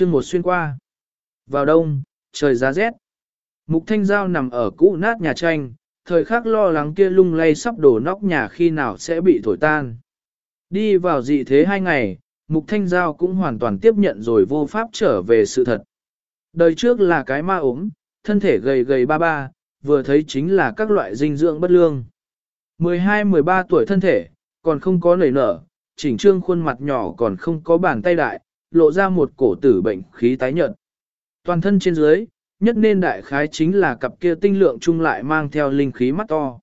chương một xuyên qua. Vào đông, trời giá rét. Mục Thanh Giao nằm ở cũ nát nhà tranh, thời khắc lo lắng kia lung lay sắp đổ nóc nhà khi nào sẽ bị thổi tan. Đi vào dị thế hai ngày, Mục Thanh Giao cũng hoàn toàn tiếp nhận rồi vô pháp trở về sự thật. Đời trước là cái ma ốm, thân thể gầy gầy ba ba, vừa thấy chính là các loại dinh dưỡng bất lương. 12-13 tuổi thân thể, còn không có nảy nở, chỉnh trương khuôn mặt nhỏ còn không có bàn tay đại, lộ ra một cổ tử bệnh khí tái nhợt. Toàn thân trên dưới, nhất nên đại khái chính là cặp kia tinh lượng chung lại mang theo linh khí mắt to.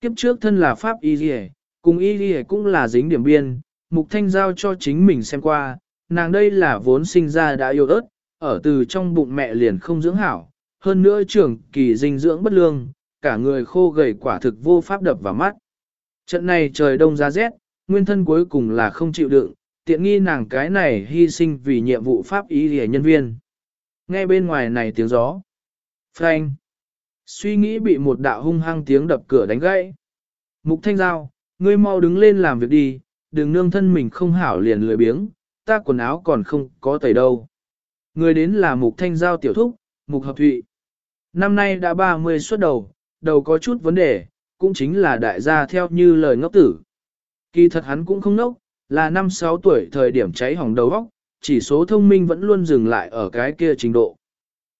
Kiếp trước thân là Pháp Y Ghi cùng Y Ghi cũng là dính điểm biên, mục thanh giao cho chính mình xem qua, nàng đây là vốn sinh ra đã yêu ớt, ở từ trong bụng mẹ liền không dưỡng hảo, hơn nữa trưởng kỳ dinh dưỡng bất lương, cả người khô gầy quả thực vô pháp đập vào mắt. Trận này trời đông giá rét, nguyên thân cuối cùng là không chịu đựng, tiện nghi nàng cái này hy sinh vì nhiệm vụ pháp ý hề nhân viên. Nghe bên ngoài này tiếng gió. Frank. Suy nghĩ bị một đạo hung hăng tiếng đập cửa đánh gãy. Mục thanh giao, ngươi mau đứng lên làm việc đi, đừng nương thân mình không hảo liền lười biếng, ta quần áo còn không có tẩy đâu. Người đến là mục thanh giao tiểu thúc, mục hợp thụy. Năm nay đã 30 xuất đầu, đầu có chút vấn đề, cũng chính là đại gia theo như lời ngốc tử. Kỳ thật hắn cũng không nốc là năm 6 tuổi thời điểm cháy hỏng đầu óc, chỉ số thông minh vẫn luôn dừng lại ở cái kia trình độ.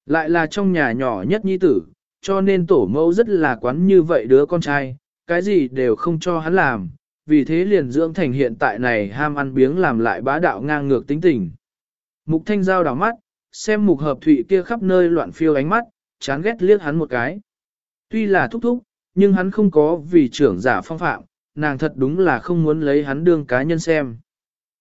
Lại là trong nhà nhỏ nhất nhi tử, cho nên tổ mẫu rất là quán như vậy đứa con trai, cái gì đều không cho hắn làm, vì thế liền dưỡng thành hiện tại này ham ăn biếng làm lại bá đạo ngang ngược tính tình. Mục thanh giao đảo mắt, xem mục hợp thụy kia khắp nơi loạn phiêu ánh mắt, chán ghét liếc hắn một cái. Tuy là thúc thúc, nhưng hắn không có vì trưởng giả phong phạm, nàng thật đúng là không muốn lấy hắn đương cá nhân xem.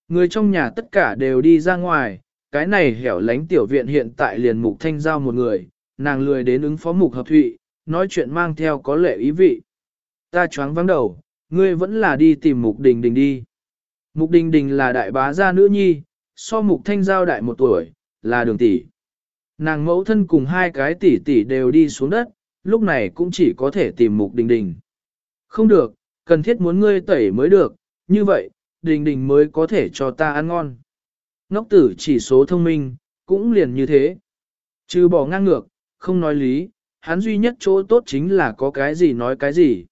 Người trong nhà tất cả đều đi ra ngoài, cái này hẻo lánh tiểu viện hiện tại liền mục thanh giao một người, nàng lười đến ứng phó mục hợp thụy, nói chuyện mang theo có lệ ý vị. Ta choáng vắng đầu, ngươi vẫn là đi tìm mục đình đình đi. Mục đình đình là đại bá gia nữ nhi, so mục thanh giao đại một tuổi, là đường tỷ. Nàng mẫu thân cùng hai cái tỷ tỷ đều đi xuống đất, lúc này cũng chỉ có thể tìm mục đình đình. Không được, cần thiết muốn ngươi tẩy mới được, như vậy, đình đình mới có thể cho ta ăn ngon. Ngốc tử chỉ số thông minh, cũng liền như thế. Chứ bỏ ngang ngược, không nói lý, hắn duy nhất chỗ tốt chính là có cái gì nói cái gì.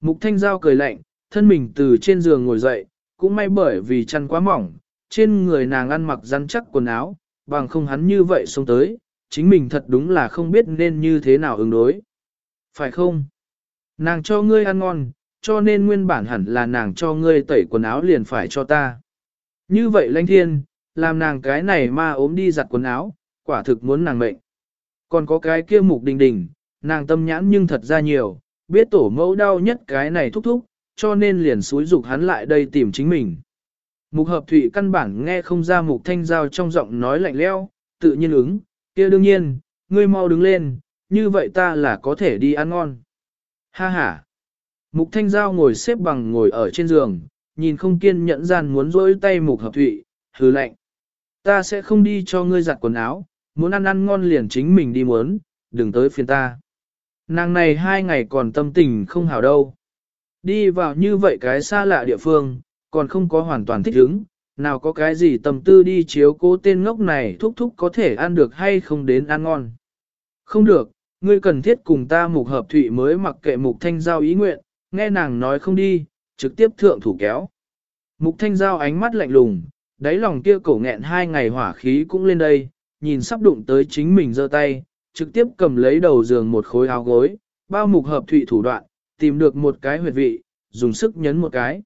Mục thanh giao cười lạnh, thân mình từ trên giường ngồi dậy, cũng may bởi vì chăn quá mỏng, trên người nàng ăn mặc rắn chắc quần áo, bằng không hắn như vậy xông tới, chính mình thật đúng là không biết nên như thế nào ứng đối. Phải không? Nàng cho ngươi ăn ngon, cho nên nguyên bản hẳn là nàng cho ngươi tẩy quần áo liền phải cho ta. Như vậy lãnh thiên, làm nàng cái này ma ốm đi giặt quần áo, quả thực muốn nàng mệnh. Còn có cái kia mục đình đình, nàng tâm nhãn nhưng thật ra nhiều, biết tổ mẫu đau nhất cái này thúc thúc, cho nên liền xúi dục hắn lại đây tìm chính mình. Mục hợp thụy căn bản nghe không ra mục thanh giao trong giọng nói lạnh leo, tự nhiên ứng, kia đương nhiên, ngươi mau đứng lên, như vậy ta là có thể đi ăn ngon. Ha ha. Mục thanh giao ngồi xếp bằng ngồi ở trên giường, nhìn không kiên nhẫn gian muốn rỗi tay mục hợp thụy, hừ lạnh. Ta sẽ không đi cho ngươi giặt quần áo, muốn ăn ăn ngon liền chính mình đi muốn, đừng tới phiền ta. Nàng này hai ngày còn tâm tình không hảo đâu. Đi vào như vậy cái xa lạ địa phương, còn không có hoàn toàn thích ứng, nào có cái gì tâm tư đi chiếu cố tên ngốc này thúc thúc có thể ăn được hay không đến ăn ngon. Không được, ngươi cần thiết cùng ta mục hợp thụy mới mặc kệ mục thanh giao ý nguyện, nghe nàng nói không đi, trực tiếp thượng thủ kéo. Mục thanh giao ánh mắt lạnh lùng, đáy lòng kia cổ nghẹn hai ngày hỏa khí cũng lên đây, nhìn sắp đụng tới chính mình giơ tay, trực tiếp cầm lấy đầu giường một khối áo gối, bao mục hợp thụy thủ đoạn, tìm được một cái huyệt vị, dùng sức nhấn một cái.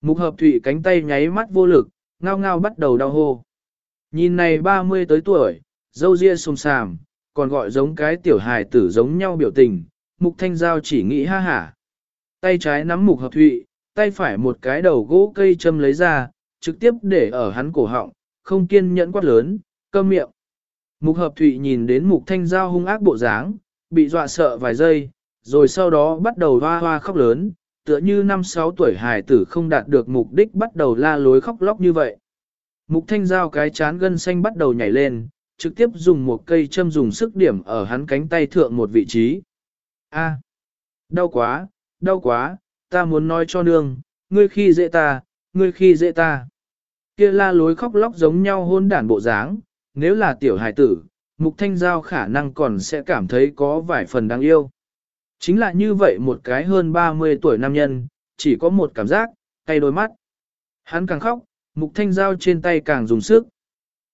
Mục hợp thụy cánh tay nháy mắt vô lực, ngao ngao bắt đầu đau hô. Nhìn này 30 tới tuổi, dâu ria xùm xàm, còn gọi giống cái tiểu hài tử giống nhau biểu tình, mục thanh giao chỉ nghĩ ha hả. Tay trái nắm mục hợp thụy, tay phải một cái đầu gỗ cây châm lấy ra, trực tiếp để ở hắn cổ họng, không kiên nhẫn quát lớn, câm miệng. Mục hợp thụy nhìn đến mục thanh giao hung ác bộ dáng, bị dọa sợ vài giây, rồi sau đó bắt đầu hoa hoa khóc lớn, tựa như năm sáu tuổi hài tử không đạt được mục đích bắt đầu la lối khóc lóc như vậy. Mục thanh giao cái chán gân xanh bắt đầu nhảy lên, trực tiếp dùng một cây châm dùng sức điểm ở hắn cánh tay thượng một vị trí. A, đau quá, đau quá, ta muốn nói cho nương, ngươi khi dễ ta, ngươi khi dễ ta. Kia la lối khóc lóc giống nhau hôn đản bộ dáng, nếu là tiểu hài tử, Mục Thanh Giao khả năng còn sẽ cảm thấy có vài phần đáng yêu. Chính là như vậy một cái hơn 30 tuổi nam nhân, chỉ có một cảm giác, tay đôi mắt. Hắn càng khóc, Mục Thanh Giao trên tay càng dùng sức.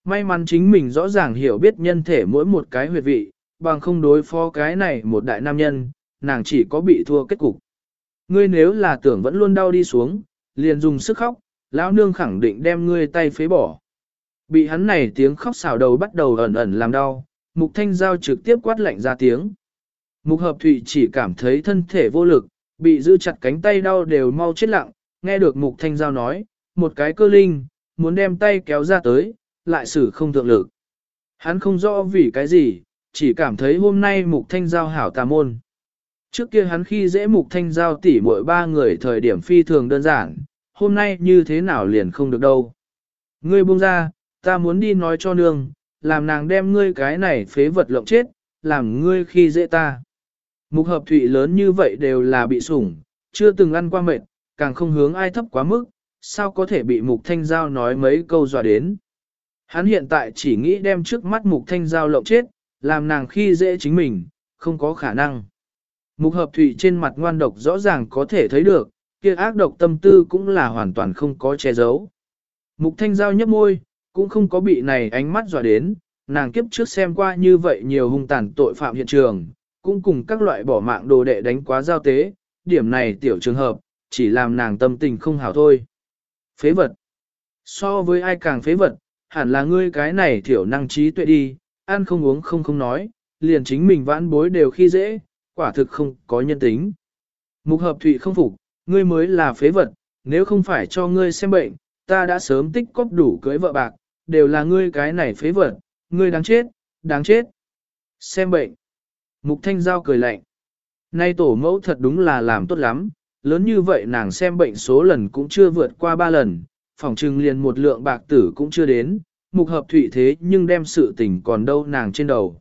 May mắn chính mình rõ ràng hiểu biết nhân thể mỗi một cái huyệt vị, bằng không đối phó cái này một đại nam nhân, nàng chỉ có bị thua kết cục. Ngươi nếu là tưởng vẫn luôn đau đi xuống, liền dùng sức khóc, lão nương khẳng định đem ngươi tay phế bỏ. Bị hắn này tiếng khóc xào đầu bắt đầu ẩn ẩn làm đau, mục thanh giao trực tiếp quát lạnh ra tiếng. Mục hợp thụy chỉ cảm thấy thân thể vô lực, bị giữ chặt cánh tay đau đều mau chết lặng, nghe được mục thanh giao nói, một cái cơ linh, muốn đem tay kéo ra tới, lại xử không thượng lực. Hắn không rõ vì cái gì, chỉ cảm thấy hôm nay mục thanh giao hảo tà môn. Trước kia hắn khi dễ mục thanh giao tỉ mỗi ba người thời điểm phi thường đơn giản, hôm nay như thế nào liền không được đâu. Ngươi buông ra, ta muốn đi nói cho nương, làm nàng đem ngươi cái này phế vật lộng chết, làm ngươi khi dễ ta. Mục hợp thụy lớn như vậy đều là bị sủng, chưa từng ăn qua mệt, càng không hướng ai thấp quá mức, sao có thể bị mục thanh giao nói mấy câu dọa đến. Hắn hiện tại chỉ nghĩ đem trước mắt mục thanh giao lộng chết, làm nàng khi dễ chính mình, không có khả năng. Mục hợp thủy trên mặt ngoan độc rõ ràng có thể thấy được, kia ác độc tâm tư cũng là hoàn toàn không có che giấu. Mục thanh giao nhấp môi, cũng không có bị này ánh mắt dọa đến, nàng kiếp trước xem qua như vậy nhiều hung tàn tội phạm hiện trường, cũng cùng các loại bỏ mạng đồ đệ đánh quá giao tế, điểm này tiểu trường hợp, chỉ làm nàng tâm tình không hảo thôi. Phế vật. So với ai càng phế vật, hẳn là ngươi cái này thiểu năng trí tuệ đi, ăn không uống không không nói, liền chính mình vãn bối đều khi dễ, quả thực không có nhân tính. Mục hợp thụy không phục, ngươi mới là phế vật, nếu không phải cho ngươi xem bệnh, ta đã sớm tích cóp đủ cưới vợ bạc, đều là ngươi cái này phế vật, ngươi đáng chết, đáng chết. Xem bệnh. Mục Thanh Giao cười lạnh. Nay tổ mẫu thật đúng là làm tốt lắm, lớn như vậy nàng xem bệnh số lần cũng chưa vượt qua ba lần, phòng trừng liền một lượng bạc tử cũng chưa đến, mục hợp thụy thế nhưng đem sự tình còn đâu nàng trên đầu.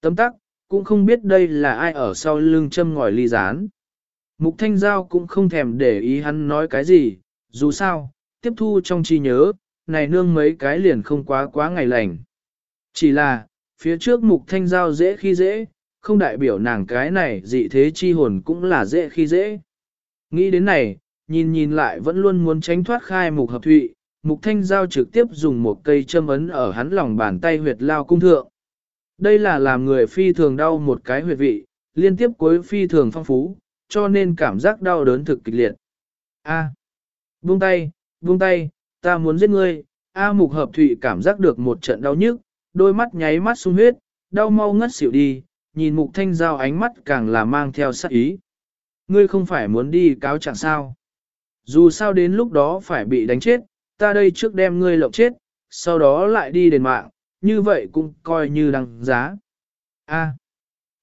Tấm tắc, cũng không biết đây là ai ở sau lưng châm ngòi ly rán. Mục Thanh Giao cũng không thèm để ý hắn nói cái gì, dù sao, tiếp thu trong trí nhớ, này nương mấy cái liền không quá quá ngày lành. Chỉ là, phía trước Mục Thanh Giao dễ khi dễ, không đại biểu nàng cái này dị thế chi hồn cũng là dễ khi dễ. Nghĩ đến này, nhìn nhìn lại vẫn luôn muốn tránh thoát khai Mục Hợp Thụy, Mục Thanh Giao trực tiếp dùng một cây châm ấn ở hắn lòng bàn tay huyệt lao cung thượng. Đây là làm người phi thường đau một cái huyệt vị, liên tiếp cuối phi thường phong phú, cho nên cảm giác đau đớn thực kịch liệt. A. buông tay, buông tay, ta muốn giết ngươi. A mục hợp thụy cảm giác được một trận đau nhức, đôi mắt nháy mắt sung huyết, đau mau ngất xỉu đi, nhìn mục thanh giao ánh mắt càng là mang theo sát ý. Ngươi không phải muốn đi cáo trạng sao. Dù sao đến lúc đó phải bị đánh chết, ta đây trước đem ngươi lộng chết, sau đó lại đi đền mạng, như vậy cũng coi như đăng giá. A,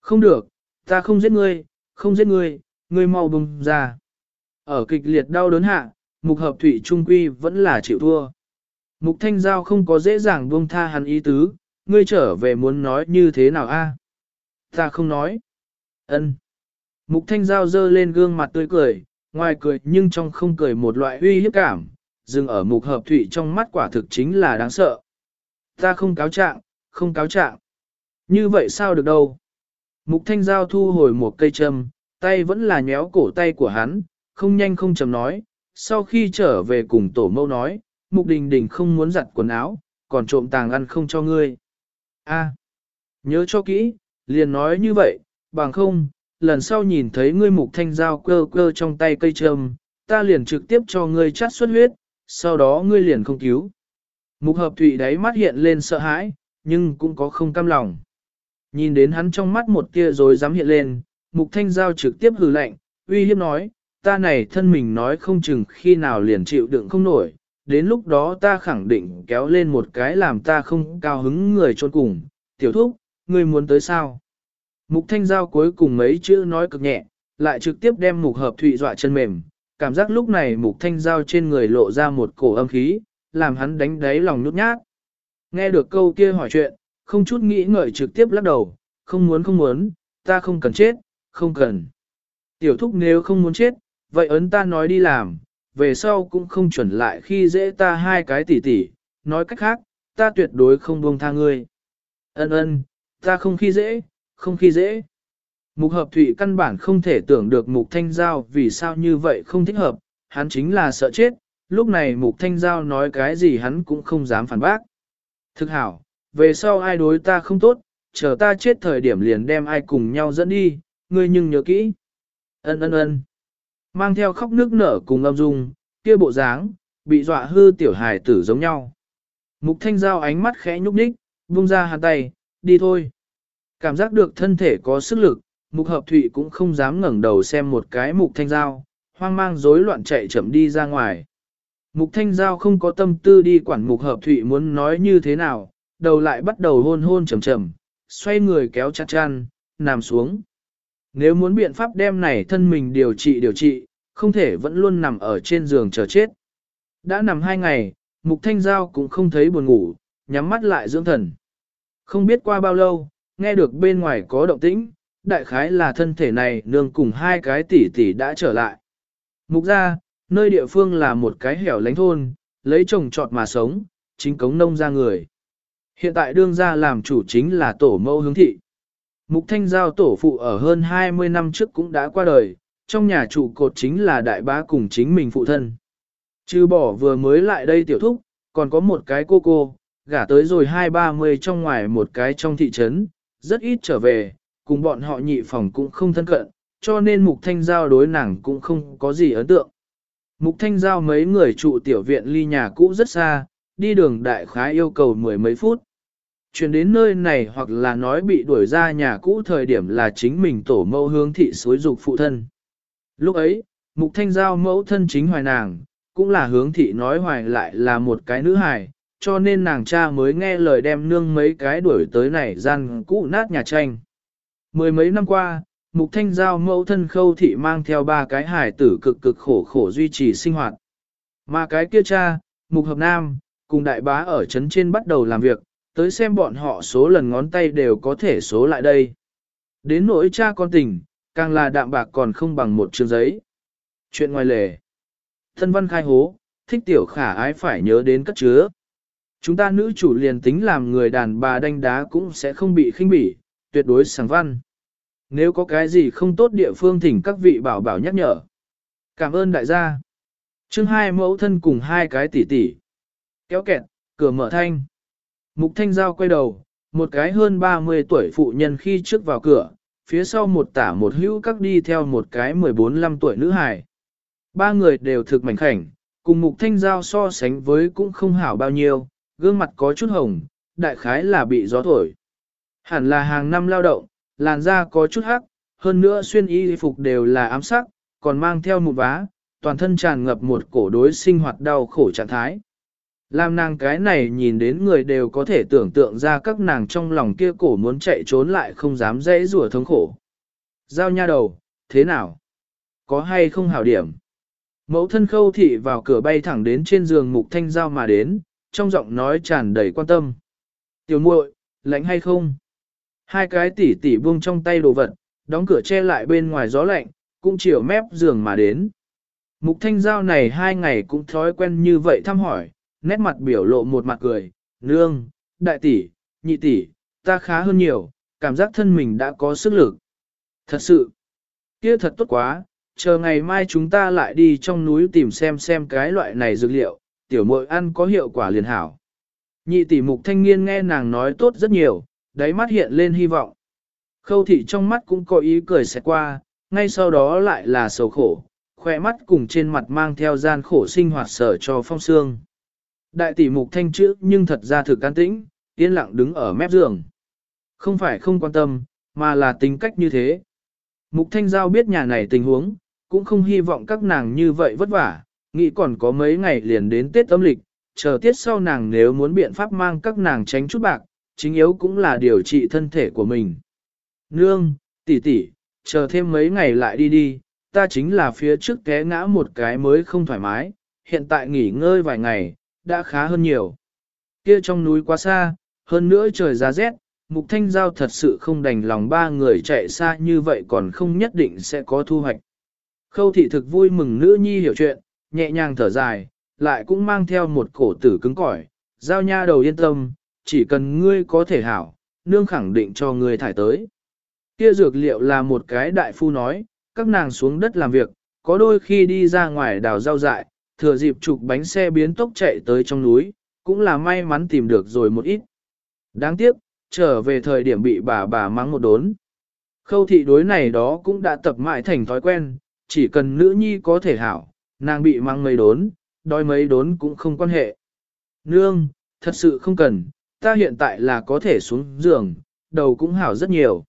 không được, ta không giết ngươi, không giết ngươi, ngươi mau bùng ra. Ở kịch liệt đau đớn hạ, mục hợp thủy trung quy vẫn là chịu thua. Mục thanh giao không có dễ dàng buông tha hắn ý tứ, ngươi trở về muốn nói như thế nào a? Ta không nói. Ân. Mục thanh giao dơ lên gương mặt tươi cười, ngoài cười nhưng trong không cười một loại uy hiếp cảm, dừng ở mục hợp thủy trong mắt quả thực chính là đáng sợ. Ta không cáo trạng, không cáo trạng. Như vậy sao được đâu? Mục thanh giao thu hồi một cây châm, tay vẫn là nhéo cổ tay của hắn, không nhanh không chậm nói, sau khi trở về cùng tổ mâu nói, mục đình đình không muốn giặt quần áo, còn trộm tàng ăn không cho ngươi. A, nhớ cho kỹ, liền nói như vậy, bằng không, lần sau nhìn thấy ngươi mục thanh giao cơ cơ trong tay cây châm, ta liền trực tiếp cho ngươi chát xuất huyết, sau đó ngươi liền không cứu. Mục hợp thụy đáy mắt hiện lên sợ hãi, nhưng cũng có không cam lòng. Nhìn đến hắn trong mắt một tia rồi dám hiện lên, mục thanh giao trực tiếp hừ lạnh, uy hiếp nói, ta này thân mình nói không chừng khi nào liền chịu đựng không nổi, đến lúc đó ta khẳng định kéo lên một cái làm ta không cao hứng người trôn cùng, tiểu thúc, ngươi muốn tới sao? Mục thanh giao cuối cùng mấy chữ nói cực nhẹ, lại trực tiếp đem mục hợp thụy dọa chân mềm, cảm giác lúc này mục thanh giao trên người lộ ra một cổ âm khí, làm hắn đánh đáy lòng nhút nhát. Nghe được câu kia hỏi chuyện, không chút nghĩ ngợi trực tiếp lắc đầu, không muốn không muốn, ta không cần chết, không cần. Tiểu thúc nếu không muốn chết, vậy ấn ta nói đi làm, về sau cũng không chuẩn lại khi dễ ta hai cái tỉ tỉ, nói cách khác, ta tuyệt đối không buông tha ngươi. Ân ân, ta không khi dễ, không khi dễ. Mục hợp thủy căn bản không thể tưởng được mục thanh giao vì sao như vậy không thích hợp, hắn chính là sợ chết, lúc này mục thanh giao nói cái gì hắn cũng không dám phản bác. Thực hảo, về sau ai đối ta không tốt, chờ ta chết thời điểm liền đem ai cùng nhau dẫn đi, ngươi nhưng nhớ kỹ. Ân ân ân. Mang theo khóc nước nở cùng âm dung, kia bộ dáng, bị dọa hư tiểu hài tử giống nhau. Mục thanh giao ánh mắt khẽ nhúc nhích, buông ra hàn tay, đi thôi. Cảm giác được thân thể có sức lực, mục hợp thụy cũng không dám ngẩng đầu xem một cái mục thanh giao, hoang mang rối loạn chạy chậm đi ra ngoài. Mục thanh giao không có tâm tư đi quản mục hợp thụy muốn nói như thế nào, đầu lại bắt đầu hôn hôn chầm chầm, xoay người kéo chặt chăn, nằm xuống. Nếu muốn biện pháp đem này thân mình điều trị điều trị, không thể vẫn luôn nằm ở trên giường chờ chết. Đã nằm hai ngày, mục thanh giao cũng không thấy buồn ngủ, nhắm mắt lại dưỡng thần. Không biết qua bao lâu, nghe được bên ngoài có động tĩnh, đại khái là thân thể này nương cùng hai cái tỷ tỷ đã trở lại. Mục ra, nơi địa phương là một cái hẻo lánh thôn, lấy trồng trọt mà sống, chính cống nông ra người. Hiện tại đương gia làm chủ chính là tổ mẫu hướng thị. Mục thanh giao tổ phụ ở hơn 20 năm trước cũng đã qua đời, trong nhà trụ cột chính là đại bá cùng chính mình phụ thân. Trừ bỏ vừa mới lại đây tiểu thúc, còn có một cái cô cô, gả tới rồi hai ba mươi trong ngoài một cái trong thị trấn, rất ít trở về, cùng bọn họ nhị phòng cũng không thân cận, cho nên mục thanh giao đối nàng cũng không có gì ấn tượng. Mục thanh giao mấy người trụ tiểu viện ly nhà cũ rất xa, đi đường đại khái yêu cầu mười mấy phút. Chuyển đến nơi này hoặc là nói bị đuổi ra nhà cũ thời điểm là chính mình tổ mẫu hướng thị suối dục phụ thân. Lúc ấy, mục thanh giao mẫu thân chính hoài nàng, cũng là hướng thị nói hoài lại là một cái nữ hài, cho nên nàng cha mới nghe lời đem nương mấy cái đuổi tới này gian cũ nát nhà tranh. Mười mấy năm qua, mục thanh giao mẫu thân khâu thị mang theo ba cái hải tử cực cực khổ khổ duy trì sinh hoạt. Mà cái kia cha, mục hợp nam, cùng đại bá ở trấn trên bắt đầu làm việc, tới xem bọn họ số lần ngón tay đều có thể số lại đây. Đến nỗi cha con tình, càng là đạm bạc còn không bằng một chương giấy. Chuyện ngoài lề. Thân văn khai hố, thích tiểu khả ái phải nhớ đến cất chứa. Chúng ta nữ chủ liền tính làm người đàn bà đánh đá cũng sẽ không bị khinh bỉ, tuyệt đối sáng văn. Nếu có cái gì không tốt địa phương thỉnh các vị bảo bảo nhắc nhở. Cảm ơn đại gia. chương hai mẫu thân cùng hai cái tỷ tỷ. Kéo kẹt, cửa mở thanh. Mục thanh giao quay đầu, một cái hơn 30 tuổi phụ nhân khi trước vào cửa, phía sau một tả một hữu các đi theo một cái 14-15 tuổi nữ hài. Ba người đều thực mảnh khảnh, cùng mục thanh giao so sánh với cũng không hảo bao nhiêu, gương mặt có chút hồng, đại khái là bị gió thổi. Hẳn là hàng năm lao động, làn da có chút hắc, hơn nữa xuyên y phục đều là ám sắc, còn mang theo một vá, toàn thân tràn ngập một cổ đối sinh hoạt đau khổ trạng thái. Làm nàng cái này nhìn đến người đều có thể tưởng tượng ra các nàng trong lòng kia cổ muốn chạy trốn lại không dám dễ rủa thống khổ. Giao nha đầu, thế nào? Có hay không hảo điểm? Mẫu thân khâu thị vào cửa bay thẳng đến trên giường mục thanh giao mà đến, trong giọng nói tràn đầy quan tâm. Tiểu muội, lạnh hay không? Hai cái tỉ tỉ buông trong tay đồ vật, đóng cửa che lại bên ngoài gió lạnh, cũng chiều mép giường mà đến. Mục thanh giao này hai ngày cũng thói quen như vậy thăm hỏi, nét mặt biểu lộ một mặt cười, nương, đại tỷ, nhị tỷ, ta khá hơn nhiều, cảm giác thân mình đã có sức lực. Thật sự, kia thật tốt quá, chờ ngày mai chúng ta lại đi trong núi tìm xem xem cái loại này dược liệu, tiểu muội ăn có hiệu quả liền hảo. Nhị tỷ mục thanh niên nghe nàng nói tốt rất nhiều, đáy mắt hiện lên hy vọng. Khâu thị trong mắt cũng có ý cười sẽ qua, ngay sau đó lại là sầu khổ, khỏe mắt cùng trên mặt mang theo gian khổ sinh hoạt sở cho phong xương. Đại tỷ mục thanh chữ nhưng thật ra thực can tĩnh, yên lặng đứng ở mép giường. Không phải không quan tâm, mà là tính cách như thế. Mục thanh giao biết nhà này tình huống, cũng không hy vọng các nàng như vậy vất vả, nghĩ còn có mấy ngày liền đến Tết âm lịch, chờ tiết sau nàng nếu muốn biện pháp mang các nàng tránh chút bạc, chính yếu cũng là điều trị thân thể của mình. Nương, tỷ tỷ, chờ thêm mấy ngày lại đi đi, ta chính là phía trước té ngã một cái mới không thoải mái, hiện tại nghỉ ngơi vài ngày, đã khá hơn nhiều. Kia trong núi quá xa, hơn nữa trời giá rét, Mục Thanh Giao thật sự không đành lòng ba người chạy xa như vậy còn không nhất định sẽ có thu hoạch. Khâu thị thực vui mừng nữ nhi hiểu chuyện, nhẹ nhàng thở dài, lại cũng mang theo một cổ tử cứng cỏi, Giao nha đầu yên tâm, chỉ cần ngươi có thể hảo, nương khẳng định cho ngươi thải tới. Kia dược liệu là một cái đại phu nói, các nàng xuống đất làm việc, có đôi khi đi ra ngoài đào rau dại, thừa dịp chụp bánh xe biến tốc chạy tới trong núi, cũng là may mắn tìm được rồi một ít. Đáng tiếc, trở về thời điểm bị bà bà mắng một đốn. Khâu thị đối này đó cũng đã tập mãi thành thói quen, chỉ cần nữ nhi có thể hảo, nàng bị mắng mấy đốn, đói mấy đốn cũng không quan hệ. Nương, thật sự không cần, ta hiện tại là có thể xuống giường, đầu cũng hảo rất nhiều.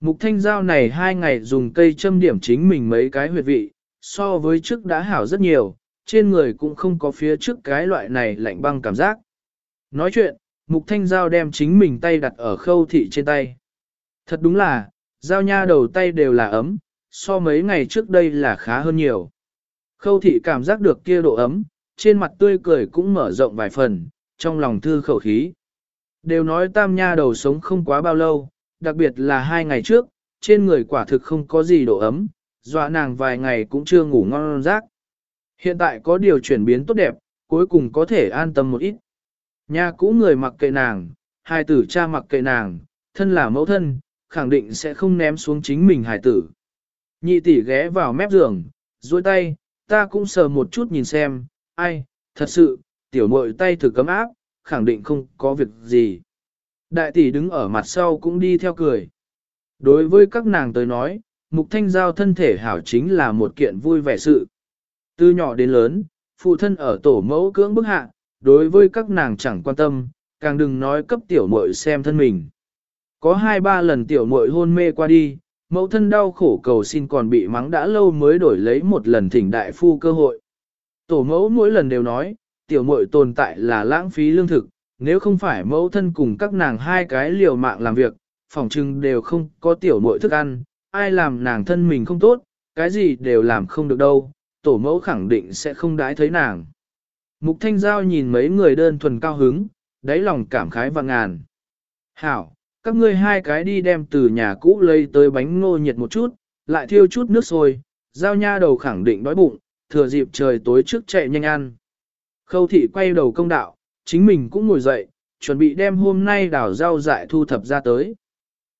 Mục thanh giao này hai ngày dùng cây châm điểm chính mình mấy cái huyệt vị, so với trước đã hảo rất nhiều, trên người cũng không có phía trước cái loại này lạnh băng cảm giác. Nói chuyện, mục thanh giao đem chính mình tay đặt ở khâu thị trên tay. Thật đúng là, giao nha đầu tay đều là ấm, so mấy ngày trước đây là khá hơn nhiều. Khâu thị cảm giác được kia độ ấm, trên mặt tươi cười cũng mở rộng vài phần, trong lòng thư khẩu khí. Đều nói tam nha đầu sống không quá bao lâu, đặc biệt là hai ngày trước, trên người quả thực không có gì độ ấm, dọa nàng vài ngày cũng chưa ngủ ngon giấc. Hiện tại có điều chuyển biến tốt đẹp, cuối cùng có thể an tâm một ít. Nhà cũ người mặc kệ nàng, hai tử cha mặc kệ nàng, thân là mẫu thân, khẳng định sẽ không ném xuống chính mình hài tử. Nhị tỷ ghé vào mép giường, duỗi tay, ta cũng sờ một chút nhìn xem, ai, thật sự, tiểu muội tay thử cấm áp, khẳng định không có việc gì. Đại tỷ đứng ở mặt sau cũng đi theo cười. Đối với các nàng tới nói, mục thanh giao thân thể hảo chính là một kiện vui vẻ sự. Từ nhỏ đến lớn, phụ thân ở tổ mẫu cưỡng bức hạ, đối với các nàng chẳng quan tâm, càng đừng nói cấp tiểu muội xem thân mình. Có hai ba lần tiểu muội hôn mê qua đi, mẫu thân đau khổ cầu xin còn bị mắng đã lâu mới đổi lấy một lần thỉnh đại phu cơ hội. Tổ mẫu mỗi lần đều nói, tiểu muội tồn tại là lãng phí lương thực, nếu không phải mẫu thân cùng các nàng hai cái liều mạng làm việc, phòng trưng đều không có tiểu muội thức ăn, ai làm nàng thân mình không tốt, cái gì đều làm không được đâu, tổ mẫu khẳng định sẽ không đái thấy nàng. Mục Thanh Giao nhìn mấy người đơn thuần cao hứng, đáy lòng cảm khái và ngàn. Hảo, các ngươi hai cái đi đem từ nhà cũ lấy tới bánh ngô nhiệt một chút, lại thiêu chút nước sôi, Giao nha đầu khẳng định đói bụng, thừa dịp trời tối trước chạy nhanh ăn. Khâu thị quay đầu công đạo, chính mình cũng ngồi dậy, chuẩn bị đem hôm nay đảo rau dại thu thập ra tới.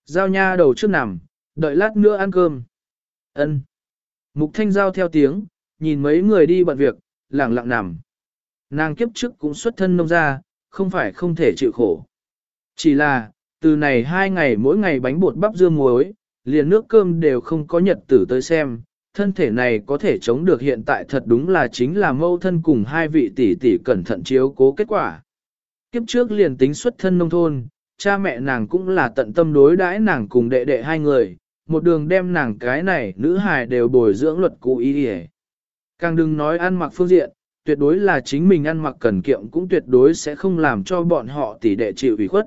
Giao nha đầu trước nằm, đợi lát nữa ăn cơm. Ân. Mục thanh giao theo tiếng, nhìn mấy người đi bận việc, lặng lặng nằm. Nàng kiếp trước cũng xuất thân nông ra, không phải không thể chịu khổ. Chỉ là, từ này hai ngày mỗi ngày bánh bột bắp dưa muối, liền nước cơm đều không có nhật tử tới xem, thân thể này có thể chống được hiện tại thật đúng là chính là mâu thân cùng hai vị tỷ tỷ cẩn thận chiếu cố kết quả. Kiếp trước liền tính xuất thân nông thôn, cha mẹ nàng cũng là tận tâm đối đãi nàng cùng đệ đệ hai người, một đường đem nàng cái này nữ hài đều bồi dưỡng luật cụ ý đi Càng đừng nói ăn mặc phương diện, tuyệt đối là chính mình ăn mặc cần kiệm cũng tuyệt đối sẽ không làm cho bọn họ tỷ đệ chịu ủy khuất.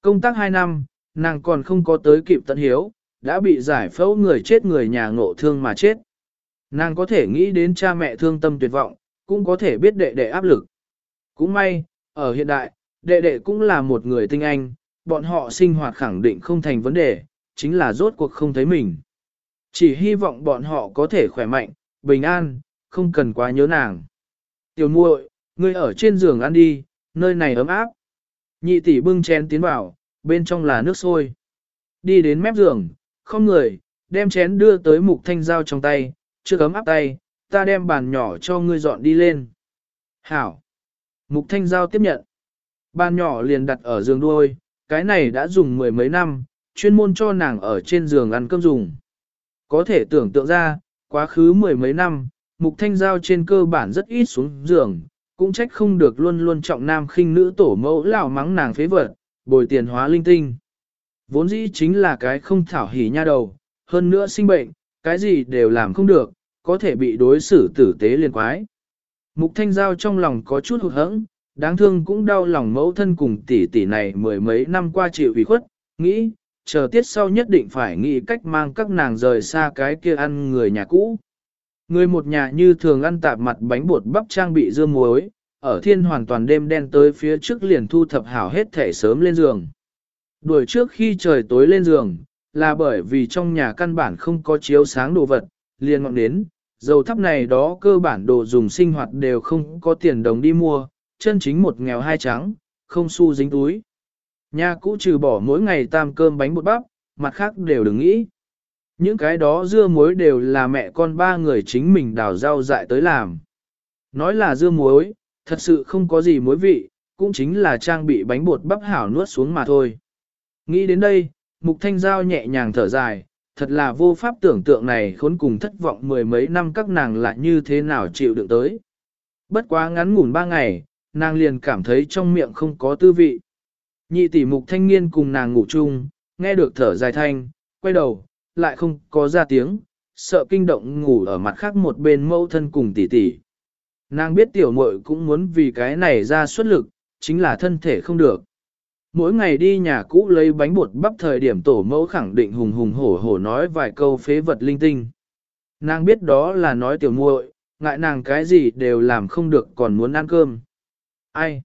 Công tác 2 năm, nàng còn không có tới kịp tận hiếu, đã bị giải phẫu người chết người nhà ngộ thương mà chết. Nàng có thể nghĩ đến cha mẹ thương tâm tuyệt vọng, cũng có thể biết đệ đệ áp lực. Cũng may, ở hiện đại, đệ đệ cũng là một người tinh anh, bọn họ sinh hoạt khẳng định không thành vấn đề, chính là rốt cuộc không thấy mình. Chỉ hy vọng bọn họ có thể khỏe mạnh, bình an, không cần quá nhớ nàng. Tiểu muội, ngươi ở trên giường ăn đi, nơi này ấm áp. Nhị tỷ bưng chén tiến vào, bên trong là nước sôi. Đi đến mép giường, không người, đem chén đưa tới mục thanh dao trong tay, chưa cấm áp tay, ta đem bàn nhỏ cho ngươi dọn đi lên. Hảo. Mục thanh giao tiếp nhận. Bàn nhỏ liền đặt ở giường đuôi, cái này đã dùng mười mấy năm, chuyên môn cho nàng ở trên giường ăn cơm dùng. Có thể tưởng tượng ra, quá khứ mười mấy năm, mục thanh giao trên cơ bản rất ít xuống giường, cũng trách không được luôn luôn trọng nam khinh nữ tổ mẫu lão mắng nàng phế vật, bồi tiền hóa linh tinh. Vốn dĩ chính là cái không thảo hỉ nha đầu, hơn nữa sinh bệnh, cái gì đều làm không được, có thể bị đối xử tử tế liền quái. Mục thanh giao trong lòng có chút hụt hẫng, đáng thương cũng đau lòng mẫu thân cùng tỷ tỷ này mười mấy năm qua chịu ủy khuất, nghĩ, chờ tiết sau nhất định phải nghĩ cách mang các nàng rời xa cái kia ăn người nhà cũ. Người một nhà như thường ăn tạp mặt bánh bột bắp trang bị dưa muối, ở thiên hoàn toàn đêm đen tới phía trước liền thu thập hảo hết thể sớm lên giường. Đuổi trước khi trời tối lên giường, là bởi vì trong nhà căn bản không có chiếu sáng đồ vật, liền ngọn đến, dầu thắp này đó cơ bản đồ dùng sinh hoạt đều không có tiền đồng đi mua, chân chính một nghèo hai trắng, không xu dính túi. Nhà cũ trừ bỏ mỗi ngày tam cơm bánh bột bắp, mặt khác đều đừng nghĩ. Những cái đó dưa muối đều là mẹ con ba người chính mình đào rau dại tới làm. Nói là dưa muối, thật sự không có gì muối vị, cũng chính là trang bị bánh bột bắp hảo nuốt xuống mà thôi. Nghĩ đến đây, Mục Thanh Giao nhẹ nhàng thở dài, thật là vô pháp tưởng tượng này khốn cùng thất vọng mười mấy năm các nàng lại như thế nào chịu đựng tới. Bất quá ngắn ngủn ba ngày, nàng liền cảm thấy trong miệng không có tư vị. Nhị tỷ mục thanh niên cùng nàng ngủ chung, nghe được thở dài thanh, quay đầu, lại không có ra tiếng, sợ kinh động ngủ ở mặt khác một bên mâu thân cùng tỷ tỷ. Nàng biết tiểu muội cũng muốn vì cái này ra xuất lực, chính là thân thể không được. Mỗi ngày đi nhà cũ lấy bánh bột bắp thời điểm tổ mẫu khẳng định hùng hùng hổ hổ nói vài câu phế vật linh tinh. Nàng biết đó là nói tiểu muội, ngại nàng cái gì đều làm không được còn muốn ăn cơm. Ai?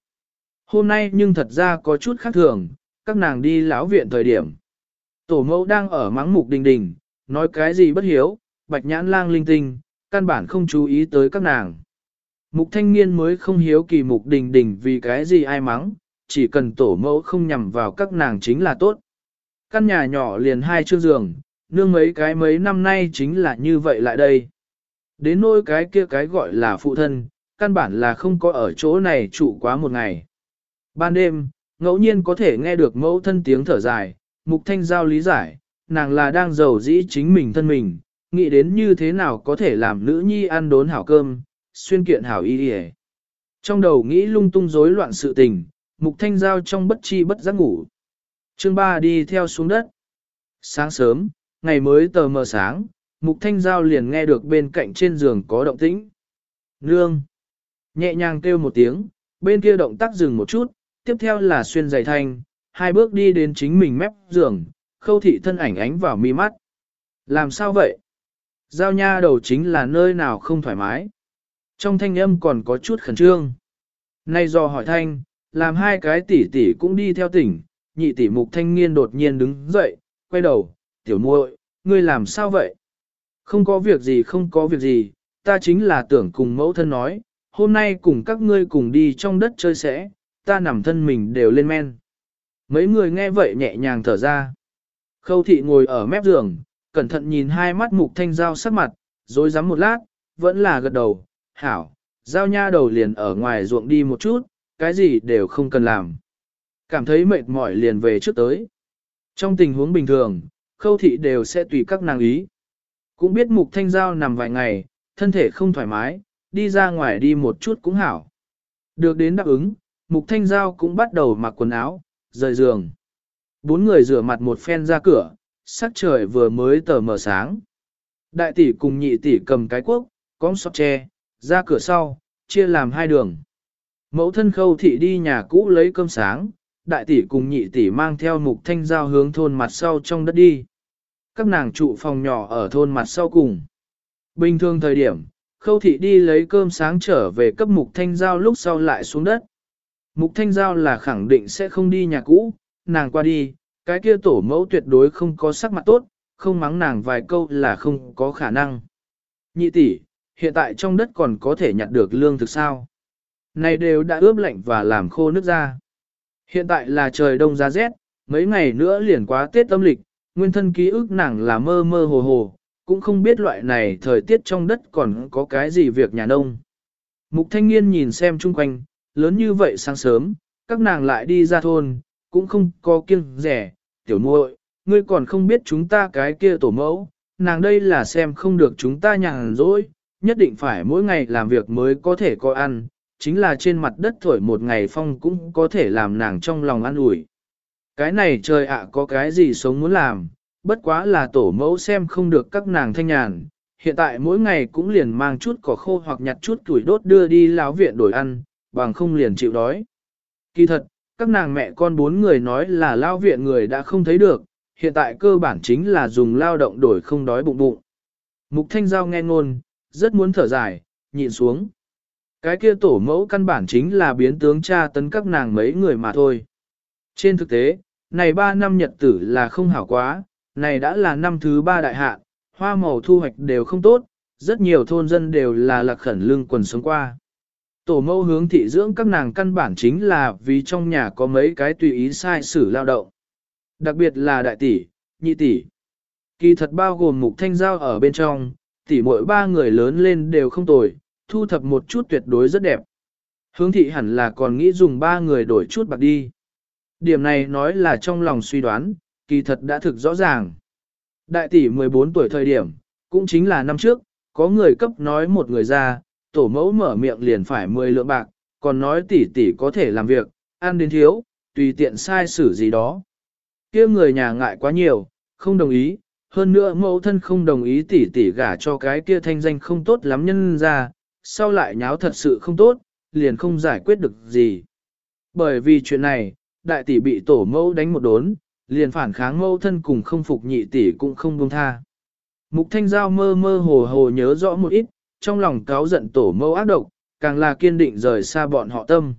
Hôm nay nhưng thật ra có chút khác thường, các nàng đi lão viện thời điểm. Tổ mẫu đang ở mắng mục đình đình, nói cái gì bất hiếu, bạch nhãn lang linh tinh, căn bản không chú ý tới các nàng. Mục thanh niên mới không hiếu kỳ mục đình đình vì cái gì ai mắng, chỉ cần tổ mẫu không nhằm vào các nàng chính là tốt. Căn nhà nhỏ liền hai chương giường, nương mấy cái mấy năm nay chính là như vậy lại đây. Đến nỗi cái kia cái gọi là phụ thân, căn bản là không có ở chỗ này trụ quá một ngày. Ban đêm, ngẫu nhiên có thể nghe được mẫu thân tiếng thở dài, mục thanh giao lý giải, nàng là đang giàu dĩ chính mình thân mình, nghĩ đến như thế nào có thể làm nữ nhi ăn đốn hảo cơm, xuyên kiện hảo y đi Trong đầu nghĩ lung tung rối loạn sự tình, mục thanh giao trong bất chi bất giác ngủ. Chương 3 đi theo xuống đất. Sáng sớm, ngày mới tờ mờ sáng, mục thanh giao liền nghe được bên cạnh trên giường có động tĩnh. Nương! Nhẹ nhàng kêu một tiếng, bên kia động tác dừng một chút, tiếp theo là xuyên giày thanh, hai bước đi đến chính mình mép giường, khâu thị thân ảnh ánh vào mi mắt. Làm sao vậy? Giao nha đầu chính là nơi nào không thoải mái. Trong thanh âm còn có chút khẩn trương. Nay do hỏi thanh, làm hai cái tỷ tỷ cũng đi theo tỉnh, nhị tỷ mục thanh niên đột nhiên đứng dậy, quay đầu, tiểu muội, ngươi làm sao vậy? Không có việc gì không có việc gì, ta chính là tưởng cùng mẫu thân nói, hôm nay cùng các ngươi cùng đi trong đất chơi sẽ, ta nằm thân mình đều lên men. Mấy người nghe vậy nhẹ nhàng thở ra. Khâu thị ngồi ở mép giường, cẩn thận nhìn hai mắt mục thanh giao sắc mặt, rồi rắm một lát, vẫn là gật đầu, hảo, giao nha đầu liền ở ngoài ruộng đi một chút, cái gì đều không cần làm. Cảm thấy mệt mỏi liền về trước tới. Trong tình huống bình thường, khâu thị đều sẽ tùy các nàng ý. Cũng biết mục thanh giao nằm vài ngày, thân thể không thoải mái, đi ra ngoài đi một chút cũng hảo. Được đến đáp ứng, mục thanh giao cũng bắt đầu mặc quần áo, rời giường. Bốn người rửa mặt một phen ra cửa, sắc trời vừa mới tờ mờ sáng. Đại tỷ cùng nhị tỷ cầm cái cuốc, cong sọt tre, ra cửa sau, chia làm hai đường. Mẫu thân khâu thị đi nhà cũ lấy cơm sáng, đại tỷ cùng nhị tỷ mang theo mục thanh giao hướng thôn mặt sau trong đất đi. Các nàng trụ phòng nhỏ ở thôn mặt sau cùng. Bình thường thời điểm, khâu thị đi lấy cơm sáng trở về cấp mục thanh giao lúc sau lại xuống đất. Mục thanh giao là khẳng định sẽ không đi nhà cũ, nàng qua đi, cái kia tổ mẫu tuyệt đối không có sắc mặt tốt, không mắng nàng vài câu là không có khả năng. Nhị tỷ, hiện tại trong đất còn có thể nhặt được lương thực sao? Này đều đã ướp lạnh và làm khô nước ra. Hiện tại là trời đông giá rét, mấy ngày nữa liền quá Tết âm lịch, nguyên thân ký ức nàng là mơ mơ hồ hồ, cũng không biết loại này thời tiết trong đất còn có cái gì việc nhà nông. Mục thanh niên nhìn xem chung quanh, lớn như vậy sáng sớm, các nàng lại đi ra thôn, cũng không có kiêng rẻ, tiểu muội, ngươi còn không biết chúng ta cái kia tổ mẫu, nàng đây là xem không được chúng ta nhàn rỗi, nhất định phải mỗi ngày làm việc mới có thể có ăn, chính là trên mặt đất thổi một ngày phong cũng có thể làm nàng trong lòng an ủi. Cái này trời ạ có cái gì sống muốn làm, bất quá là tổ mẫu xem không được các nàng thanh nhàn, hiện tại mỗi ngày cũng liền mang chút cỏ khô hoặc nhặt chút tuổi đốt đưa đi láo viện đổi ăn, bằng không liền chịu đói. Kỳ thật, các nàng mẹ con bốn người nói là lao viện người đã không thấy được, hiện tại cơ bản chính là dùng lao động đổi không đói bụng bụng. Mục Thanh Giao nghe ngôn, rất muốn thở dài, nhịn xuống. Cái kia tổ mẫu căn bản chính là biến tướng cha tấn các nàng mấy người mà thôi. Trên thực tế, này ba năm nhật tử là không hảo quá, này đã là năm thứ ba đại hạ, hoa màu thu hoạch đều không tốt, rất nhiều thôn dân đều là lạc khẩn lương quần sống qua. Tổ mẫu hướng thị dưỡng các nàng căn bản chính là vì trong nhà có mấy cái tùy ý sai sử lao động. Đặc biệt là đại tỷ, nhị tỷ. Kỳ thật bao gồm mục thanh giao ở bên trong, tỷ mỗi ba người lớn lên đều không tồi, thu thập một chút tuyệt đối rất đẹp. Hướng thị hẳn là còn nghĩ dùng ba người đổi chút bạc đi. Điểm này nói là trong lòng suy đoán, kỳ thật đã thực rõ ràng. Đại tỷ 14 tuổi thời điểm, cũng chính là năm trước, có người cấp nói một người ra, tổ mẫu mở miệng liền phải 10 lượng bạc, còn nói tỷ tỷ có thể làm việc, ăn đến thiếu, tùy tiện sai xử gì đó. kia người nhà ngại quá nhiều, không đồng ý, hơn nữa mẫu thân không đồng ý tỷ tỷ gả cho cái kia thanh danh không tốt lắm nhân ra, sau lại nháo thật sự không tốt, liền không giải quyết được gì. Bởi vì chuyện này, đại tỷ bị tổ mẫu đánh một đốn, liền phản kháng mẫu thân cùng không phục nhị tỷ cũng không buông tha. Mục thanh giao mơ mơ hồ hồ nhớ rõ một ít, trong lòng cáo giận tổ mẫu ác độc, càng là kiên định rời xa bọn họ tâm.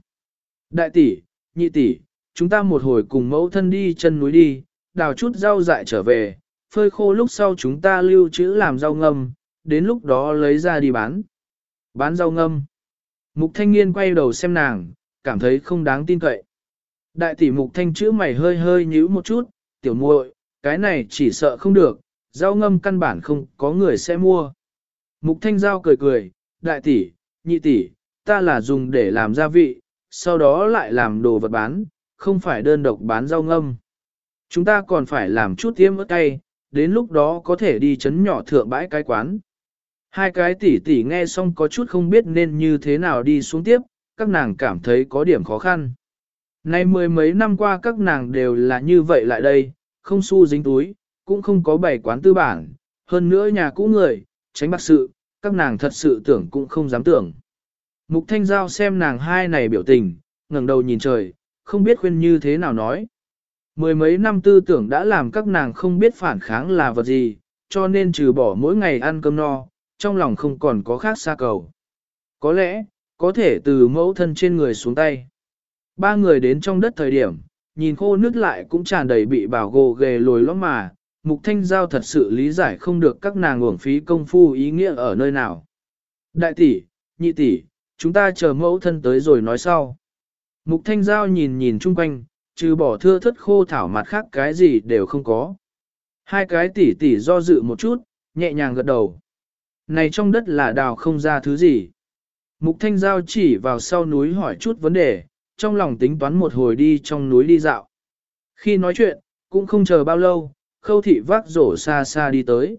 Đại tỷ, nhị tỷ, chúng ta một hồi cùng mẫu thân đi chân núi đi, đào chút rau dại trở về, phơi khô lúc sau chúng ta lưu trữ làm rau ngâm, đến lúc đó lấy ra đi bán. Bán rau ngâm. Mục thanh niên quay đầu xem nàng, cảm thấy không đáng tin cậy. Đại tỷ mục thanh chữ mày hơi hơi nhíu một chút, tiểu muội, cái này chỉ sợ không được, rau ngâm căn bản không có người sẽ mua. Mục thanh giao cười cười, đại tỷ, nhị tỷ, ta là dùng để làm gia vị, sau đó lại làm đồ vật bán, không phải đơn độc bán rau ngâm. Chúng ta còn phải làm chút tiêm ớt cay, đến lúc đó có thể đi chấn nhỏ thượng bãi cái quán. Hai cái tỷ tỷ nghe xong có chút không biết nên như thế nào đi xuống tiếp, các nàng cảm thấy có điểm khó khăn. Nay mười mấy năm qua các nàng đều là như vậy lại đây, không xu dính túi, cũng không có bảy quán tư bản, hơn nữa nhà cũ người, tránh bạc sự, các nàng thật sự tưởng cũng không dám tưởng. Mục Thanh Giao xem nàng hai này biểu tình, ngẩng đầu nhìn trời, không biết khuyên như thế nào nói. Mười mấy năm tư tưởng đã làm các nàng không biết phản kháng là vật gì, cho nên trừ bỏ mỗi ngày ăn cơm no, trong lòng không còn có khác xa cầu. Có lẽ, có thể từ mẫu thân trên người xuống tay. Ba người đến trong đất thời điểm, nhìn khô nước lại cũng tràn đầy bị bảo gồ ghề lồi lõm mà, mục thanh giao thật sự lý giải không được các nàng uổng phí công phu ý nghĩa ở nơi nào. Đại tỷ, nhị tỷ, chúng ta chờ mẫu thân tới rồi nói sau. Mục thanh giao nhìn nhìn chung quanh, trừ bỏ thưa thất khô thảo mặt khác cái gì đều không có. Hai cái tỷ tỷ do dự một chút, nhẹ nhàng gật đầu. Này trong đất là đào không ra thứ gì. Mục thanh giao chỉ vào sau núi hỏi chút vấn đề, trong lòng tính toán một hồi đi trong núi đi dạo. Khi nói chuyện, cũng không chờ bao lâu, khâu thị vác rổ xa xa đi tới.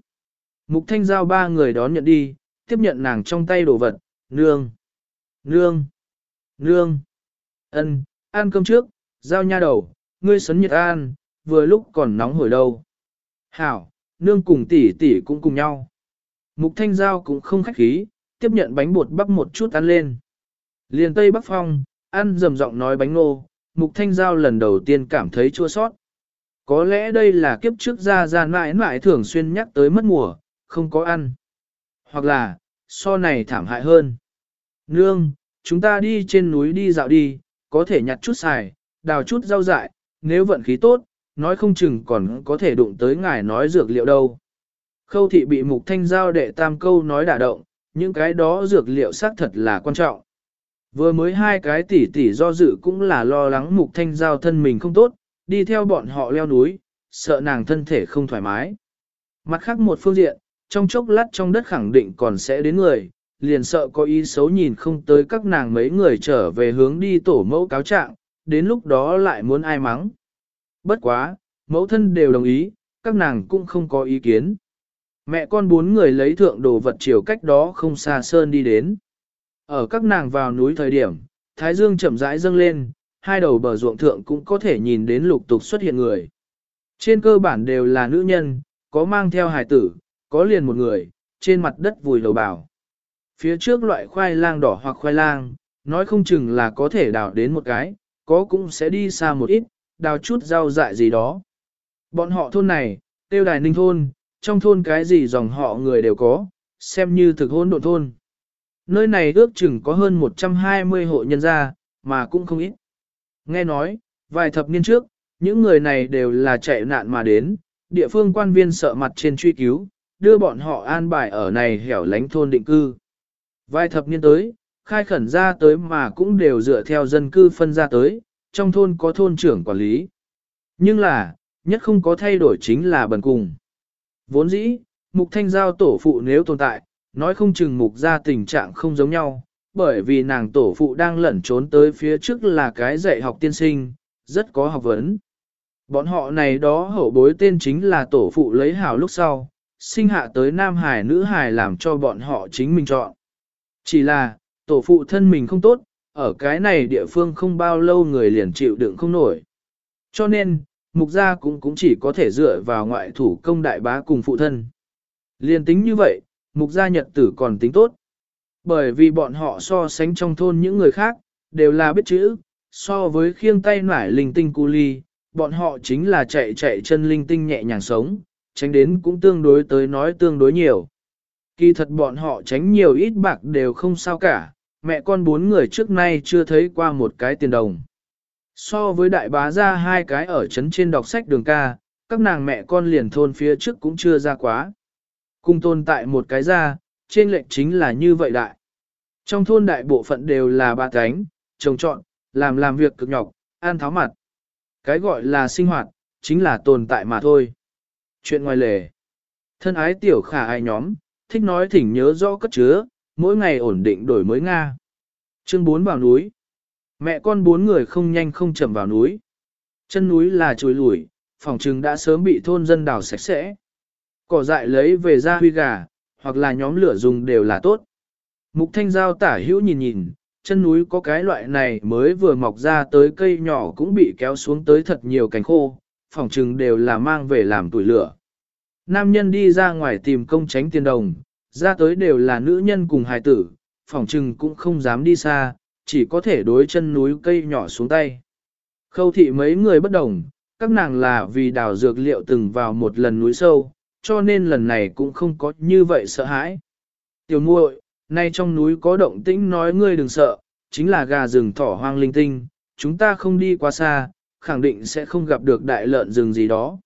Mục thanh giao ba người đón nhận đi, tiếp nhận nàng trong tay đồ vật, nương, nương, nương, ân, ăn cơm trước, giao nha đầu, ngươi sấn nhiệt an, vừa lúc còn nóng hổi đâu. Hảo, nương cùng tỷ tỷ cũng cùng nhau. Mục thanh giao cũng không khách khí, tiếp nhận bánh bột bắp một chút ăn lên. Liền tây bắc phong, ăn rầm giọng nói bánh nô, mục thanh giao lần đầu tiên cảm thấy chua sót. Có lẽ đây là kiếp trước ra ra mãi mãi thường xuyên nhắc tới mất mùa, không có ăn. Hoặc là, so này thảm hại hơn. Nương, chúng ta đi trên núi đi dạo đi, có thể nhặt chút xài, đào chút rau dại, nếu vận khí tốt, nói không chừng còn có thể đụng tới ngài nói dược liệu đâu. Khâu thị bị mục thanh giao đệ tam câu nói đả động, những cái đó dược liệu xác thật là quan trọng. Vừa mới hai cái tỷ tỷ do dự cũng là lo lắng mục thanh giao thân mình không tốt, đi theo bọn họ leo núi, sợ nàng thân thể không thoải mái. Mặt khác một phương diện, trong chốc lát trong đất khẳng định còn sẽ đến người, liền sợ có ý xấu nhìn không tới các nàng mấy người trở về hướng đi tổ mẫu cáo trạng, đến lúc đó lại muốn ai mắng. Bất quá, mẫu thân đều đồng ý, các nàng cũng không có ý kiến. Mẹ con bốn người lấy thượng đồ vật chiều cách đó không xa sơn đi đến. Ở các nàng vào núi thời điểm, Thái Dương chậm rãi dâng lên, hai đầu bờ ruộng thượng cũng có thể nhìn đến lục tục xuất hiện người. Trên cơ bản đều là nữ nhân, có mang theo hài tử, có liền một người, trên mặt đất vùi đầu bảo. Phía trước loại khoai lang đỏ hoặc khoai lang, nói không chừng là có thể đào đến một cái, có cũng sẽ đi xa một ít, đào chút rau dại gì đó. Bọn họ thôn này, tiêu đài ninh thôn, trong thôn cái gì dòng họ người đều có, xem như thực hôn độn thôn. Nơi này ước chừng có hơn 120 hộ nhân gia, mà cũng không ít. Nghe nói, vài thập niên trước, những người này đều là chạy nạn mà đến, địa phương quan viên sợ mặt trên truy cứu, đưa bọn họ an bài ở này hẻo lánh thôn định cư. Vài thập niên tới, khai khẩn ra tới mà cũng đều dựa theo dân cư phân ra tới, trong thôn có thôn trưởng quản lý. Nhưng là, nhất không có thay đổi chính là bần cùng. Vốn dĩ, mục thanh giao tổ phụ nếu tồn tại, nói không chừng mục ra tình trạng không giống nhau, bởi vì nàng tổ phụ đang lẩn trốn tới phía trước là cái dạy học tiên sinh, rất có học vấn. Bọn họ này đó hậu bối tên chính là tổ phụ lấy hảo lúc sau, sinh hạ tới nam hải nữ hải làm cho bọn họ chính mình chọn. Chỉ là, tổ phụ thân mình không tốt, ở cái này địa phương không bao lâu người liền chịu đựng không nổi. Cho nên, mục gia cũng cũng chỉ có thể dựa vào ngoại thủ công đại bá cùng phụ thân. Liên tính như vậy, mục gia nhật tử còn tính tốt. Bởi vì bọn họ so sánh trong thôn những người khác, đều là biết chữ, so với khiêng tay nải linh tinh cu ly, bọn họ chính là chạy chạy chân linh tinh nhẹ nhàng sống, tránh đến cũng tương đối tới nói tương đối nhiều. Kỳ thật bọn họ tránh nhiều ít bạc đều không sao cả, mẹ con bốn người trước nay chưa thấy qua một cái tiền đồng. So với đại bá ra hai cái ở trấn trên đọc sách đường ca, các nàng mẹ con liền thôn phía trước cũng chưa ra quá. Cùng tồn tại một cái ra, trên lệnh chính là như vậy đại. Trong thôn đại bộ phận đều là ba cánh, trồng trọn, làm làm việc cực nhọc, an tháo mặt. Cái gọi là sinh hoạt, chính là tồn tại mà thôi. Chuyện ngoài lề. Thân ái tiểu khả ai nhóm, thích nói thỉnh nhớ rõ cất chứa, mỗi ngày ổn định đổi mới Nga. Chương 4 vào núi. Mẹ con bốn người không nhanh không chậm vào núi. Chân núi là chuối lủi, phòng trừng đã sớm bị thôn dân đào sạch sẽ. Cỏ dại lấy về ra huy gà, hoặc là nhóm lửa dùng đều là tốt. Mục thanh giao tả hữu nhìn nhìn, chân núi có cái loại này mới vừa mọc ra tới cây nhỏ cũng bị kéo xuống tới thật nhiều cánh khô, phòng trừng đều là mang về làm tuổi lửa. Nam nhân đi ra ngoài tìm công tránh tiền đồng, ra tới đều là nữ nhân cùng hài tử, phòng trừng cũng không dám đi xa, chỉ có thể đối chân núi cây nhỏ xuống tay. Khâu thị mấy người bất đồng, các nàng là vì đào dược liệu từng vào một lần núi sâu, cho nên lần này cũng không có như vậy sợ hãi. Tiểu muội, nay trong núi có động tĩnh nói ngươi đừng sợ, chính là gà rừng thỏ hoang linh tinh, chúng ta không đi quá xa, khẳng định sẽ không gặp được đại lợn rừng gì đó.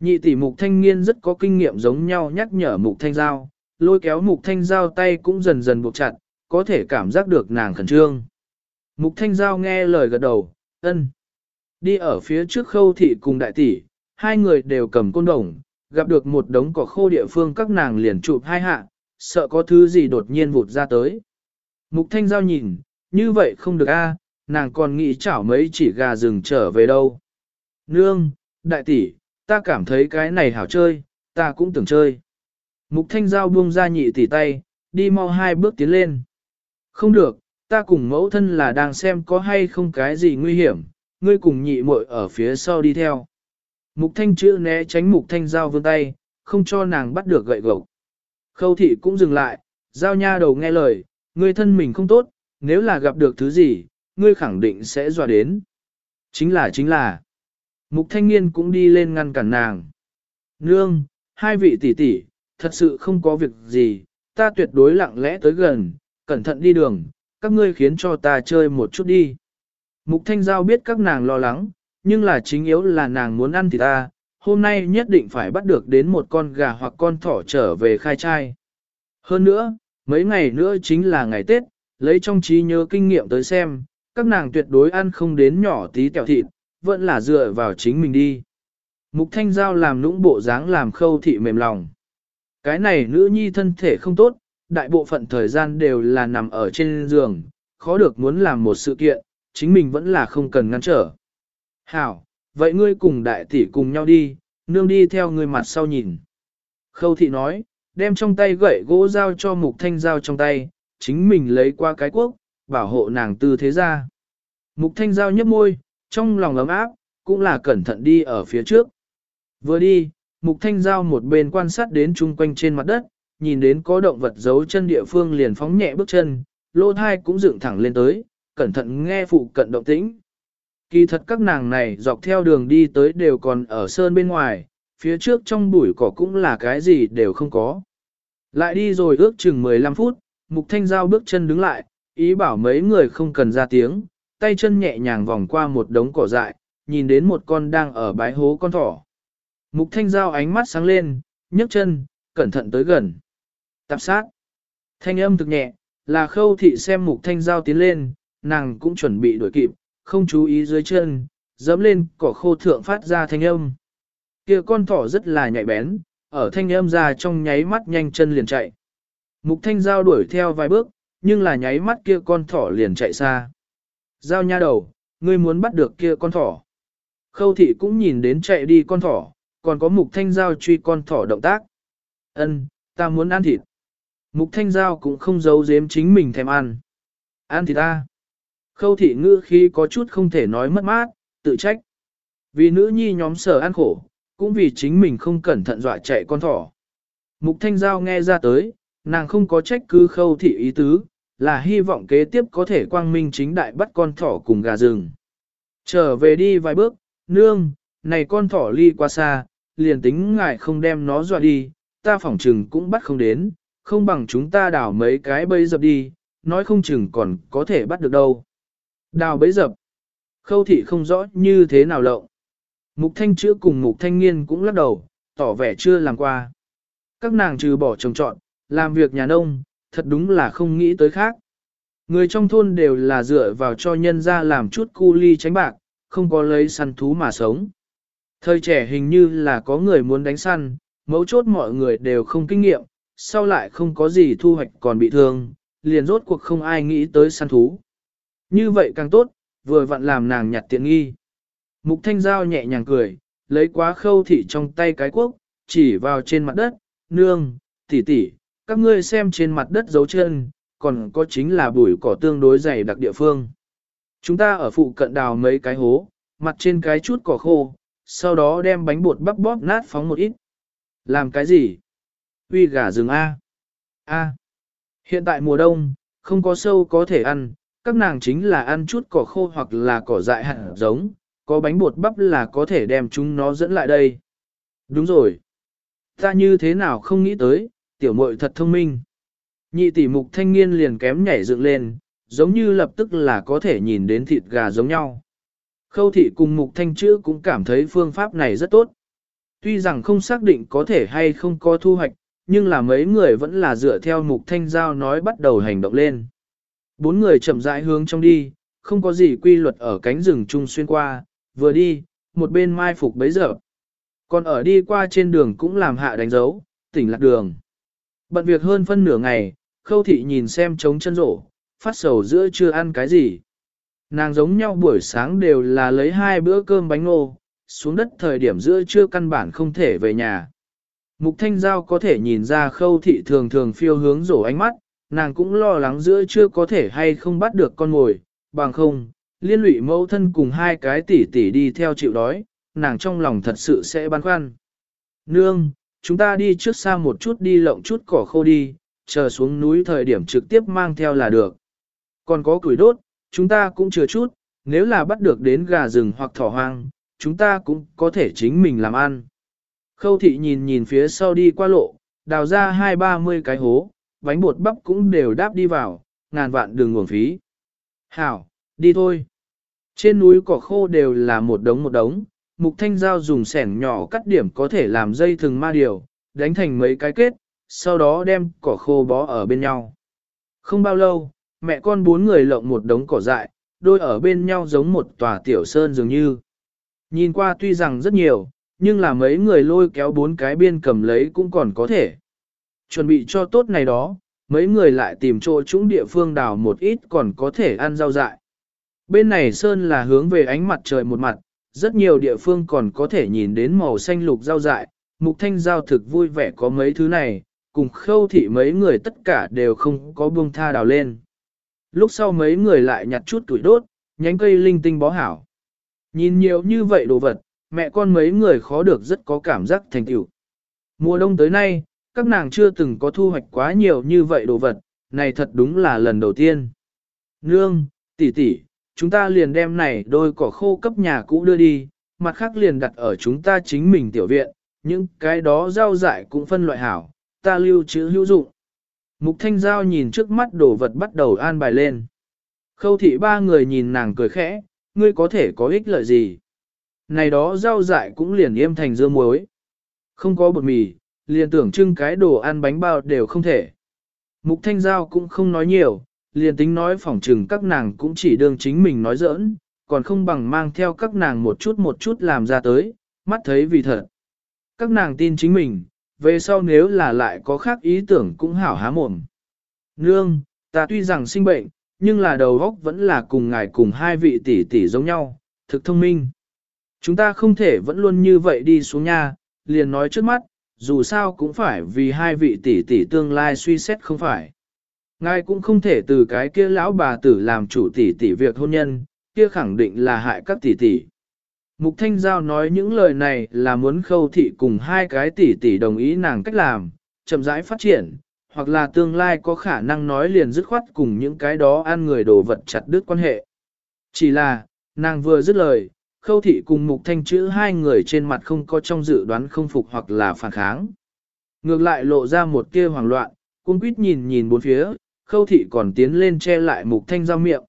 Nhị tỷ mục thanh niên rất có kinh nghiệm giống nhau nhắc nhở mục thanh giao, lôi kéo mục thanh giao tay cũng dần dần buộc chặt, có thể cảm giác được nàng khẩn trương. Mục thanh giao nghe lời gật đầu, ân. Đi ở phía trước khâu thị cùng đại tỷ, hai người đều cầm côn đồng, gặp được một đống cỏ khô địa phương các nàng liền chụp hai hạ, sợ có thứ gì đột nhiên vụt ra tới. Mục thanh giao nhìn, như vậy không được a, nàng còn nghĩ chảo mấy chỉ gà rừng trở về đâu. Nương, đại tỷ, ta cảm thấy cái này hảo chơi, ta cũng tưởng chơi. Mục thanh giao buông ra nhị tỷ tay, đi mau hai bước tiến lên. Không được, ta cùng mẫu thân là đang xem có hay không cái gì nguy hiểm, ngươi cùng nhị muội ở phía sau đi theo. Mục thanh chữ né tránh mục thanh giao vươn tay, không cho nàng bắt được gậy gộc. Khâu thị cũng dừng lại, giao nha đầu nghe lời, ngươi thân mình không tốt, nếu là gặp được thứ gì, ngươi khẳng định sẽ dọa đến. Chính là chính là. Mục thanh niên cũng đi lên ngăn cản nàng. Nương, hai vị tỷ tỷ, thật sự không có việc gì, ta tuyệt đối lặng lẽ tới gần, cẩn thận đi đường, các ngươi khiến cho ta chơi một chút đi. Mục Thanh Giao biết các nàng lo lắng, nhưng là chính yếu là nàng muốn ăn thì ta, hôm nay nhất định phải bắt được đến một con gà hoặc con thỏ trở về khai trai. Hơn nữa, mấy ngày nữa chính là ngày Tết, lấy trong trí nhớ kinh nghiệm tới xem, các nàng tuyệt đối ăn không đến nhỏ tí tẹo thịt, vẫn là dựa vào chính mình đi. Mục Thanh Giao làm nũng bộ dáng làm khâu thị mềm lòng. Cái này nữ nhi thân thể không tốt, đại bộ phận thời gian đều là nằm ở trên giường, khó được muốn làm một sự kiện, chính mình vẫn là không cần ngăn trở. Hảo, vậy ngươi cùng đại tỷ cùng nhau đi, nương đi theo ngươi mặt sau nhìn. Khâu thị nói, đem trong tay gậy gỗ giao cho mục thanh giao trong tay, chính mình lấy qua cái quốc, bảo hộ nàng tư thế ra. Mục thanh giao nhấp môi, trong lòng ấm áp, cũng là cẩn thận đi ở phía trước. Vừa đi, mục thanh giao một bên quan sát đến chung quanh trên mặt đất, nhìn đến có động vật giấu chân địa phương liền phóng nhẹ bước chân, lô thai cũng dựng thẳng lên tới, cẩn thận nghe phụ cận động tĩnh. Kỳ thật các nàng này dọc theo đường đi tới đều còn ở sơn bên ngoài, phía trước trong bụi cỏ cũng là cái gì đều không có. Lại đi rồi ước chừng 15 phút, Mục Thanh Giao bước chân đứng lại, ý bảo mấy người không cần ra tiếng, tay chân nhẹ nhàng vòng qua một đống cỏ dại, nhìn đến một con đang ở bái hố con thỏ. Mục Thanh Giao ánh mắt sáng lên, nhấc chân, cẩn thận tới gần. Tạp sát. Thanh âm thực nhẹ, là khâu thị xem mục thanh giao tiến lên, nàng cũng chuẩn bị đuổi kịp, không chú ý dưới chân, dẫm lên cỏ khô thượng phát ra thanh âm. kia con thỏ rất là nhạy bén, ở thanh âm ra trong nháy mắt nhanh chân liền chạy. Mục thanh giao đuổi theo vài bước, nhưng là nháy mắt kia con thỏ liền chạy xa. Giao nha đầu, ngươi muốn bắt được kia con thỏ. Khâu thị cũng nhìn đến chạy đi con thỏ, còn có mục thanh giao truy con thỏ động tác. Ân, ta muốn ăn thịt. Mục thanh giao cũng không giấu giếm chính mình thèm ăn. Ăn thì ta. Khâu thị ngữ khi có chút không thể nói mất mát, tự trách. Vì nữ nhi nhóm sở ăn khổ, cũng vì chính mình không cẩn thận dọa chạy con thỏ. Mục thanh giao nghe ra tới, nàng không có trách cứ khâu thị ý tứ, là hy vọng kế tiếp có thể quang minh chính đại bắt con thỏ cùng gà rừng. Trở về đi vài bước, nương, này con thỏ ly qua xa, liền tính ngại không đem nó dọa đi, ta phỏng chừng cũng bắt không đến, không bằng chúng ta đào mấy cái bẫy dập đi, nói không chừng còn có thể bắt được đâu. Đào bẫy dập, khâu thị không rõ như thế nào lộng. Mục thanh chữa cùng mục thanh niên cũng lắc đầu, tỏ vẻ chưa làm qua. Các nàng trừ bỏ trồng trọn, làm việc nhà nông, thật đúng là không nghĩ tới khác. Người trong thôn đều là dựa vào cho nhân ra làm chút cu ly tránh bạc, không có lấy săn thú mà sống. Thời trẻ hình như là có người muốn đánh săn, mấu chốt mọi người đều không kinh nghiệm, sau lại không có gì thu hoạch còn bị thương, liền rốt cuộc không ai nghĩ tới săn thú. Như vậy càng tốt, vừa vặn làm nàng nhặt tiện nghi. Mục thanh giao nhẹ nhàng cười, lấy quá khâu thị trong tay cái quốc, chỉ vào trên mặt đất, nương, tỷ tỷ, các ngươi xem trên mặt đất dấu chân, còn có chính là bụi cỏ tương đối dày đặc địa phương. Chúng ta ở phụ cận đào mấy cái hố, mặt trên cái chút cỏ khô, sau đó đem bánh bột bắp bóp nát phóng một ít. Làm cái gì? Uy gà rừng A. A. Hiện tại mùa đông, không có sâu có thể ăn, các nàng chính là ăn chút cỏ khô hoặc là cỏ dại hạt giống, có bánh bột bắp là có thể đem chúng nó dẫn lại đây. Đúng rồi. Ta như thế nào không nghĩ tới, tiểu muội thật thông minh. Nhị tỷ mục thanh niên liền kém nhảy dựng lên, giống như lập tức là có thể nhìn đến thịt gà giống nhau. Khâu thị cùng mục thanh chữ cũng cảm thấy phương pháp này rất tốt. Tuy rằng không xác định có thể hay không có thu hoạch, nhưng là mấy người vẫn là dựa theo mục thanh giao nói bắt đầu hành động lên. Bốn người chậm rãi hướng trong đi, không có gì quy luật ở cánh rừng chung xuyên qua, vừa đi, một bên mai phục bấy giờ. Còn ở đi qua trên đường cũng làm hạ đánh dấu, tỉnh lạc đường. Bận việc hơn phân nửa ngày, khâu thị nhìn xem trống chân rổ, phát sầu giữa chưa ăn cái gì. Nàng giống nhau buổi sáng đều là lấy hai bữa cơm bánh ngô, xuống đất thời điểm giữa trưa căn bản không thể về nhà. Mục Thanh Giao có thể nhìn ra khâu thị thường thường phiêu hướng rổ ánh mắt, nàng cũng lo lắng giữa chưa có thể hay không bắt được con ngồi, bằng không, liên lụy mẫu thân cùng hai cái tỷ tỷ đi theo chịu đói, nàng trong lòng thật sự sẽ băn khoăn. Nương, chúng ta đi trước xa một chút đi lộng chút cỏ khô đi, chờ xuống núi thời điểm trực tiếp mang theo là được. Còn có củi đốt, chúng ta cũng chưa chút, nếu là bắt được đến gà rừng hoặc thỏ hoang, chúng ta cũng có thể chính mình làm ăn. Khâu thị nhìn nhìn phía sau đi qua lộ, đào ra hai ba mươi cái hố, bánh bột bắp cũng đều đáp đi vào, ngàn vạn đường nguồn phí. Hảo, đi thôi. Trên núi cỏ khô đều là một đống một đống, mục thanh giao dùng sẻn nhỏ cắt điểm có thể làm dây thừng ma điều, đánh thành mấy cái kết, sau đó đem cỏ khô bó ở bên nhau. Không bao lâu, mẹ con bốn người lộng một đống cỏ dại, đôi ở bên nhau giống một tòa tiểu sơn dường như. Nhìn qua tuy rằng rất nhiều, nhưng là mấy người lôi kéo bốn cái biên cầm lấy cũng còn có thể. Chuẩn bị cho tốt này đó, mấy người lại tìm chỗ trũng địa phương đào một ít còn có thể ăn rau dại. Bên này sơn là hướng về ánh mặt trời một mặt, rất nhiều địa phương còn có thể nhìn đến màu xanh lục rau dại, mục thanh giao thực vui vẻ có mấy thứ này, cùng khâu thị mấy người tất cả đều không có buông tha đào lên. Lúc sau mấy người lại nhặt chút tuổi đốt, nhánh cây linh tinh bó hảo. Nhìn nhiều như vậy đồ vật, mẹ con mấy người khó được rất có cảm giác thành tựu. Mùa đông tới nay, các nàng chưa từng có thu hoạch quá nhiều như vậy đồ vật, này thật đúng là lần đầu tiên. Nương, tỷ tỷ, chúng ta liền đem này đôi cỏ khô cấp nhà cũ đưa đi, mặt khác liền đặt ở chúng ta chính mình tiểu viện, những cái đó rau dại cũng phân loại hảo, ta lưu trữ hữu dụng. Mục Thanh Giao nhìn trước mắt đồ vật bắt đầu an bài lên. Khâu thị ba người nhìn nàng cười khẽ, ngươi có thể có ích lợi gì? Này đó rau dại cũng liền yêm thành dưa muối. Không có bột mì, liền tưởng trưng cái đồ ăn bánh bao đều không thể. Mục Thanh Giao cũng không nói nhiều, liền tính nói phỏng trừng các nàng cũng chỉ đương chính mình nói giỡn, còn không bằng mang theo các nàng một chút một chút làm ra tới, mắt thấy vì thật. Các nàng tin chính mình, về sau nếu là lại có khác ý tưởng cũng hảo há mồm. Nương, ta tuy rằng sinh bệnh, nhưng là đầu óc vẫn là cùng ngài cùng hai vị tỷ tỷ giống nhau, thực thông minh. Chúng ta không thể vẫn luôn như vậy đi xuống nha, liền nói trước mắt, dù sao cũng phải vì hai vị tỷ tỷ tương lai suy xét không phải. Ngài cũng không thể từ cái kia lão bà tử làm chủ tỷ tỷ việc hôn nhân, kia khẳng định là hại các tỷ tỷ. Mục Thanh Giao nói những lời này là muốn khâu thị cùng hai cái tỷ tỷ đồng ý nàng cách làm, chậm rãi phát triển, hoặc là tương lai có khả năng nói liền dứt khoát cùng những cái đó ăn người đồ vật chặt đứt quan hệ. Chỉ là, nàng vừa dứt lời, khâu thị cùng mục thanh chữ hai người trên mặt không có trong dự đoán không phục hoặc là phản kháng. Ngược lại lộ ra một kia hoảng loạn, cung quýt nhìn nhìn bốn phía, khâu thị còn tiến lên che lại mục thanh giao miệng.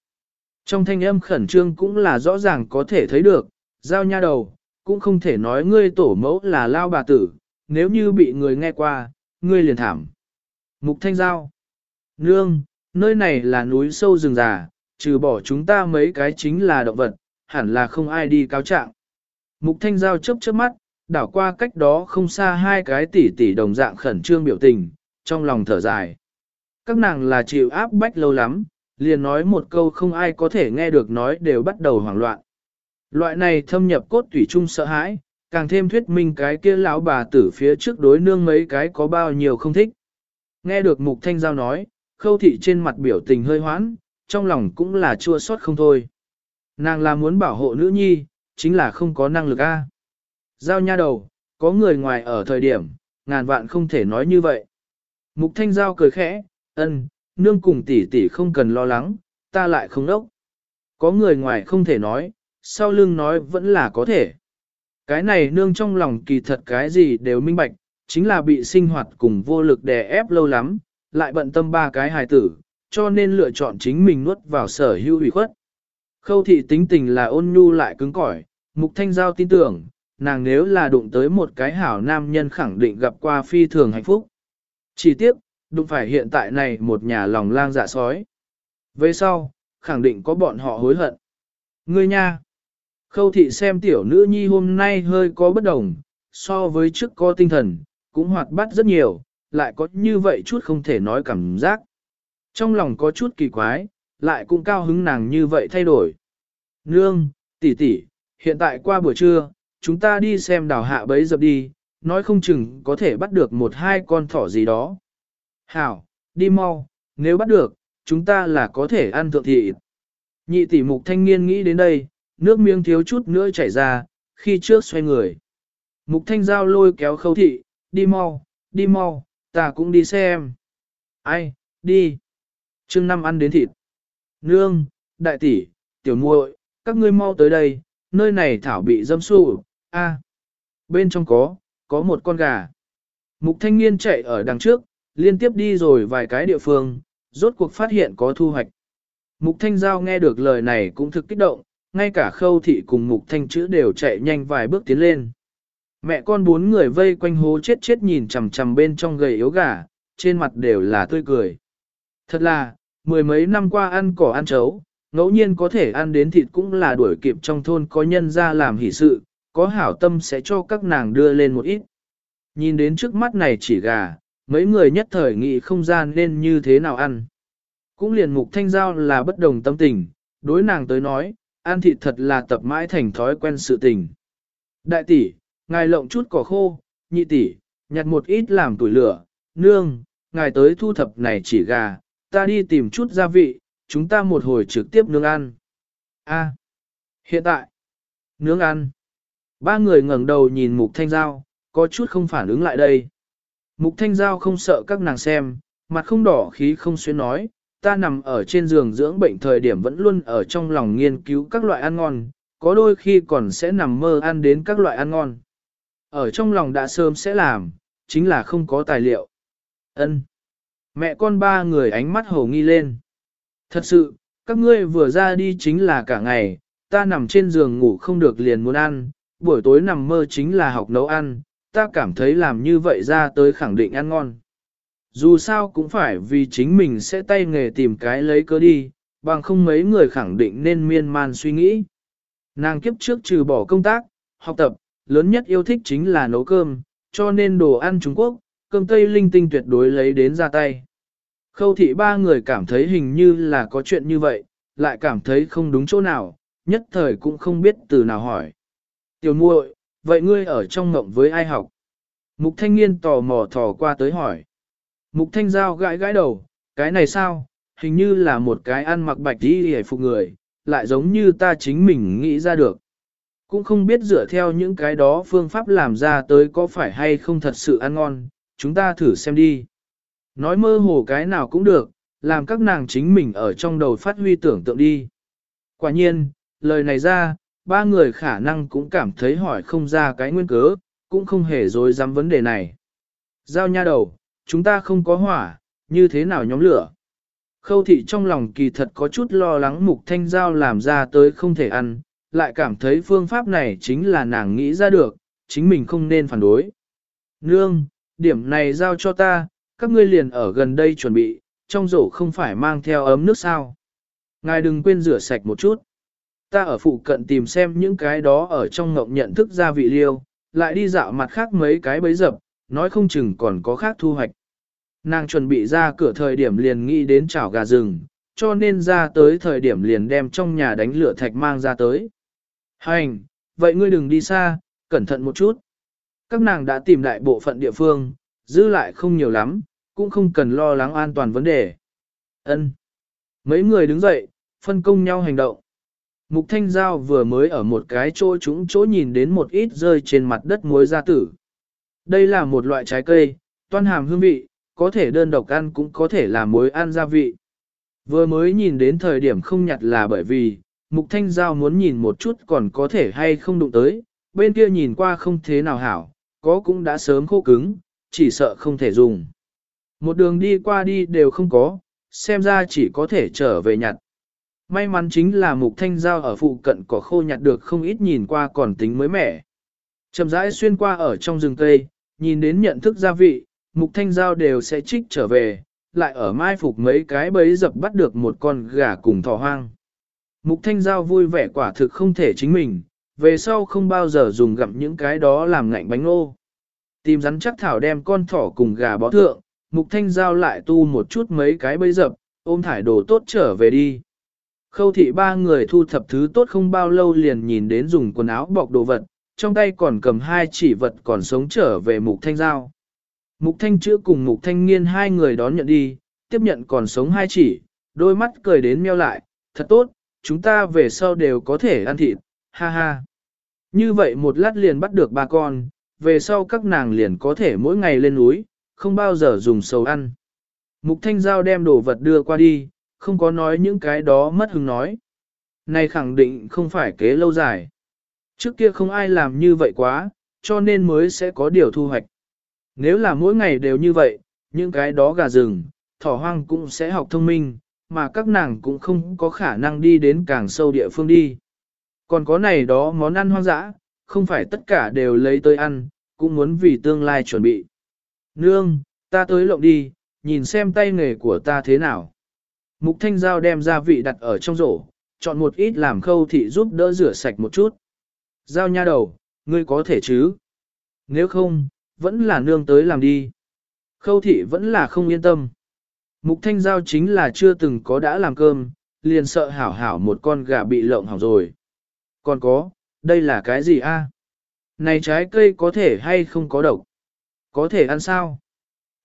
Trong thanh âm khẩn trương cũng là rõ ràng có thể thấy được, giao nha đầu, cũng không thể nói ngươi tổ mẫu là lao bà tử, nếu như bị người nghe qua, ngươi liền thảm. Mục thanh giao. Nương, nơi này là núi sâu rừng già, trừ bỏ chúng ta mấy cái chính là động vật, hẳn là không ai đi cáo trạng. Mục thanh giao chớp chớp mắt, đảo qua cách đó không xa hai cái tỷ tỷ đồng dạng khẩn trương biểu tình, trong lòng thở dài. Các nàng là chịu áp bách lâu lắm, liền nói một câu không ai có thể nghe được nói đều bắt đầu hoảng loạn. Loại này thâm nhập cốt tủy trung sợ hãi, càng thêm thuyết minh cái kia lão bà tử phía trước đối nương mấy cái có bao nhiêu không thích. Nghe được mục thanh giao nói, khâu thị trên mặt biểu tình hơi hoãn, trong lòng cũng là chua xót không thôi. Nàng là muốn bảo hộ nữ nhi, chính là không có năng lực a. Giao nha đầu, có người ngoài ở thời điểm, ngàn vạn không thể nói như vậy. Mục thanh giao cười khẽ, ân, nương cùng tỷ tỷ không cần lo lắng, ta lại không đốc. Có người ngoài không thể nói, sau lưng nói vẫn là có thể. Cái này nương trong lòng kỳ thật cái gì đều minh bạch, chính là bị sinh hoạt cùng vô lực đè ép lâu lắm, lại bận tâm ba cái hài tử, cho nên lựa chọn chính mình nuốt vào sở hữu ủy khuất. Khâu thị tính tình là ôn nhu lại cứng cỏi, mục thanh giao tin tưởng, nàng nếu là đụng tới một cái hảo nam nhân khẳng định gặp qua phi thường hạnh phúc. Chỉ tiếp, đụng phải hiện tại này một nhà lòng lang dạ sói. Về sau, khẳng định có bọn họ hối hận. Ngươi nha! Khâu thị xem tiểu nữ nhi hôm nay hơi có bất đồng, so với trước có tinh thần, cũng hoạt bát rất nhiều, lại có như vậy chút không thể nói cảm giác. Trong lòng có chút kỳ quái, lại cũng cao hứng nàng như vậy thay đổi. Nương, tỷ tỷ, hiện tại qua buổi trưa, chúng ta đi xem đào hạ bấy dập đi, nói không chừng có thể bắt được một hai con thỏ gì đó. Hảo, đi mau, nếu bắt được, chúng ta là có thể ăn thượng thị. Nhị tỷ mục thanh niên nghĩ đến đây, nước miếng thiếu chút nữa chảy ra, khi trước xoay người. Mục thanh giao lôi kéo khâu thị, đi mau, đi mau, ta cũng đi xem. Ai, đi. chương năm ăn đến thịt. Nương, đại tỷ, tiểu muội, các ngươi mau tới đây, nơi này thảo bị dâm sụ, a bên trong có, có một con gà. Mục thanh niên chạy ở đằng trước, liên tiếp đi rồi vài cái địa phương, rốt cuộc phát hiện có thu hoạch. Mục thanh giao nghe được lời này cũng thực kích động, ngay cả khâu thị cùng mục thanh chữ đều chạy nhanh vài bước tiến lên. Mẹ con bốn người vây quanh hố chết chết nhìn chằm chằm bên trong gầy yếu gà, trên mặt đều là tươi cười. Thật là, mười mấy năm qua ăn cỏ ăn chấu, ngẫu nhiên có thể ăn đến thịt cũng là đuổi kịp trong thôn có nhân ra làm hỷ sự, có hảo tâm sẽ cho các nàng đưa lên một ít. Nhìn đến trước mắt này chỉ gà, mấy người nhất thời nghĩ không gian nên như thế nào ăn. Cũng liền mục thanh giao là bất đồng tâm tình, đối nàng tới nói, ăn thịt thật là tập mãi thành thói quen sự tình. Đại tỷ, ngài lộng chút cỏ khô, nhị tỷ, nhặt một ít làm tuổi lửa, nương, ngài tới thu thập này chỉ gà, ta đi tìm chút gia vị, chúng ta một hồi trực tiếp nướng ăn. A, hiện tại, nướng ăn. Ba người ngẩng đầu nhìn Mục Thanh Giao, có chút không phản ứng lại đây. Mục Thanh Giao không sợ các nàng xem, mặt không đỏ khí không xuyên nói, ta nằm ở trên giường dưỡng bệnh thời điểm vẫn luôn ở trong lòng nghiên cứu các loại ăn ngon, có đôi khi còn sẽ nằm mơ ăn đến các loại ăn ngon. Ở trong lòng đã sớm sẽ làm, chính là không có tài liệu. Ân. Mẹ con ba người ánh mắt hồ nghi lên. Thật sự, các ngươi vừa ra đi chính là cả ngày, ta nằm trên giường ngủ không được liền muốn ăn, buổi tối nằm mơ chính là học nấu ăn, ta cảm thấy làm như vậy ra tới khẳng định ăn ngon. Dù sao cũng phải vì chính mình sẽ tay nghề tìm cái lấy cớ đi, bằng không mấy người khẳng định nên miên man suy nghĩ. Nàng kiếp trước trừ bỏ công tác, học tập, lớn nhất yêu thích chính là nấu cơm, cho nên đồ ăn Trung Quốc, cơm Tây linh tinh tuyệt đối lấy đến ra tay. Khâu thị ba người cảm thấy hình như là có chuyện như vậy, lại cảm thấy không đúng chỗ nào, nhất thời cũng không biết từ nào hỏi. Tiểu muội, vậy ngươi ở trong ngộng với ai học? Mục thanh niên tò mò thò qua tới hỏi. Mục thanh giao gãi gãi đầu, cái này sao, hình như là một cái ăn mặc bạch đi hề phục người, lại giống như ta chính mình nghĩ ra được. Cũng không biết dựa theo những cái đó phương pháp làm ra tới có phải hay không thật sự ăn ngon, chúng ta thử xem đi. Nói mơ hồ cái nào cũng được, làm các nàng chính mình ở trong đầu phát huy tưởng tượng đi. Quả nhiên, lời này ra, ba người khả năng cũng cảm thấy hỏi không ra cái nguyên cớ, cũng không hề dối dám vấn đề này. Giao nha đầu, chúng ta không có hỏa, như thế nào nhóm lửa? Khâu thị trong lòng kỳ thật có chút lo lắng mục thanh giao làm ra tới không thể ăn, lại cảm thấy phương pháp này chính là nàng nghĩ ra được, chính mình không nên phản đối. Nương, điểm này giao cho ta, các ngươi liền ở gần đây chuẩn bị, trong rổ không phải mang theo ấm nước sao. Ngài đừng quên rửa sạch một chút. Ta ở phụ cận tìm xem những cái đó ở trong ngộng nhận thức gia vị liêu, lại đi dạo mặt khác mấy cái bấy dập, nói không chừng còn có khác thu hoạch. Nàng chuẩn bị ra cửa thời điểm liền nghĩ đến chảo gà rừng, cho nên ra tới thời điểm liền đem trong nhà đánh lửa thạch mang ra tới. Hành, vậy ngươi đừng đi xa, cẩn thận một chút. Các nàng đã tìm đại bộ phận địa phương, giữ lại không nhiều lắm, cũng không cần lo lắng an toàn vấn đề. Ân. Mấy người đứng dậy, phân công nhau hành động. Mục Thanh Giao vừa mới ở một cái chỗ chúng chỗ nhìn đến một ít rơi trên mặt đất muối gia tử. Đây là một loại trái cây, toan hàm hương vị, có thể đơn độc ăn cũng có thể là muối ăn gia vị. Vừa mới nhìn đến thời điểm không nhặt là bởi vì, Mục Thanh Giao muốn nhìn một chút còn có thể hay không đụng tới, bên kia nhìn qua không thế nào hảo, có cũng đã sớm khô cứng, chỉ sợ không thể dùng. Một đường đi qua đi đều không có, xem ra chỉ có thể trở về nhặt. May mắn chính là mục thanh giao ở phụ cận có khô nhặt được không ít nhìn qua còn tính mới mẻ. Chậm rãi xuyên qua ở trong rừng cây, nhìn đến nhận thức gia vị, mục thanh giao đều sẽ trích trở về, lại ở mai phục mấy cái bấy dập bắt được một con gà cùng thỏ hoang. Mục thanh giao vui vẻ quả thực không thể chính mình, về sau không bao giờ dùng gặm những cái đó làm ngạnh bánh ngô. Tìm rắn chắc thảo đem con thỏ cùng gà bó thượng, mục thanh giao lại tu một chút mấy cái bấy dập, ôm thải đồ tốt trở về đi. Khâu thị ba người thu thập thứ tốt không bao lâu liền nhìn đến dùng quần áo bọc đồ vật, trong tay còn cầm hai chỉ vật còn sống trở về mục thanh giao. Mục thanh chữa cùng mục thanh nghiên hai người đón nhận đi, tiếp nhận còn sống hai chỉ, đôi mắt cười đến meo lại, thật tốt, chúng ta về sau đều có thể ăn thịt, ha ha. Như vậy một lát liền bắt được ba con, về sau các nàng liền có thể mỗi ngày lên núi, không bao giờ dùng sầu ăn. Mục thanh giao đem đồ vật đưa qua đi, không có nói những cái đó mất hứng nói. Này khẳng định không phải kế lâu dài. Trước kia không ai làm như vậy quá, cho nên mới sẽ có điều thu hoạch. Nếu là mỗi ngày đều như vậy, những cái đó gà rừng, thỏ hoang cũng sẽ học thông minh, mà các nàng cũng không có khả năng đi đến càng sâu địa phương đi. Còn có này đó món ăn hoang dã, không phải tất cả đều lấy tới ăn, cũng muốn vì tương lai chuẩn bị. Nương, ta tới lộng đi, nhìn xem tay nghề của ta thế nào. Mục thanh giao đem gia vị đặt ở trong rổ, chọn một ít làm khâu thị giúp đỡ rửa sạch một chút. Giao nha đầu, ngươi có thể chứ? Nếu không, vẫn là nương tới làm đi. Khâu thị vẫn là không yên tâm. Mục thanh giao chính là chưa từng có đã làm cơm, liền sợ hảo hảo một con gà bị lộng hỏng rồi. Còn có, đây là cái gì a? Này trái cây có thể hay không có độc? Có thể ăn sao?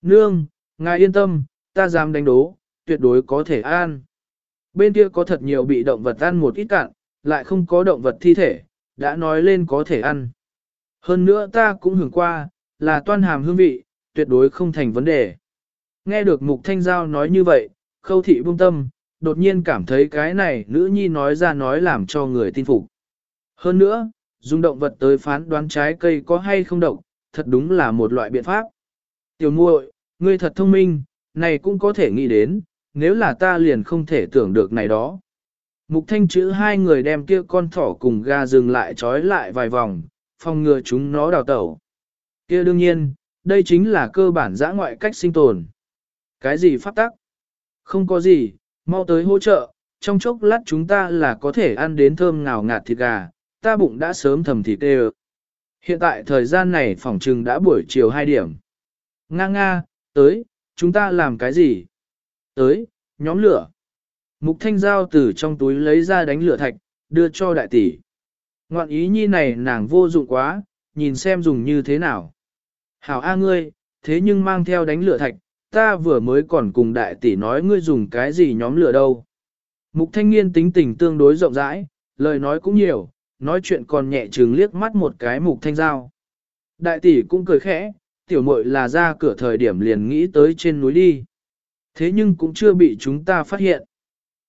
Nương, ngài yên tâm, ta dám đánh đố, tuyệt đối có thể ăn. Bên kia có thật nhiều bị động vật ăn một ít cạn, lại không có động vật thi thể, đã nói lên có thể ăn. Hơn nữa ta cũng hưởng qua, là toan hàm hương vị, tuyệt đối không thành vấn đề. Nghe được Mục Thanh Giao nói như vậy, khâu thị buông tâm, đột nhiên cảm thấy cái này nữ nhi nói ra nói làm cho người tin phục. Hơn nữa, dùng động vật tới phán đoán trái cây có hay không độc, thật đúng là một loại biện pháp. Tiểu muội, ngươi thật thông minh, này cũng có thể nghĩ đến, nếu là ta liền không thể tưởng được này đó. Mục thanh chữ hai người đem kia con thỏ cùng gà dừng lại trói lại vài vòng, phòng ngừa chúng nó đào tẩu. Kia đương nhiên, đây chính là cơ bản giã ngoại cách sinh tồn. Cái gì pháp tắc? Không có gì, mau tới hỗ trợ, trong chốc lát chúng ta là có thể ăn đến thơm ngào ngạt thịt gà, ta bụng đã sớm thầm thịt tê Hiện tại thời gian này phỏng trừng đã buổi chiều 2 điểm. Nga nga, tới, chúng ta làm cái gì? Tới, nhóm lửa. Mục thanh giao từ trong túi lấy ra đánh lửa thạch, đưa cho đại tỷ. Ngoạn ý nhi này nàng vô dụng quá, nhìn xem dùng như thế nào. Hảo A ngươi, thế nhưng mang theo đánh lửa thạch, ta vừa mới còn cùng đại tỷ nói ngươi dùng cái gì nhóm lửa đâu. Mục thanh niên tính tình tương đối rộng rãi, lời nói cũng nhiều, nói chuyện còn nhẹ trừng liếc mắt một cái mục thanh giao. Đại tỷ cũng cười khẽ, tiểu muội là ra cửa thời điểm liền nghĩ tới trên núi đi. Thế nhưng cũng chưa bị chúng ta phát hiện.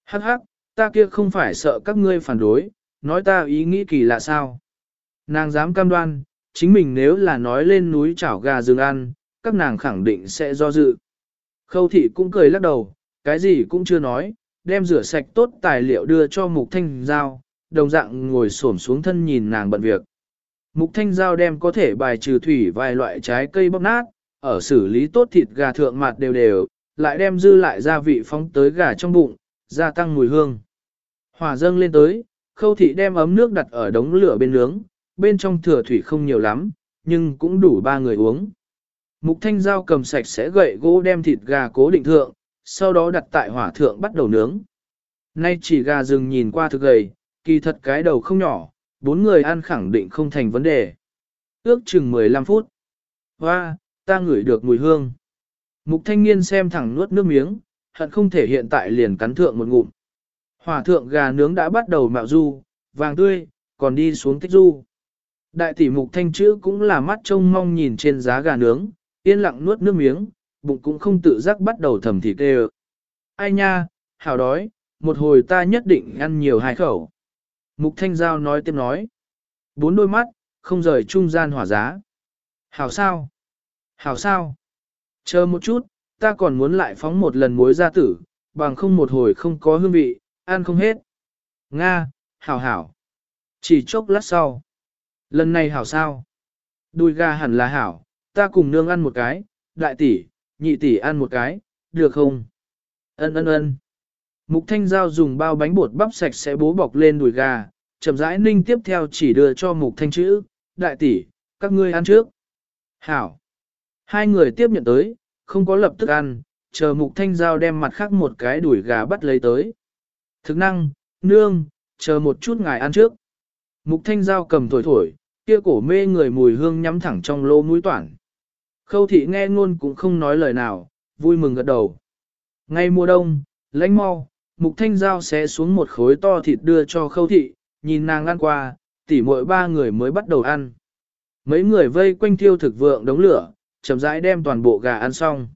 Hắc hắc, ta kia không phải sợ các ngươi phản đối, nói ta ý nghĩ kỳ lạ sao. Nàng dám cam đoan, chính mình nếu là nói lên núi chảo gà rừng ăn, các nàng khẳng định sẽ do dự. Khâu thị cũng cười lắc đầu, cái gì cũng chưa nói, đem rửa sạch tốt tài liệu đưa cho Mục Thanh Giao, đồng dạng ngồi xổm xuống thân nhìn nàng bận việc. Mục Thanh Giao đem có thể bài trừ thủy vài loại trái cây bóc nát, ở xử lý tốt thịt gà thượng mặt đều đều, lại đem dư lại gia vị phóng tới gà trong bụng, gia tăng mùi hương. Hỏa dâng lên tới, khâu thị đem ấm nước đặt ở đống lửa bên nướng, bên trong thừa thủy không nhiều lắm, nhưng cũng đủ ba người uống. Mục thanh dao cầm sạch sẽ gậy gỗ đem thịt gà cố định thượng, sau đó đặt tại hỏa thượng bắt đầu nướng. Nay chỉ gà rừng nhìn qua thực gầy, kỳ thật cái đầu không nhỏ, bốn người ăn khẳng định không thành vấn đề. Ước chừng 15 phút. Hoa, ta ngửi được mùi hương. Mục thanh niên xem thẳng nuốt nước miếng, hận không thể hiện tại liền cắn thượng một ngụm. Hỏa thượng gà nướng đã bắt đầu mạo du, vàng tươi, còn đi xuống tích du. Đại tỷ mục thanh chữ cũng là mắt trông mong nhìn trên giá gà nướng, yên lặng nuốt nước miếng, bụng cũng không tự giác bắt đầu thầm thịt đều. Ai nha, hào đói, một hồi ta nhất định ăn nhiều hai khẩu. Mục thanh giao nói tiếp nói. Bốn đôi mắt, không rời trung gian hỏa giá. Hảo sao? Hảo sao? Chờ một chút, ta còn muốn lại phóng một lần muối ra tử, bằng không một hồi không có hương vị, ăn không hết. Nga, hảo hảo. Chỉ chốc lát sau. Lần này hảo sao? Đùi gà hẳn là hảo, ta cùng nương ăn một cái, đại tỷ, nhị tỷ ăn một cái, được không? Ân ân ân. Mục Thanh Giao dùng bao bánh bột bắp sạch sẽ bố bọc lên đùi gà, chậm rãi ninh tiếp theo chỉ đưa cho Mục Thanh chữ, đại tỷ, các ngươi ăn trước. Hảo. Hai người tiếp nhận tới, không có lập tức ăn, chờ Mục Thanh Giao đem mặt khác một cái đùi gà bắt lấy tới. Thực năng, nương, chờ một chút ngài ăn trước. Mục Thanh Giao cầm thổi thổi, kia cổ mê người mùi hương nhắm thẳng trong lô mũi toản. Khâu thị nghe ngôn cũng không nói lời nào, vui mừng gật đầu. Ngay mùa đông, lãnh mau, mục thanh giao sẽ xuống một khối to thịt đưa cho khâu thị, nhìn nàng ăn qua, tỉ mỗi ba người mới bắt đầu ăn. Mấy người vây quanh thiêu thực vượng đống lửa, chậm rãi đem toàn bộ gà ăn xong.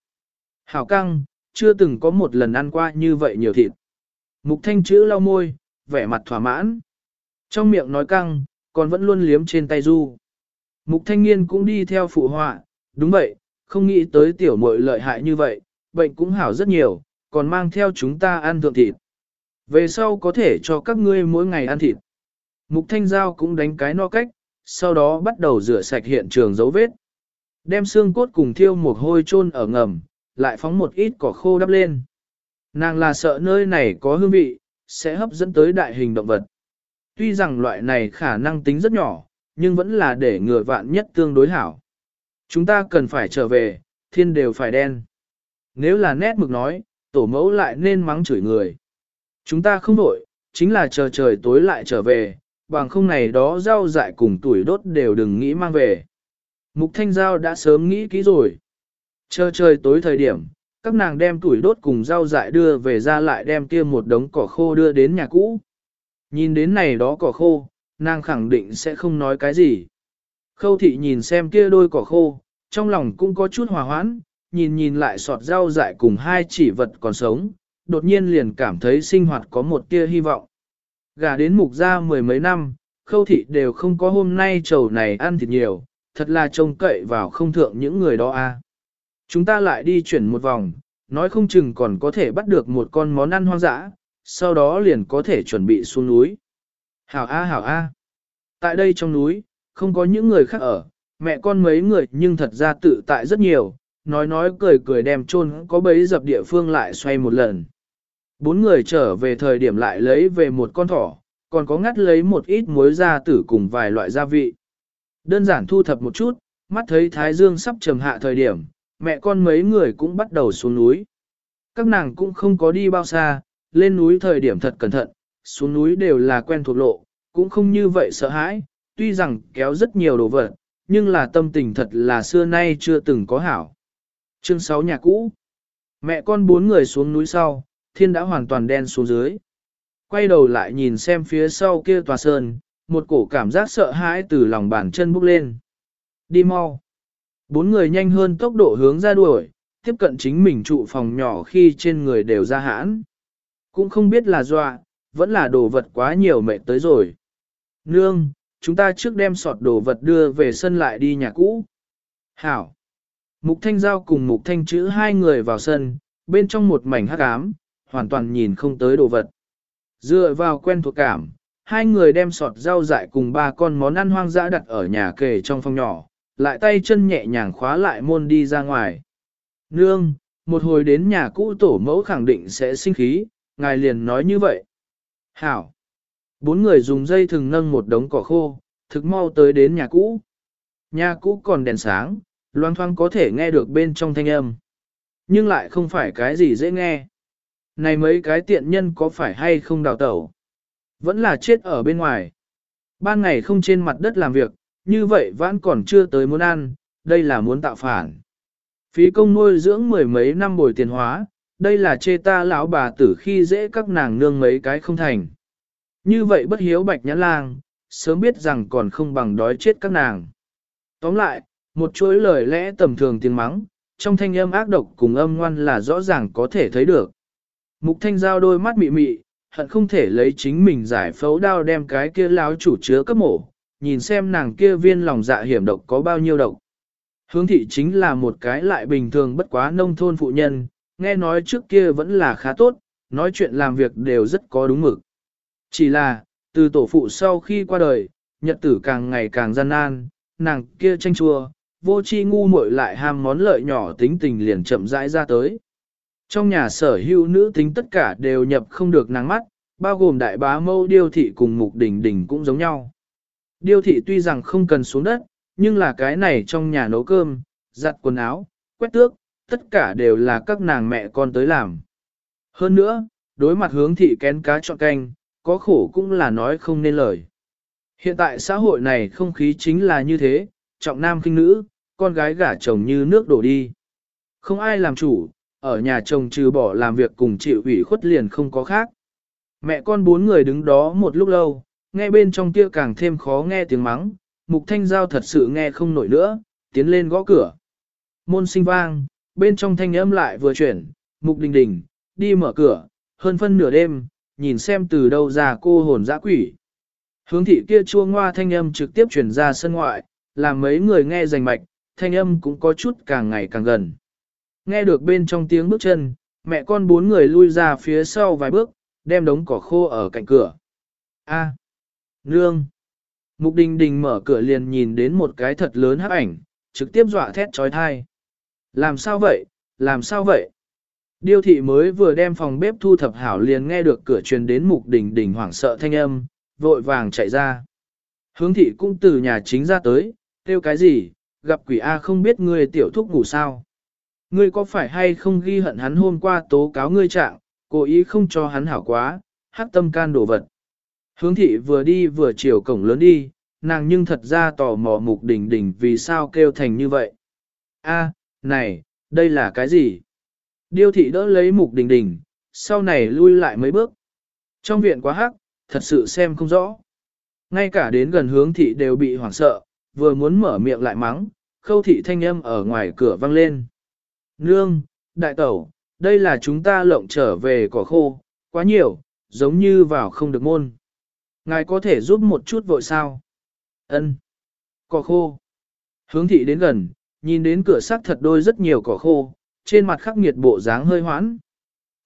Hảo căng, chưa từng có một lần ăn qua như vậy nhiều thịt. Mục thanh chữ lau môi, vẻ mặt thỏa mãn. Trong miệng nói căng, còn vẫn luôn liếm trên tay du. Mục thanh niên cũng đi theo phụ họa, đúng vậy, không nghĩ tới tiểu muội lợi hại như vậy, bệnh cũng hảo rất nhiều, còn mang theo chúng ta ăn thượng thịt. Về sau có thể cho các ngươi mỗi ngày ăn thịt. Mục Thanh Giao cũng đánh cái no cách, sau đó bắt đầu rửa sạch hiện trường dấu vết. Đem xương cốt cùng thiêu một hôi chôn ở ngầm, lại phóng một ít cỏ khô đắp lên. Nàng là sợ nơi này có hương vị, sẽ hấp dẫn tới đại hình động vật. Tuy rằng loại này khả năng tính rất nhỏ, nhưng vẫn là để ngừa vạn nhất tương đối hảo. Chúng ta cần phải trở về, thiên đều phải đen. Nếu là nét mực nói, tổ mẫu lại nên mắng chửi người. Chúng ta không đổi, chính là chờ trời tối lại trở về, bằng không này đó rau dại cùng tuổi đốt đều đừng nghĩ mang về. Mục Thanh Giao đã sớm nghĩ kỹ rồi. Chờ trời tối thời điểm, các nàng đem tuổi đốt cùng rau dại đưa về ra lại đem kia một đống cỏ khô đưa đến nhà cũ. Nhìn đến này đó cỏ khô, nàng khẳng định sẽ không nói cái gì. Khâu thị nhìn xem kia đôi cỏ khô, trong lòng cũng có chút hòa hoãn, nhìn nhìn lại sọt rau dại cùng hai chỉ vật còn sống, đột nhiên liền cảm thấy sinh hoạt có một tia hy vọng. Gà đến mục ra mười mấy năm, khâu thị đều không có hôm nay trầu này ăn thịt nhiều, thật là trông cậy vào không thượng những người đó a. Chúng ta lại đi chuyển một vòng, nói không chừng còn có thể bắt được một con món ăn hoang dã, sau đó liền có thể chuẩn bị xuống núi. Hảo A hảo A. Tại đây trong núi, không có những người khác ở, mẹ con mấy người nhưng thật ra tự tại rất nhiều, nói nói cười cười đem chôn có bấy dập địa phương lại xoay một lần. Bốn người trở về thời điểm lại lấy về một con thỏ, còn có ngắt lấy một ít muối gia tử cùng vài loại gia vị. Đơn giản thu thập một chút, mắt thấy Thái Dương sắp trầm hạ thời điểm, mẹ con mấy người cũng bắt đầu xuống núi. Các nàng cũng không có đi bao xa, lên núi thời điểm thật cẩn thận, xuống núi đều là quen thuộc lộ, cũng không như vậy sợ hãi, tuy rằng kéo rất nhiều đồ vật, nhưng là tâm tình thật là xưa nay chưa từng có hảo. Chương 6 nhà cũ Mẹ con bốn người xuống núi sau, thiên đã hoàn toàn đen xuống dưới. Quay đầu lại nhìn xem phía sau kia tòa sơn, một cổ cảm giác sợ hãi từ lòng bàn chân bốc lên. Đi mau. Bốn người nhanh hơn tốc độ hướng ra đuổi, tiếp cận chính mình trụ phòng nhỏ khi trên người đều ra hãn. Cũng không biết là dọa, vẫn là đồ vật quá nhiều mệt tới rồi. Nương, chúng ta trước đem sọt đồ vật đưa về sân lại đi nhà cũ. Hảo. Mục Thanh Giao cùng Mục Thanh chữ hai người vào sân, bên trong một mảnh hắc ám, hoàn toàn nhìn không tới đồ vật. Dựa vào quen thuộc cảm, hai người đem sọt rau dại cùng ba con món ăn hoang dã đặt ở nhà kề trong phòng nhỏ, lại tay chân nhẹ nhàng khóa lại môn đi ra ngoài. Nương, một hồi đến nhà cũ tổ mẫu khẳng định sẽ sinh khí, ngài liền nói như vậy. Hảo. Bốn người dùng dây thừng nâng một đống cỏ khô, thực mau tới đến nhà cũ. Nhà cũ còn đèn sáng, loang thoang có thể nghe được bên trong thanh âm. Nhưng lại không phải cái gì dễ nghe. Này mấy cái tiện nhân có phải hay không đào tẩu? Vẫn là chết ở bên ngoài. Ban ngày không trên mặt đất làm việc, như vậy vẫn còn chưa tới muốn ăn, đây là muốn tạo phản. Phí công nuôi dưỡng mười mấy năm bồi tiền hóa, đây là chê ta lão bà tử khi dễ các nàng nương mấy cái không thành. Như vậy bất hiếu bạch nhãn lang, sớm biết rằng còn không bằng đói chết các nàng. Tóm lại, một chuỗi lời lẽ tầm thường tiếng mắng, trong thanh âm ác độc cùng âm ngoan là rõ ràng có thể thấy được. Mục thanh giao đôi mắt mị mị, hận không thể lấy chính mình giải phẫu đao đem cái kia láo chủ chứa cấp mổ, nhìn xem nàng kia viên lòng dạ hiểm độc có bao nhiêu độc. Hướng thị chính là một cái lại bình thường bất quá nông thôn phụ nhân, nghe nói trước kia vẫn là khá tốt, nói chuyện làm việc đều rất có đúng mực. Chỉ là, từ tổ phụ sau khi qua đời, nhật tử càng ngày càng gian nan, nàng kia tranh chua, vô chi ngu muội lại ham món lợi nhỏ tính tình liền chậm rãi ra tới. Trong nhà sở hữu nữ tính tất cả đều nhập không được nắng mắt, bao gồm đại bá mâu điêu thị cùng mục đỉnh đỉnh cũng giống nhau. Điêu thị tuy rằng không cần xuống đất, nhưng là cái này trong nhà nấu cơm, giặt quần áo, quét tước, tất cả đều là các nàng mẹ con tới làm. Hơn nữa, đối mặt hướng thị kén cá chọn canh, có khổ cũng là nói không nên lời. Hiện tại xã hội này không khí chính là như thế, trọng nam khinh nữ, con gái gả chồng như nước đổ đi. Không ai làm chủ, ở nhà chồng trừ bỏ làm việc cùng chịu ủy khuất liền không có khác. Mẹ con bốn người đứng đó một lúc lâu, nghe bên trong kia càng thêm khó nghe tiếng mắng, mục thanh giao thật sự nghe không nổi nữa, tiến lên gõ cửa. Môn sinh vang, bên trong thanh âm lại vừa chuyển, mục đình đình, đi mở cửa, hơn phân nửa đêm, nhìn xem từ đâu ra cô hồn dã quỷ. Hướng thị kia chua ngoa thanh âm trực tiếp chuyển ra sân ngoại, làm mấy người nghe rành mạch, thanh âm cũng có chút càng ngày càng gần. Nghe được bên trong tiếng bước chân, mẹ con bốn người lui ra phía sau vài bước, đem đống cỏ khô ở cạnh cửa. A, nương. Mục đình đình mở cửa liền nhìn đến một cái thật lớn hắc ảnh, trực tiếp dọa thét trói thai. Làm sao vậy, làm sao vậy? Điêu thị mới vừa đem phòng bếp thu thập hảo liền nghe được cửa truyền đến mục đình đình hoảng sợ thanh âm, vội vàng chạy ra. Hướng thị cũng từ nhà chính ra tới, kêu cái gì, gặp quỷ A không biết ngươi tiểu thúc ngủ sao. Ngươi có phải hay không ghi hận hắn hôm qua tố cáo ngươi trạng, cố ý không cho hắn hảo quá, hắc tâm can đổ vật. Hướng thị vừa đi vừa chiều cổng lớn đi, nàng nhưng thật ra tò mò mục đình đình vì sao kêu thành như vậy. A, này, đây là cái gì? Điêu thị đỡ lấy mục đình đình, sau này lui lại mấy bước. Trong viện quá hắc, thật sự xem không rõ. Ngay cả đến gần hướng thị đều bị hoảng sợ, vừa muốn mở miệng lại mắng, khâu thị thanh âm ở ngoài cửa vang lên. Nương, đại tẩu, đây là chúng ta lộng trở về cỏ khô, quá nhiều, giống như vào không được môn. Ngài có thể giúp một chút vội sao? Ân. Cỏ khô. Hướng thị đến gần, nhìn đến cửa sắt thật đôi rất nhiều cỏ khô, trên mặt khắc nghiệt bộ dáng hơi hoãn.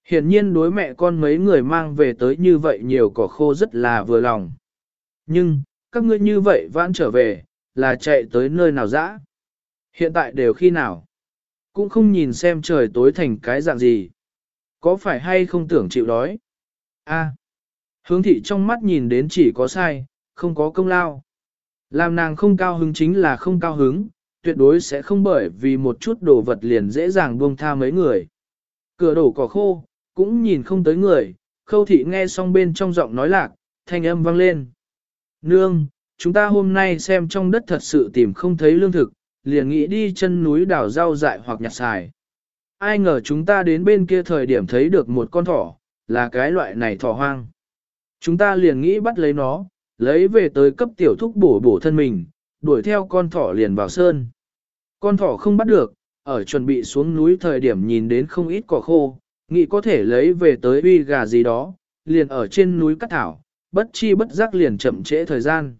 Hiển nhiên đối mẹ con mấy người mang về tới như vậy nhiều cỏ khô rất là vừa lòng. Nhưng, các ngươi như vậy vãn trở về, là chạy tới nơi nào dã? Hiện tại đều khi nào? cũng không nhìn xem trời tối thành cái dạng gì. Có phải hay không tưởng chịu đói? A. À. hướng thị trong mắt nhìn đến chỉ có sai, không có công lao. Làm nàng không cao hứng chính là không cao hứng, tuyệt đối sẽ không bởi vì một chút đồ vật liền dễ dàng buông tha mấy người. Cửa đổ cỏ khô, cũng nhìn không tới người, khâu thị nghe xong bên trong giọng nói lạc, thanh âm vang lên. Nương, chúng ta hôm nay xem trong đất thật sự tìm không thấy lương thực, liền nghĩ đi chân núi đảo rau dại hoặc nhặt xài. Ai ngờ chúng ta đến bên kia thời điểm thấy được một con thỏ, là cái loại này thỏ hoang. Chúng ta liền nghĩ bắt lấy nó, lấy về tới cấp tiểu thúc bổ bổ thân mình, đuổi theo con thỏ liền vào sơn. Con thỏ không bắt được, ở chuẩn bị xuống núi thời điểm nhìn đến không ít cỏ khô, nghĩ có thể lấy về tới uy gà gì đó, liền ở trên núi cắt thảo, bất chi bất giác liền chậm trễ thời gian.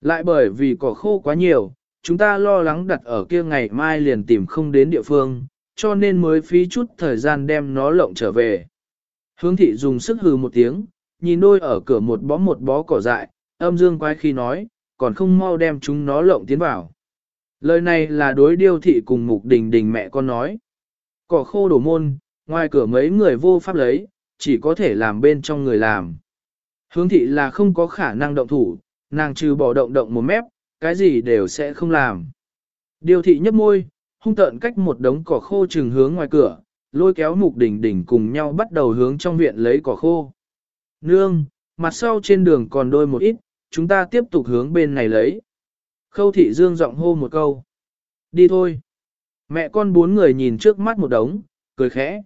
Lại bởi vì cỏ khô quá nhiều, chúng ta lo lắng đặt ở kia ngày mai liền tìm không đến địa phương, cho nên mới phí chút thời gian đem nó lộng trở về. Hướng thị dùng sức hừ một tiếng, nhìn đôi ở cửa một bó một bó cỏ dại, âm dương quái khi nói, còn không mau đem chúng nó lộng tiến vào. Lời này là đối điêu thị cùng mục đình đình mẹ con nói. Cỏ khô đổ môn, ngoài cửa mấy người vô pháp lấy, chỉ có thể làm bên trong người làm. Hướng thị là không có khả năng động thủ, nàng trừ bỏ động động một mép, cái gì đều sẽ không làm. điều thị nhấp môi, hung tợn cách một đống cỏ khô trừng hướng ngoài cửa, lôi kéo mục đỉnh đỉnh cùng nhau bắt đầu hướng trong viện lấy cỏ khô. Nương, mặt sau trên đường còn đôi một ít, chúng ta tiếp tục hướng bên này lấy. Khâu thị dương giọng hô một câu. Đi thôi. Mẹ con bốn người nhìn trước mắt một đống, cười khẽ.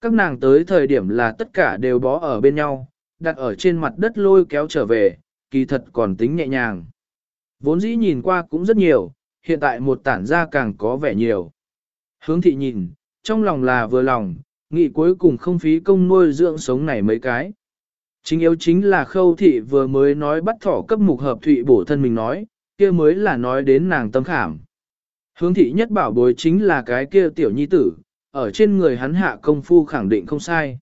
Các nàng tới thời điểm là tất cả đều bó ở bên nhau, đặt ở trên mặt đất lôi kéo trở về, kỳ thật còn tính nhẹ nhàng. Vốn dĩ nhìn qua cũng rất nhiều, hiện tại một tản ra càng có vẻ nhiều. Hướng thị nhìn, trong lòng là vừa lòng, nghĩ cuối cùng không phí công nuôi dưỡng sống này mấy cái. Chính yếu chính là khâu thị vừa mới nói bắt thỏ cấp mục hợp thụy bổ thân mình nói, kia mới là nói đến nàng tâm khảm. Hướng thị nhất bảo bối chính là cái kia tiểu nhi tử, ở trên người hắn hạ công phu khẳng định không sai.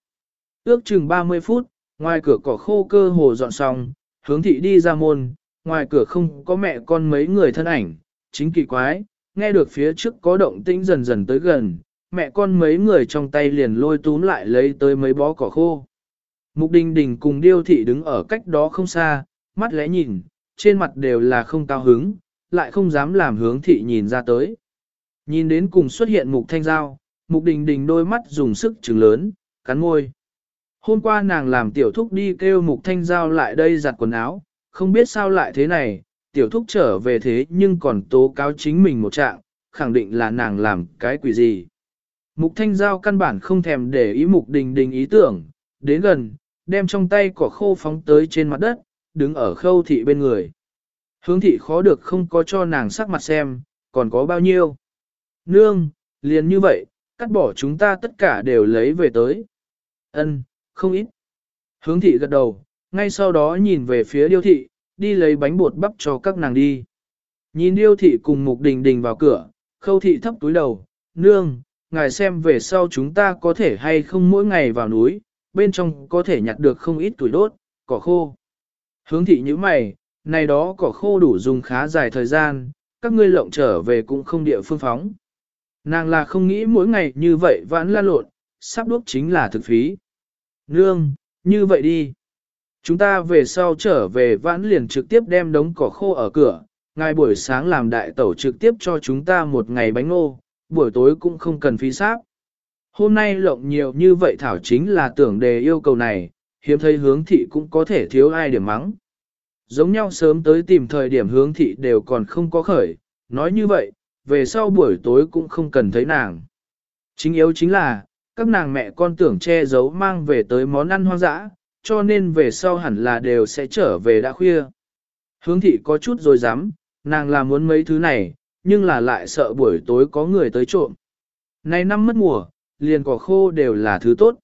Ước chừng 30 phút, ngoài cửa cỏ khô cơ hồ dọn xong, hướng thị đi ra môn, ngoài cửa không có mẹ con mấy người thân ảnh, chính kỳ quái, nghe được phía trước có động tĩnh dần dần tới gần, mẹ con mấy người trong tay liền lôi túm lại lấy tới mấy bó cỏ khô. Mục đình đình cùng điêu thị đứng ở cách đó không xa, mắt lẽ nhìn, trên mặt đều là không cao hứng, lại không dám làm hướng thị nhìn ra tới. Nhìn đến cùng xuất hiện mục thanh giao, mục đình đình đôi mắt dùng sức trừng lớn, cắn môi. Hôm qua nàng làm tiểu thúc đi kêu mục thanh giao lại đây giặt quần áo, không biết sao lại thế này, tiểu thúc trở về thế nhưng còn tố cáo chính mình một trạng, khẳng định là nàng làm cái quỷ gì. Mục thanh giao căn bản không thèm để ý mục đình đình ý tưởng, đến gần, đem trong tay cỏ khô phóng tới trên mặt đất, đứng ở khâu thị bên người. Hướng thị khó được không có cho nàng sắc mặt xem, còn có bao nhiêu. Nương, liền như vậy, cắt bỏ chúng ta tất cả đều lấy về tới. Ân, không ít. Hướng thị gật đầu, ngay sau đó nhìn về phía điêu thị, đi lấy bánh bột bắp cho các nàng đi. Nhìn điêu thị cùng mục đình đình vào cửa, khâu thị thấp túi đầu, nương, ngài xem về sau chúng ta có thể hay không mỗi ngày vào núi, bên trong có thể nhặt được không ít tuổi đốt, cỏ khô. Hướng thị như mày, này đó cỏ khô đủ dùng khá dài thời gian, các ngươi lộng trở về cũng không địa phương phóng. Nàng là không nghĩ mỗi ngày như vậy vãn la lộn, sắp đuốc chính là thực phí. Nương, như vậy đi. Chúng ta về sau trở về vãn liền trực tiếp đem đống cỏ khô ở cửa, ngày buổi sáng làm đại tẩu trực tiếp cho chúng ta một ngày bánh ngô, buổi tối cũng không cần phí sáp. Hôm nay lộng nhiều như vậy thảo chính là tưởng đề yêu cầu này, hiếm thấy hướng thị cũng có thể thiếu ai điểm mắng. Giống nhau sớm tới tìm thời điểm hướng thị đều còn không có khởi, nói như vậy, về sau buổi tối cũng không cần thấy nàng. Chính yếu chính là, các nàng mẹ con tưởng che giấu mang về tới món ăn hoang dã, cho nên về sau hẳn là đều sẽ trở về đã khuya. Hướng thị có chút rồi dám, nàng là muốn mấy thứ này, nhưng là lại sợ buổi tối có người tới trộm. Nay năm mất mùa, liền cỏ khô đều là thứ tốt.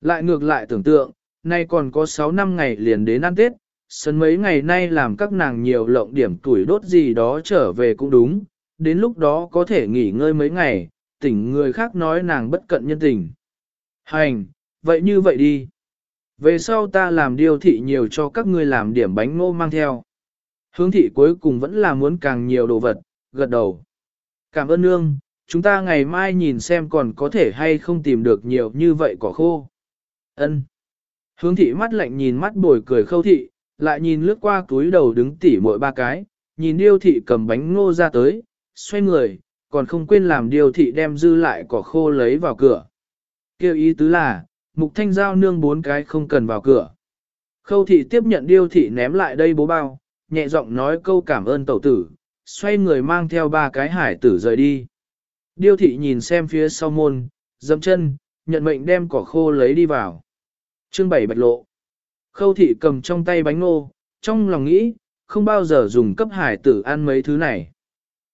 Lại ngược lại tưởng tượng, nay còn có 6 năm ngày liền đến ăn Tết, sân mấy ngày nay làm các nàng nhiều lộng điểm tuổi đốt gì đó trở về cũng đúng, đến lúc đó có thể nghỉ ngơi mấy ngày, tỉnh người khác nói nàng bất cận nhân tình. Hành, vậy như vậy đi. Về sau ta làm điều thị nhiều cho các ngươi làm điểm bánh ngô mang theo. Hướng thị cuối cùng vẫn là muốn càng nhiều đồ vật, gật đầu. Cảm ơn nương, chúng ta ngày mai nhìn xem còn có thể hay không tìm được nhiều như vậy cỏ khô. Ân. Hướng thị mắt lạnh nhìn mắt bồi cười khâu thị, lại nhìn lướt qua túi đầu đứng tỉ mỗi ba cái, nhìn điêu thị cầm bánh ngô ra tới, xoay người, còn không quên làm điêu thị đem dư lại cỏ khô lấy vào cửa. Kêu ý tứ là, mục thanh giao nương bốn cái không cần vào cửa. Khâu thị tiếp nhận điêu thị ném lại đây bố bao, nhẹ giọng nói câu cảm ơn tẩu tử, xoay người mang theo ba cái hải tử rời đi. Điêu thị nhìn xem phía sau môn, dậm chân, nhận mệnh đem cỏ khô lấy đi vào. Chương bảy bạch lộ. Khâu thị cầm trong tay bánh ngô, trong lòng nghĩ, không bao giờ dùng cấp hải tử ăn mấy thứ này.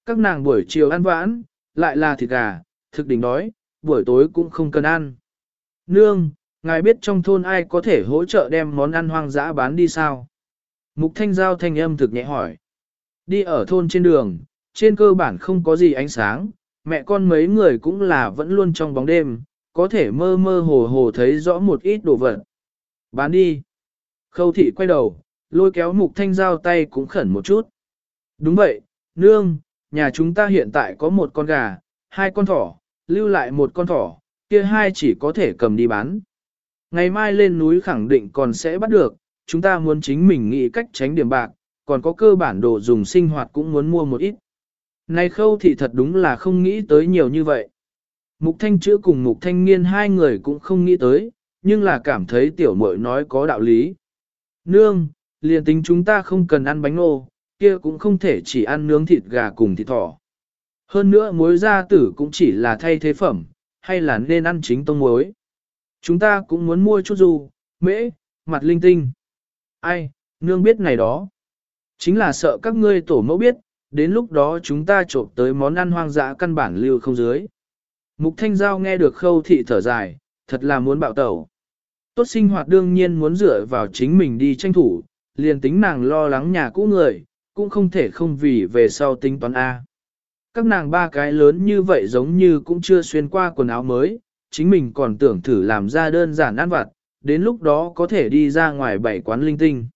Các nàng buổi chiều ăn vãn, lại là thịt gà, thực đỉnh đói, buổi tối cũng không cần ăn. Nương, ngài biết trong thôn ai có thể hỗ trợ đem món ăn hoang dã bán đi sao? Mục thanh giao thanh âm thực nhẹ hỏi. Đi ở thôn trên đường, trên cơ bản không có gì ánh sáng, mẹ con mấy người cũng là vẫn luôn trong bóng đêm, có thể mơ mơ hồ hồ thấy rõ một ít đồ vật. Bán đi. Khâu thị quay đầu, lôi kéo mục thanh giao tay cũng khẩn một chút. Đúng vậy, nương, nhà chúng ta hiện tại có một con gà, hai con thỏ, lưu lại một con thỏ, kia hai chỉ có thể cầm đi bán. Ngày mai lên núi khẳng định còn sẽ bắt được, chúng ta muốn chính mình nghĩ cách tránh điểm bạc, còn có cơ bản đồ dùng sinh hoạt cũng muốn mua một ít. Này khâu thì thật đúng là không nghĩ tới nhiều như vậy. Mục thanh chữa cùng mục thanh niên hai người cũng không nghĩ tới, nhưng là cảm thấy tiểu mội nói có đạo lý. Nương, liền tính chúng ta không cần ăn bánh nô, kia cũng không thể chỉ ăn nướng thịt gà cùng thịt thỏ. Hơn nữa muối gia tử cũng chỉ là thay thế phẩm, hay là nên ăn chính tông muối. Chúng ta cũng muốn mua chút dù, mễ, mặt linh tinh. Ai, nương biết này đó. Chính là sợ các ngươi tổ mẫu biết, đến lúc đó chúng ta trộm tới món ăn hoang dã căn bản lưu không dưới. Mục Thanh Giao nghe được khâu thị thở dài, thật là muốn bạo tẩu. Tốt sinh hoạt đương nhiên muốn dựa vào chính mình đi tranh thủ, liền tính nàng lo lắng nhà cũ người, cũng không thể không vì về sau tính toán A. Các nàng ba cái lớn như vậy giống như cũng chưa xuyên qua quần áo mới, chính mình còn tưởng thử làm ra đơn giản ăn vặt, đến lúc đó có thể đi ra ngoài bảy quán linh tinh.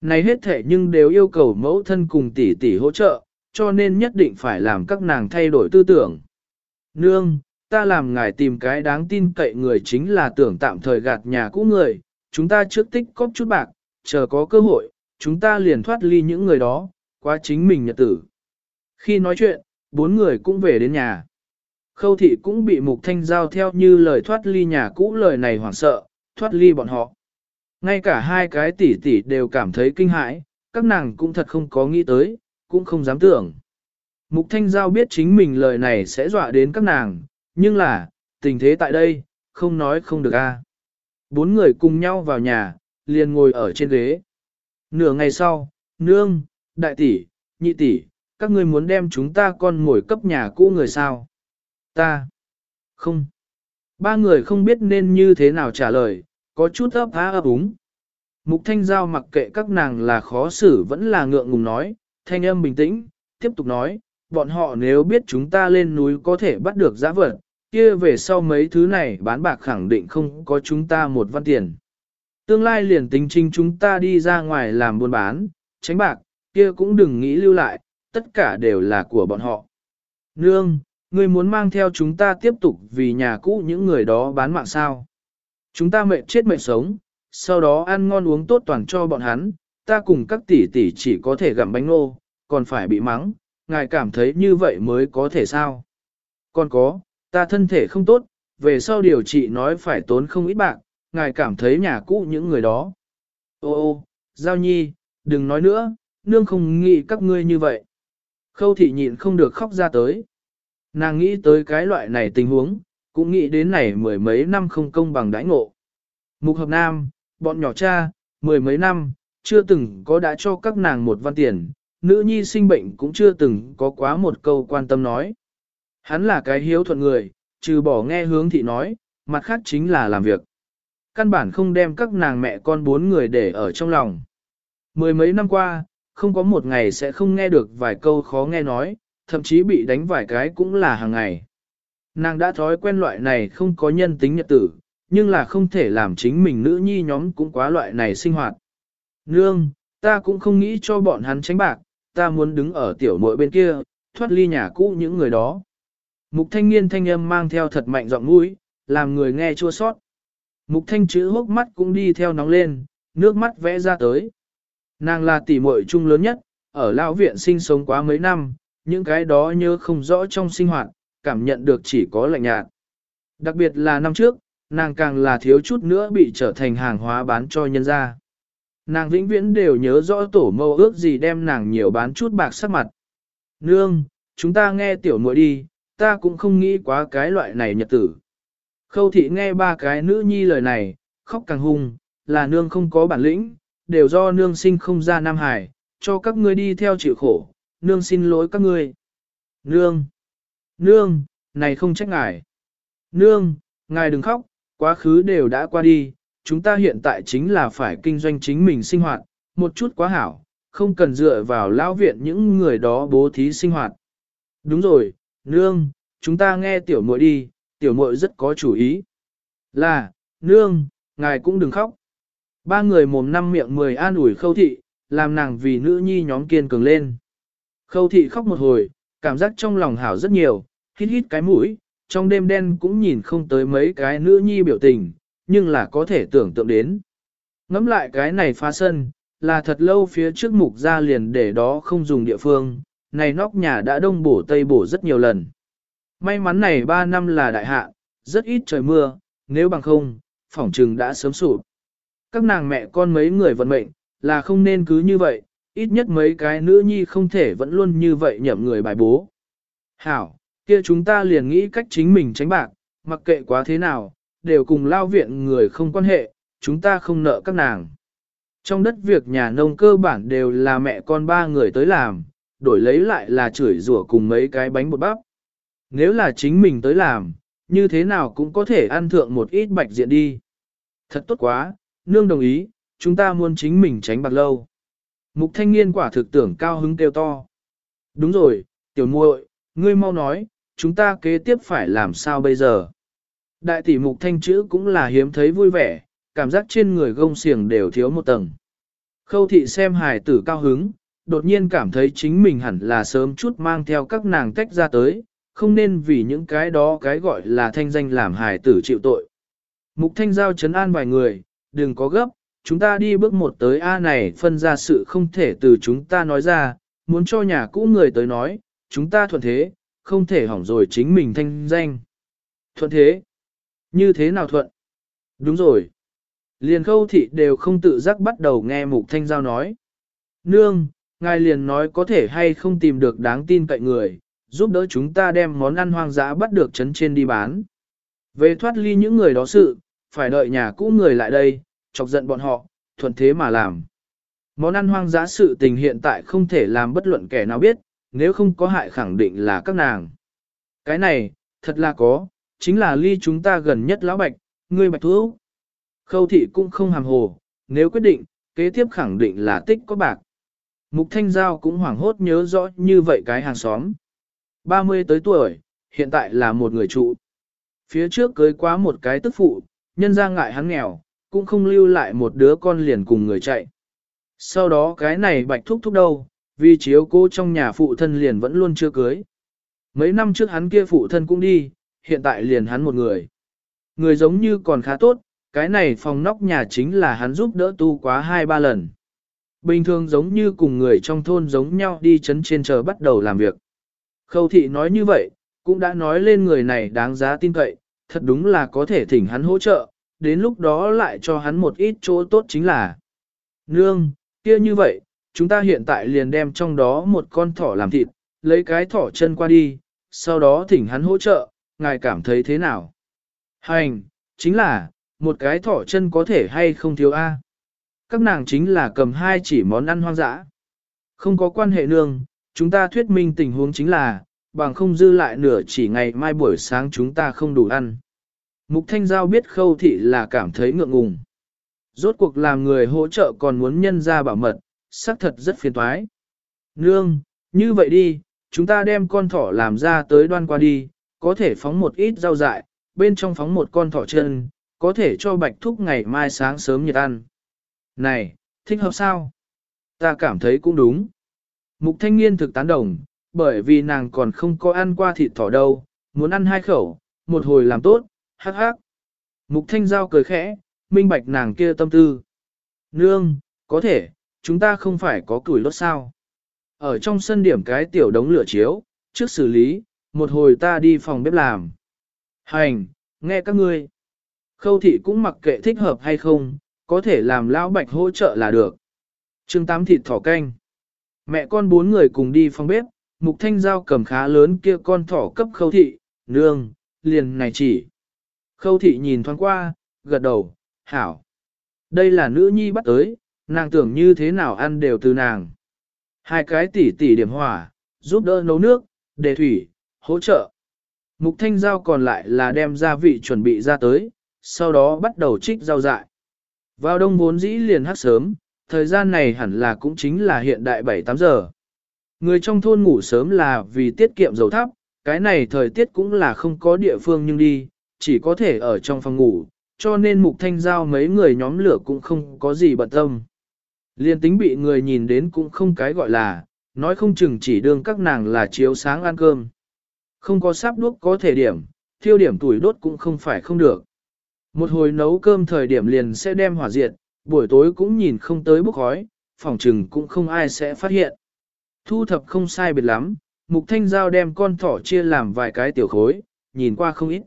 Này hết thể nhưng đều yêu cầu mẫu thân cùng tỷ tỷ hỗ trợ, cho nên nhất định phải làm các nàng thay đổi tư tưởng. Nương, ta làm ngài tìm cái đáng tin cậy người chính là tưởng tạm thời gạt nhà cũ người, chúng ta trước tích cóp chút bạc, chờ có cơ hội, chúng ta liền thoát ly những người đó, qua chính mình nhật tử. Khi nói chuyện, bốn người cũng về đến nhà. Khâu thị cũng bị mục thanh giao theo như lời thoát ly nhà cũ lời này hoảng sợ, thoát ly bọn họ. Ngay cả hai cái tỷ tỷ đều cảm thấy kinh hãi, các nàng cũng thật không có nghĩ tới, cũng không dám tưởng. Mục Thanh Giao biết chính mình lời này sẽ dọa đến các nàng, nhưng là, tình thế tại đây, không nói không được a. Bốn người cùng nhau vào nhà, liền ngồi ở trên ghế. Nửa ngày sau, nương, đại tỷ, nhị tỷ, các ngươi muốn đem chúng ta con ngồi cấp nhà cũ người sao? Ta. Không. Ba người không biết nên như thế nào trả lời, có chút ấp há ấp úng. Mục Thanh Giao mặc kệ các nàng là khó xử vẫn là ngượng ngùng nói, thanh âm bình tĩnh, tiếp tục nói, bọn họ nếu biết chúng ta lên núi có thể bắt được giã vật, kia về sau mấy thứ này bán bạc khẳng định không có chúng ta một văn tiền. Tương lai liền tính chính chúng ta đi ra ngoài làm buôn bán, tránh bạc, kia cũng đừng nghĩ lưu lại, tất cả đều là của bọn họ. Nương, ngươi muốn mang theo chúng ta tiếp tục vì nhà cũ những người đó bán mạng sao. Chúng ta mệt chết mệt sống, sau đó ăn ngon uống tốt toàn cho bọn hắn, ta cùng các tỷ tỷ chỉ có thể gặm bánh nô, còn phải bị mắng, ngài cảm thấy như vậy mới có thể sao. Còn có, ta thân thể không tốt, về sau điều trị nói phải tốn không ít bạc, ngài cảm thấy nhà cũ những người đó. Ô ô, Giao Nhi, đừng nói nữa, nương không nghĩ các ngươi như vậy. Khâu thị nhịn không được khóc ra tới. Nàng nghĩ tới cái loại này tình huống, cũng nghĩ đến này mười mấy năm không công bằng đãi ngộ. Mục hợp nam, bọn nhỏ cha, mười mấy năm, chưa từng có đã cho các nàng một văn tiền, nữ nhi sinh bệnh cũng chưa từng có quá một câu quan tâm nói. Hắn là cái hiếu thuận người, trừ bỏ nghe hướng thị nói, mặt khác chính là làm việc. Căn bản không đem các nàng mẹ con bốn người để ở trong lòng. Mười mấy năm qua, không có một ngày sẽ không nghe được vài câu khó nghe nói, thậm chí bị đánh vài cái cũng là hàng ngày. Nàng đã thói quen loại này không có nhân tính nhật tử, nhưng là không thể làm chính mình nữ nhi nhóm cũng quá loại này sinh hoạt. Nương, ta cũng không nghĩ cho bọn hắn tránh bạc, ta muốn đứng ở tiểu muội bên kia, thoát ly nhà cũ những người đó. Mục thanh niên thanh âm mang theo thật mạnh giọng mũi, làm người nghe chua sót. Mục thanh chữ hốc mắt cũng đi theo nóng lên, nước mắt vẽ ra tới. Nàng là tỷ muội chung lớn nhất, ở lão viện sinh sống quá mấy năm, những cái đó nhớ không rõ trong sinh hoạt, cảm nhận được chỉ có lạnh nhạt. Đặc biệt là năm trước, nàng càng là thiếu chút nữa bị trở thành hàng hóa bán cho nhân gia. Nàng vĩnh viễn đều nhớ rõ tổ mâu ước gì đem nàng nhiều bán chút bạc sắc mặt. Nương, chúng ta nghe tiểu muội đi, ta cũng không nghĩ quá cái loại này nhật tử. Khâu thị nghe ba cái nữ nhi lời này, khóc càng hung, là nương không có bản lĩnh, đều do nương sinh không ra Nam Hải, cho các ngươi đi theo chịu khổ, nương xin lỗi các ngươi. Nương! Nương! Này không trách ngài. Nương! Ngài đừng khóc, quá khứ đều đã qua đi, chúng ta hiện tại chính là phải kinh doanh chính mình sinh hoạt, một chút quá hảo, không cần dựa vào lão viện những người đó bố thí sinh hoạt. Đúng rồi, nương, chúng ta nghe tiểu muội đi, tiểu muội rất có chủ ý. Là, nương, ngài cũng đừng khóc. Ba người mồm năm miệng mười an ủi khâu thị, làm nàng vì nữ nhi nhóm kiên cường lên. Khâu thị khóc một hồi, cảm giác trong lòng hảo rất nhiều, hít hít cái mũi, trong đêm đen cũng nhìn không tới mấy cái nữ nhi biểu tình, nhưng là có thể tưởng tượng đến. Ngắm lại cái này phá sân, là thật lâu phía trước mục ra liền để đó không dùng địa phương, này nóc nhà đã đông bổ tây bổ rất nhiều lần. May mắn này 3 năm là đại hạ, rất ít trời mưa, nếu bằng không, phỏng trừng đã sớm sụp. Các nàng mẹ con mấy người vận mệnh, là không nên cứ như vậy, ít nhất mấy cái nữ nhi không thể vẫn luôn như vậy nhậm người bài bố. Hảo, kia chúng ta liền nghĩ cách chính mình tránh bạc, mặc kệ quá thế nào, đều cùng lao viện người không quan hệ, chúng ta không nợ các nàng. Trong đất việc nhà nông cơ bản đều là mẹ con ba người tới làm, đổi lấy lại là chửi rủa cùng mấy cái bánh bột bắp. Nếu là chính mình tới làm, như thế nào cũng có thể ăn thượng một ít bạch diện đi. Thật tốt quá, nương đồng ý, chúng ta muốn chính mình tránh bạc lâu. Mục thanh niên quả thực tưởng cao hứng kêu to. Đúng rồi, tiểu muội, ngươi mau nói, chúng ta kế tiếp phải làm sao bây giờ? Đại tỷ mục thanh chữ cũng là hiếm thấy vui vẻ, cảm giác trên người gông xiềng đều thiếu một tầng. Khâu thị xem hài tử cao hứng, đột nhiên cảm thấy chính mình hẳn là sớm chút mang theo các nàng tách ra tới, không nên vì những cái đó cái gọi là thanh danh làm hài tử chịu tội. Mục thanh giao chấn an vài người, đừng có gấp, chúng ta đi bước một tới A này phân ra sự không thể từ chúng ta nói ra, muốn cho nhà cũ người tới nói, chúng ta thuận thế, không thể hỏng rồi chính mình thanh danh. Thuận thế? Như thế nào thuận? Đúng rồi. Liền khâu thị đều không tự giác bắt đầu nghe mục thanh giao nói. Nương, ngài liền nói có thể hay không tìm được đáng tin cậy người, giúp đỡ chúng ta đem món ăn hoang dã bắt được chấn trên đi bán. Về thoát ly những người đó sự, phải đợi nhà cũ người lại đây, chọc giận bọn họ, thuận thế mà làm. Món ăn hoang dã sự tình hiện tại không thể làm bất luận kẻ nào biết, nếu không có hại khẳng định là các nàng. Cái này, thật là có, chính là ly chúng ta gần nhất lão bạch, ngươi bạch thuốc. Khâu thị cũng không hàm hồ, nếu quyết định, kế tiếp khẳng định là tích có bạc. Mục Thanh Giao cũng hoảng hốt nhớ rõ như vậy cái hàng xóm. 30 tới tuổi, hiện tại là một người trụ. Phía trước cưới quá một cái tức phụ, nhân ra ngại hắn nghèo, cũng không lưu lại một đứa con liền cùng người chạy. Sau đó cái này bạch thúc thúc đâu, vì chiếu cô trong nhà phụ thân liền vẫn luôn chưa cưới. Mấy năm trước hắn kia phụ thân cũng đi, hiện tại liền hắn một người. Người giống như còn khá tốt, cái này phòng nóc nhà chính là hắn giúp đỡ tu quá hai ba lần. Bình thường giống như cùng người trong thôn giống nhau đi chấn trên chờ bắt đầu làm việc. Khâu thị nói như vậy, cũng đã nói lên người này đáng giá tin cậy, thật đúng là có thể thỉnh hắn hỗ trợ, đến lúc đó lại cho hắn một ít chỗ tốt chính là. Nương, kia như vậy, chúng ta hiện tại liền đem trong đó một con thỏ làm thịt, lấy cái thỏ chân qua đi, sau đó thỉnh hắn hỗ trợ, ngài cảm thấy thế nào? Hành, chính là, một cái thỏ chân có thể hay không thiếu A. Các nàng chính là cầm hai chỉ món ăn hoang dã. Không có quan hệ nương, chúng ta thuyết minh tình huống chính là, bằng không dư lại nửa chỉ ngày mai buổi sáng chúng ta không đủ ăn. Mục Thanh Giao biết khâu thị là cảm thấy ngượng ngùng. Rốt cuộc làm người hỗ trợ còn muốn nhân ra bảo mật, xác thật rất phiền toái. Nương, như vậy đi, chúng ta đem con thỏ làm ra tới đoan qua đi, có thể phóng một ít rau dại, bên trong phóng một con thỏ chân, có thể cho bạch thúc ngày mai sáng sớm nhiệt ăn. Này, thích hợp sao? Ta cảm thấy cũng đúng. Mục thanh niên thực tán đồng, bởi vì nàng còn không có ăn qua thịt thỏ đâu, muốn ăn hai khẩu, một hồi làm tốt, hắc hắc. Mục Thanh Giao cười khẽ, minh bạch nàng kia tâm tư. Nương, có thể, chúng ta không phải có củi lốt sao. Ở trong sân điểm cái tiểu đống lửa chiếu, trước xử lý, một hồi ta đi phòng bếp làm. Hành, nghe các ngươi. Khâu thị cũng mặc kệ thích hợp hay không, có thể làm lão bạch hỗ trợ là được. Trương tám thịt thỏ canh. Mẹ con bốn người cùng đi phòng bếp, mục thanh giao cầm khá lớn kia con thỏ cấp khâu thị, nương, liền này chỉ. Khâu thị nhìn thoáng qua, gật đầu, hảo. Đây là nữ nhi bắt tới, nàng tưởng như thế nào ăn đều từ nàng. Hai cái tỉ tỉ điểm hỏa, giúp đỡ nấu nước, đề thủy, hỗ trợ. Mục thanh giao còn lại là đem gia vị chuẩn bị ra tới, sau đó bắt đầu trích rau dại. Vào đông vốn dĩ liền hát sớm, thời gian này hẳn là cũng chính là hiện đại 7-8 giờ. Người trong thôn ngủ sớm là vì tiết kiệm dầu thắp, cái này thời tiết cũng là không có địa phương nhưng đi, chỉ có thể ở trong phòng ngủ, cho nên mục thanh giao mấy người nhóm lửa cũng không có gì bận tâm. Liên tính bị người nhìn đến cũng không cái gọi là, nói không chừng chỉ đương các nàng là chiếu sáng ăn cơm. Không có sáp đuốc có thể điểm, thiêu điểm tuổi đốt cũng không phải không được. Một hồi nấu cơm thời điểm liền sẽ đem hỏa diệt, buổi tối cũng nhìn không tới bốc khói, phòng trừng cũng không ai sẽ phát hiện. Thu thập không sai biệt lắm, mục thanh giao đem con thỏ chia làm vài cái tiểu khối, nhìn qua không ít.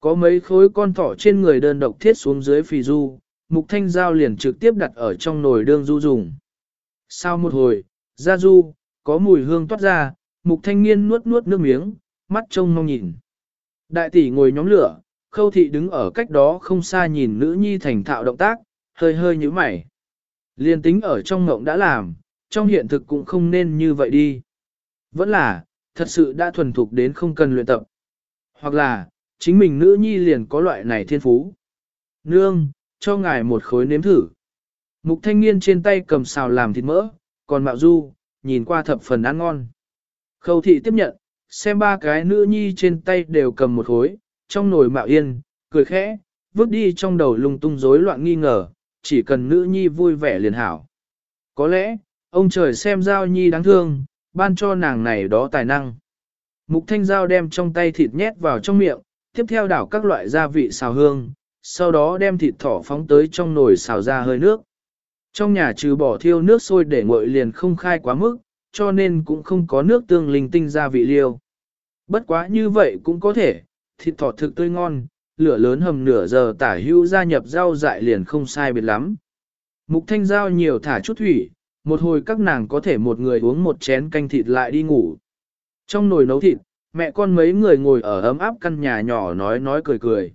Có mấy khối con thỏ trên người đơn độc thiết xuống dưới phì du, mục thanh giao liền trực tiếp đặt ở trong nồi đương du dùng. Sau một hồi, ra du, có mùi hương toát ra, mục thanh niên nuốt nuốt nước miếng, mắt trông mong nhìn. Đại tỷ ngồi nhóm lửa, khâu thị đứng ở cách đó không xa nhìn nữ nhi thành thạo động tác, hơi hơi như mày. Liên tính ở trong ngộng đã làm, trong hiện thực cũng không nên như vậy đi. Vẫn là, thật sự đã thuần thục đến không cần luyện tập. Hoặc là, chính mình nữ nhi liền có loại này thiên phú. Nương, cho ngài một khối nếm thử. Mục thanh niên trên tay cầm xào làm thịt mỡ, còn mạo du, nhìn qua thập phần ăn ngon. Khâu thị tiếp nhận, xem ba cái nữ nhi trên tay đều cầm một khối, trong nồi mạo yên, cười khẽ, vứt đi trong đầu lung tung rối loạn nghi ngờ, chỉ cần nữ nhi vui vẻ liền hảo. Có lẽ, ông trời xem giao nhi đáng thương, ban cho nàng này đó tài năng. Mục thanh giao đem trong tay thịt nhét vào trong miệng, tiếp theo đảo các loại gia vị xào hương, sau đó đem thịt thỏ phóng tới trong nồi xào ra hơi nước. Trong nhà trừ bỏ thiêu nước sôi để nguội liền không khai quá mức, cho nên cũng không có nước tương linh tinh gia vị liêu. Bất quá như vậy cũng có thể, thịt thỏ thực tươi ngon, lửa lớn hầm nửa giờ tả hữu gia nhập rau dại liền không sai biệt lắm. Mục thanh giao nhiều thả chút thủy, một hồi các nàng có thể một người uống một chén canh thịt lại đi ngủ. Trong nồi nấu thịt, mẹ con mấy người ngồi ở ấm áp căn nhà nhỏ nói nói cười cười.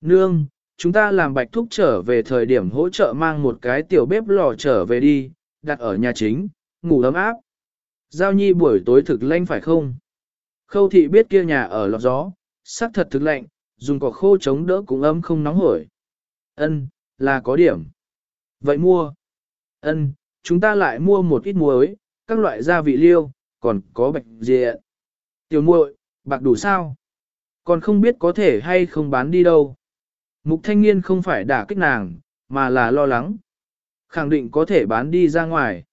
Nương, chúng ta làm bạch thúc trở về thời điểm hỗ trợ mang một cái tiểu bếp lò trở về đi, đặt ở nhà chính, ngủ ấm áp. Giao nhi buổi tối thực lạnh phải không? Khâu thị biết kia nhà ở lọt gió, sắc thật thực lạnh, dùng cỏ khô chống đỡ cũng ấm không nóng hổi. Ân, là có điểm. Vậy mua. Ân, chúng ta lại mua một ít muối, các loại gia vị liêu, còn có bạch diện. Tiểu muội, bạc đủ sao? Còn không biết có thể hay không bán đi đâu. Mục thanh niên không phải đả kích nàng, mà là lo lắng. Khẳng định có thể bán đi ra ngoài.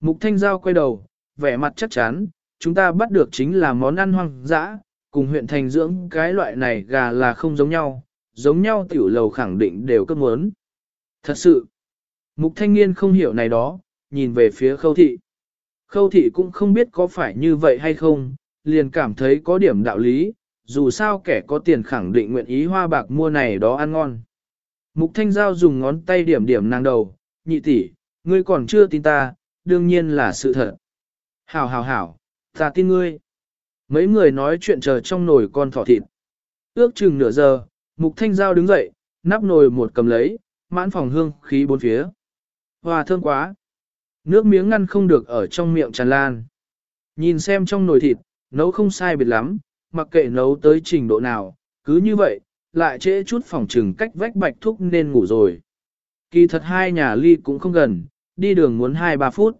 Mục thanh giao quay đầu, vẻ mặt chắc chắn, chúng ta bắt được chính là món ăn hoang dã, cùng huyện thành dưỡng cái loại này gà là không giống nhau, giống nhau tiểu lầu khẳng định đều cấp muốn. Thật sự, mục thanh niên không hiểu này đó, nhìn về phía khâu thị. Khâu thị cũng không biết có phải như vậy hay không, liền cảm thấy có điểm đạo lý, dù sao kẻ có tiền khẳng định nguyện ý hoa bạc mua này đó ăn ngon. Mục thanh giao dùng ngón tay điểm điểm nàng đầu, nhị tỷ, ngươi còn chưa tin ta, đương nhiên là sự thật. Hảo hảo hảo, ta tin ngươi. Mấy người nói chuyện chờ trong nồi con thỏ thịt. Ước chừng nửa giờ, mục thanh giao đứng dậy, nắp nồi một cầm lấy, mãn phòng hương khí bốn phía. Hòa thơm quá. Nước miếng ngăn không được ở trong miệng tràn lan. Nhìn xem trong nồi thịt, nấu không sai biệt lắm, mặc kệ nấu tới trình độ nào, cứ như vậy, lại trễ chút phòng trừng cách vách bạch thúc nên ngủ rồi. Kỳ thật hai nhà ly cũng không gần, đi đường muốn 2-3 phút.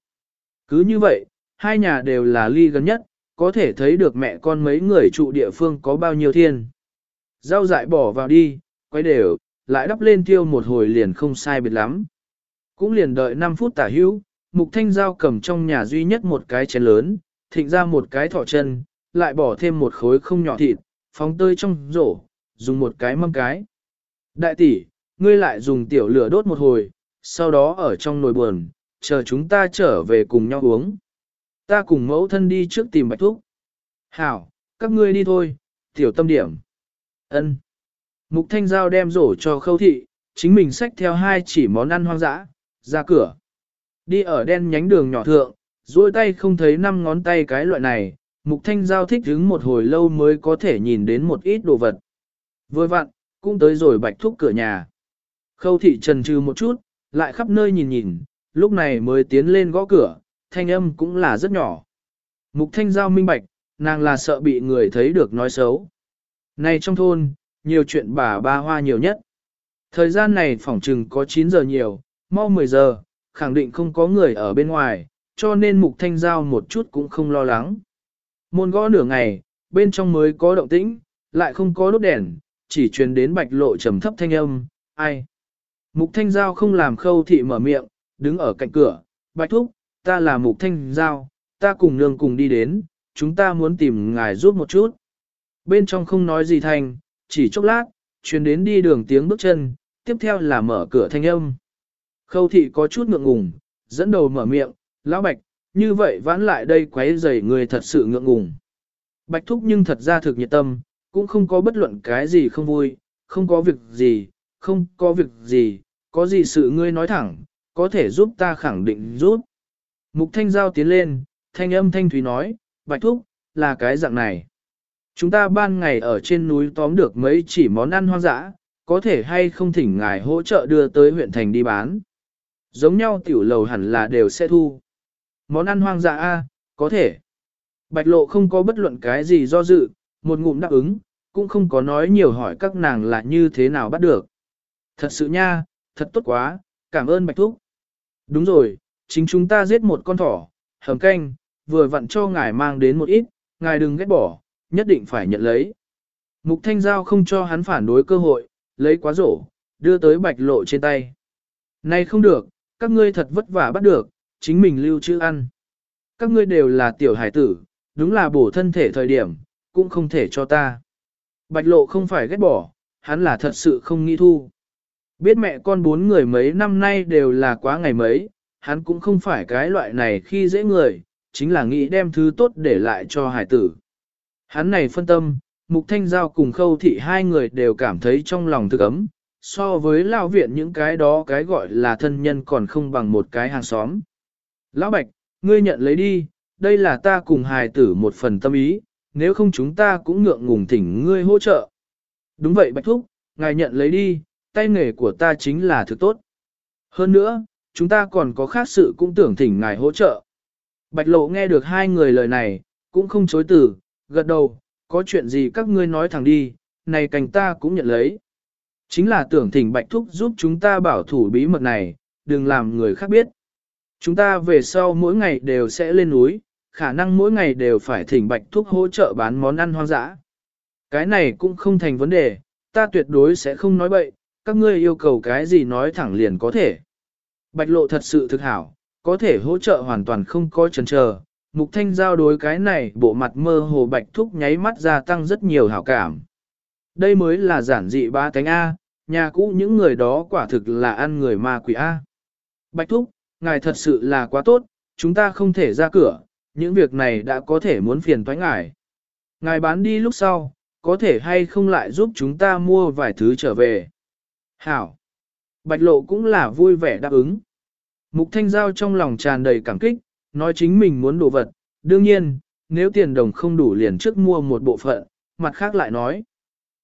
Cứ như vậy, hai nhà đều là ly gần nhất, có thể thấy được mẹ con mấy người trụ địa phương có bao nhiêu thiên. Rau dại bỏ vào đi, quay đều, lại đắp lên tiêu một hồi liền không sai biệt lắm. Cũng liền đợi 5 phút tả hữu, mục thanh dao cầm trong nhà duy nhất một cái chén lớn, thịnh ra một cái thỏ chân, lại bỏ thêm một khối không nhỏ thịt, phóng tơi trong rổ, dùng một cái mâm cái. Đại tỷ, ngươi lại dùng tiểu lửa đốt một hồi, sau đó ở trong nồi buồn, chờ chúng ta trở về cùng nhau uống. Ta cùng mẫu thân đi trước tìm bạch thuốc. Hảo, các ngươi đi thôi, tiểu tâm điểm. Ân. Mục Thanh Giao đem rổ cho khâu thị, chính mình xách theo hai chỉ món ăn hoang dã, ra cửa. Đi ở đen nhánh đường nhỏ thượng, duỗi tay không thấy năm ngón tay cái loại này, Mục Thanh Giao thích đứng một hồi lâu mới có thể nhìn đến một ít đồ vật. Vừa vặn, cũng tới rồi bạch thúc cửa nhà. Khâu thị trần trừ một chút, lại khắp nơi nhìn nhìn, lúc này mới tiến lên gõ cửa, thanh âm cũng là rất nhỏ. Mục Thanh Giao minh bạch, nàng là sợ bị người thấy được nói xấu. Này trong thôn, nhiều chuyện bà ba hoa nhiều nhất. Thời gian này phỏng trừng có 9 giờ nhiều, mau 10 giờ, khẳng định không có người ở bên ngoài, cho nên mục thanh giao một chút cũng không lo lắng. Môn gõ nửa ngày, bên trong mới có động tĩnh, lại không có đốt đèn, chỉ truyền đến bạch lộ trầm thấp thanh âm, ai. Mục thanh giao không làm khâu thị mở miệng, đứng ở cạnh cửa, bạch thúc, ta là mục thanh giao, ta cùng nương cùng đi đến, chúng ta muốn tìm ngài giúp một chút. Bên trong không nói gì thành, chỉ chốc lát, truyền đến đi đường tiếng bước chân, tiếp theo là mở cửa thanh âm. Khâu thị có chút ngượng ngùng, dẫn đầu mở miệng, lão bạch, như vậy vãn lại đây quấy rầy người thật sự ngượng ngùng. Bạch thúc nhưng thật ra thực nhiệt tâm, cũng không có bất luận cái gì không vui, không có việc gì, không có việc gì, có gì sự ngươi nói thẳng, có thể giúp ta khẳng định giúp. Mục thanh giao tiến lên, thanh âm thanh thúy nói, bạch thúc, là cái dạng này. Chúng ta ban ngày ở trên núi tóm được mấy chỉ món ăn hoang dã, có thể hay không thỉnh ngài hỗ trợ đưa tới huyện thành đi bán. Giống nhau tiểu lầu hẳn là đều sẽ thu. Món ăn hoang dã A, có thể. Bạch lộ không có bất luận cái gì do dự, một ngụm đáp ứng, cũng không có nói nhiều hỏi các nàng là như thế nào bắt được. Thật sự nha, thật tốt quá, cảm ơn Bạch Thúc. Đúng rồi, chính chúng ta giết một con thỏ, hầm canh, vừa vặn cho ngài mang đến một ít, ngài đừng ghét bỏ, nhất định phải nhận lấy. Mục Thanh Giao không cho hắn phản đối cơ hội, lấy quá rổ, đưa tới bạch lộ trên tay. Này không được, các ngươi thật vất vả bắt được, chính mình lưu trữ ăn. Các ngươi đều là tiểu hải tử, đúng là bổ thân thể thời điểm, cũng không thể cho ta. Bạch lộ không phải ghét bỏ, hắn là thật sự không nghĩ thu. Biết mẹ con bốn người mấy năm nay đều là quá ngày mấy, hắn cũng không phải cái loại này khi dễ người, chính là nghĩ đem thứ tốt để lại cho hải tử. Hắn này phân tâm, Mục Thanh Giao cùng Khâu Thị hai người đều cảm thấy trong lòng thực ấm, so với lão viện những cái đó cái gọi là thân nhân còn không bằng một cái hàng xóm. Lão Bạch, ngươi nhận lấy đi, đây là ta cùng hài tử một phần tâm ý, nếu không chúng ta cũng ngượng ngùng thỉnh ngươi hỗ trợ. Đúng vậy Bạch Thúc, ngài nhận lấy đi, tay nghề của ta chính là thứ tốt. Hơn nữa, chúng ta còn có khác sự cũng tưởng thỉnh ngài hỗ trợ. Bạch Lộ nghe được hai người lời này, cũng không chối từ, gật đầu, có chuyện gì các ngươi nói thẳng đi, này cành ta cũng nhận lấy. Chính là tưởng thỉnh Bạch Thúc giúp chúng ta bảo thủ bí mật này, đừng làm người khác biết. Chúng ta về sau mỗi ngày đều sẽ lên núi, khả năng mỗi ngày đều phải thỉnh Bạch Thúc hỗ trợ bán món ăn hoang dã. Cái này cũng không thành vấn đề, ta tuyệt đối sẽ không nói bậy, các ngươi yêu cầu cái gì nói thẳng liền có thể. Bạch lộ thật sự thực hảo, có thể hỗ trợ hoàn toàn không có chần chờ, Mục Thanh Giao đối cái này bộ mặt mơ hồ bạch thúc nháy mắt gia tăng rất nhiều hảo cảm. Đây mới là giản dị ba cánh A, nhà cũ những người đó quả thực là ăn người ma quỷ A. Bạch thúc, ngài thật sự là quá tốt, chúng ta không thể ra cửa, những việc này đã có thể muốn phiền toái ngài. Ngài bán đi lúc sau, có thể hay không lại giúp chúng ta mua vài thứ trở về. Hảo. Bạch lộ cũng là vui vẻ đáp ứng. Mục Thanh Giao trong lòng tràn đầy cảm kích, nói chính mình muốn đồ vật, đương nhiên, nếu tiền đồng không đủ liền trước mua một bộ phận, mặt khác lại nói.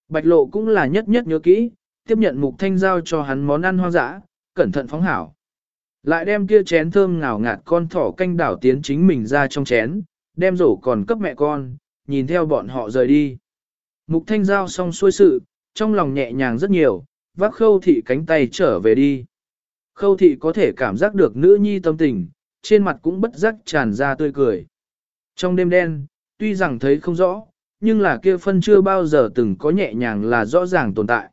Bạch lộ cũng là nhất nhất nhớ kỹ, tiếp nhận mục thanh giao cho hắn món ăn hoang dã, cẩn thận phóng hảo. Lại đem kia chén thơm ngào ngạt con thỏ canh đảo tiến chính mình ra trong chén, đem rổ còn cấp mẹ con, nhìn theo bọn họ rời đi. Mục thanh giao xong xuôi sự, trong lòng nhẹ nhàng rất nhiều, vác khâu thị cánh tay trở về đi. Khâu thị có thể cảm giác được nữ nhi tâm tình, trên mặt cũng bất giác tràn ra tươi cười. Trong đêm đen, tuy rằng thấy không rõ, nhưng là kia phân chưa bao giờ từng có nhẹ nhàng là rõ ràng tồn tại.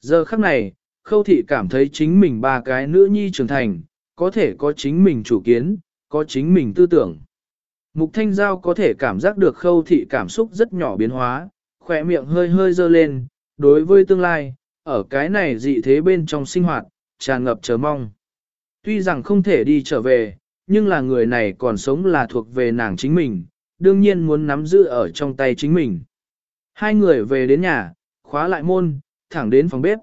Giờ khắc này, khâu thị cảm thấy chính mình ba cái nữ nhi trưởng thành, có thể có chính mình chủ kiến, có chính mình tư tưởng. Mục Thanh Giao có thể cảm giác được khâu thị cảm xúc rất nhỏ biến hóa, khỏe miệng hơi hơi dơ lên, đối với tương lai, ở cái này dị thế bên trong sinh hoạt, tràn ngập chờ mong. Tuy rằng không thể đi trở về, nhưng là người này còn sống là thuộc về nàng chính mình, đương nhiên muốn nắm giữ ở trong tay chính mình. Hai người về đến nhà, khóa lại môn, thẳng đến phòng bếp.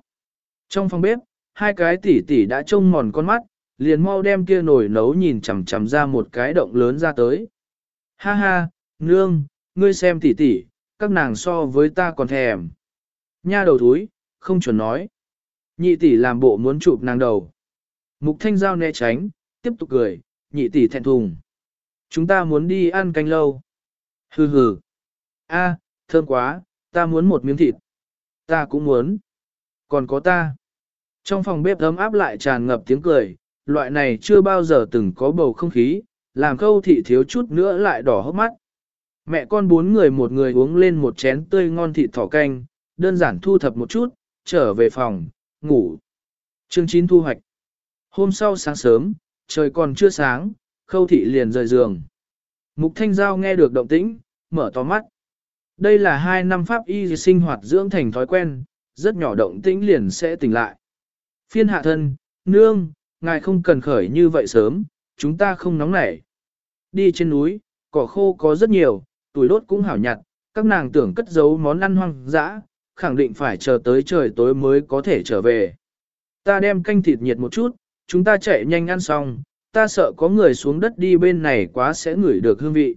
Trong phòng bếp, hai cái tỷ tỷ đã trông mòn con mắt, liền mau đem kia nồi nấu nhìn chằm chằm ra một cái động lớn ra tới. Ha ha, nương, ngươi xem tỷ tỷ, các nàng so với ta còn thèm. Nha đầu thúi, không chuẩn nói. Nhị tỷ làm bộ muốn chụp nàng đầu. Mục thanh giao né tránh, tiếp tục cười, nhị tỷ thẹn thùng. Chúng ta muốn đi ăn canh lâu. Hừ hừ. A, thơm quá, ta muốn một miếng thịt. Ta cũng muốn. Còn có ta. Trong phòng bếp ấm áp lại tràn ngập tiếng cười, loại này chưa bao giờ từng có bầu không khí, làm câu thị thiếu chút nữa lại đỏ hốc mắt. Mẹ con bốn người một người uống lên một chén tươi ngon thịt thỏ canh, đơn giản thu thập một chút, trở về phòng, ngủ. Chương 9 thu hoạch. Hôm sau sáng sớm, trời còn chưa sáng, khâu thị liền rời giường. Mục Thanh Giao nghe được động tĩnh, mở to mắt. Đây là hai năm pháp y sinh hoạt dưỡng thành thói quen, rất nhỏ động tĩnh liền sẽ tỉnh lại. Phiên hạ thân, nương, ngài không cần khởi như vậy sớm, chúng ta không nóng nảy. Đi trên núi, cỏ khô có rất nhiều, tuổi đốt cũng hảo nhặt, các nàng tưởng cất giấu món ăn hoang dã, khẳng định phải chờ tới trời tối mới có thể trở về. Ta đem canh thịt nhiệt một chút, chúng ta chạy nhanh ăn xong, ta sợ có người xuống đất đi bên này quá sẽ ngửi được hương vị.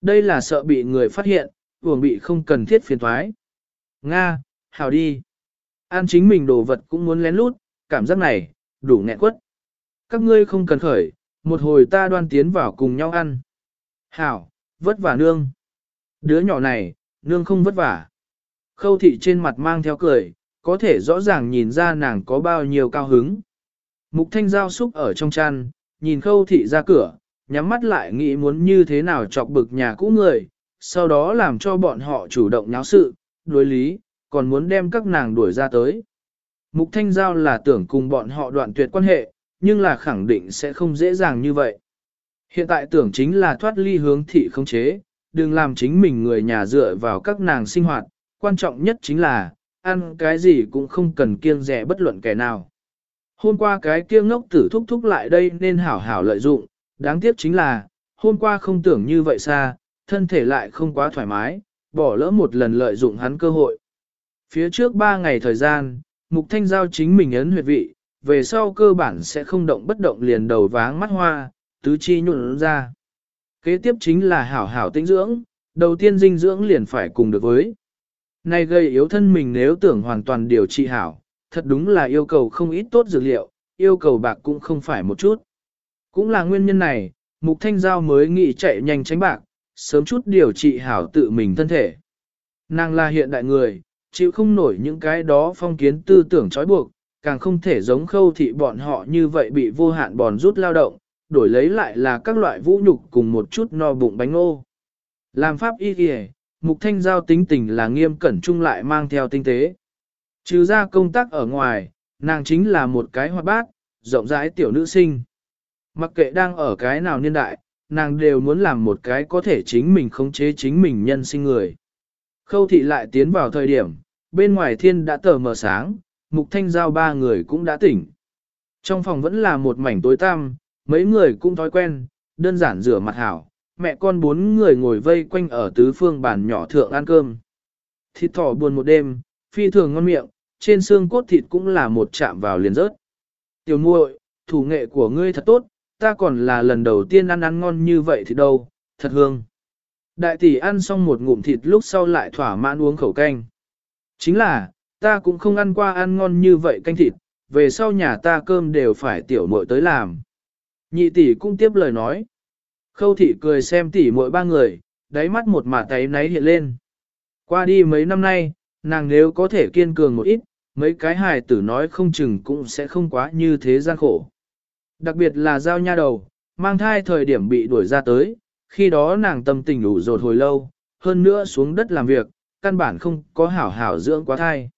Đây là sợ bị người phát hiện, buồng bị không cần thiết phiền thoái. Nga, hào đi. an chính mình đồ vật cũng muốn lén lút, cảm giác này, đủ nghẹn quất. Các ngươi không cần khởi, một hồi ta đoan tiến vào cùng nhau ăn. Hảo, vất vả nương. Đứa nhỏ này, nương không vất vả. Khâu thị trên mặt mang theo cười, có thể rõ ràng nhìn ra nàng có bao nhiêu cao hứng. Mục thanh giao xúc ở trong chăn, nhìn khâu thị ra cửa, nhắm mắt lại nghĩ muốn như thế nào chọc bực nhà cũ người, sau đó làm cho bọn họ chủ động nháo sự, đối lý, còn muốn đem các nàng đuổi ra tới. Mục thanh giao là tưởng cùng bọn họ đoạn tuyệt quan hệ, nhưng là khẳng định sẽ không dễ dàng như vậy. Hiện tại tưởng chính là thoát ly hướng thị không chế, đừng làm chính mình người nhà dựa vào các nàng sinh hoạt, quan trọng nhất chính là, ăn cái gì cũng không cần kiêng rẻ bất luận kẻ nào. Hôm qua cái kiêng ngốc tử thúc thúc lại đây nên hảo hảo lợi dụng, đáng tiếc chính là, hôm qua không tưởng như vậy xa, thân thể lại không quá thoải mái, bỏ lỡ một lần lợi dụng hắn cơ hội. Phía trước ba ngày thời gian, Mục Thanh Giao chính mình ấn huyệt vị, về sau cơ bản sẽ không động bất động liền đầu váng mắt hoa, tứ chi nhuận ra. Kế tiếp chính là hảo hảo tinh dưỡng, đầu tiên dinh dưỡng liền phải cùng được với. Này gây yếu thân mình nếu tưởng hoàn toàn điều trị hảo, thật đúng là yêu cầu không ít tốt dược liệu, yêu cầu bạc cũng không phải một chút. Cũng là nguyên nhân này, Mục Thanh Giao mới nghĩ chạy nhanh tránh bạc, sớm chút điều trị hảo tự mình thân thể. Nàng là hiện đại người, chịu không nổi những cái đó phong kiến tư tưởng trói buộc, càng không thể giống khâu thị bọn họ như vậy bị vô hạn bòn rút lao động, đổi lấy lại là các loại vũ nhục cùng một chút no bụng bánh ô. Làm pháp y kìa, mục thanh giao tính tình là nghiêm cẩn trung lại mang theo tinh tế. Trừ ra công tác ở ngoài, nàng chính là một cái hoạt bát, rộng rãi tiểu nữ sinh. Mặc kệ đang ở cái nào niên đại, nàng đều muốn làm một cái có thể chính mình khống chế chính mình nhân sinh người. Khâu thị lại tiến vào thời điểm, bên ngoài thiên đã tờ mờ sáng, mục thanh giao ba người cũng đã tỉnh. Trong phòng vẫn là một mảnh tối tăm, mấy người cũng thói quen, đơn giản rửa mặt hảo, mẹ con bốn người ngồi vây quanh ở tứ phương bàn nhỏ thượng ăn cơm. Thịt thỏ buồn một đêm, phi thường ngon miệng, trên xương cốt thịt cũng là một chạm vào liền rớt. Tiểu muội, thủ nghệ của ngươi thật tốt, ta còn là lần đầu tiên ăn ăn ngon như vậy thì đâu, thật hương. Đại tỷ ăn xong một ngụm thịt lúc sau lại thỏa mãn uống khẩu canh. Chính là, ta cũng không ăn qua ăn ngon như vậy canh thịt, về sau nhà ta cơm đều phải tiểu muội tới làm. Nhị tỷ cũng tiếp lời nói. Khâu thị cười xem tỷ muội ba người, đáy mắt một mả tay náy hiện lên. Qua đi mấy năm nay, nàng nếu có thể kiên cường một ít, mấy cái hài tử nói không chừng cũng sẽ không quá như thế gian khổ. Đặc biệt là giao nha đầu, mang thai thời điểm bị đuổi ra tới, khi đó nàng tâm tình đủ rột hồi lâu, hơn nữa xuống đất làm việc, căn bản không có hảo hảo dưỡng quá thai.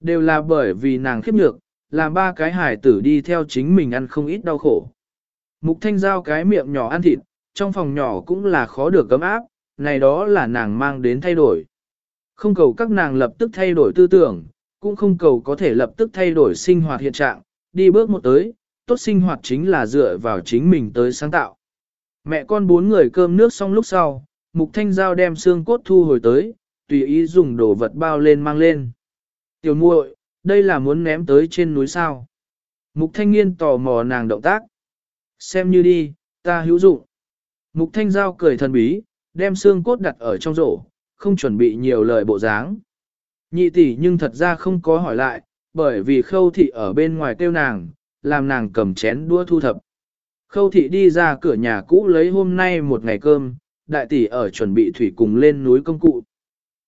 Đều là bởi vì nàng khiếp nhược, làm ba cái hải tử đi theo chính mình ăn không ít đau khổ. Mục thanh giao cái miệng nhỏ ăn thịt, trong phòng nhỏ cũng là khó được cấm áp, này đó là nàng mang đến thay đổi. Không cầu các nàng lập tức thay đổi tư tưởng, cũng không cầu có thể lập tức thay đổi sinh hoạt hiện trạng, đi bước một tới, tốt sinh hoạt chính là dựa vào chính mình tới sáng tạo. Mẹ con bốn người cơm nước xong lúc sau, Mục Thanh Giao đem xương cốt thu hồi tới, tùy ý dùng đồ vật bao lên mang lên. Tiểu muội, đây là muốn ném tới trên núi sao. Mục Thanh Nghiên tò mò nàng động tác. Xem như đi, ta hữu dụng. Mục Thanh Giao cười thần bí, đem xương cốt đặt ở trong rổ, không chuẩn bị nhiều lời bộ dáng. Nhị tỷ nhưng thật ra không có hỏi lại, bởi vì khâu thị ở bên ngoài kêu nàng, làm nàng cầm chén đua thu thập. Khâu thị đi ra cửa nhà cũ lấy hôm nay một ngày cơm, đại tỷ ở chuẩn bị thủy cùng lên núi công cụ.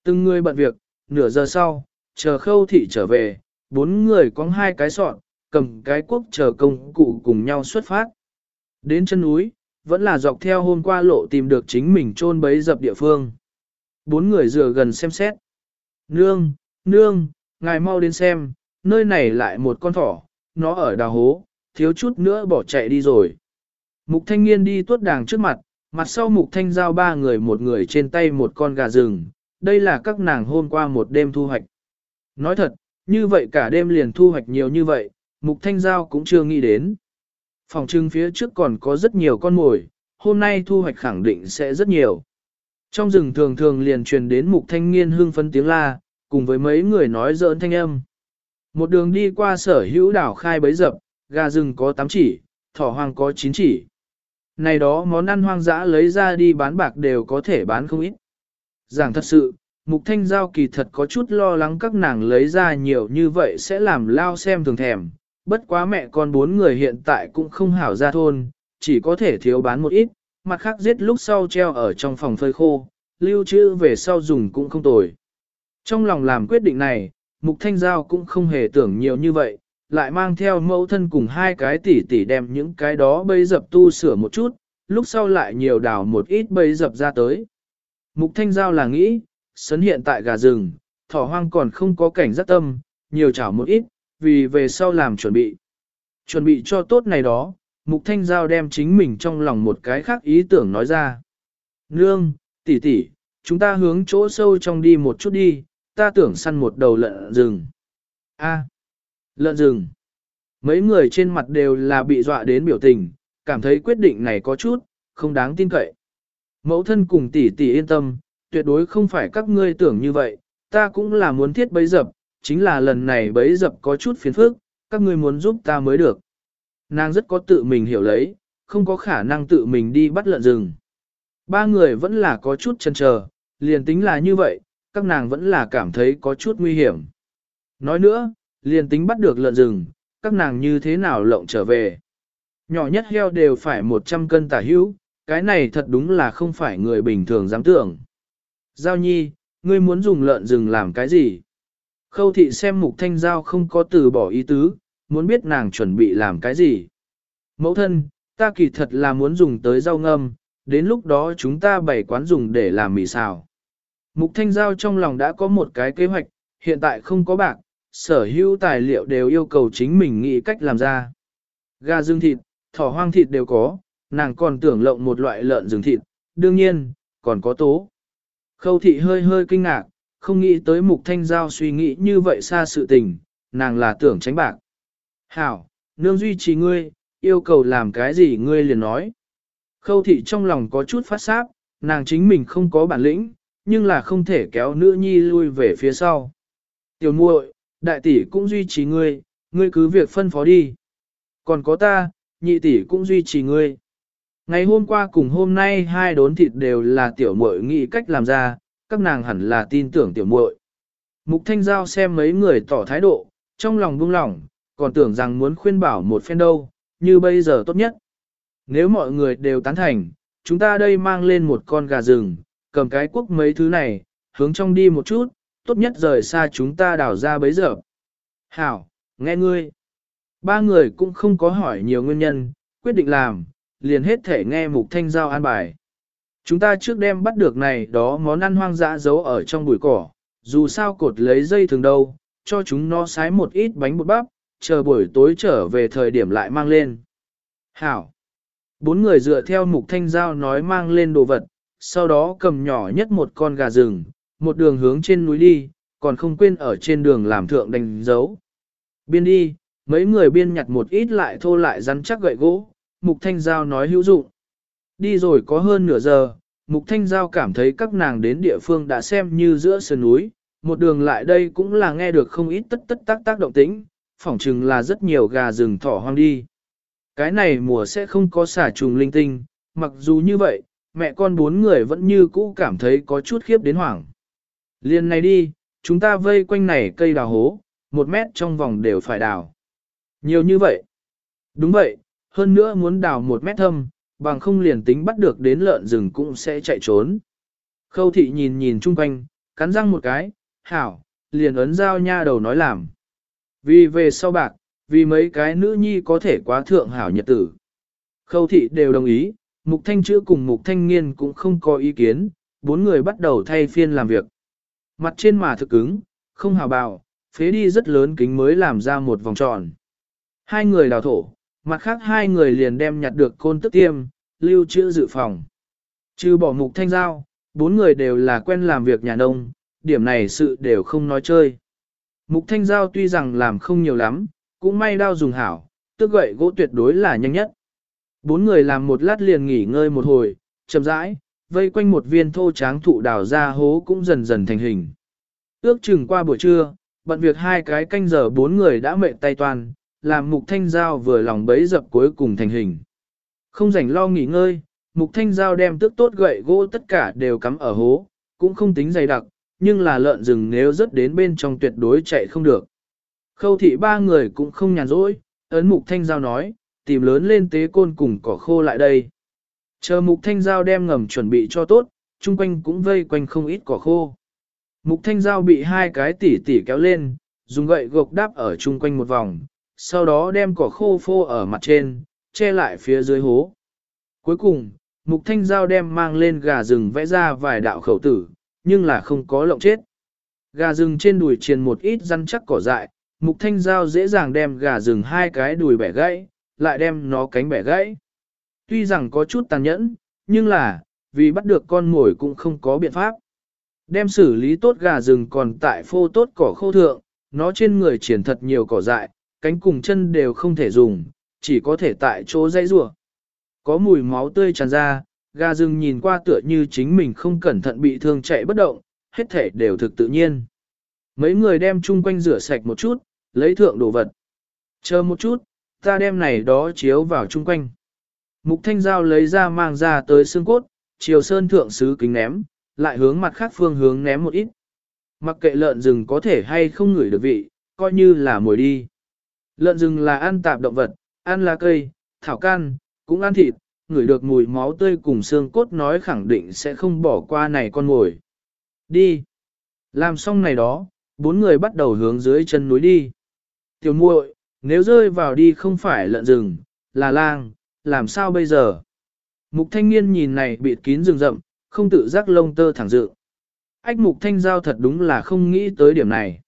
Từng người bận việc, nửa giờ sau, chờ khâu thị trở về, bốn người có hai cái sọn, cầm cái quốc chờ công cụ cùng nhau xuất phát. Đến chân núi, vẫn là dọc theo hôm qua lộ tìm được chính mình chôn bấy dập địa phương. Bốn người dựa gần xem xét. Nương, nương, ngài mau đến xem, nơi này lại một con thỏ, nó ở đào hố, thiếu chút nữa bỏ chạy đi rồi. Mục thanh niên đi tuốt đàng trước mặt, mặt sau mục thanh giao ba người một người trên tay một con gà rừng, đây là các nàng hôm qua một đêm thu hoạch. Nói thật, như vậy cả đêm liền thu hoạch nhiều như vậy, mục thanh giao cũng chưa nghĩ đến. Phòng trưng phía trước còn có rất nhiều con mồi, hôm nay thu hoạch khẳng định sẽ rất nhiều. Trong rừng thường thường liền truyền đến mục thanh niên hương phấn tiếng la, cùng với mấy người nói giỡn thanh âm. Một đường đi qua sở hữu đảo khai bấy dập, gà rừng có 8 chỉ, thỏ hoang có 9 chỉ. Này đó món ăn hoang dã lấy ra đi bán bạc đều có thể bán không ít. Giảng thật sự, Mục Thanh Giao kỳ thật có chút lo lắng các nàng lấy ra nhiều như vậy sẽ làm lao xem thường thèm. Bất quá mẹ con bốn người hiện tại cũng không hảo ra thôn, chỉ có thể thiếu bán một ít, mặt khác giết lúc sau treo ở trong phòng phơi khô, lưu trữ về sau dùng cũng không tồi. Trong lòng làm quyết định này, Mục Thanh Giao cũng không hề tưởng nhiều như vậy, lại mang theo mẫu thân cùng hai cái tỷ tỷ đem những cái đó bây dập tu sửa một chút, lúc sau lại nhiều đào một ít bây dập ra tới. Mục Thanh Giao là nghĩ, sấn hiện tại gà rừng, thỏ hoang còn không có cảnh giác tâm, nhiều chảo một ít, vì về sau làm chuẩn bị. Chuẩn bị cho tốt này đó, Mục Thanh Giao đem chính mình trong lòng một cái khác ý tưởng nói ra. Nương, tỷ tỷ, chúng ta hướng chỗ sâu trong đi một chút đi, ta tưởng săn một đầu lợn rừng. A, lợn rừng. Mấy người trên mặt đều là bị dọa đến biểu tình, cảm thấy quyết định này có chút, không đáng tin cậy. Mẫu thân cùng tỷ tỷ yên tâm, tuyệt đối không phải các ngươi tưởng như vậy, ta cũng là muốn thiết bấy dập, chính là lần này bấy dập có chút phiền phức, các ngươi muốn giúp ta mới được. Nàng rất có tự mình hiểu lấy, không có khả năng tự mình đi bắt lợn rừng. Ba người vẫn là có chút chần chờ, liền tính là như vậy, các nàng vẫn là cảm thấy có chút nguy hiểm. Nói nữa, liền tính bắt được lợn rừng, các nàng như thế nào lộng trở về. Nhỏ nhất heo đều phải 100 cân tả hữu, cái này thật đúng là không phải người bình thường dám tưởng. Giao nhi, ngươi muốn dùng lợn rừng làm cái gì? Khâu thị xem mục thanh giao không có từ bỏ ý tứ, muốn biết nàng chuẩn bị làm cái gì. Mẫu thân, ta kỳ thật là muốn dùng tới rau ngâm, đến lúc đó chúng ta bày quán dùng để làm mì xào. Mục thanh giao trong lòng đã có một cái kế hoạch, hiện tại không có bạc, sở hữu tài liệu đều yêu cầu chính mình nghĩ cách làm ra. Gà Dương thịt, thỏ hoang thịt đều có, nàng còn tưởng lộng một loại lợn rừng thịt, đương nhiên, còn có tố. Khâu thị hơi hơi kinh ngạc, không nghĩ tới mục thanh giao suy nghĩ như vậy xa sự tình, nàng là tưởng tránh bạc. Hảo, nương duy trì ngươi, yêu cầu làm cái gì ngươi liền nói. Khâu thị trong lòng có chút phát sáp, nàng chính mình không có bản lĩnh, nhưng là không thể kéo nữ nhi lui về phía sau. Tiểu muội, đại tỷ cũng duy trì ngươi, ngươi cứ việc phân phó đi. Còn có ta, nhị tỷ cũng duy trì ngươi. Ngày hôm qua cùng hôm nay hai đốn thịt đều là tiểu muội nghĩ cách làm ra, các nàng hẳn là tin tưởng tiểu muội. Mục Thanh Giao xem mấy người tỏ thái độ, trong lòng buông lỏng, còn tưởng rằng muốn khuyên bảo một phen đâu, như bây giờ tốt nhất. Nếu mọi người đều tán thành, chúng ta đây mang lên một con gà rừng, cầm cái quốc mấy thứ này, hướng trong đi một chút, tốt nhất rời xa chúng ta đảo ra bấy giờ. Hảo, nghe ngươi. Ba người cũng không có hỏi nhiều nguyên nhân, quyết định làm, liền hết thể nghe mục thanh giao an bài. Chúng ta trước đem bắt được này đó món ăn hoang dã giấu ở trong bụi cỏ, dù sao cột lấy dây thường đâu, cho chúng nó sái một ít bánh bột bắp, chờ buổi tối trở về thời điểm lại mang lên. Hảo! Bốn người dựa theo mục thanh giao nói mang lên đồ vật, sau đó cầm nhỏ nhất một con gà rừng, một đường hướng trên núi đi, còn không quên ở trên đường làm thượng đánh dấu. Biên đi, mấy người biên nhặt một ít lại thô lại rắn chắc gậy gỗ, Mục Thanh Giao nói hữu dụng. Đi rồi có hơn nửa giờ, Mục Thanh Giao cảm thấy các nàng đến địa phương đã xem như giữa sườn núi, một đường lại đây cũng là nghe được không ít tất tất tác tác động tĩnh, phỏng chừng là rất nhiều gà rừng thỏ hoang đi. Cái này mùa sẽ không có xả trùng linh tinh, mặc dù như vậy, mẹ con bốn người vẫn như cũ cảm thấy có chút khiếp đến hoảng. Liên này đi, chúng ta vây quanh này cây đào hố, một mét trong vòng đều phải đào. Nhiều như vậy. Đúng vậy, hơn nữa muốn đào một mét thâm, bằng không liền tính bắt được đến lợn rừng cũng sẽ chạy trốn. Khâu thị nhìn nhìn chung quanh, cắn răng một cái, hảo, liền ấn giao nha đầu nói làm. Vì về sau bạc, vì mấy cái nữ nhi có thể quá thượng hảo nhật tử. Khâu thị đều đồng ý, mục thanh chữa cùng mục thanh nghiên cũng không có ý kiến, bốn người bắt đầu thay phiên làm việc. Mặt trên mà thực ứng, không hào bào, phế đi rất lớn kính mới làm ra một vòng tròn. Hai người đào thổ, mặt khác hai người liền đem nhặt được côn tức tiêm, lưu trữ dự phòng. Trừ bỏ mục thanh giao, bốn người đều là quen làm việc nhà nông, điểm này sự đều không nói chơi. Mục thanh giao tuy rằng làm không nhiều lắm, cũng may đao dùng hảo, tức gậy gỗ tuyệt đối là nhanh nhất. Bốn người làm một lát liền nghỉ ngơi một hồi, chậm rãi, vây quanh một viên thô tráng thụ đào ra hố cũng dần dần thành hình. Ước chừng qua buổi trưa, bận việc hai cái canh giờ bốn người đã mệt tay toàn, làm mục thanh giao vừa lòng bấy dập cuối cùng thành hình. Không rảnh lo nghỉ ngơi, mục thanh giao đem tước tốt gậy gỗ tất cả đều cắm ở hố, cũng không tính dày đặc, nhưng là lợn rừng nếu rớt đến bên trong tuyệt đối chạy không được. Khâu thị ba người cũng không nhàn rỗi, ấn mục thanh giao nói, tìm lớn lên tế côn cùng cỏ khô lại đây. Chờ mục thanh giao đem ngầm chuẩn bị cho tốt, chung quanh cũng vây quanh không ít cỏ khô. Mục thanh giao bị hai cái tỉ tỉ kéo lên, dùng gậy gộc đáp ở chung quanh một vòng, sau đó đem cỏ khô phô ở mặt trên, che lại phía dưới hố. Cuối cùng, mục thanh giao đem mang lên gà rừng vẽ ra vài đạo khẩu tử, nhưng là không có lộng chết. Gà rừng trên đùi triền một ít răn chắc cỏ dại, mục thanh giao dễ dàng đem gà rừng hai cái đùi bẻ gãy, lại đem nó cánh bẻ gãy. Tuy rằng có chút tàn nhẫn, nhưng là, vì bắt được con mồi cũng không có biện pháp. Đem xử lý tốt gà rừng còn tại phô tốt cỏ khô thượng, nó trên người triển thật nhiều cỏ dại, cánh cùng chân đều không thể dùng, chỉ có thể tại chỗ dãy rủa. Có mùi máu tươi tràn ra, gà rừng nhìn qua tựa như chính mình không cẩn thận bị thương chạy bất động, hết thể đều thực tự nhiên. Mấy người đem chung quanh rửa sạch một chút, lấy thượng đồ vật. Chờ một chút, ta đem này đó chiếu vào chung quanh. Mục thanh giao lấy ra mang ra tới xương cốt, chiều sơn thượng sứ kính ném, lại hướng mặt khác phương hướng ném một ít. Mặc kệ lợn rừng có thể hay không ngửi được vị, coi như là mồi đi. Lợn rừng là ăn tạp động vật, ăn lá cây, thảo can, cũng ăn thịt, ngửi được mùi máu tươi cùng xương cốt nói khẳng định sẽ không bỏ qua này con ngồi. Đi. Làm xong này đó, bốn người bắt đầu hướng dưới chân núi đi. Tiểu muội, nếu rơi vào đi không phải lợn rừng, là lang, làm sao bây giờ? Mục thanh niên nhìn này bịt kín rừng rậm, không tự giác lông tơ thẳng dự. Ách mục thanh giao thật đúng là không nghĩ tới điểm này.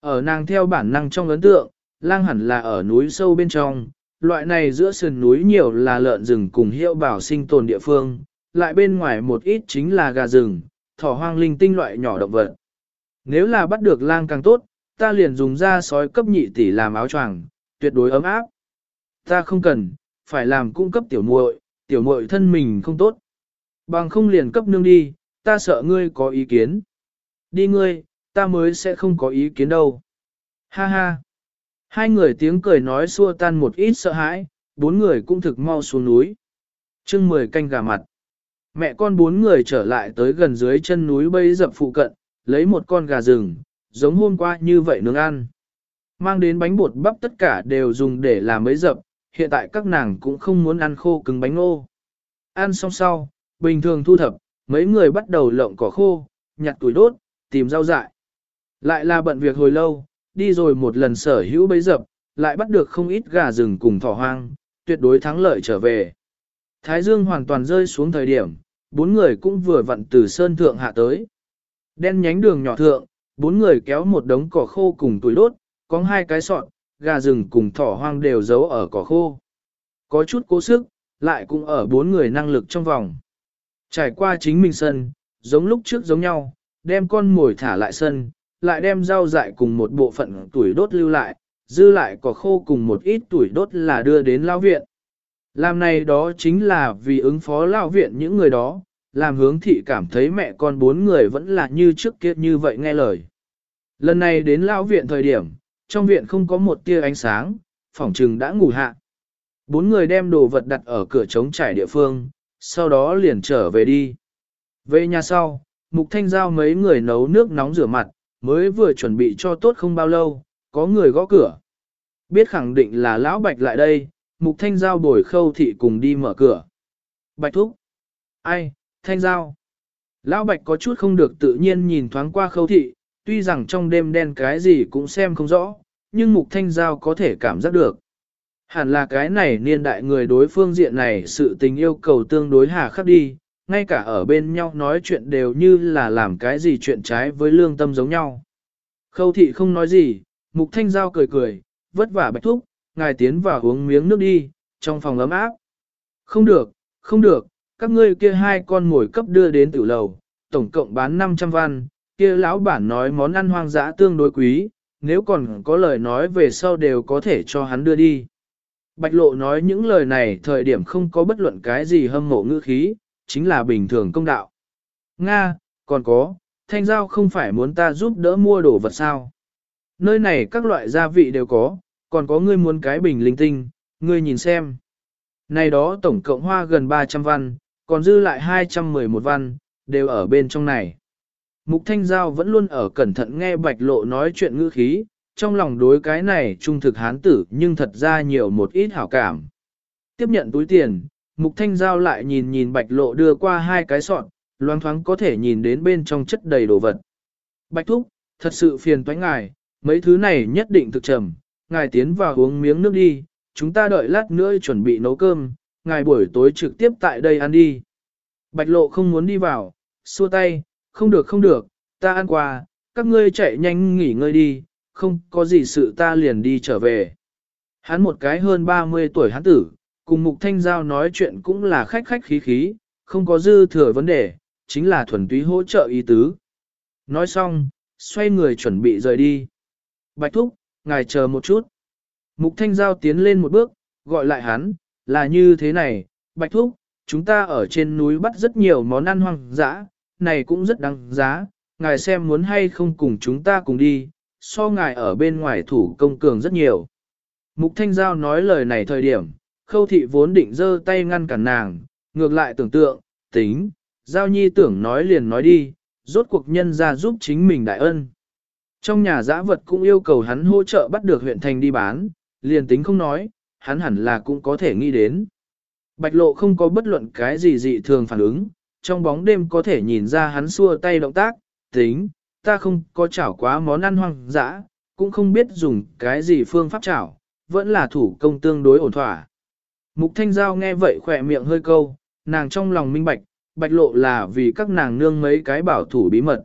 Ở nàng theo bản năng trong ấn tượng, lang hẳn là ở núi sâu bên trong, loại này giữa sườn núi nhiều là lợn rừng cùng hiệu bảo sinh tồn địa phương, lại bên ngoài một ít chính là gà rừng, thỏ hoang linh tinh loại nhỏ động vật. Nếu là bắt được lang càng tốt, ta liền dùng da sói cấp nhị tỷ làm áo choàng, tuyệt đối ấm áp. Ta không cần, phải làm cung cấp tiểu muội, tiểu muội thân mình không tốt. Bằng không liền cấp nương đi, ta sợ ngươi có ý kiến. Đi ngươi, ta mới sẽ không có ý kiến đâu. Ha ha. Hai người tiếng cười nói xua tan một ít sợ hãi, bốn người cũng thực mau xuống núi. chương mười canh gà mặt. Mẹ con bốn người trở lại tới gần dưới chân núi bây dập phụ cận, lấy một con gà rừng, giống hôm qua như vậy nướng ăn. Mang đến bánh bột bắp tất cả đều dùng để làm bấy dập, hiện tại các nàng cũng không muốn ăn khô cứng bánh ngô. Ăn xong sau, bình thường thu thập, mấy người bắt đầu lộng cỏ khô, nhặt tuổi đốt, tìm rau dại. Lại là bận việc hồi lâu, đi rồi một lần sở hữu bấy dập, lại bắt được không ít gà rừng cùng thỏ hoang, tuyệt đối thắng lợi trở về. Thái dương hoàn toàn rơi xuống thời điểm, bốn người cũng vừa vặn từ sơn thượng hạ tới. Đen nhánh đường nhỏ thượng, bốn người kéo một đống cỏ khô cùng tuổi đốt, có hai cái sọt, gà rừng cùng thỏ hoang đều giấu ở cỏ khô. Có chút cố sức, lại cũng ở bốn người năng lực trong vòng. Trải qua chính mình sân, giống lúc trước giống nhau, đem con mồi thả lại sân, lại đem rau dại cùng một bộ phận tuổi đốt lưu lại, dư lại có khô cùng một ít tuổi đốt là đưa đến lao viện. Làm này đó chính là vì ứng phó lao viện những người đó, làm hướng thị cảm thấy mẹ con bốn người vẫn là như trước kia như vậy nghe lời. Lần này đến lao viện thời điểm, trong viện không có một tia ánh sáng, phòng trừng đã ngủ hạ. Bốn người đem đồ vật đặt ở cửa trống trải địa phương, sau đó liền trở về đi. Về nhà sau, Mục Thanh Giao mấy người nấu nước nóng rửa mặt, mới vừa chuẩn bị cho tốt không bao lâu, có người gõ cửa. Biết khẳng định là Lão Bạch lại đây, Mục Thanh Giao bồi khâu thị cùng đi mở cửa. Bạch thúc. Ai, Thanh Giao. Lão Bạch có chút không được tự nhiên nhìn thoáng qua khâu thị, tuy rằng trong đêm đen cái gì cũng xem không rõ, nhưng Mục Thanh Giao có thể cảm giác được. Hẳn là cái này niên đại người đối phương diện này sự tình yêu cầu tương đối hà khắc đi, ngay cả ở bên nhau nói chuyện đều như là làm cái gì chuyện trái với lương tâm giống nhau. Khâu thị không nói gì, Mục Thanh Giao cười cười, vất vả bạch thúc, ngài tiến vào uống miếng nước đi, trong phòng ấm áp. Không được, không được, các ngươi kia hai con ngồi cấp đưa đến tử lầu, tổng cộng bán 500 văn, kia lão bản nói món ăn hoang dã tương đối quý, nếu còn có lời nói về sau đều có thể cho hắn đưa đi. Bạch lộ nói những lời này thời điểm không có bất luận cái gì hâm mộ ngữ khí, chính là bình thường công đạo. Nga, còn có, thanh giao không phải muốn ta giúp đỡ mua đồ vật sao. Nơi này các loại gia vị đều có, còn có ngươi muốn cái bình linh tinh, ngươi nhìn xem. Này đó tổng cộng hoa gần 300 văn, còn dư lại 211 văn, đều ở bên trong này. Mục Thanh Giao vẫn luôn ở cẩn thận nghe bạch lộ nói chuyện ngữ khí, trong lòng đối cái này trung thực hán tử nhưng thật ra nhiều một ít hảo cảm. Tiếp nhận túi tiền, Mục Thanh Giao lại nhìn nhìn bạch lộ đưa qua hai cái sọt, loang thoáng có thể nhìn đến bên trong chất đầy đồ vật. Bạch thúc, thật sự phiền toái ngài, mấy thứ này nhất định thực trầm, ngài tiến vào uống miếng nước đi, chúng ta đợi lát nữa chuẩn bị nấu cơm, ngài buổi tối trực tiếp tại đây ăn đi. Bạch lộ không muốn đi vào, xua tay, không được không được, ta ăn qua, các ngươi chạy nhanh nghỉ ngơi đi, không có gì sự ta liền đi trở về. Hắn một cái hơn 30 tuổi hắn tử, cùng Mục Thanh Giao nói chuyện cũng là khách khách khí khí, không có dư thừa vấn đề, chính là thuần túy hỗ trợ ý tứ. Nói xong, xoay người chuẩn bị rời đi. Bạch Thúc, ngài chờ một chút. Mục Thanh Giao tiến lên một bước, gọi lại hắn, là như thế này, Bạch Thúc, chúng ta ở trên núi bắt rất nhiều món ăn hoang dã, này cũng rất đáng giá, ngài xem muốn hay không cùng chúng ta cùng đi, so ngài ở bên ngoài thủ công cường rất nhiều. Mục Thanh Giao nói lời này thời điểm, khâu thị vốn định giơ tay ngăn cản nàng, ngược lại tưởng tượng, tính, Giao Nhi tưởng nói liền nói đi, rốt cuộc nhân ra giúp chính mình đại ân. Trong nhà giã vật cũng yêu cầu hắn hỗ trợ bắt được huyện thành đi bán, liền tính không nói, hắn hẳn là cũng có thể nghĩ đến. Bạch lộ không có bất luận cái gì dị thường phản ứng, trong bóng đêm có thể nhìn ra hắn xua tay động tác, tính, ta không có chảo quá món ăn hoang dã, cũng không biết dùng cái gì phương pháp chảo, vẫn là thủ công tương đối ổn thỏa. Mục Thanh Giao nghe vậy khỏe miệng hơi câu, nàng trong lòng minh bạch, bạch lộ là vì các nàng nương mấy cái bảo thủ bí mật.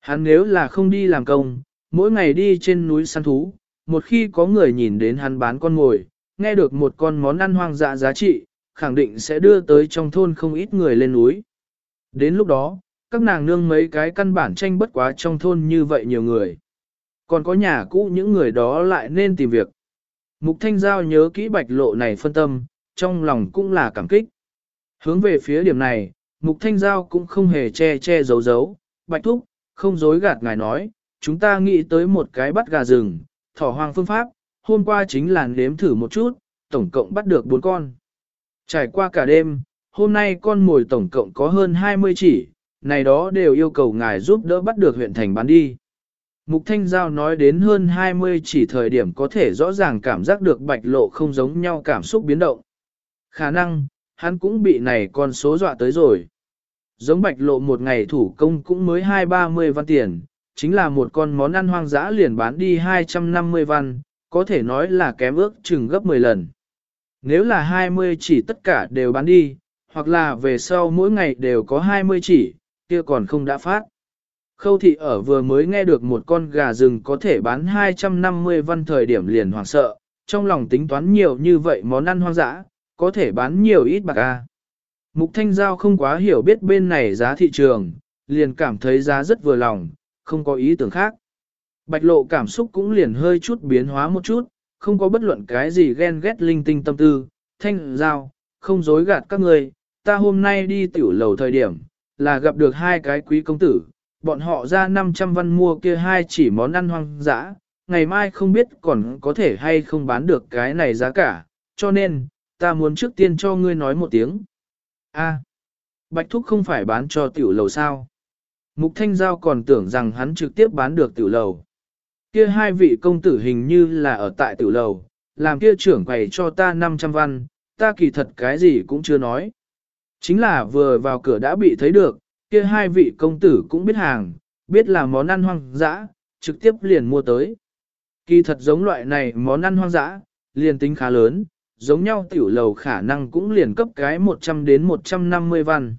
Hắn nếu là không đi làm công, mỗi ngày đi trên núi săn thú, một khi có người nhìn đến hắn bán con ngồi, nghe được một con món ăn hoang dã giá trị, khẳng định sẽ đưa tới trong thôn không ít người lên núi. Đến lúc đó, các nàng nương mấy cái căn bản tranh bất quá trong thôn như vậy nhiều người. Còn có nhà cũ những người đó lại nên tìm việc. Mục Thanh Giao nhớ kỹ bạch lộ này phân tâm, trong lòng cũng là cảm kích. Hướng về phía điểm này, Mục Thanh Giao cũng không hề che che giấu giấu, bạch thúc, không dối gạt ngài nói, chúng ta nghĩ tới một cái bắt gà rừng, thỏ hoang phương pháp, hôm qua chính là nếm thử một chút, tổng cộng bắt được bốn con. Trải qua cả đêm, hôm nay con mồi tổng cộng có hơn 20 chỉ, này đó đều yêu cầu ngài giúp đỡ bắt được huyện thành bán đi. Mục Thanh Giao nói đến hơn 20 chỉ thời điểm có thể rõ ràng cảm giác được bạch lộ không giống nhau cảm xúc biến động. Khả năng, hắn cũng bị này con số dọa tới rồi. Giống bạch lộ một ngày thủ công cũng mới hai ba mươi văn tiền, chính là một con món ăn hoang dã liền bán đi 250 văn, có thể nói là kém ước chừng gấp 10 lần. Nếu là 20 chỉ tất cả đều bán đi, hoặc là về sau mỗi ngày đều có 20 chỉ, kia còn không đã phát. Khâu thị ở vừa mới nghe được một con gà rừng có thể bán 250 văn thời điểm liền hoảng sợ, trong lòng tính toán nhiều như vậy món ăn hoang dã, có thể bán nhiều ít bạc a. Mục Thanh Giao không quá hiểu biết bên này giá thị trường, liền cảm thấy giá rất vừa lòng, không có ý tưởng khác. Bạch lộ cảm xúc cũng liền hơi chút biến hóa một chút, không có bất luận cái gì ghen ghét linh tinh tâm tư, thanh giao, không dối gạt các người, ta hôm nay đi tiểu lầu thời điểm, là gặp được hai cái quý công tử, bọn họ ra 500 văn mua kia hai chỉ món ăn hoang dã, ngày mai không biết còn có thể hay không bán được cái này giá cả, cho nên, ta muốn trước tiên cho ngươi nói một tiếng. A, Bạch Thúc không phải bán cho tiểu lầu sao? Mục Thanh Giao còn tưởng rằng hắn trực tiếp bán được tiểu lầu. Kia hai vị công tử hình như là ở tại tiểu lầu, làm kia trưởng quầy cho ta 500 văn, ta kỳ thật cái gì cũng chưa nói. Chính là vừa vào cửa đã bị thấy được, kia hai vị công tử cũng biết hàng, biết là món ăn hoang dã, trực tiếp liền mua tới. Kỳ thật giống loại này món ăn hoang dã, liền tính khá lớn, giống nhau tiểu lầu khả năng cũng liền cấp cái 100 đến 150 văn.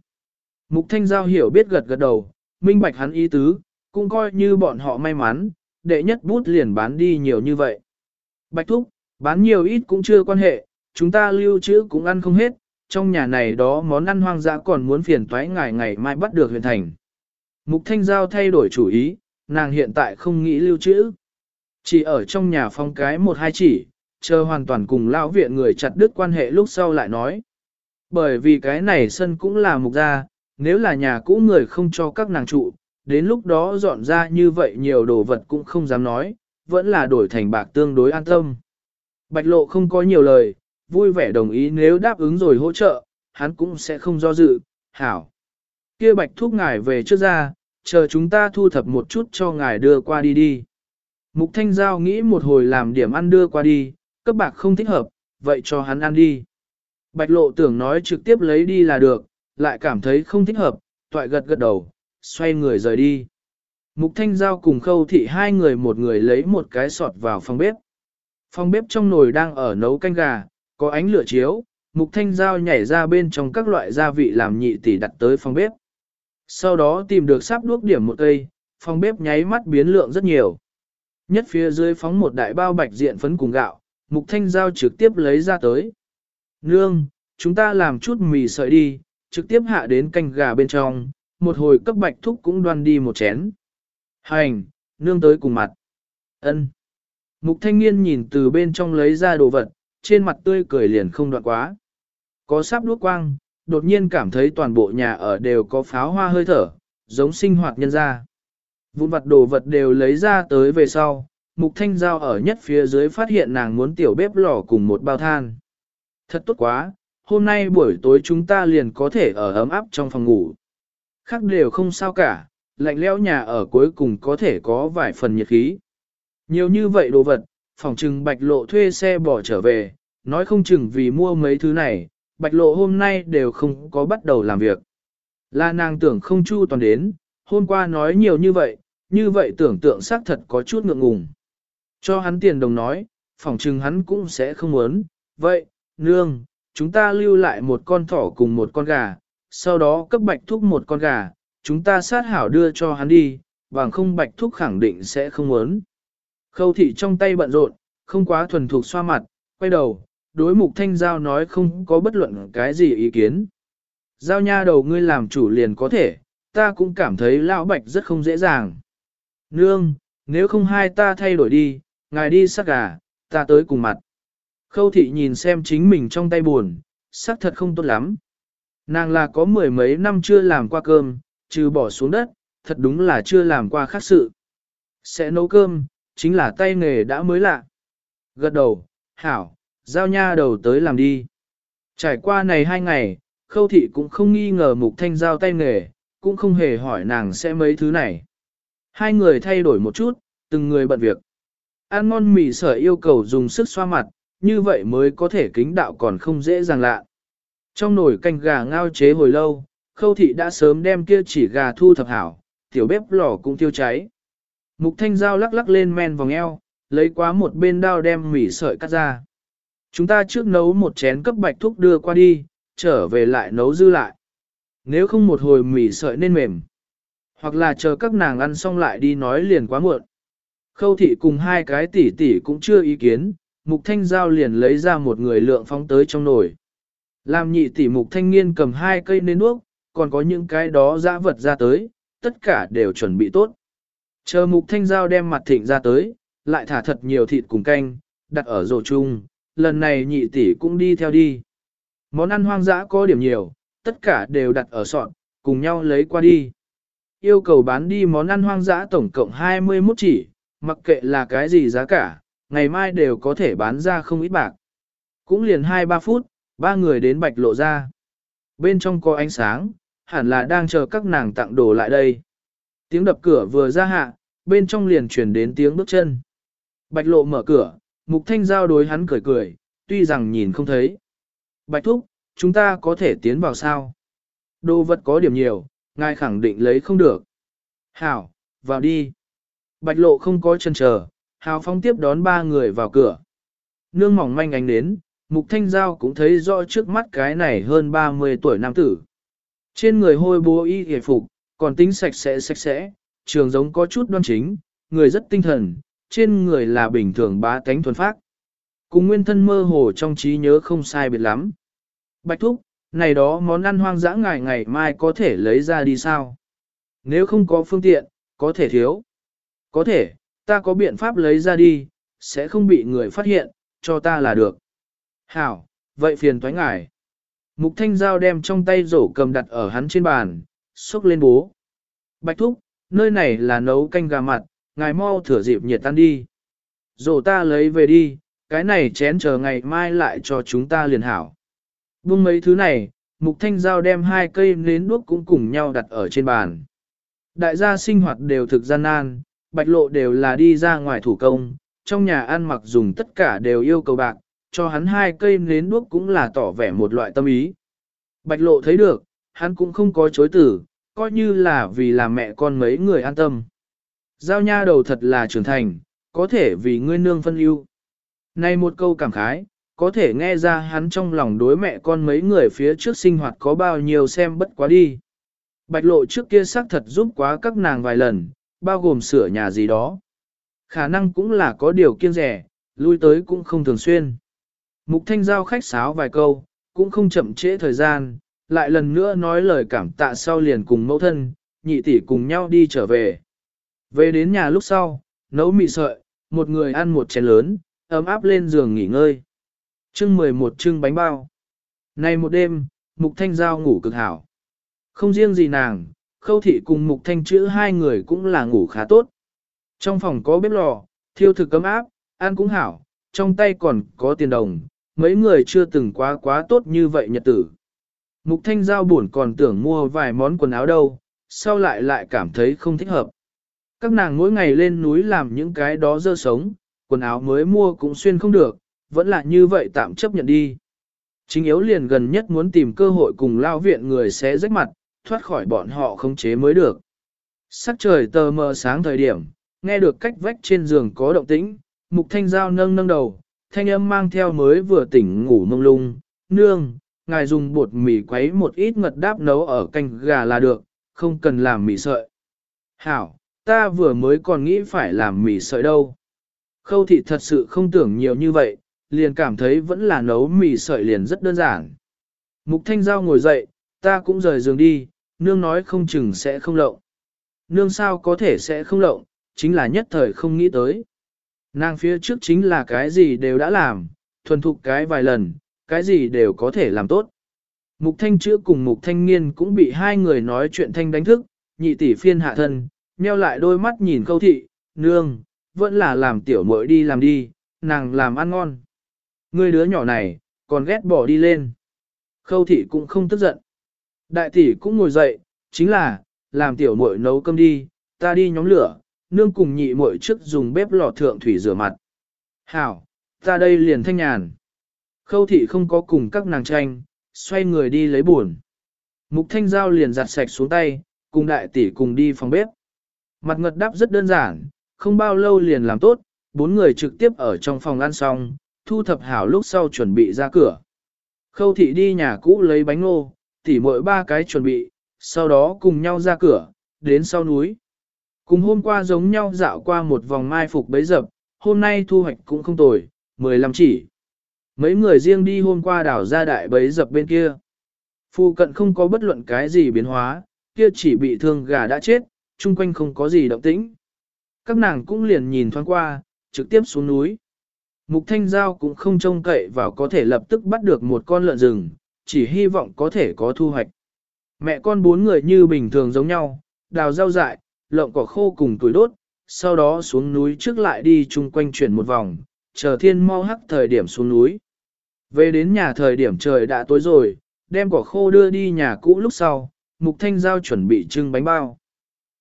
Mục Thanh Giao hiểu biết gật gật đầu, minh bạch hắn ý tứ, cũng coi như bọn họ may mắn, đệ nhất bút liền bán đi nhiều như vậy. Bạch Thúc, bán nhiều ít cũng chưa quan hệ, chúng ta lưu trữ cũng ăn không hết, trong nhà này đó món ăn hoang dã còn muốn phiền toái ngày ngày mai bắt được huyện thành. Mục Thanh Giao thay đổi chủ ý, nàng hiện tại không nghĩ lưu trữ. Chỉ ở trong nhà phong cái một hai chỉ, chờ hoàn toàn cùng lão viện người chặt đứt quan hệ lúc sau lại nói. Bởi vì cái này sân cũng là mục gia, nếu là nhà cũ người không cho các nàng trụ, đến lúc đó dọn ra như vậy nhiều đồ vật cũng không dám nói, vẫn là đổi thành bạc tương đối an tâm. Bạch lộ không có nhiều lời, vui vẻ đồng ý nếu đáp ứng rồi hỗ trợ, hắn cũng sẽ không do dự, hảo. kia bạch thuốc ngài về trước ra, chờ chúng ta thu thập một chút cho ngài đưa qua đi đi. Mục Thanh Giao nghĩ một hồi làm điểm ăn đưa qua đi, cấp bạc không thích hợp, vậy cho hắn ăn đi. Bạch lộ tưởng nói trực tiếp lấy đi là được, lại cảm thấy không thích hợp, toại gật gật đầu, xoay người rời đi. Mục Thanh Giao cùng khâu thị hai người một người lấy một cái sọt vào phòng bếp. Phòng bếp trong nồi đang ở nấu canh gà, có ánh lửa chiếu, Mục Thanh Giao nhảy ra bên trong các loại gia vị làm nhị tỷ đặt tới phòng bếp. Sau đó tìm được sáp đuốc điểm một cây, phòng bếp nháy mắt biến lượng rất nhiều. Nhất phía dưới phóng một đại bao bạch diện phấn cùng gạo, Mục Thanh Giao trực tiếp lấy ra tới. Nương, chúng ta làm chút mì sợi đi, trực tiếp hạ đến canh gà bên trong, một hồi cấp bạch thúc cũng đoan đi một chén. Hành, nương tới cùng mặt. ân Mục thanh niên nhìn từ bên trong lấy ra đồ vật, trên mặt tươi cười liền không đoạn quá. Có sáp đuốc quang, đột nhiên cảm thấy toàn bộ nhà ở đều có pháo hoa hơi thở, giống sinh hoạt nhân ra. Vụn vật đồ vật đều lấy ra tới về sau, mục thanh giao ở nhất phía dưới phát hiện nàng muốn tiểu bếp lò cùng một bao than. Thật tốt quá, hôm nay buổi tối chúng ta liền có thể ở ấm áp trong phòng ngủ. Khác đều không sao cả, lạnh lẽo nhà ở cuối cùng có thể có vài phần nhiệt khí. Nhiều như vậy đồ vật, phòng trừng bạch lộ thuê xe bỏ trở về, nói không chừng vì mua mấy thứ này, bạch lộ hôm nay đều không có bắt đầu làm việc. Là nàng tưởng không chu toàn đến, hôm qua nói nhiều như vậy, như vậy tưởng tượng xác thật có chút ngượng ngùng. Cho hắn tiền đồng nói, phỏng chừng hắn cũng sẽ không muốn, vậy, nương, chúng ta lưu lại một con thỏ cùng một con gà, sau đó cấp bạch thúc một con gà, chúng ta sát hảo đưa cho hắn đi, bằng không bạch thúc khẳng định sẽ không muốn. Khâu thị trong tay bận rộn, không quá thuần thục xoa mặt, quay đầu, đối mục thanh giao nói không có bất luận cái gì ý kiến. Giao nha đầu ngươi làm chủ liền có thể, ta cũng cảm thấy lão bạch rất không dễ dàng. Nương, nếu không hai ta thay đổi đi, ngài đi sát gà, ta tới cùng mặt. Khâu thị nhìn xem chính mình trong tay buồn, sắc thật không tốt lắm. Nàng là có mười mấy năm chưa làm qua cơm, trừ bỏ xuống đất, thật đúng là chưa làm qua khác sự. Sẽ nấu cơm, chính là tay nghề đã mới lạ. Gật đầu, hảo, giao nha đầu tới làm đi. Trải qua này hai ngày, khâu thị cũng không nghi ngờ mục thanh giao tay nghề, cũng không hề hỏi nàng sẽ mấy thứ này. Hai người thay đổi một chút, từng người bận việc. Ăn ngon mì sợi yêu cầu dùng sức xoa mặt, như vậy mới có thể kính đạo còn không dễ dàng lạ. Trong nồi canh gà ngao chế hồi lâu, khâu thị đã sớm đem kia chỉ gà thu thập hảo, tiểu bếp lò cũng tiêu cháy. Mục thanh dao lắc lắc lên men vòng eo, lấy quá một bên đao đem mỉ sợi cắt ra. Chúng ta trước nấu một chén cấp bạch thuốc đưa qua đi, trở về lại nấu dư lại. Nếu không một hồi mỉ sợi nên mềm. Hoặc là chờ các nàng ăn xong lại đi nói liền quá muộn. Khâu thị cùng hai cái tỷ tỷ cũng chưa ý kiến, mục thanh giao liền lấy ra một người lượng phóng tới trong nồi. Làm nhị tỷ mục thanh niên cầm hai cây nến nước, còn có những cái đó dã vật ra tới, tất cả đều chuẩn bị tốt. Chờ mục thanh giao đem mặt thịnh ra tới, lại thả thật nhiều thịt cùng canh, đặt ở rổ chung, lần này nhị tỷ cũng đi theo đi. Món ăn hoang dã có điểm nhiều, tất cả đều đặt ở sọn, cùng nhau lấy qua đi. Yêu cầu bán đi món ăn hoang dã tổng cộng 21 chỉ, mặc kệ là cái gì giá cả, ngày mai đều có thể bán ra không ít bạc. Cũng liền 2-3 phút, ba người đến bạch lộ ra. Bên trong có ánh sáng, hẳn là đang chờ các nàng tặng đồ lại đây. Tiếng đập cửa vừa ra hạ, bên trong liền chuyển đến tiếng bước chân. Bạch lộ mở cửa, mục thanh giao đối hắn cười cười, tuy rằng nhìn không thấy. Bạch thúc, chúng ta có thể tiến vào sao? Đồ vật có điểm nhiều, ngài khẳng định lấy không được. Hảo, vào đi. Bạch lộ không có chân chờ, hào phong tiếp đón ba người vào cửa. Nương mỏng manh ánh đến, mục thanh giao cũng thấy rõ trước mắt cái này hơn 30 tuổi nam tử. Trên người hôi bố y hề phục, còn tính sạch sẽ sạch sẽ, trường giống có chút đoan chính, người rất tinh thần, trên người là bình thường bá tánh thuần phác. Cùng nguyên thân mơ hồ trong trí nhớ không sai biệt lắm. Bạch thúc, này đó món ăn hoang dã ngày ngày mai có thể lấy ra đi sao? Nếu không có phương tiện, có thể thiếu. Có thể, ta có biện pháp lấy ra đi, sẽ không bị người phát hiện, cho ta là được. Hảo, vậy phiền thoái ngài. Mục thanh giao đem trong tay rổ cầm đặt ở hắn trên bàn, xúc lên bố. Bạch thúc, nơi này là nấu canh gà mặt, ngài mau thửa dịp nhiệt tan đi. Rổ ta lấy về đi, cái này chén chờ ngày mai lại cho chúng ta liền hảo. Buông mấy thứ này, mục thanh giao đem hai cây nến đuốc cũng cùng nhau đặt ở trên bàn. Đại gia sinh hoạt đều thực gian nan, bạch lộ đều là đi ra ngoài thủ công, trong nhà ăn mặc dùng tất cả đều yêu cầu bạc, cho hắn hai cây nến đuốc cũng là tỏ vẻ một loại tâm ý. Bạch lộ thấy được, hắn cũng không có chối tử, coi như là vì làm mẹ con mấy người an tâm. Giao nha đầu thật là trưởng thành, có thể vì ngươi nương phân ưu. Này một câu cảm khái, có thể nghe ra hắn trong lòng đối mẹ con mấy người phía trước sinh hoạt có bao nhiêu xem bất quá đi. Bạch lộ trước kia xác thật giúp quá các nàng vài lần, bao gồm sửa nhà gì đó. Khả năng cũng là có điều kiêng rẻ, lui tới cũng không thường xuyên. Mục thanh giao khách sáo vài câu, cũng không chậm trễ thời gian, lại lần nữa nói lời cảm tạ sau liền cùng mẫu thân, nhị tỷ cùng nhau đi trở về. Về đến nhà lúc sau, nấu mì sợi, một người ăn một chén lớn, ấm áp lên giường nghỉ ngơi. Trưng 11 trưng bánh bao. Nay một đêm, Mục Thanh Giao ngủ cực hảo. Không riêng gì nàng, Khâu Thị cùng Mục Thanh chữ hai người cũng là ngủ khá tốt. Trong phòng có bếp lò, thiêu thực cấm áp, ăn cũng hảo, trong tay còn có tiền đồng, mấy người chưa từng quá quá tốt như vậy nhật tử. Mục Thanh Giao buồn còn tưởng mua vài món quần áo đâu, sau lại lại cảm thấy không thích hợp. Các nàng mỗi ngày lên núi làm những cái đó dơ sống, quần áo mới mua cũng xuyên không được, vẫn là như vậy tạm chấp nhận đi. Chính yếu liền gần nhất muốn tìm cơ hội cùng lao viện người sẽ rách mặt, thoát khỏi bọn họ không chế mới được. Sắc trời tờ mờ sáng thời điểm, nghe được cách vách trên giường có động tĩnh, mục thanh giao nâng nâng đầu, thanh âm mang theo mới vừa tỉnh ngủ mông lung, nương, ngài dùng bột mì quấy một ít ngật đáp nấu ở canh gà là được, không cần làm mì sợi. Hảo, ta vừa mới còn nghĩ phải làm mì sợi đâu. Khâu thị thật sự không tưởng nhiều như vậy, liền cảm thấy vẫn là nấu mì sợi liền rất đơn giản. Mục Thanh Giao ngồi dậy, ta cũng rời giường đi, nương nói không chừng sẽ không lộng. Nương sao có thể sẽ không lộng, chính là nhất thời không nghĩ tới. Nàng phía trước chính là cái gì đều đã làm, thuần thục cái vài lần, cái gì đều có thể làm tốt. Mục Thanh chữa cùng Mục Thanh Nghiên cũng bị hai người nói chuyện thanh đánh thức, nhị tỷ phiên hạ thân, nheo lại đôi mắt nhìn khâu thị, nương, vẫn là làm tiểu muội đi làm đi, nàng làm ăn ngon. người đứa nhỏ này, còn ghét bỏ đi lên. Khâu thị cũng không tức giận. Đại tỷ cũng ngồi dậy, chính là, làm tiểu muội nấu cơm đi, ta đi nhóm lửa, nương cùng nhị muội trước dùng bếp lò thượng thủy rửa mặt. Hảo, ta đây liền thanh nhàn. Khâu thị không có cùng các nàng tranh, xoay người đi lấy buồn. Mục thanh giao liền giặt sạch xuống tay, cùng đại tỷ cùng đi phòng bếp. Mặt ngật đáp rất đơn giản, không bao lâu liền làm tốt, bốn người trực tiếp ở trong phòng ăn xong, thu thập hảo lúc sau chuẩn bị ra cửa. Khâu thị đi nhà cũ lấy bánh ngô, tỉ mỗi ba cái chuẩn bị, sau đó cùng nhau ra cửa, đến sau núi. Cùng hôm qua giống nhau dạo qua một vòng mai phục bấy dập, hôm nay thu hoạch cũng không tồi, 15 chỉ. Mấy người riêng đi hôm qua đảo ra đại bấy dập bên kia. Phu cận không có bất luận cái gì biến hóa, kia chỉ bị thương gà đã chết, chung quanh không có gì động tĩnh. Các nàng cũng liền nhìn thoáng qua, trực tiếp xuống núi. Mục Thanh Giao cũng không trông cậy vào có thể lập tức bắt được một con lợn rừng, chỉ hy vọng có thể có thu hoạch. Mẹ con bốn người như bình thường giống nhau, đào rau dại, lộng cỏ khô cùng tuổi đốt, sau đó xuống núi trước lại đi chung quanh chuyển một vòng, chờ thiên mau hắc thời điểm xuống núi. Về đến nhà thời điểm trời đã tối rồi, đem cỏ khô đưa đi nhà cũ lúc sau, Mục Thanh Giao chuẩn bị trưng bánh bao.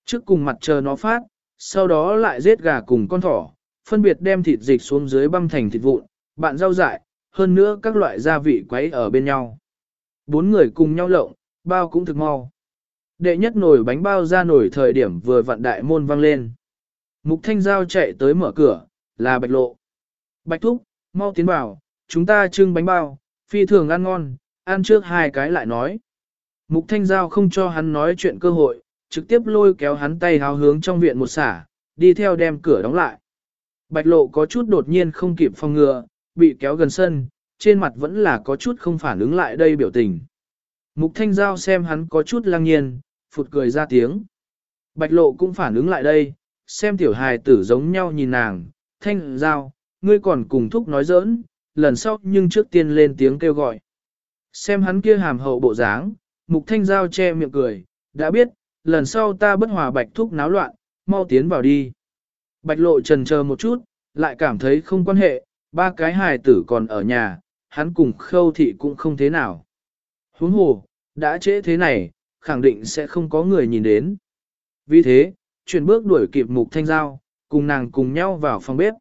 Trước cùng mặt chờ nó phát, sau đó lại giết gà cùng con thỏ, phân biệt đem thịt dịch xuống dưới băm thành thịt vụn, bạn rau dại, hơn nữa các loại gia vị quấy ở bên nhau. Bốn người cùng nhau lộng, bao cũng thực mau. Đệ nhất nổi bánh bao ra nổi thời điểm vừa vặn đại môn vang lên. Mục Thanh Giao chạy tới mở cửa, là Bạch Lộ. Bạch Thúc, mau tiến vào, chúng ta trưng bánh bao, phi thường ăn ngon, ăn trước hai cái lại nói. Mục Thanh Giao không cho hắn nói chuyện cơ hội, trực tiếp lôi kéo hắn tay háo hướng trong viện một xả, đi theo đem cửa đóng lại. Bạch Lộ có chút đột nhiên không kịp phòng ngừa, bị kéo gần sân, trên mặt vẫn là có chút không phản ứng lại đây biểu tình. Mục Thanh Giao xem hắn có chút lăng nhiên, phụt cười ra tiếng. Bạch Lộ cũng phản ứng lại đây, xem tiểu hài tử giống nhau nhìn nàng, Thanh Giao, ngươi còn cùng thúc nói giỡn, lần sau nhưng trước tiên lên tiếng kêu gọi. Xem hắn kia hàm hậu bộ dáng, Mục Thanh Giao che miệng cười, đã biết, lần sau ta bất hòa Bạch thúc náo loạn, mau tiến vào đi. Bạch Lộ trần chờ một chút, lại cảm thấy không quan hệ, ba cái hài tử còn ở nhà, hắn cùng khâu thị cũng không thế nào. Huống hồ, đã trễ thế này, khẳng định sẽ không có người nhìn đến. Vì thế, chuyển bước đuổi kịp mục thanh giao, cùng nàng cùng nhau vào phòng bếp.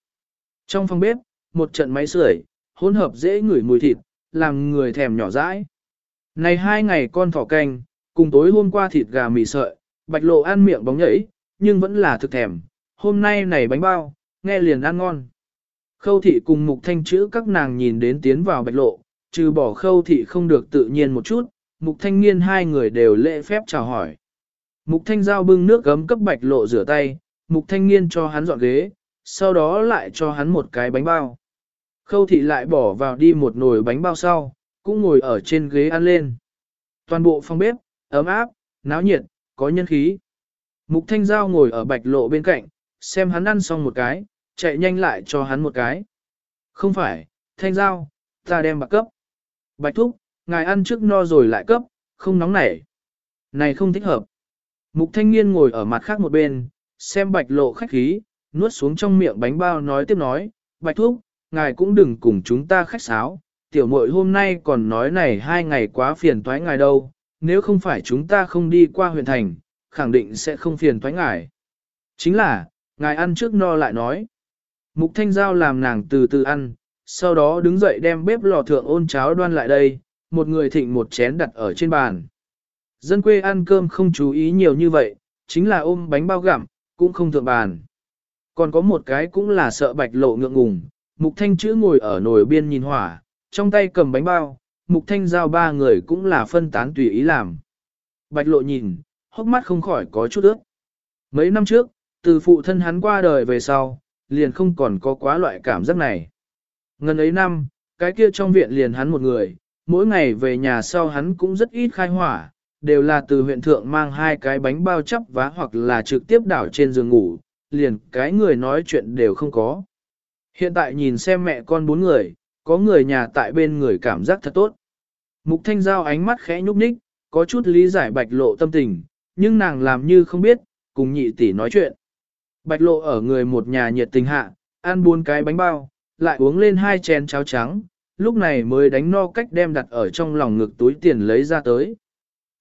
Trong phòng bếp, một trận máy sưởi, hỗn hợp dễ ngửi mùi thịt, làm người thèm nhỏ dãi. Này hai ngày con thỏ canh, cùng tối hôm qua thịt gà mì sợi, bạch lộ ăn miệng bóng nhảy, nhưng vẫn là thực thèm. Hôm nay này bánh bao, nghe liền ăn ngon. Khâu thị cùng mục thanh chữ các nàng nhìn đến tiến vào bạch lộ, trừ bỏ khâu thị không được tự nhiên một chút, mục thanh niên hai người đều lễ phép chào hỏi. Mục thanh giao bưng nước gấm cấp bạch lộ rửa tay, mục thanh niên cho hắn dọn ghế, sau đó lại cho hắn một cái bánh bao. Khâu thị lại bỏ vào đi một nồi bánh bao sau, cũng ngồi ở trên ghế ăn lên. Toàn bộ phòng bếp, ấm áp, náo nhiệt, có nhân khí. Mục thanh giao ngồi ở bạch lộ bên cạnh, xem hắn ăn xong một cái, chạy nhanh lại cho hắn một cái. Không phải, thanh giao, ta đem bạc cấp. Bạch thúc, ngài ăn trước no rồi lại cấp, không nóng nảy. Này không thích hợp. Mục thanh niên ngồi ở mặt khác một bên, xem bạch lộ khách khí, nuốt xuống trong miệng bánh bao nói tiếp nói, bạch thúc, ngài cũng đừng cùng chúng ta khách sáo, tiểu muội hôm nay còn nói này hai ngày quá phiền toái ngài đâu, nếu không phải chúng ta không đi qua huyện thành, khẳng định sẽ không phiền toái ngài. Chính là, ngài ăn trước no lại nói. Mục thanh giao làm nàng từ từ ăn, sau đó đứng dậy đem bếp lò thượng ôn cháo đoan lại đây, một người thịnh một chén đặt ở trên bàn. Dân quê ăn cơm không chú ý nhiều như vậy, chính là ôm bánh bao gặm, cũng không thượng bàn. Còn có một cái cũng là sợ bạch lộ ngượng ngùng, mục thanh chữ ngồi ở nồi biên nhìn hỏa, trong tay cầm bánh bao, mục thanh giao ba người cũng là phân tán tùy ý làm. Bạch lộ nhìn, hốc mắt không khỏi có chút ướt. Mấy năm trước, từ phụ thân hắn qua đời về sau, liền không còn có quá loại cảm giác này. Ngân ấy năm, cái kia trong viện liền hắn một người, mỗi ngày về nhà sau hắn cũng rất ít khai hỏa, đều là từ huyện thượng mang hai cái bánh bao chắp vá hoặc là trực tiếp đảo trên giường ngủ, liền cái người nói chuyện đều không có. Hiện tại nhìn xem mẹ con bốn người, có người nhà tại bên người cảm giác thật tốt. Mục thanh giao ánh mắt khẽ nhúc nhích, có chút lý giải bạch lộ tâm tình, nhưng nàng làm như không biết, cùng nhị tỷ nói chuyện. Bạch lộ ở người một nhà nhiệt tình hạ, ăn bốn cái bánh bao, lại uống lên hai chén cháo trắng, lúc này mới đánh no cách đem đặt ở trong lòng ngực túi tiền lấy ra tới.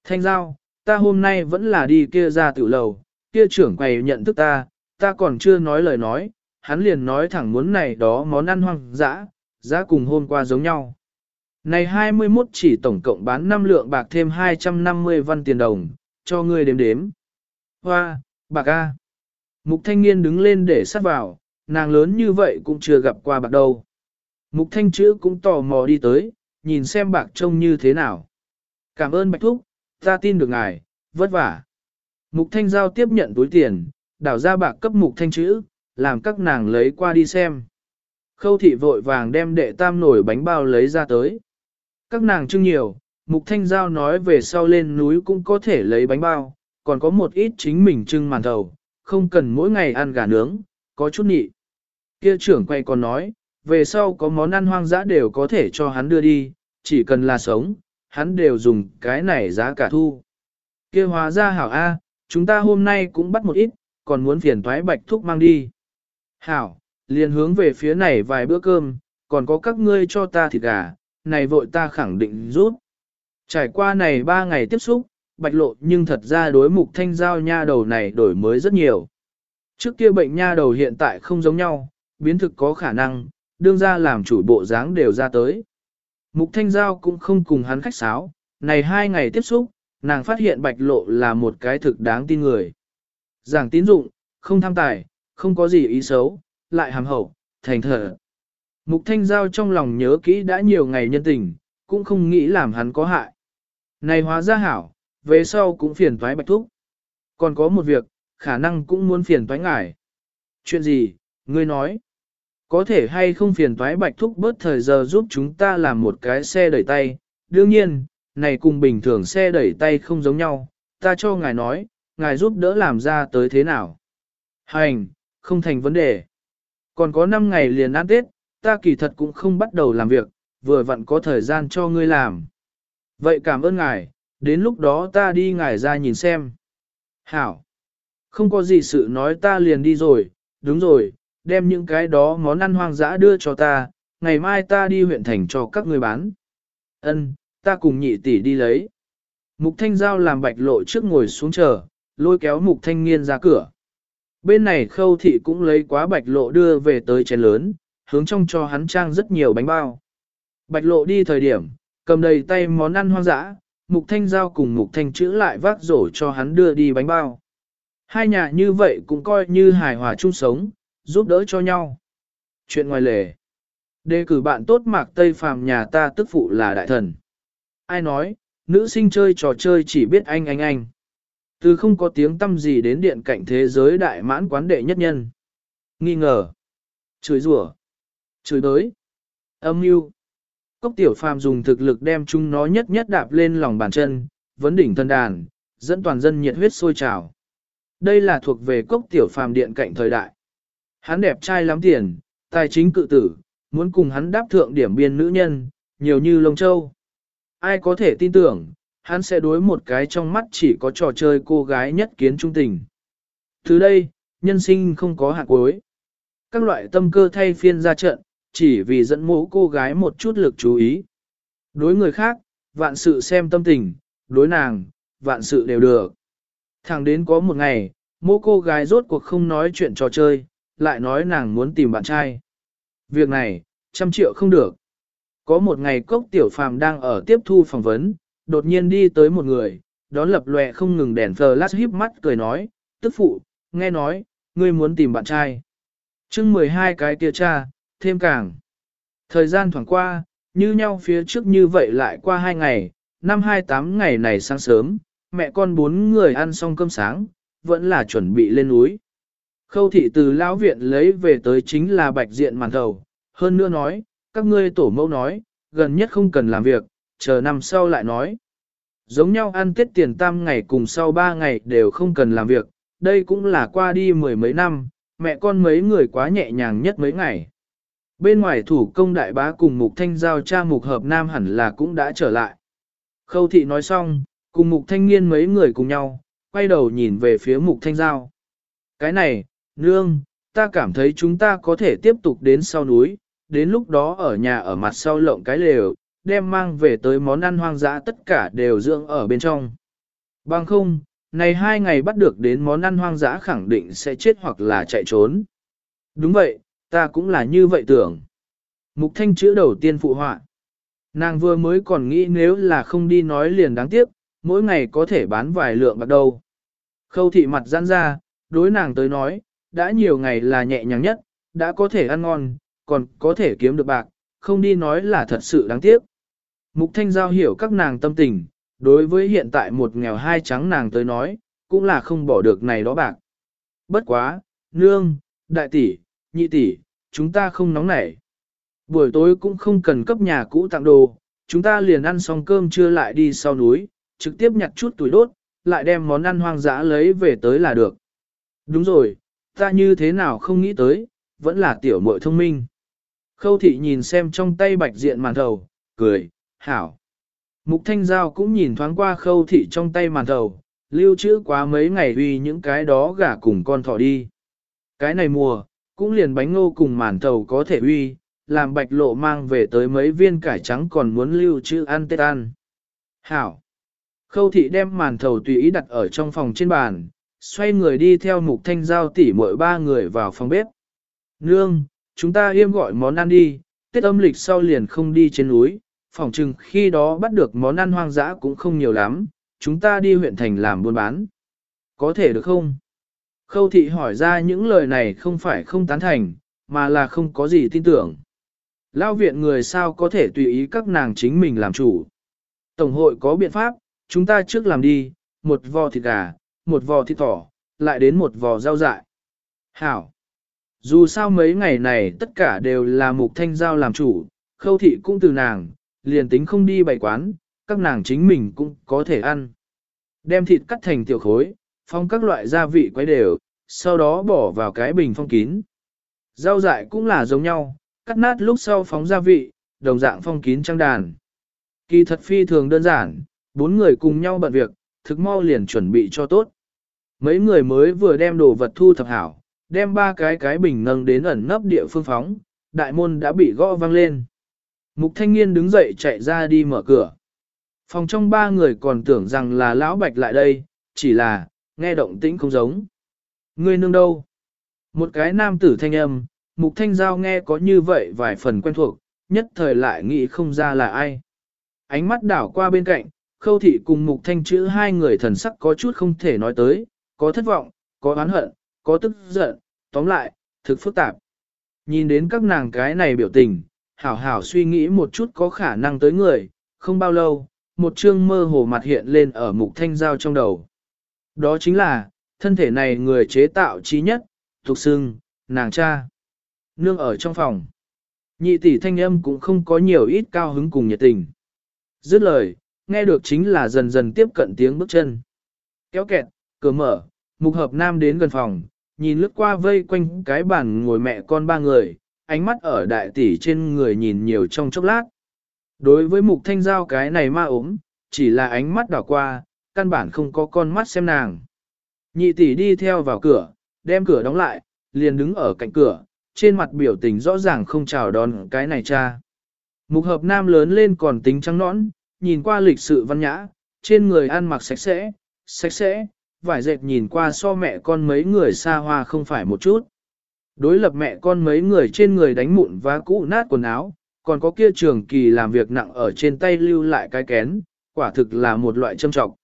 Thanh giao, ta hôm nay vẫn là đi kia ra tiểu lầu, kia trưởng quầy nhận thức ta, ta còn chưa nói lời nói, hắn liền nói thẳng muốn này đó món ăn hoang dã, giá cùng hôm qua giống nhau. Này 21 chỉ tổng cộng bán 5 lượng bạc thêm 250 văn tiền đồng, cho ngươi đếm đếm. Hoa, bạc A. Mục thanh niên đứng lên để sát vào, nàng lớn như vậy cũng chưa gặp qua bạc đâu. Mục thanh chữ cũng tò mò đi tới, nhìn xem bạc trông như thế nào. Cảm ơn bạch thúc, ta tin được ngài, vất vả. Mục thanh giao tiếp nhận túi tiền, đảo ra bạc cấp mục thanh chữ, làm các nàng lấy qua đi xem. Khâu thị vội vàng đem đệ tam nổi bánh bao lấy ra tới. Các nàng trưng nhiều, mục thanh giao nói về sau lên núi cũng có thể lấy bánh bao, còn có một ít chính mình trưng màn thầu, không cần mỗi ngày ăn gà nướng, có chút nhị. Kia trưởng quay còn nói, về sau có món ăn hoang dã đều có thể cho hắn đưa đi, chỉ cần là sống, hắn đều dùng cái này giá cả thu. Kia hóa ra hảo A, chúng ta hôm nay cũng bắt một ít, còn muốn phiền thoái bạch thúc mang đi. Hảo, liền hướng về phía này vài bữa cơm, còn có các ngươi cho ta thịt gà, này vội ta khẳng định rút. Trải qua này ba ngày tiếp xúc, bạch lộ nhưng thật ra đối mục thanh giao nha đầu này đổi mới rất nhiều. Trước kia bệnh nha đầu hiện tại không giống nhau, biến thực có khả năng, đương ra làm chủ bộ dáng đều ra tới. Mục thanh giao cũng không cùng hắn khách sáo, này hai ngày tiếp xúc, nàng phát hiện bạch lộ là một cái thực đáng tin người. Giảng tín dụng, không tham tài, không có gì ý xấu, lại hàm hậu, thành thở. Mục thanh giao trong lòng nhớ kỹ đã nhiều ngày nhân tình, cũng không nghĩ làm hắn có hại. Này hóa ra hảo, về sau cũng phiền thoái bạch thúc. Còn có một việc, khả năng cũng muốn phiền thoái ngài. Chuyện gì, ngươi nói? Có thể hay không phiền thoái bạch thúc bớt thời giờ giúp chúng ta làm một cái xe đẩy tay. Đương nhiên, này cùng bình thường xe đẩy tay không giống nhau, ta cho ngài nói, ngài giúp đỡ làm ra tới thế nào. Hành, không thành vấn đề. Còn có 5 ngày liền ăn Tết, ta kỳ thật cũng không bắt đầu làm việc, vừa vặn có thời gian cho ngươi làm. Vậy cảm ơn ngài, đến lúc đó ta đi ngài ra nhìn xem. Hảo, không có gì sự nói ta liền đi rồi, đúng rồi, đem những cái đó món ăn hoang dã đưa cho ta, ngày mai ta đi huyện thành cho các người bán. Ân, ta cùng nhị tỷ đi lấy. Mục Thanh Giao làm bạch lộ trước ngồi xuống chờ, lôi kéo Mục Thanh Nghiên ra cửa. Bên này khâu thị cũng lấy quá bạch lộ đưa về tới chén lớn, hướng trong cho hắn trang rất nhiều bánh bao. Bạch lộ đi thời điểm, cầm đầy tay món ăn hoang dã, Mục Thanh Giao cùng Mục Thanh chữ lại vác rổ cho hắn đưa đi bánh bao. Hai nhà như vậy cũng coi như hài hòa chung sống, giúp đỡ cho nhau. Chuyện ngoài lề. Đề cử bạn tốt mạc Tây Phàm nhà ta tức phụ là đại thần. Ai nói, nữ sinh chơi trò chơi chỉ biết anh anh anh. Từ không có tiếng tâm gì đến điện cạnh thế giới đại mãn quán đệ nhất nhân. Nghi ngờ. Chửi rủa. Chửi đới. Âm mưu. Cốc tiểu phàm dùng thực lực đem chúng nó nhất nhất đạp lên lòng bàn chân, vấn đỉnh thân đàn, dẫn toàn dân nhiệt huyết sôi trào. Đây là thuộc về cốc tiểu phàm điện cạnh thời đại. Hắn đẹp trai lắm tiền, tài chính cự tử, muốn cùng hắn đáp thượng điểm biên nữ nhân, nhiều như lông châu. Ai có thể tin tưởng, hắn sẽ đối một cái trong mắt chỉ có trò chơi cô gái nhất kiến trung tình. Từ đây, nhân sinh không có hạt cuối. Các loại tâm cơ thay phiên ra trận, chỉ vì dẫn mũ cô gái một chút lực chú ý. Đối người khác, vạn sự xem tâm tình, đối nàng, vạn sự đều được. Thẳng đến có một ngày, mũ cô gái rốt cuộc không nói chuyện trò chơi, lại nói nàng muốn tìm bạn trai. Việc này, trăm triệu không được. Có một ngày cốc tiểu phàm đang ở tiếp thu phỏng vấn, đột nhiên đi tới một người, đón lập lòe không ngừng đèn flash híp mắt cười nói, tức phụ, nghe nói, ngươi muốn tìm bạn trai. chương 12 cái kia cha, thêm càng. Thời gian thoảng qua, như nhau phía trước như vậy lại qua hai ngày, năm 28 ngày này sáng sớm, mẹ con bốn người ăn xong cơm sáng, vẫn là chuẩn bị lên núi. Khâu thị từ lão viện lấy về tới chính là bạch diện màn thầu, hơn nữa nói, các ngươi tổ mẫu nói, gần nhất không cần làm việc, chờ năm sau lại nói. Giống nhau ăn tết tiền tam ngày cùng sau ba ngày đều không cần làm việc, đây cũng là qua đi mười mấy năm, mẹ con mấy người quá nhẹ nhàng nhất mấy ngày. Bên ngoài thủ công đại bá cùng mục thanh giao cha mục hợp nam hẳn là cũng đã trở lại. Khâu thị nói xong, cùng mục thanh niên mấy người cùng nhau, quay đầu nhìn về phía mục thanh giao. Cái này, nương, ta cảm thấy chúng ta có thể tiếp tục đến sau núi, đến lúc đó ở nhà ở mặt sau lộng cái lều, đem mang về tới món ăn hoang dã tất cả đều dưỡng ở bên trong. Bằng không, này hai ngày bắt được đến món ăn hoang dã khẳng định sẽ chết hoặc là chạy trốn. Đúng vậy, ta cũng là như vậy tưởng. Mục thanh chữ đầu tiên phụ họa. Nàng vừa mới còn nghĩ nếu là không đi nói liền đáng tiếc, mỗi ngày có thể bán vài lượng bạc đâu. Khâu thị mặt giãn ra, đối nàng tới nói, đã nhiều ngày là nhẹ nhàng nhất, đã có thể ăn ngon, còn có thể kiếm được bạc, không đi nói là thật sự đáng tiếc. Mục Thanh Giao hiểu các nàng tâm tình, đối với hiện tại một nghèo hai trắng nàng tới nói, cũng là không bỏ được này đó bạc. Bất quá, nương, đại tỷ, nhị tỷ, chúng ta không nóng nảy. Buổi tối cũng không cần cấp nhà cũ tặng đồ, chúng ta liền ăn xong cơm trưa lại đi sau núi, trực tiếp nhặt chút tuổi đốt, lại đem món ăn hoang dã lấy về tới là được. Đúng rồi, ta như thế nào không nghĩ tới, vẫn là tiểu muội thông minh. Khâu thị nhìn xem trong tay bạch diện màn thầu, cười, hảo. Mục Thanh Giao cũng nhìn thoáng qua khâu thị trong tay màn thầu, lưu trữ quá mấy ngày uy những cái đó gả cùng con thỏ đi. Cái này mùa, cũng liền bánh ngô cùng màn thầu có thể uy, làm bạch lộ mang về tới mấy viên cải trắng còn muốn lưu trữ ăn tết ăn. Hảo! Khâu thị đem màn thầu tùy ý đặt ở trong phòng trên bàn, xoay người đi theo mục thanh giao tỉ mỗi ba người vào phòng bếp. Nương, chúng ta yêm gọi món ăn đi, tết âm lịch sau liền không đi trên núi, phòng chừng khi đó bắt được món ăn hoang dã cũng không nhiều lắm, chúng ta đi huyện thành làm buôn bán. Có thể được không? Khâu thị hỏi ra những lời này không phải không tán thành, mà là không có gì tin tưởng. Lao viện người sao có thể tùy ý các nàng chính mình làm chủ. Tổng hội có biện pháp, chúng ta trước làm đi, một vò thịt gà, một vò thịt thỏ, lại đến một vò rau dại. Hảo! Dù sao mấy ngày này tất cả đều là mục thanh giao làm chủ, khâu thị cũng từ nàng, liền tính không đi bày quán, các nàng chính mình cũng có thể ăn. Đem thịt cắt thành tiểu khối, phong các loại gia vị quấy đều, sau đó bỏ vào cái bình phong kín. Rau dại cũng là giống nhau, cắt nát lúc sau phóng gia vị, đồng dạng phong kín trang đàn. Kỳ thật phi thường đơn giản, bốn người cùng nhau bận việc, thực mau liền chuẩn bị cho tốt. Mấy người mới vừa đem đồ vật thu thập hảo, đem ba cái cái bình nâng đến ẩn nấp địa phương phóng, đại môn đã bị gõ vang lên. Mục thanh niên đứng dậy chạy ra đi mở cửa. Phòng trong ba người còn tưởng rằng là lão bạch lại đây, chỉ là, nghe động tĩnh không giống. Ngươi nương đâu? Một cái nam tử thanh âm, mục thanh giao nghe có như vậy vài phần quen thuộc, nhất thời lại nghĩ không ra là ai. Ánh mắt đảo qua bên cạnh, khâu thị cùng mục thanh chữ hai người thần sắc có chút không thể nói tới, có thất vọng, có oán hận, có tức giận, tóm lại, thực phức tạp. Nhìn đến các nàng cái này biểu tình, hảo hảo suy nghĩ một chút có khả năng tới người, không bao lâu, một chương mơ hồ mặt hiện lên ở mục thanh giao trong đầu. Đó chính là, thân thể này người chế tạo trí nhất, thuộc xưng, nàng cha. Nương ở trong phòng. Nhị tỷ thanh âm cũng không có nhiều ít cao hứng cùng nhiệt tình. Dứt lời, nghe được chính là dần dần tiếp cận tiếng bước chân. Kéo kẹt, cửa mở, mục hợp nam đến gần phòng, nhìn lướt qua vây quanh cái bàn ngồi mẹ con ba người, ánh mắt ở đại tỷ trên người nhìn nhiều trong chốc lát. Đối với mục thanh giao cái này ma ốm, chỉ là ánh mắt đảo qua, căn bản không có con mắt xem nàng. Nhị tỷ đi theo vào cửa, đem cửa đóng lại, liền đứng ở cạnh cửa, trên mặt biểu tình rõ ràng không chào đón cái này cha. Mục hợp nam lớn lên còn tính trắng nõn, nhìn qua lịch sự văn nhã, trên người ăn mặc sạch sẽ, sạch sẽ, vải dệt nhìn qua so mẹ con mấy người xa hoa không phải một chút. Đối lập mẹ con mấy người trên người đánh mụn và cũ nát quần áo, còn có kia trường kỳ làm việc nặng ở trên tay lưu lại cái kén, quả thực là một loại châm trọng.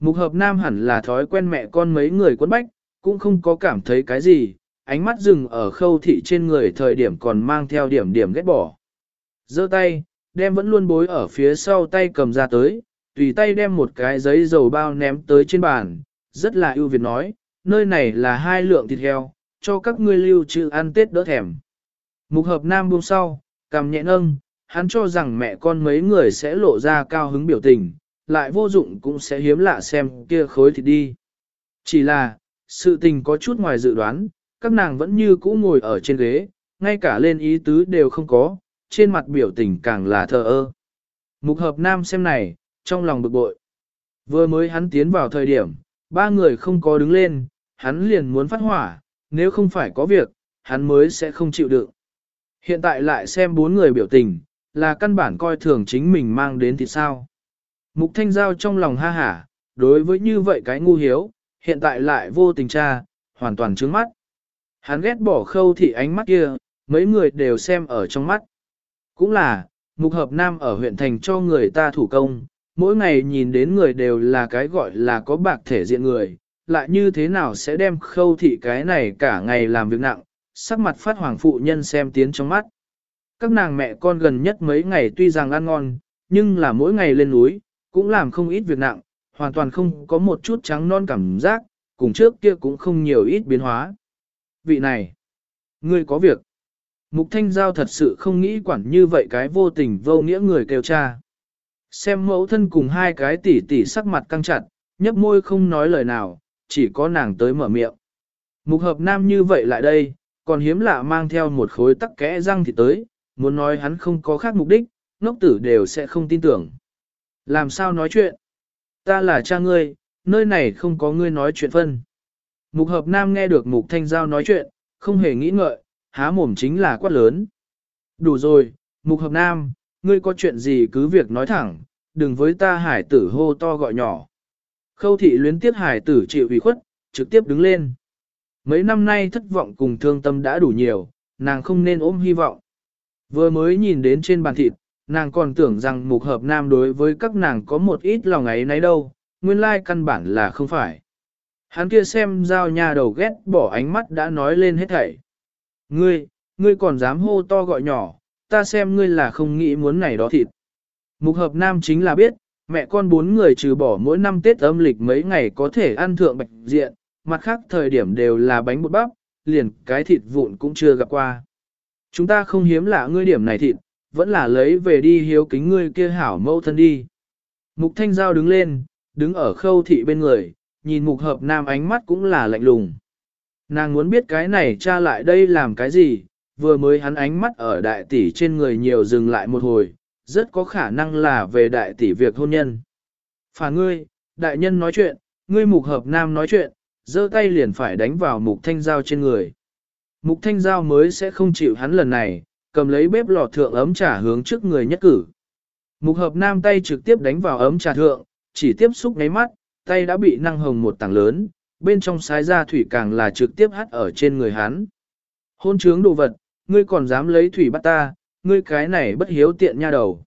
Mục hợp nam hẳn là thói quen mẹ con mấy người quấn bách, cũng không có cảm thấy cái gì, ánh mắt dừng ở khâu thị trên người thời điểm còn mang theo điểm điểm ghét bỏ. giơ tay, đem vẫn luôn bối ở phía sau tay cầm ra tới, tùy tay đem một cái giấy dầu bao ném tới trên bàn, rất là ưu việt nói, nơi này là hai lượng thịt heo, cho các ngươi lưu trữ ăn tết đỡ thèm. Mục hợp nam buông sau, cầm nhẹ nâng, hắn cho rằng mẹ con mấy người sẽ lộ ra cao hứng biểu tình, lại vô dụng cũng sẽ hiếm lạ xem kia khối thịt đi. Chỉ là, sự tình có chút ngoài dự đoán, các nàng vẫn như cũ ngồi ở trên ghế, ngay cả lên ý tứ đều không có, trên mặt biểu tình càng là thờ ơ. Mục hợp nam xem này, trong lòng bực bội. Vừa mới hắn tiến vào thời điểm, ba người không có đứng lên, hắn liền muốn phát hỏa, nếu không phải có việc, hắn mới sẽ không chịu đựng. Hiện tại lại xem bốn người biểu tình, là căn bản coi thường chính mình mang đến thì sao. Mục thanh giao trong lòng ha hả, đối với như vậy cái ngu hiếu, hiện tại lại vô tình tra, hoàn toàn trướng mắt. Hắn ghét bỏ khâu thị ánh mắt kia, mấy người đều xem ở trong mắt. Cũng là, mục hợp nam ở huyện thành cho người ta thủ công, mỗi ngày nhìn đến người đều là cái gọi là có bạc thể diện người, lại như thế nào sẽ đem khâu thị cái này cả ngày làm việc nặng, sắc mặt phát hoàng phụ nhân xem tiến trong mắt. Các nàng mẹ con gần nhất mấy ngày tuy rằng ăn ngon, nhưng là mỗi ngày lên núi, cũng làm không ít việc nặng, hoàn toàn không có một chút trắng non cảm giác, cùng trước kia cũng không nhiều ít biến hóa. Vị này, ngươi có việc. Mục Thanh Giao thật sự không nghĩ quản như vậy cái vô tình vô nghĩa người kêu cha. Xem mẫu thân cùng hai cái tỷ tỷ sắc mặt căng chặt, nhấp môi không nói lời nào, chỉ có nàng tới mở miệng. Mục hợp nam như vậy lại đây, còn hiếm lạ mang theo một khối tắc kẽ răng thì tới, muốn nói hắn không có khác mục đích, ngốc tử đều sẽ không tin tưởng. Làm sao nói chuyện? Ta là cha ngươi, nơi này không có ngươi nói chuyện phân. Mục hợp nam nghe được mục thanh giao nói chuyện, không hề nghĩ ngợi, há mồm chính là quát lớn. Đủ rồi, mục hợp nam, ngươi có chuyện gì cứ việc nói thẳng, đừng với ta hải tử hô to gọi nhỏ. Khâu thị luyến tiếc hải tử chịu ủy khuất, trực tiếp đứng lên. Mấy năm nay thất vọng cùng thương tâm đã đủ nhiều, nàng không nên ôm hy vọng. Vừa mới nhìn đến trên bàn thịt, nàng còn tưởng rằng mục hợp nam đối với các nàng có một ít lòng ấy nấy đâu, nguyên lai căn bản là không phải. Hắn kia xem giao nhà đầu ghét bỏ ánh mắt đã nói lên hết thảy. Ngươi, ngươi còn dám hô to gọi nhỏ, ta xem ngươi là không nghĩ muốn này đó thịt. Mục hợp nam chính là biết, mẹ con bốn người trừ bỏ mỗi năm Tết âm lịch mấy ngày có thể ăn thượng bạch diện, mặt khác thời điểm đều là bánh bột bắp, liền cái thịt vụn cũng chưa gặp qua. Chúng ta không hiếm lạ ngươi điểm này thịt, vẫn là lấy về đi hiếu kính ngươi kia hảo mâu thân đi. Mục thanh giao đứng lên, đứng ở khâu thị bên người, nhìn mục hợp nam ánh mắt cũng là lạnh lùng. Nàng muốn biết cái này cha lại đây làm cái gì, vừa mới hắn ánh mắt ở đại tỷ trên người nhiều dừng lại một hồi, rất có khả năng là về đại tỷ việc hôn nhân. Phà ngươi, đại nhân nói chuyện, ngươi mục hợp nam nói chuyện, giơ tay liền phải đánh vào mục thanh giao trên người. Mục thanh giao mới sẽ không chịu hắn lần này, cầm lấy bếp lò thượng ấm trà hướng trước người nhất cử. Mục hợp nam tay trực tiếp đánh vào ấm trà thượng, chỉ tiếp xúc ngáy mắt, tay đã bị năng hồng một tảng lớn, bên trong sái ra thủy càng là trực tiếp hắt ở trên người hắn. Hôn trướng đồ vật, ngươi còn dám lấy thủy bắt ta, ngươi cái này bất hiếu tiện nha đầu.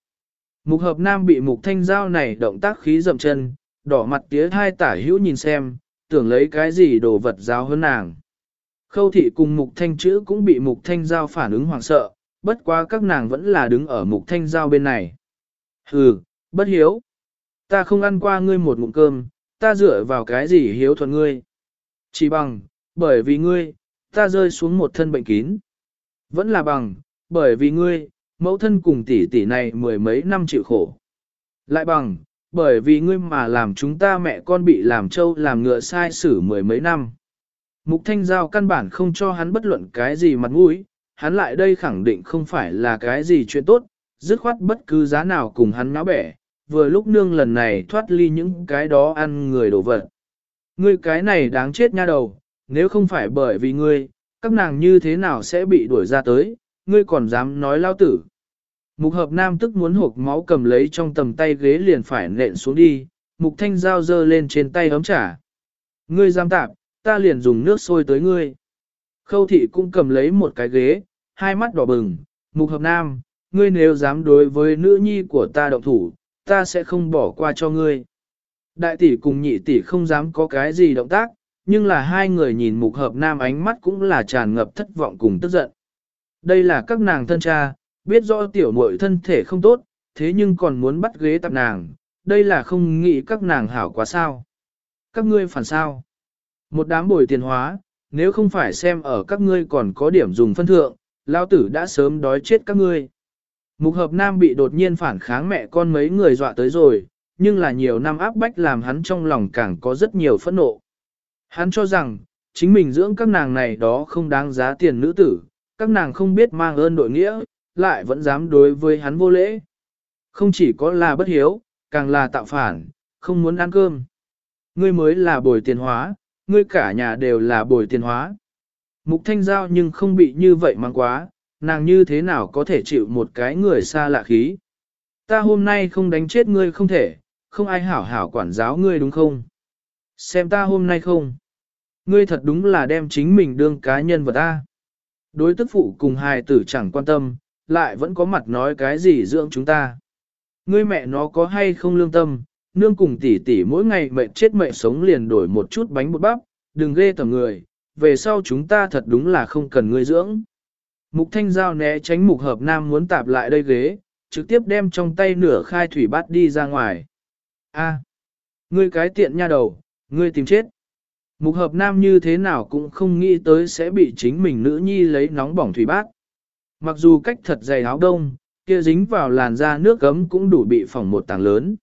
Mục hợp nam bị mục thanh giao này động tác khí dậm chân, đỏ mặt tía hai tả hữu nhìn xem, tưởng lấy cái gì đồ vật giáo hơn nàng. Khâu thị cùng mục thanh chữ cũng bị mục thanh giao phản ứng hoảng sợ, bất quá các nàng vẫn là đứng ở mục thanh giao bên này. Hừ, bất hiếu. Ta không ăn qua ngươi một ngụm cơm, ta dựa vào cái gì hiếu thuận ngươi. Chỉ bằng, bởi vì ngươi, ta rơi xuống một thân bệnh kín. Vẫn là bằng, bởi vì ngươi, mẫu thân cùng tỷ tỷ này mười mấy năm chịu khổ. Lại bằng, bởi vì ngươi mà làm chúng ta mẹ con bị làm trâu làm ngựa sai xử mười mấy năm. Mục Thanh Giao căn bản không cho hắn bất luận cái gì mặt mũi, hắn lại đây khẳng định không phải là cái gì chuyện tốt, dứt khoát bất cứ giá nào cùng hắn náo bẻ, vừa lúc nương lần này thoát ly những cái đó ăn người đổ vật. Ngươi cái này đáng chết nha đầu, nếu không phải bởi vì ngươi, các nàng như thế nào sẽ bị đuổi ra tới, ngươi còn dám nói lao tử. Mục hợp nam tức muốn hộp máu cầm lấy trong tầm tay ghế liền phải nện xuống đi, mục thanh dao dơ lên trên tay ấm trả. Ngươi dám tạp, ta liền dùng nước sôi tới ngươi. Khâu thị cũng cầm lấy một cái ghế, hai mắt đỏ bừng, mục hợp nam, ngươi nếu dám đối với nữ nhi của ta động thủ, ta sẽ không bỏ qua cho ngươi. Đại tỷ cùng nhị tỷ không dám có cái gì động tác, nhưng là hai người nhìn mục hợp nam ánh mắt cũng là tràn ngập thất vọng cùng tức giận. Đây là các nàng thân cha, biết rõ tiểu muội thân thể không tốt, thế nhưng còn muốn bắt ghế tập nàng, đây là không nghĩ các nàng hảo quá sao. Các ngươi phản sao. Một đám bồi tiền hóa, nếu không phải xem ở các ngươi còn có điểm dùng phân thượng, lao tử đã sớm đói chết các ngươi. Mục hợp nam bị đột nhiên phản kháng mẹ con mấy người dọa tới rồi, nhưng là nhiều năm áp bách làm hắn trong lòng càng có rất nhiều phẫn nộ. Hắn cho rằng, chính mình dưỡng các nàng này đó không đáng giá tiền nữ tử, các nàng không biết mang ơn đội nghĩa, lại vẫn dám đối với hắn vô lễ. Không chỉ có là bất hiếu, càng là tạo phản, không muốn ăn cơm. Ngươi mới là bồi tiền hóa, ngươi cả nhà đều là bồi tiền hóa. Mục thanh giao nhưng không bị như vậy mang quá, nàng như thế nào có thể chịu một cái người xa lạ khí. Ta hôm nay không đánh chết ngươi không thể, không ai hảo hảo quản giáo ngươi đúng không? Xem ta hôm nay không? Ngươi thật đúng là đem chính mình đương cá nhân vào ta. Đối tức phụ cùng hài tử chẳng quan tâm, lại vẫn có mặt nói cái gì dưỡng chúng ta. Ngươi mẹ nó có hay không lương tâm, nương cùng tỷ tỷ mỗi ngày mệt chết mệt sống liền đổi một chút bánh bột bắp, đừng ghê tầm người, về sau chúng ta thật đúng là không cần ngươi dưỡng. Mục thanh giao né tránh mục hợp nam muốn tạp lại đây ghế, trực tiếp đem trong tay nửa khai thủy bát đi ra ngoài. A, ngươi cái tiện nha đầu, ngươi tìm chết. Mục hợp nam như thế nào cũng không nghĩ tới sẽ bị chính mình nữ nhi lấy nóng bỏng thủy bát. Mặc dù cách thật dày áo đông, kia dính vào làn da nước gấm cũng đủ bị phỏng một tảng lớn.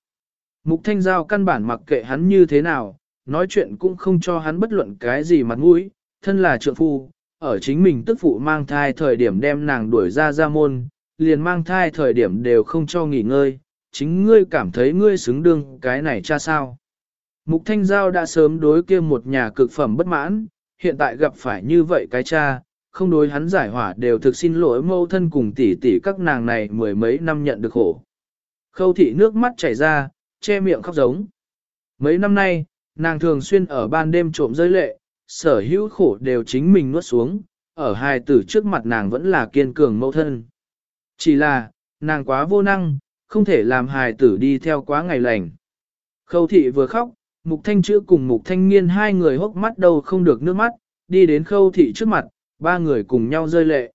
Mục Thanh Giao căn bản mặc kệ hắn như thế nào, nói chuyện cũng không cho hắn bất luận cái gì mặt mũi, thân là trượng phu, ở chính mình tức phụ mang thai thời điểm đem nàng đuổi ra ra môn, liền mang thai thời điểm đều không cho nghỉ ngơi, chính ngươi cảm thấy ngươi xứng đương cái này cha sao. Mục Thanh Giao đã sớm đối kia một nhà cực phẩm bất mãn, hiện tại gặp phải như vậy cái cha, không đối hắn giải hỏa đều thực xin lỗi mâu thân cùng tỷ tỷ các nàng này mười mấy năm nhận được khổ. Khâu thị nước mắt chảy ra, che miệng khóc giống. Mấy năm nay, nàng thường xuyên ở ban đêm trộm rơi lệ, sở hữu khổ đều chính mình nuốt xuống, ở hai tử trước mặt nàng vẫn là kiên cường mẫu thân. Chỉ là, nàng quá vô năng, không thể làm hài tử đi theo quá ngày lành. Khâu thị vừa khóc, mục thanh chữa cùng mục thanh nghiên hai người hốc mắt đầu không được nước mắt, đi đến khâu thị trước mặt, ba người cùng nhau rơi lệ.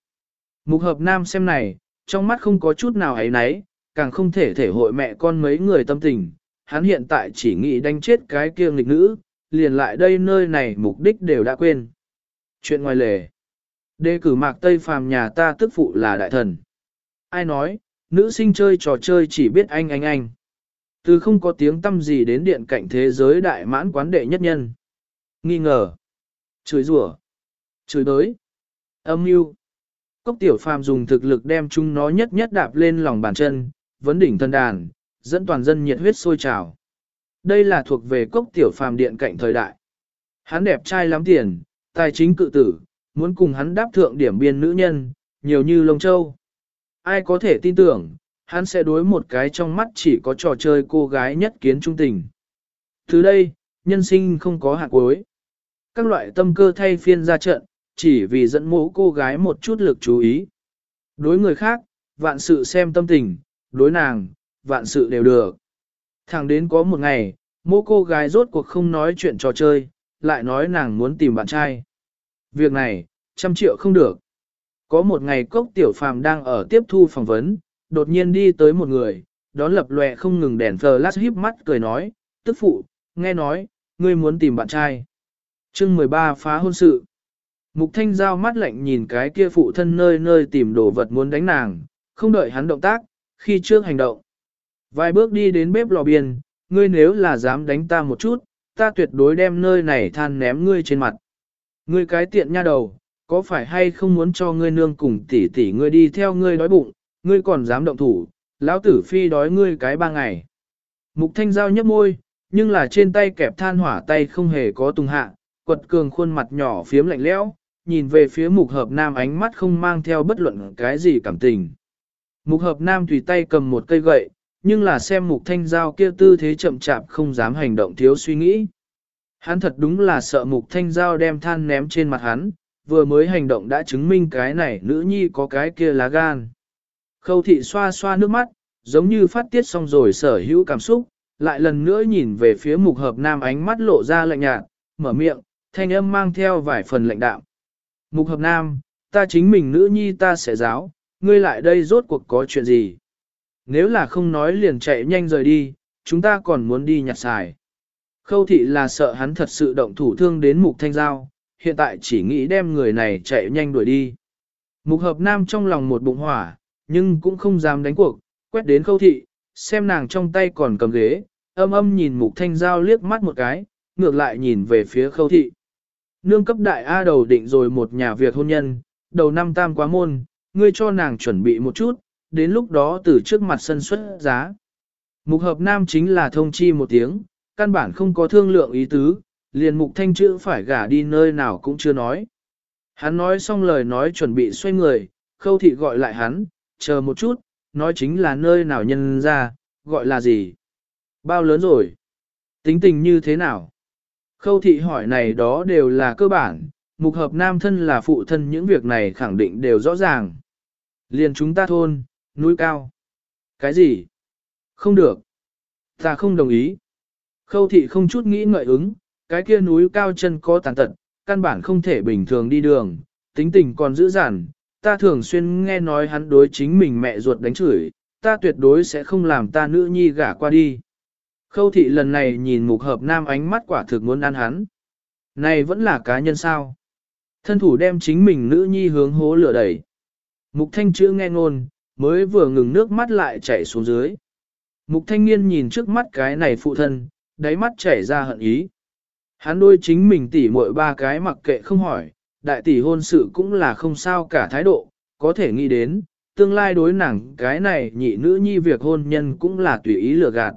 Mục hợp nam xem này, trong mắt không có chút nào ấy nấy, càng không thể thể hội mẹ con mấy người tâm tình, hắn hiện tại chỉ nghĩ đánh chết cái kia nghịch nữ, liền lại đây nơi này mục đích đều đã quên. Chuyện ngoài lề. Đề cử mạc Tây phàm nhà ta tức phụ là đại thần. Ai nói, nữ sinh chơi trò chơi chỉ biết anh anh anh. Từ không có tiếng tâm gì đến điện cạnh thế giới đại mãn quán đệ nhất nhân. Nghi ngờ. Chửi rủa. Chửi đới. Âm mưu. Cốc tiểu phàm dùng thực lực đem chúng nó nhất nhất đạp lên lòng bàn chân, vấn đỉnh thân đàn, dẫn toàn dân nhiệt huyết sôi trào. Đây là thuộc về cốc tiểu phàm điện cạnh thời đại. Hắn đẹp trai lắm tiền, tài chính cự tử, muốn cùng hắn đáp thượng điểm biên nữ nhân, nhiều như lông châu. Ai có thể tin tưởng, hắn sẽ đối một cái trong mắt chỉ có trò chơi cô gái nhất kiến trung tình. Từ đây, nhân sinh không có hạt cuối. Các loại tâm cơ thay phiên ra trận, chỉ vì dẫn mũ cô gái một chút lực chú ý. Đối người khác, vạn sự xem tâm tình, đối nàng, vạn sự đều được. Thẳng đến có một ngày, mô cô gái rốt cuộc không nói chuyện trò chơi, lại nói nàng muốn tìm bạn trai. Việc này, trăm triệu không được. Có một ngày cốc tiểu phàm đang ở tiếp thu phỏng vấn, đột nhiên đi tới một người, đón lập lòe không ngừng đèn flash híp mắt cười nói, tức phụ, nghe nói, ngươi muốn tìm bạn trai. chương 13 phá hôn sự. Mục thanh giao mắt lạnh nhìn cái kia phụ thân nơi nơi tìm đồ vật muốn đánh nàng, không đợi hắn động tác, khi trước hành động. Vài bước đi đến bếp lò biên, ngươi nếu là dám đánh ta một chút, ta tuyệt đối đem nơi này than ném ngươi trên mặt. Ngươi cái tiện nha đầu, có phải hay không muốn cho ngươi nương cùng tỷ tỷ ngươi đi theo ngươi đói bụng, ngươi còn dám động thủ, lão tử phi đói ngươi cái ba ngày. Mục thanh giao nhấp môi, nhưng là trên tay kẹp than hỏa tay không hề có tung hạ, quật cường khuôn mặt nhỏ phiếm lạnh lẽo, nhìn về phía mục hợp nam ánh mắt không mang theo bất luận cái gì cảm tình. Mục hợp nam tùy tay cầm một cây gậy, nhưng là xem mục thanh giao kia tư thế chậm chạp không dám hành động thiếu suy nghĩ. Hắn thật đúng là sợ mục thanh giao đem than ném trên mặt hắn, vừa mới hành động đã chứng minh cái này nữ nhi có cái kia lá gan. Khâu thị xoa xoa nước mắt, giống như phát tiết xong rồi sở hữu cảm xúc, lại lần nữa nhìn về phía mục hợp nam ánh mắt lộ ra lạnh nhạt, mở miệng, thanh âm mang theo vài phần lạnh đạm. Mục hợp nam, ta chính mình nữ nhi ta sẽ giáo, ngươi lại đây rốt cuộc có chuyện gì? Nếu là không nói liền chạy nhanh rời đi, chúng ta còn muốn đi nhặt xài. Khâu thị là sợ hắn thật sự động thủ thương đến mục thanh giao, hiện tại chỉ nghĩ đem người này chạy nhanh đuổi đi. Mục hợp nam trong lòng một bụng hỏa, nhưng cũng không dám đánh cuộc, quét đến khâu thị, xem nàng trong tay còn cầm ghế, âm âm nhìn mục thanh giao liếc mắt một cái, ngược lại nhìn về phía khâu thị. Nương cấp đại A đầu định rồi một nhà việc hôn nhân, đầu năm tam quá môn, ngươi cho nàng chuẩn bị một chút, đến lúc đó từ trước mặt sân xuất giá. Mục hợp nam chính là thông chi một tiếng, căn bản không có thương lượng ý tứ, liền mục thanh chữ phải gả đi nơi nào cũng chưa nói. Hắn nói xong lời nói chuẩn bị xoay người, khâu thị gọi lại hắn, chờ một chút, nói chính là nơi nào nhân ra, gọi là gì? Bao lớn rồi? Tính tình như thế nào? Khâu thị hỏi này đó đều là cơ bản, mục hợp nam thân là phụ thân những việc này khẳng định đều rõ ràng. Liền chúng ta thôn, núi cao. Cái gì? Không được. Ta không đồng ý. Khâu thị không chút nghĩ ngợi ứng, cái kia núi cao chân có tàn tật, căn bản không thể bình thường đi đường, tính tình còn dữ dằn, ta thường xuyên nghe nói hắn đối chính mình mẹ ruột đánh chửi, ta tuyệt đối sẽ không làm ta nữ nhi gả qua đi. Khâu thị lần này nhìn mục hợp nam ánh mắt quả thực muốn ăn hắn. Này vẫn là cá nhân sao? Thân thủ đem chính mình nữ nhi hướng hố lửa đẩy. Mục thanh chữ nghe ngôn, mới vừa ngừng nước mắt lại chảy xuống dưới. Mục thanh niên nhìn trước mắt cái này phụ thân, đáy mắt chảy ra hận ý. Hắn đôi chính mình tỉ muội ba cái mặc kệ không hỏi, đại tỷ hôn sự cũng là không sao cả thái độ, có thể nghĩ đến, tương lai đối nàng cái này nhị nữ nhi việc hôn nhân cũng là tùy ý lừa gạt.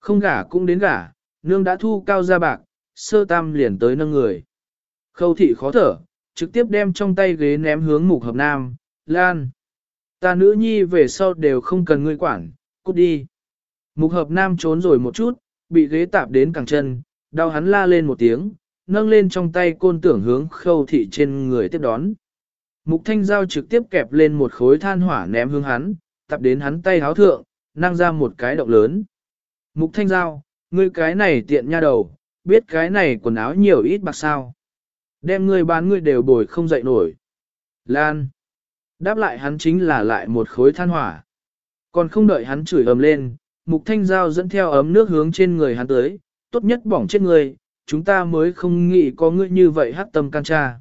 Không gả cũng đến gả, nương đã thu cao ra bạc, sơ tam liền tới nâng người. Khâu thị khó thở, trực tiếp đem trong tay ghế ném hướng mục hợp nam, lan. Ta nữ nhi về sau đều không cần ngươi quản, cút đi. Mục hợp nam trốn rồi một chút, bị ghế tạp đến cẳng chân, đau hắn la lên một tiếng, nâng lên trong tay côn tưởng hướng khâu thị trên người tiếp đón. Mục thanh giao trực tiếp kẹp lên một khối than hỏa ném hướng hắn, tập đến hắn tay háo thượng, năng ra một cái động lớn. Mục thanh giao, ngươi cái này tiện nha đầu, biết cái này quần áo nhiều ít bạc sao. Đem ngươi bán ngươi đều bồi không dậy nổi. Lan. Đáp lại hắn chính là lại một khối than hỏa. Còn không đợi hắn chửi ầm lên, mục thanh giao dẫn theo ấm nước hướng trên người hắn tới, tốt nhất bỏng chết người, chúng ta mới không nghĩ có ngươi như vậy hát tâm can cha.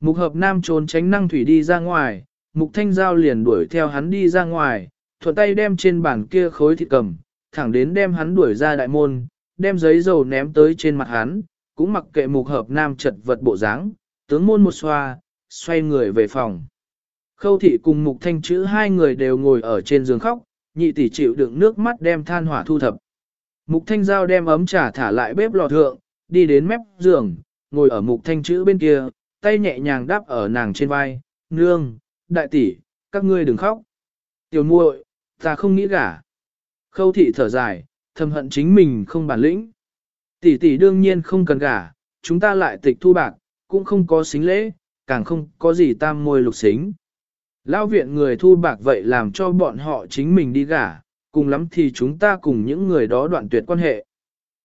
Mục hợp nam trốn tránh năng thủy đi ra ngoài, mục thanh giao liền đuổi theo hắn đi ra ngoài, thuận tay đem trên bàn kia khối thịt cầm, thẳng đến đem hắn đuổi ra đại môn, đem giấy dầu ném tới trên mặt hắn, cũng mặc kệ mục hợp nam chật vật bộ dáng, tướng môn một xoa, xoay người về phòng. Khâu thị cùng mục thanh chữ hai người đều ngồi ở trên giường khóc, nhị tỷ chịu đựng nước mắt đem than hỏa thu thập. Mục thanh giao đem ấm trà thả lại bếp lò thượng, đi đến mép giường, ngồi ở mục thanh chữ bên kia, tay nhẹ nhàng đáp ở nàng trên vai, nương, đại tỷ, các ngươi đừng khóc. Tiểu muội, ta không nghĩ cả. Khâu thị thở dài, thầm hận chính mình không bản lĩnh. Tỷ tỷ đương nhiên không cần gả, chúng ta lại tịch thu bạc, cũng không có xính lễ, càng không có gì tam môi lục xính. Lao viện người thu bạc vậy làm cho bọn họ chính mình đi gả, cùng lắm thì chúng ta cùng những người đó đoạn tuyệt quan hệ.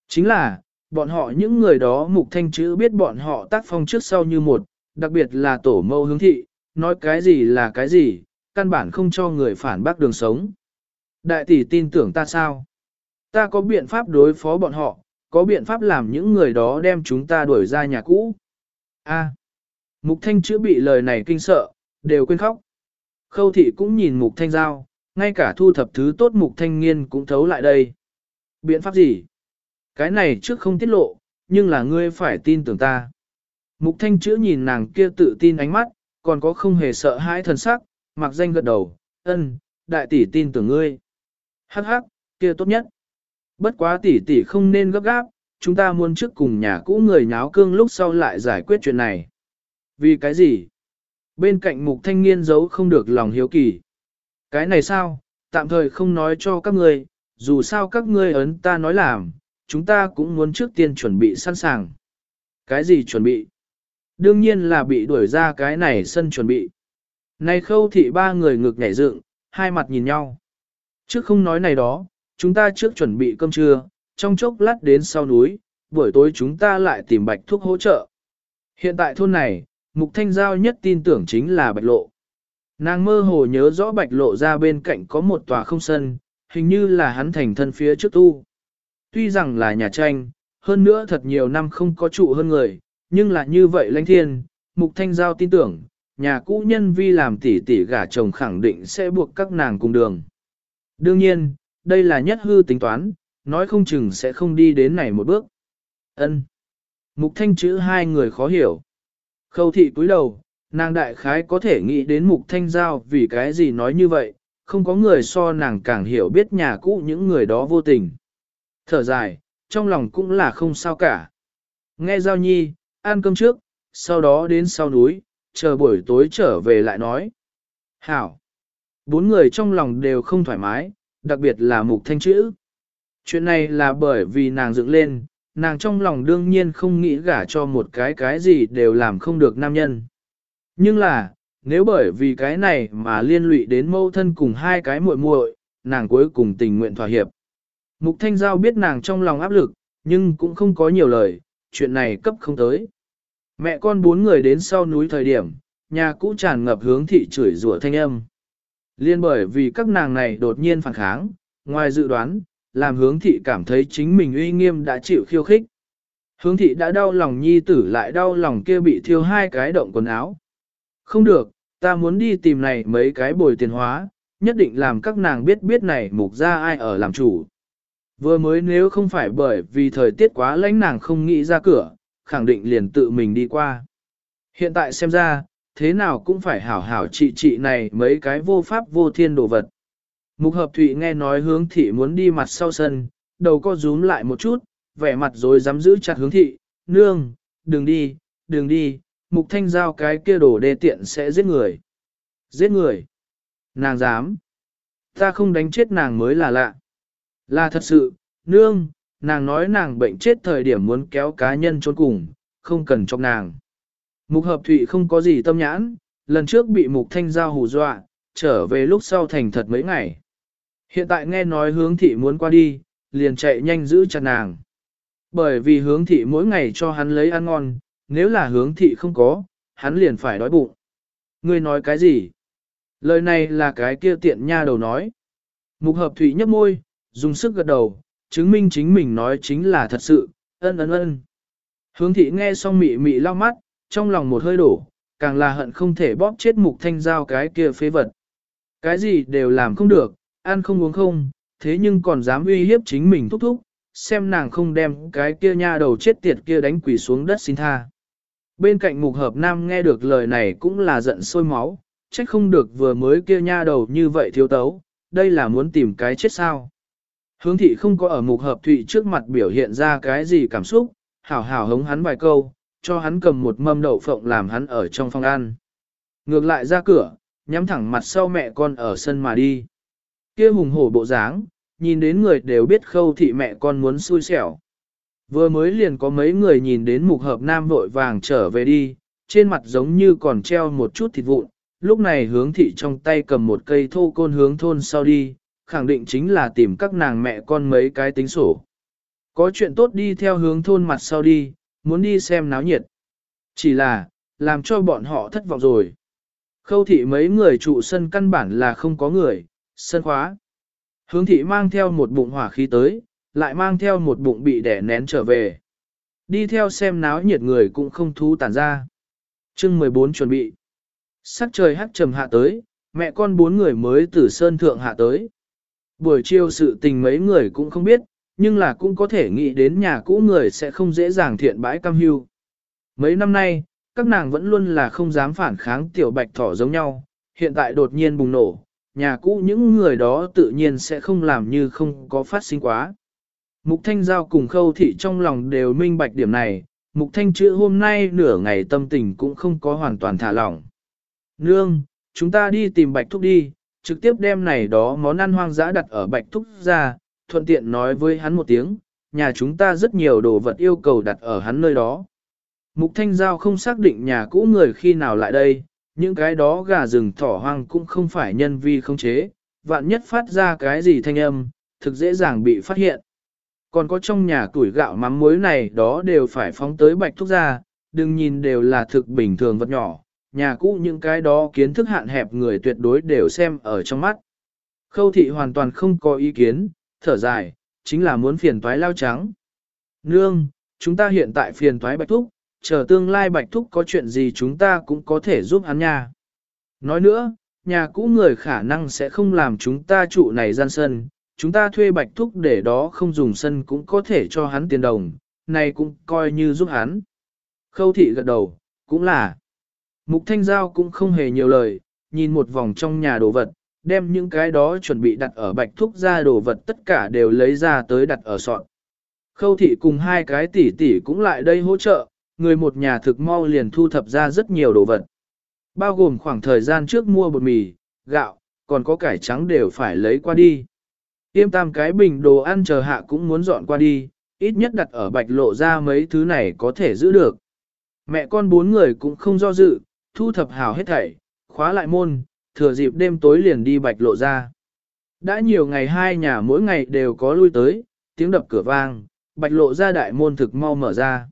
Chính là, bọn họ những người đó mục thanh chữ biết bọn họ tác phong trước sau như một, đặc biệt là tổ mâu hướng thị, nói cái gì là cái gì, căn bản không cho người phản bác đường sống. Đại tỷ tin tưởng ta sao? Ta có biện pháp đối phó bọn họ, có biện pháp làm những người đó đem chúng ta đuổi ra nhà cũ. A. mục thanh chữ bị lời này kinh sợ, đều quên khóc. Khâu thị cũng nhìn mục thanh giao, ngay cả thu thập thứ tốt mục thanh niên cũng thấu lại đây. Biện pháp gì? Cái này trước không tiết lộ, nhưng là ngươi phải tin tưởng ta. Mục thanh chữ nhìn nàng kia tự tin ánh mắt, còn có không hề sợ hãi thần sắc, mặc danh gật đầu, ân, đại tỷ tin tưởng ngươi. Hắc hắc, kia tốt nhất. Bất quá tỷ tỷ không nên gấp gáp, chúng ta muốn trước cùng nhà cũ người nháo cương lúc sau lại giải quyết chuyện này. Vì cái gì? Bên cạnh mục thanh niên giấu không được lòng hiếu kỳ. Cái này sao, tạm thời không nói cho các ngươi, dù sao các ngươi ấn ta nói làm, chúng ta cũng muốn trước tiên chuẩn bị sẵn sàng. Cái gì chuẩn bị? Đương nhiên là bị đuổi ra cái này sân chuẩn bị. Này khâu thị ba người ngực nhảy dựng, hai mặt nhìn nhau. Trước không nói này đó, chúng ta trước chuẩn bị cơm trưa, trong chốc lát đến sau núi, buổi tối chúng ta lại tìm bạch thuốc hỗ trợ. Hiện tại thôn này, Mục Thanh Giao nhất tin tưởng chính là bạch lộ. Nàng mơ hồ nhớ rõ bạch lộ ra bên cạnh có một tòa không sân, hình như là hắn thành thân phía trước tu. Tuy rằng là nhà tranh, hơn nữa thật nhiều năm không có trụ hơn người, nhưng là như vậy lãnh thiên, Mục Thanh Giao tin tưởng, nhà cũ nhân vi làm tỷ tỷ gả chồng khẳng định sẽ buộc các nàng cùng đường. Đương nhiên, đây là nhất hư tính toán, nói không chừng sẽ không đi đến này một bước. Ân. Mục Thanh chữ hai người khó hiểu. Khâu thị cúi đầu, nàng đại khái có thể nghĩ đến mục thanh giao vì cái gì nói như vậy, không có người so nàng càng hiểu biết nhà cũ những người đó vô tình. Thở dài, trong lòng cũng là không sao cả. Nghe giao nhi, ăn cơm trước, sau đó đến sau núi, chờ buổi tối trở về lại nói. Hảo! Bốn người trong lòng đều không thoải mái, đặc biệt là mục thanh chữ. Chuyện này là bởi vì nàng dựng lên, nàng trong lòng đương nhiên không nghĩ gả cho một cái cái gì đều làm không được nam nhân. Nhưng là, nếu bởi vì cái này mà liên lụy đến mâu thân cùng hai cái muội muội, nàng cuối cùng tình nguyện thỏa hiệp. Mục Thanh Giao biết nàng trong lòng áp lực, nhưng cũng không có nhiều lời, chuyện này cấp không tới. Mẹ con bốn người đến sau núi thời điểm, nhà cũ tràn ngập hướng thị chửi rủa thanh âm. Liên bởi vì các nàng này đột nhiên phản kháng, ngoài dự đoán, làm hướng thị cảm thấy chính mình uy nghiêm đã chịu khiêu khích. Hướng thị đã đau lòng nhi tử lại đau lòng kia bị thiêu hai cái động quần áo. Không được, ta muốn đi tìm này mấy cái bồi tiền hóa, nhất định làm các nàng biết biết này mục ra ai ở làm chủ. Vừa mới nếu không phải bởi vì thời tiết quá lãnh nàng không nghĩ ra cửa, khẳng định liền tự mình đi qua. Hiện tại xem ra, thế nào cũng phải hảo hảo trị trị này mấy cái vô pháp vô thiên đồ vật. Mục hợp thụy nghe nói hướng thị muốn đi mặt sau sân, đầu co rúm lại một chút, vẻ mặt rồi dám giữ chặt hướng thị, nương, đừng đi, đừng đi, mục thanh giao cái kia đổ đê tiện sẽ giết người. Giết người. Nàng dám. Ta không đánh chết nàng mới là lạ. Là thật sự, nương, nàng nói nàng bệnh chết thời điểm muốn kéo cá nhân trốn cùng, không cần chọc nàng. Mục hợp thụy không có gì tâm nhãn, lần trước bị mục thanh giao hù dọa, trở về lúc sau thành thật mấy ngày. Hiện tại nghe nói hướng thị muốn qua đi, liền chạy nhanh giữ chặt nàng. Bởi vì hướng thị mỗi ngày cho hắn lấy ăn ngon, nếu là hướng thị không có, hắn liền phải đói bụng. Ngươi nói cái gì? Lời này là cái kia tiện nha đầu nói. Mục hợp thủy nhấp môi, dùng sức gật đầu, chứng minh chính mình nói chính là thật sự, ân ân ân. Hướng thị nghe xong mị mị lau mắt, trong lòng một hơi đổ, càng là hận không thể bóp chết mục thanh giao cái kia phế vật. Cái gì đều làm không được, ăn không uống không, thế nhưng còn dám uy hiếp chính mình thúc thúc, xem nàng không đem cái kia nha đầu chết tiệt kia đánh quỷ xuống đất xin tha. Bên cạnh mục hợp nam nghe được lời này cũng là giận sôi máu, trách không được vừa mới kia nha đầu như vậy thiếu tấu, đây là muốn tìm cái chết sao. Hướng thị không có ở mục hợp thụy trước mặt biểu hiện ra cái gì cảm xúc, hảo hảo hống hắn vài câu, cho hắn cầm một mâm đậu phộng làm hắn ở trong phòng ăn. Ngược lại ra cửa, nhắm thẳng mặt sau mẹ con ở sân mà đi. Kia hùng hổ bộ dáng, nhìn đến người đều biết khâu thị mẹ con muốn xui xẻo. Vừa mới liền có mấy người nhìn đến mục hợp nam vội vàng trở về đi, trên mặt giống như còn treo một chút thịt vụn, lúc này hướng thị trong tay cầm một cây thô côn hướng thôn sau đi, khẳng định chính là tìm các nàng mẹ con mấy cái tính sổ. Có chuyện tốt đi theo hướng thôn mặt sau đi, muốn đi xem náo nhiệt. Chỉ là, làm cho bọn họ thất vọng rồi. Khâu thị mấy người trụ sân căn bản là không có người, sân khóa. Hướng thị mang theo một bụng hỏa khí tới, lại mang theo một bụng bị đẻ nén trở về. Đi theo xem náo nhiệt người cũng không thú tản ra. chương 14 chuẩn bị. Sắc trời hắc trầm hạ tới, mẹ con bốn người mới từ sơn thượng hạ tới. Buổi chiều sự tình mấy người cũng không biết, nhưng là cũng có thể nghĩ đến nhà cũ người sẽ không dễ dàng thiện bãi cam hưu. Mấy năm nay, các nàng vẫn luôn là không dám phản kháng tiểu bạch thỏ giống nhau, hiện tại đột nhiên bùng nổ, nhà cũ những người đó tự nhiên sẽ không làm như không có phát sinh quá. Mục Thanh Giao cùng khâu thị trong lòng đều minh bạch điểm này, Mục Thanh chữa hôm nay nửa ngày tâm tình cũng không có hoàn toàn thả lỏng. Nương, chúng ta đi tìm Bạch Thúc đi, trực tiếp đem này đó món ăn hoang dã đặt ở Bạch Thúc ra, thuận tiện nói với hắn một tiếng, nhà chúng ta rất nhiều đồ vật yêu cầu đặt ở hắn nơi đó. Mục Thanh Giao không xác định nhà cũ người khi nào lại đây, những cái đó gà rừng thỏ hoang cũng không phải nhân vi không chế, vạn nhất phát ra cái gì thanh âm, thực dễ dàng bị phát hiện. Còn có trong nhà tuổi gạo mắm muối này đó đều phải phóng tới bạch thuốc ra, đừng nhìn đều là thực bình thường vật nhỏ, nhà cũ những cái đó kiến thức hạn hẹp người tuyệt đối đều xem ở trong mắt. Khâu thị hoàn toàn không có ý kiến, thở dài, chính là muốn phiền toái lao trắng. Nương, chúng ta hiện tại phiền toái bạch thúc, chờ tương lai bạch thúc có chuyện gì chúng ta cũng có thể giúp hắn nha. Nói nữa, nhà cũ người khả năng sẽ không làm chúng ta trụ này gian sân, chúng ta thuê bạch thúc để đó không dùng sân cũng có thể cho hắn tiền đồng, này cũng coi như giúp hắn. Khâu thị gật đầu, cũng là. Mục Thanh Giao cũng không hề nhiều lời, nhìn một vòng trong nhà đồ vật, đem những cái đó chuẩn bị đặt ở bạch thúc ra đồ vật tất cả đều lấy ra tới đặt ở sọn. Khâu thị cùng hai cái tỷ tỷ cũng lại đây hỗ trợ, người một nhà thực mau liền thu thập ra rất nhiều đồ vật. Bao gồm khoảng thời gian trước mua bột mì, gạo, còn có cải trắng đều phải lấy qua đi. Tiêm tam cái bình đồ ăn chờ hạ cũng muốn dọn qua đi, ít nhất đặt ở bạch lộ ra mấy thứ này có thể giữ được. Mẹ con bốn người cũng không do dự, thu thập hào hết thảy, khóa lại môn, thừa dịp đêm tối liền đi bạch lộ ra. Đã nhiều ngày hai nhà mỗi ngày đều có lui tới, tiếng đập cửa vang, bạch lộ ra đại môn thực mau mở ra.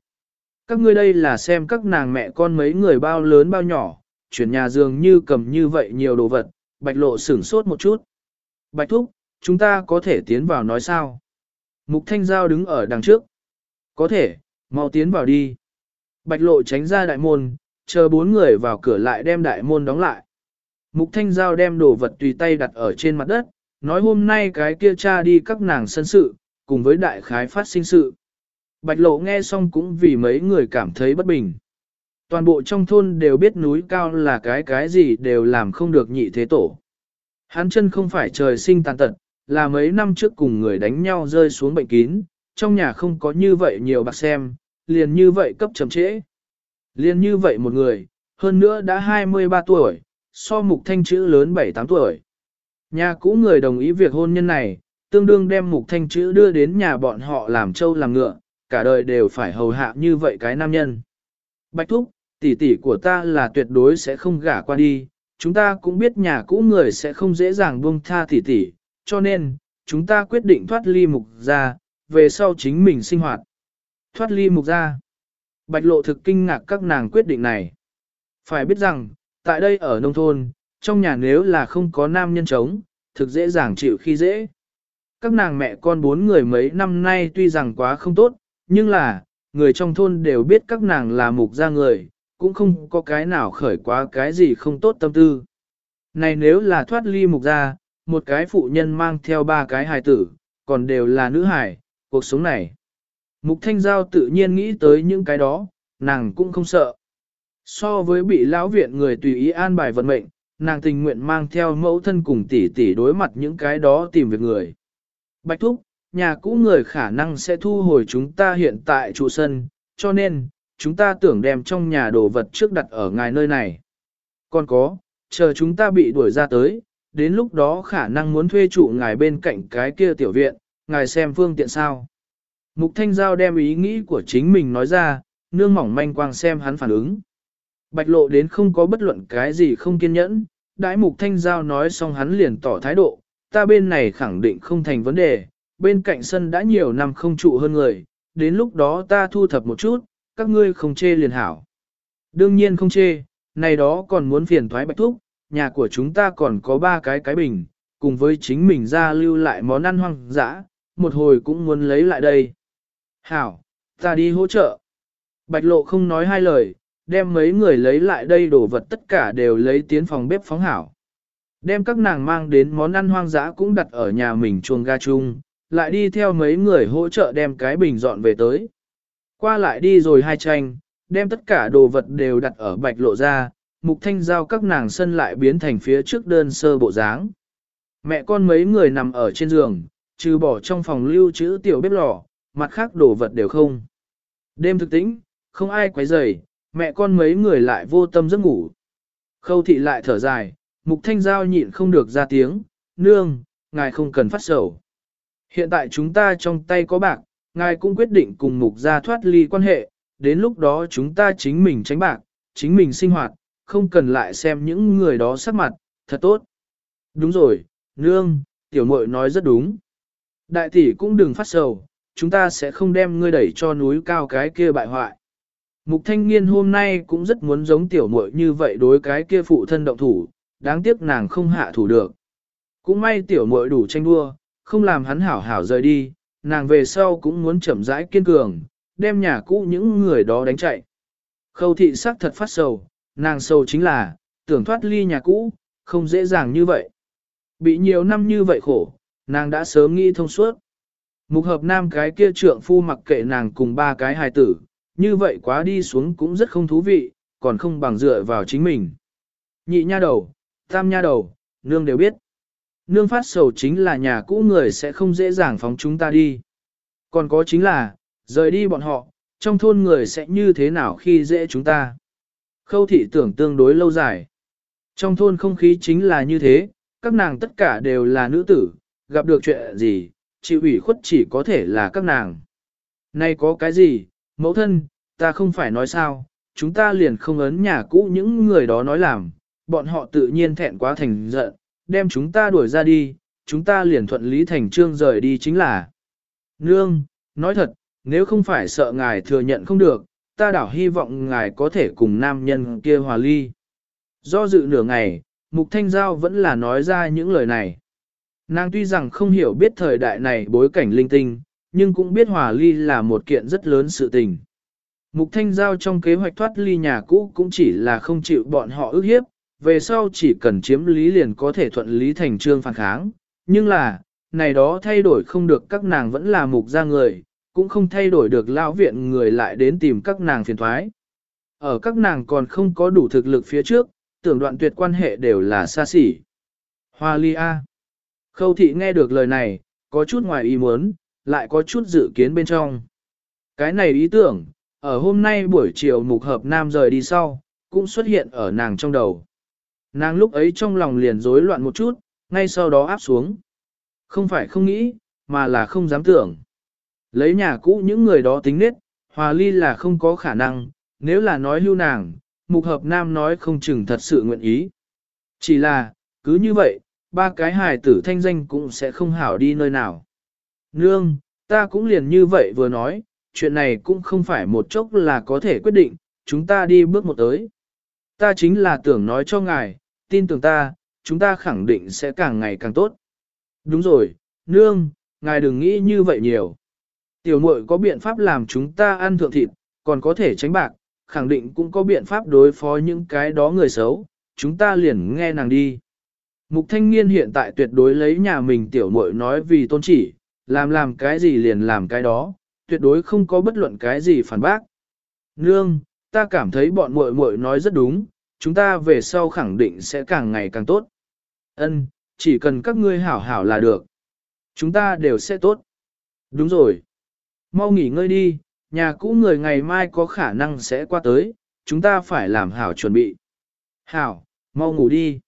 Các ngươi đây là xem các nàng mẹ con mấy người bao lớn bao nhỏ, chuyển nhà dường như cầm như vậy nhiều đồ vật, bạch lộ sửng sốt một chút. Bạch thúc, chúng ta có thể tiến vào nói sao? Mục Thanh Giao đứng ở đằng trước. Có thể, mau tiến vào đi. Bạch lộ tránh ra đại môn, chờ bốn người vào cửa lại đem đại môn đóng lại. Mục Thanh Giao đem đồ vật tùy tay đặt ở trên mặt đất, nói hôm nay cái kia cha đi các nàng sân sự, cùng với đại khái phát sinh sự. Bạch lộ nghe xong cũng vì mấy người cảm thấy bất bình. Toàn bộ trong thôn đều biết núi cao là cái cái gì đều làm không được nhị thế tổ. Hắn chân không phải trời sinh tàn tật, là mấy năm trước cùng người đánh nhau rơi xuống bệnh kín, trong nhà không có như vậy nhiều bạc xem, liền như vậy cấp chậm trễ. Liền như vậy một người, hơn nữa đã 23 tuổi, so mục thanh chữ lớn 7-8 tuổi. Nhà cũ người đồng ý việc hôn nhân này, tương đương đem mục thanh chữ đưa đến nhà bọn họ làm trâu làm ngựa, cả đời đều phải hầu hạ như vậy cái nam nhân. Bạch thúc, tỷ tỷ của ta là tuyệt đối sẽ không gả qua đi, chúng ta cũng biết nhà cũ người sẽ không dễ dàng buông tha tỷ tỷ, cho nên, chúng ta quyết định thoát ly mục ra, về sau chính mình sinh hoạt. Thoát ly mục ra. Bạch lộ thực kinh ngạc các nàng quyết định này. Phải biết rằng, tại đây ở nông thôn, trong nhà nếu là không có nam nhân chống, thực dễ dàng chịu khi dễ. Các nàng mẹ con bốn người mấy năm nay tuy rằng quá không tốt, nhưng là, người trong thôn đều biết các nàng là mục gia người, cũng không có cái nào khởi quá cái gì không tốt tâm tư. Này nếu là thoát ly mục gia, một cái phụ nhân mang theo ba cái hài tử, còn đều là nữ hài, cuộc sống này. Mục Thanh Giao tự nhiên nghĩ tới những cái đó, nàng cũng không sợ. So với bị lão viện người tùy ý an bài vận mệnh, nàng tình nguyện mang theo mẫu thân cùng tỷ tỷ đối mặt những cái đó tìm việc người. Bạch Thúc, nhà cũ người khả năng sẽ thu hồi chúng ta hiện tại trụ sân, cho nên, chúng ta tưởng đem trong nhà đồ vật trước đặt ở ngài nơi này. Còn có, chờ chúng ta bị đuổi ra tới, đến lúc đó khả năng muốn thuê trụ ngài bên cạnh cái kia tiểu viện, ngài xem phương tiện sao. Mục Thanh Giao đem ý nghĩ của chính mình nói ra, nương mỏng manh quang xem hắn phản ứng. Bạch lộ đến không có bất luận cái gì không kiên nhẫn, đãi Mục Thanh Giao nói xong hắn liền tỏ thái độ, ta bên này khẳng định không thành vấn đề, bên cạnh sân đã nhiều năm không trụ hơn người, đến lúc đó ta thu thập một chút, các ngươi không chê liền hảo. Đương nhiên không chê, này đó còn muốn phiền thoái bạch thúc, nhà của chúng ta còn có ba cái cái bình, cùng với chính mình ra lưu lại món ăn hoang dã, một hồi cũng muốn lấy lại đây. Hảo, ta đi hỗ trợ. Bạch lộ không nói hai lời, đem mấy người lấy lại đây đồ vật tất cả đều lấy tiến phòng bếp phóng hảo. Đem các nàng mang đến món ăn hoang dã cũng đặt ở nhà mình chuồng ga chung, lại đi theo mấy người hỗ trợ đem cái bình dọn về tới. Qua lại đi rồi hai tranh, đem tất cả đồ vật đều đặt ở bạch lộ ra, mục thanh giao các nàng sân lại biến thành phía trước đơn sơ bộ dáng. Mẹ con mấy người nằm ở trên giường, trừ bỏ trong phòng lưu trữ tiểu bếp lò, mặt khác đồ vật đều không. Đêm thực tĩnh, không ai quấy rầy, mẹ con mấy người lại vô tâm giấc ngủ. Khâu thị lại thở dài, mục thanh giao nhịn không được ra tiếng, nương, ngài không cần phát sầu. Hiện tại chúng ta trong tay có bạc, ngài cũng quyết định cùng mục gia thoát ly quan hệ, đến lúc đó chúng ta chính mình tránh bạc, chính mình sinh hoạt, không cần lại xem những người đó sắc mặt, thật tốt. Đúng rồi, nương, tiểu muội nói rất đúng. Đại tỷ cũng đừng phát sầu, chúng ta sẽ không đem ngươi đẩy cho núi cao cái kia bại hoại. Mục thanh niên hôm nay cũng rất muốn giống tiểu muội như vậy đối cái kia phụ thân động thủ, đáng tiếc nàng không hạ thủ được. Cũng may tiểu muội đủ tranh đua, không làm hắn hảo hảo rời đi, nàng về sau cũng muốn chậm rãi kiên cường, đem nhà cũ những người đó đánh chạy. Khâu thị sắc thật phát sầu, nàng sầu chính là, tưởng thoát ly nhà cũ, không dễ dàng như vậy. Bị nhiều năm như vậy khổ, nàng đã sớm nghĩ thông suốt. Mục hợp nam cái kia trượng phu mặc kệ nàng cùng ba cái hài tử, như vậy quá đi xuống cũng rất không thú vị, còn không bằng dựa vào chính mình. Nhị nha đầu, tam nha đầu, nương đều biết. Nương phát sầu chính là nhà cũ người sẽ không dễ dàng phóng chúng ta đi. Còn có chính là, rời đi bọn họ, trong thôn người sẽ như thế nào khi dễ chúng ta. Khâu thị tưởng tương đối lâu dài. Trong thôn không khí chính là như thế, các nàng tất cả đều là nữ tử, gặp được chuyện gì, chịu ủy khuất chỉ có thể là các nàng. Nay có cái gì, mẫu thân, ta không phải nói sao, chúng ta liền không ấn nhà cũ những người đó nói làm, bọn họ tự nhiên thẹn quá thành giận, đem chúng ta đuổi ra đi, chúng ta liền thuận lý thành trương rời đi chính là. Nương, nói thật, nếu không phải sợ ngài thừa nhận không được, ta đảo hy vọng ngài có thể cùng nam nhân kia hòa ly. Do dự nửa ngày, Mục Thanh Giao vẫn là nói ra những lời này. Nàng tuy rằng không hiểu biết thời đại này bối cảnh linh tinh, nhưng cũng biết hòa ly là một kiện rất lớn sự tình. Mục Thanh Giao trong kế hoạch thoát ly nhà cũ cũng chỉ là không chịu bọn họ ước hiếp, về sau chỉ cần chiếm lý liền có thể thuận lý thành trương phản kháng, nhưng là, này đó thay đổi không được các nàng vẫn là mục ra người, cũng không thay đổi được lão viện người lại đến tìm các nàng phiền thoái. Ở các nàng còn không có đủ thực lực phía trước, tưởng đoạn tuyệt quan hệ đều là xa xỉ. Hoa ly A. Khâu thị nghe được lời này, có chút ngoài ý muốn, lại có chút dự kiến bên trong. Cái này ý tưởng, ở hôm nay buổi chiều mục hợp nam rời đi sau, cũng xuất hiện ở nàng trong đầu. Nàng lúc ấy trong lòng liền rối loạn một chút, ngay sau đó áp xuống. Không phải không nghĩ, mà là không dám tưởng. Lấy nhà cũ những người đó tính nết, hòa ly là không có khả năng, nếu là nói lưu nàng, mục hợp nam nói không chừng thật sự nguyện ý. Chỉ là, cứ như vậy, ba cái hài tử thanh danh cũng sẽ không hảo đi nơi nào. Nương, ta cũng liền như vậy vừa nói, chuyện này cũng không phải một chốc là có thể quyết định, chúng ta đi bước một tới. Ta chính là tưởng nói cho ngài, tin tưởng ta, chúng ta khẳng định sẽ càng ngày càng tốt. Đúng rồi, nương, ngài đừng nghĩ như vậy nhiều. Tiểu muội có biện pháp làm chúng ta ăn thượng thịt, còn có thể tránh bạc, khẳng định cũng có biện pháp đối phó những cái đó người xấu, chúng ta liền nghe nàng đi. Mục thanh niên hiện tại tuyệt đối lấy nhà mình tiểu muội nói vì tôn chỉ, làm làm cái gì liền làm cái đó, tuyệt đối không có bất luận cái gì phản bác. Nương, ta cảm thấy bọn muội muội nói rất đúng, chúng ta về sau khẳng định sẽ càng ngày càng tốt. Ân, chỉ cần các ngươi hảo hảo là được. Chúng ta đều sẽ tốt. Đúng rồi. Mau nghỉ ngơi đi, nhà cũ người ngày mai có khả năng sẽ qua tới, chúng ta phải làm hảo chuẩn bị. Hảo, mau ngủ đi.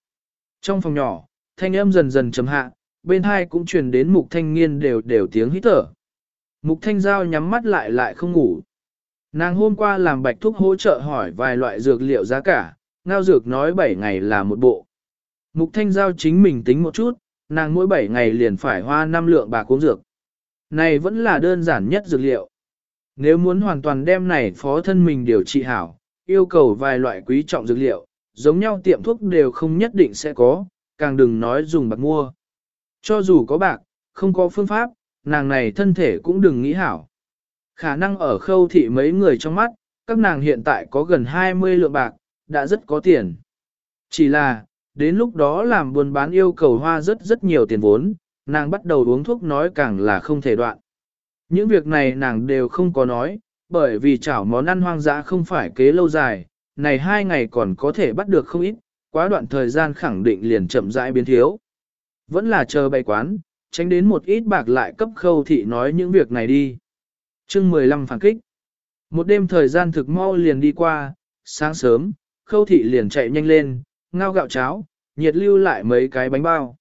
Trong phòng nhỏ, thanh âm dần dần chấm hạ, bên hai cũng truyền đến mục thanh niên đều đều tiếng hít thở. Mục thanh giao nhắm mắt lại lại không ngủ. Nàng hôm qua làm bạch thuốc hỗ trợ hỏi vài loại dược liệu giá cả, ngao dược nói 7 ngày là một bộ. Mục thanh giao chính mình tính một chút, nàng mỗi 7 ngày liền phải hoa 5 lượng bạc uống dược. Này vẫn là đơn giản nhất dược liệu. Nếu muốn hoàn toàn đem này phó thân mình điều trị hảo, yêu cầu vài loại quý trọng dược liệu, giống nhau tiệm thuốc đều không nhất định sẽ có, càng đừng nói dùng bạc mua. Cho dù có bạc, không có phương pháp, nàng này thân thể cũng đừng nghĩ hảo. Khả năng ở khâu thị mấy người trong mắt, các nàng hiện tại có gần 20 lượng bạc, đã rất có tiền. Chỉ là, đến lúc đó làm buôn bán yêu cầu hoa rất rất nhiều tiền vốn, nàng bắt đầu uống thuốc nói càng là không thể đoạn. Những việc này nàng đều không có nói, bởi vì chảo món ăn hoang dã không phải kế lâu dài, này hai ngày còn có thể bắt được không ít, quá đoạn thời gian khẳng định liền chậm rãi biến thiếu. Vẫn là chờ bày quán, tránh đến một ít bạc lại cấp khâu thị nói những việc này đi. chương 15 phản kích. Một đêm thời gian thực mau liền đi qua, sáng sớm, khâu thị liền chạy nhanh lên, ngao gạo cháo, nhiệt lưu lại mấy cái bánh bao.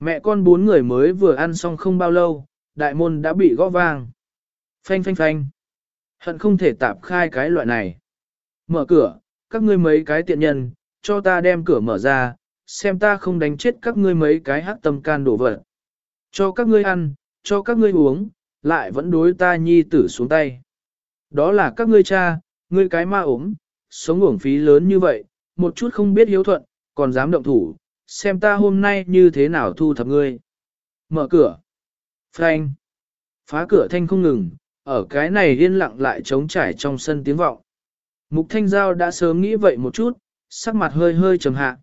Mẹ con bốn người mới vừa ăn xong không bao lâu, đại môn đã bị gõ vang. Phanh phanh phanh. Hận không thể tạp khai cái loại này. Mở cửa, các ngươi mấy cái tiện nhân, cho ta đem cửa mở ra, xem ta không đánh chết các ngươi mấy cái hắc tâm can đổ vật. Cho các ngươi ăn, cho các ngươi uống, lại vẫn đối ta nhi tử xuống tay. Đó là các ngươi cha, ngươi cái ma ốm, sống uổng phí lớn như vậy, một chút không biết hiếu thuận, còn dám động thủ, xem ta hôm nay như thế nào thu thập ngươi. Mở cửa. Frank. Phá cửa thanh không ngừng, ở cái này yên lặng lại trống trải trong sân tiếng vọng. Mục Thanh Giao đã sớm nghĩ vậy một chút, sắc mặt hơi hơi trầm hạ.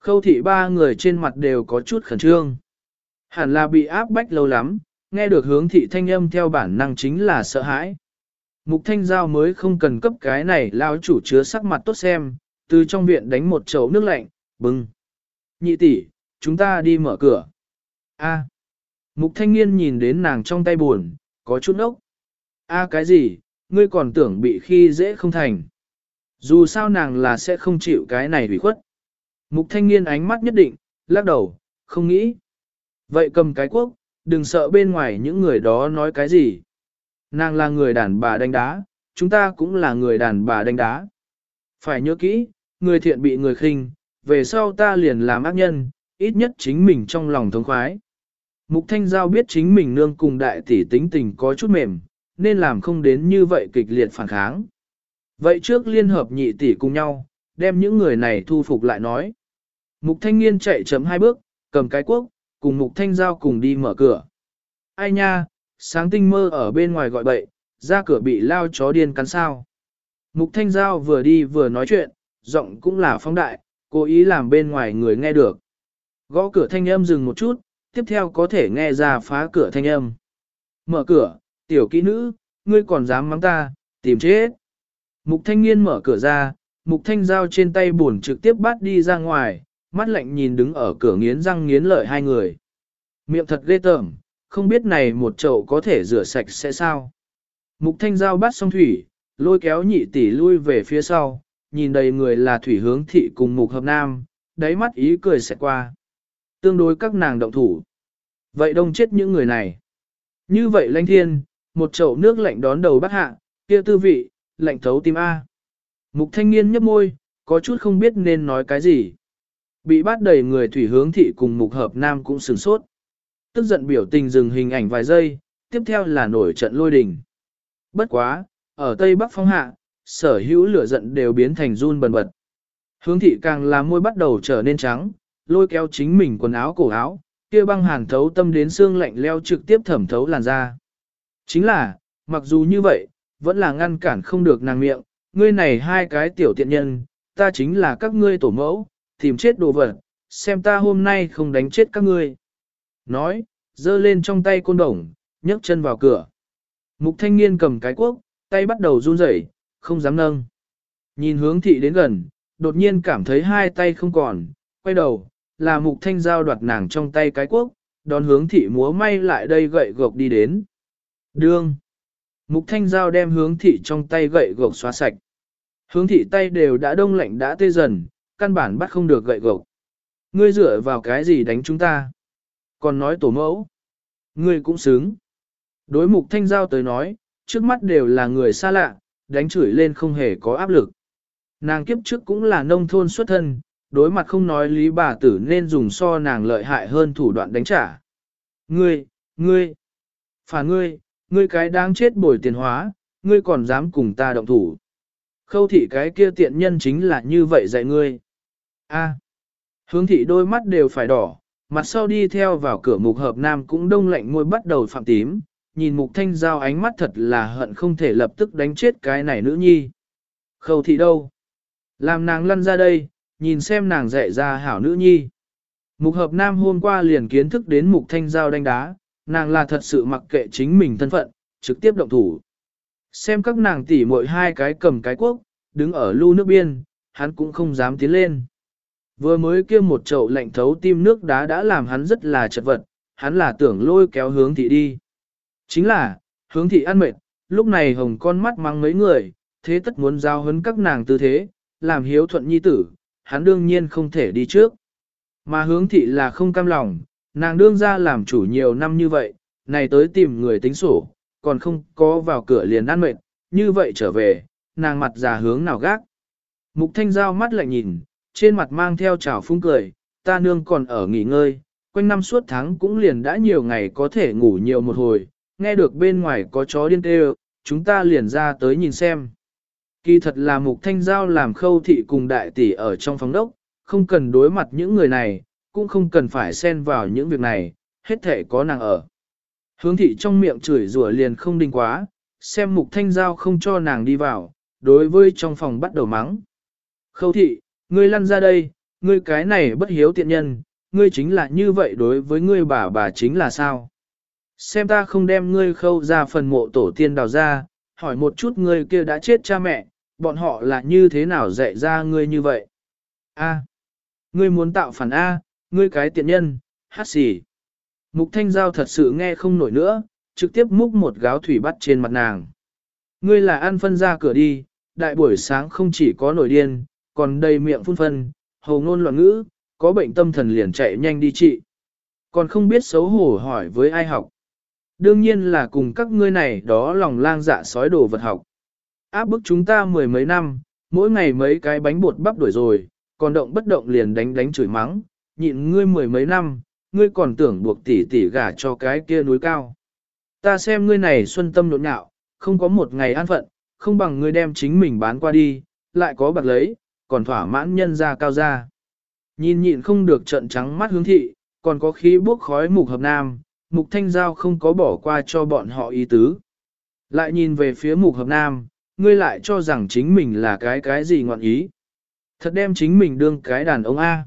Khâu thị ba người trên mặt đều có chút khẩn trương. Hẳn là bị áp bách lâu lắm, nghe được hướng thị thanh âm theo bản năng chính là sợ hãi. Mục Thanh Giao mới không cần cấp cái này lao chủ chứa sắc mặt tốt xem, từ trong viện đánh một chậu nước lạnh, bưng. Nhị tỷ, chúng ta đi mở cửa. A. Mục Thanh Nghiên nhìn đến nàng trong tay buồn, có chút ốc. A cái gì, ngươi còn tưởng bị khi dễ không thành. Dù sao nàng là sẽ không chịu cái này hủy khuất. Mục thanh niên ánh mắt nhất định, lắc đầu, không nghĩ. Vậy cầm cái quốc, đừng sợ bên ngoài những người đó nói cái gì. Nàng là người đàn bà đánh đá, chúng ta cũng là người đàn bà đánh đá. Phải nhớ kỹ, người thiện bị người khinh, về sau ta liền làm ác nhân, ít nhất chính mình trong lòng thống khoái. Mục Thanh Giao biết chính mình nương cùng đại tỷ tính tình có chút mềm, nên làm không đến như vậy kịch liệt phản kháng. Vậy trước liên hợp nhị tỷ cùng nhau, đem những người này thu phục lại nói. Mục thanh Nghiên chạy chấm hai bước, cầm cái cuốc, cùng mục thanh giao cùng đi mở cửa. Ai nha, sáng tinh mơ ở bên ngoài gọi bậy, ra cửa bị lao chó điên cắn sao. Mục thanh giao vừa đi vừa nói chuyện, giọng cũng là phong đại, cố ý làm bên ngoài người nghe được. Gõ cửa thanh âm dừng một chút, tiếp theo có thể nghe ra phá cửa thanh âm. Mở cửa, tiểu kỹ nữ, ngươi còn dám mắng ta, tìm chết. Mục thanh Nghiên mở cửa ra, mục thanh Giao trên tay buồn trực tiếp bắt đi ra ngoài, mắt lạnh nhìn đứng ở cửa nghiến răng nghiến lợi hai người. Miệng thật ghê tởm, không biết này một chậu có thể rửa sạch sẽ sao. Mục thanh Giao bắt xong thủy, lôi kéo nhị tỷ lui về phía sau, nhìn đầy người là thủy hướng thị cùng mục hợp nam, đáy mắt ý cười sẽ qua. Tương đối các nàng động thủ. Vậy đông chết những người này. Như vậy lanh thiên, một chậu nước lạnh đón đầu bắt hạ, kia tư vị, lạnh thấu tim A. Mục thanh niên nhấp môi, có chút không biết nên nói cái gì. Bị bắt đầy người thủy hướng thị cùng mục hợp nam cũng sửng sốt. Tức giận biểu tình dừng hình ảnh vài giây, tiếp theo là nổi trận lôi đình. Bất quá, ở Tây Bắc phong hạ, sở hữu lửa giận đều biến thành run bần bật. Hướng thị càng là môi bắt đầu trở nên trắng, lôi kéo chính mình quần áo cổ áo, kia băng hàn thấu tâm đến xương lạnh leo trực tiếp thẩm thấu làn da. Chính là, mặc dù như vậy, vẫn là ngăn cản không được nàng miệng, ngươi này hai cái tiểu tiện nhân, ta chính là các ngươi tổ mẫu, tìm chết đồ vật, xem ta hôm nay không đánh chết các ngươi. Nói, giơ lên trong tay côn đồng, nhấc chân vào cửa. Mục thanh niên cầm cái cuốc, tay bắt đầu run rẩy, không dám nâng. Nhìn hướng thị đến gần, đột nhiên cảm thấy hai tay không còn, quay đầu, là mục thanh giao đoạt nàng trong tay cái cuốc, đón hướng thị múa may lại đây gậy gộc đi đến. Đương. Mục thanh giao đem hướng thị trong tay gậy gộc xóa sạch. Hướng thị tay đều đã đông lạnh đã tê dần, căn bản bắt không được gậy gộc. Ngươi dựa vào cái gì đánh chúng ta? Còn nói tổ mẫu. Ngươi cũng xứng. Đối mục thanh giao tới nói, trước mắt đều là người xa lạ, đánh chửi lên không hề có áp lực. Nàng kiếp trước cũng là nông thôn xuất thân, đối mặt không nói lý bà tử nên dùng so nàng lợi hại hơn thủ đoạn đánh trả. Ngươi, ngươi, phản ngươi, ngươi cái đáng chết bồi tiền hóa, ngươi còn dám cùng ta động thủ. Khâu thị cái kia tiện nhân chính là như vậy dạy ngươi. A. hướng thị đôi mắt đều phải đỏ, mặt sau đi theo vào cửa mục hợp nam cũng đông lạnh môi bắt đầu phạm tím, nhìn mục thanh giao ánh mắt thật là hận không thể lập tức đánh chết cái này nữ nhi. Khâu thị đâu? Làm nàng lăn ra đây, nhìn xem nàng dạy ra hảo nữ nhi. Mục hợp nam hôm qua liền kiến thức đến mục thanh giao đánh đá, nàng là thật sự mặc kệ chính mình thân phận, trực tiếp động thủ. Xem các nàng tỉ muội hai cái cầm cái quốc, đứng ở lưu nước biên, hắn cũng không dám tiến lên. Vừa mới kia một chậu lạnh thấu tim nước đá đã làm hắn rất là chật vật, hắn là tưởng lôi kéo hướng thị đi. Chính là, hướng thị ăn mệt, lúc này hồng con mắt mang mấy người, thế tất muốn giao hấn các nàng tư thế, làm hiếu thuận nhi tử, hắn đương nhiên không thể đi trước. Mà hướng thị là không cam lòng, nàng đương ra làm chủ nhiều năm như vậy, này tới tìm người tính sổ, còn không có vào cửa liền ăn mệt, như vậy trở về, nàng mặt già hướng nào gác. Mục thanh giao mắt lạnh nhìn, trên mặt mang theo trào phúng cười, ta nương còn ở nghỉ ngơi, quanh năm suốt tháng cũng liền đã nhiều ngày có thể ngủ nhiều một hồi, nghe được bên ngoài có chó điên kêu, chúng ta liền ra tới nhìn xem. Kỳ thật là mục thanh giao làm khâu thị cùng đại tỷ ở trong phòng đốc, không cần đối mặt những người này, cũng không cần phải xen vào những việc này, hết thể có nàng ở. Hướng thị trong miệng chửi rủa liền không đinh quá, xem mục thanh giao không cho nàng đi vào, đối với trong phòng bắt đầu mắng. Khâu thị, ngươi lăn ra đây, ngươi cái này bất hiếu tiện nhân, ngươi chính là như vậy đối với ngươi bà bà chính là sao? Xem ta không đem ngươi khâu ra phần mộ tổ tiên đào ra, hỏi một chút ngươi kia đã chết cha mẹ, bọn họ là như thế nào dạy ra ngươi như vậy? A. Ngươi muốn tạo phản A, ngươi cái tiện nhân, hát xỉ. Mục thanh giao thật sự nghe không nổi nữa, trực tiếp múc một gáo thủy bắt trên mặt nàng. Ngươi là ăn phân ra cửa đi, đại buổi sáng không chỉ có nổi điên, còn đầy miệng phun phân, hầu ngôn loạn ngữ, có bệnh tâm thần liền chạy nhanh đi trị. Còn không biết xấu hổ hỏi với ai học. Đương nhiên là cùng các ngươi này đó lòng lang dạ sói đồ vật học. Áp bức chúng ta mười mấy năm, mỗi ngày mấy cái bánh bột bắp đuổi rồi, còn động bất động liền đánh đánh chửi mắng, nhịn ngươi mười mấy năm, ngươi còn tưởng buộc tỷ tỷ gả cho cái kia núi cao. Ta xem ngươi này xuân tâm nộn nhạo, không có một ngày an phận, không bằng ngươi đem chính mình bán qua đi, lại có bạc lấy, còn thỏa mãn nhân ra cao ra. Nhìn nhịn không được trận trắng mắt hướng thị, còn có khí bốc khói mục hợp nam, mục thanh giao không có bỏ qua cho bọn họ ý tứ. Lại nhìn về phía mục hợp nam, ngươi lại cho rằng chính mình là cái cái gì ngọn ý. Thật đem chính mình đương cái đàn ông A.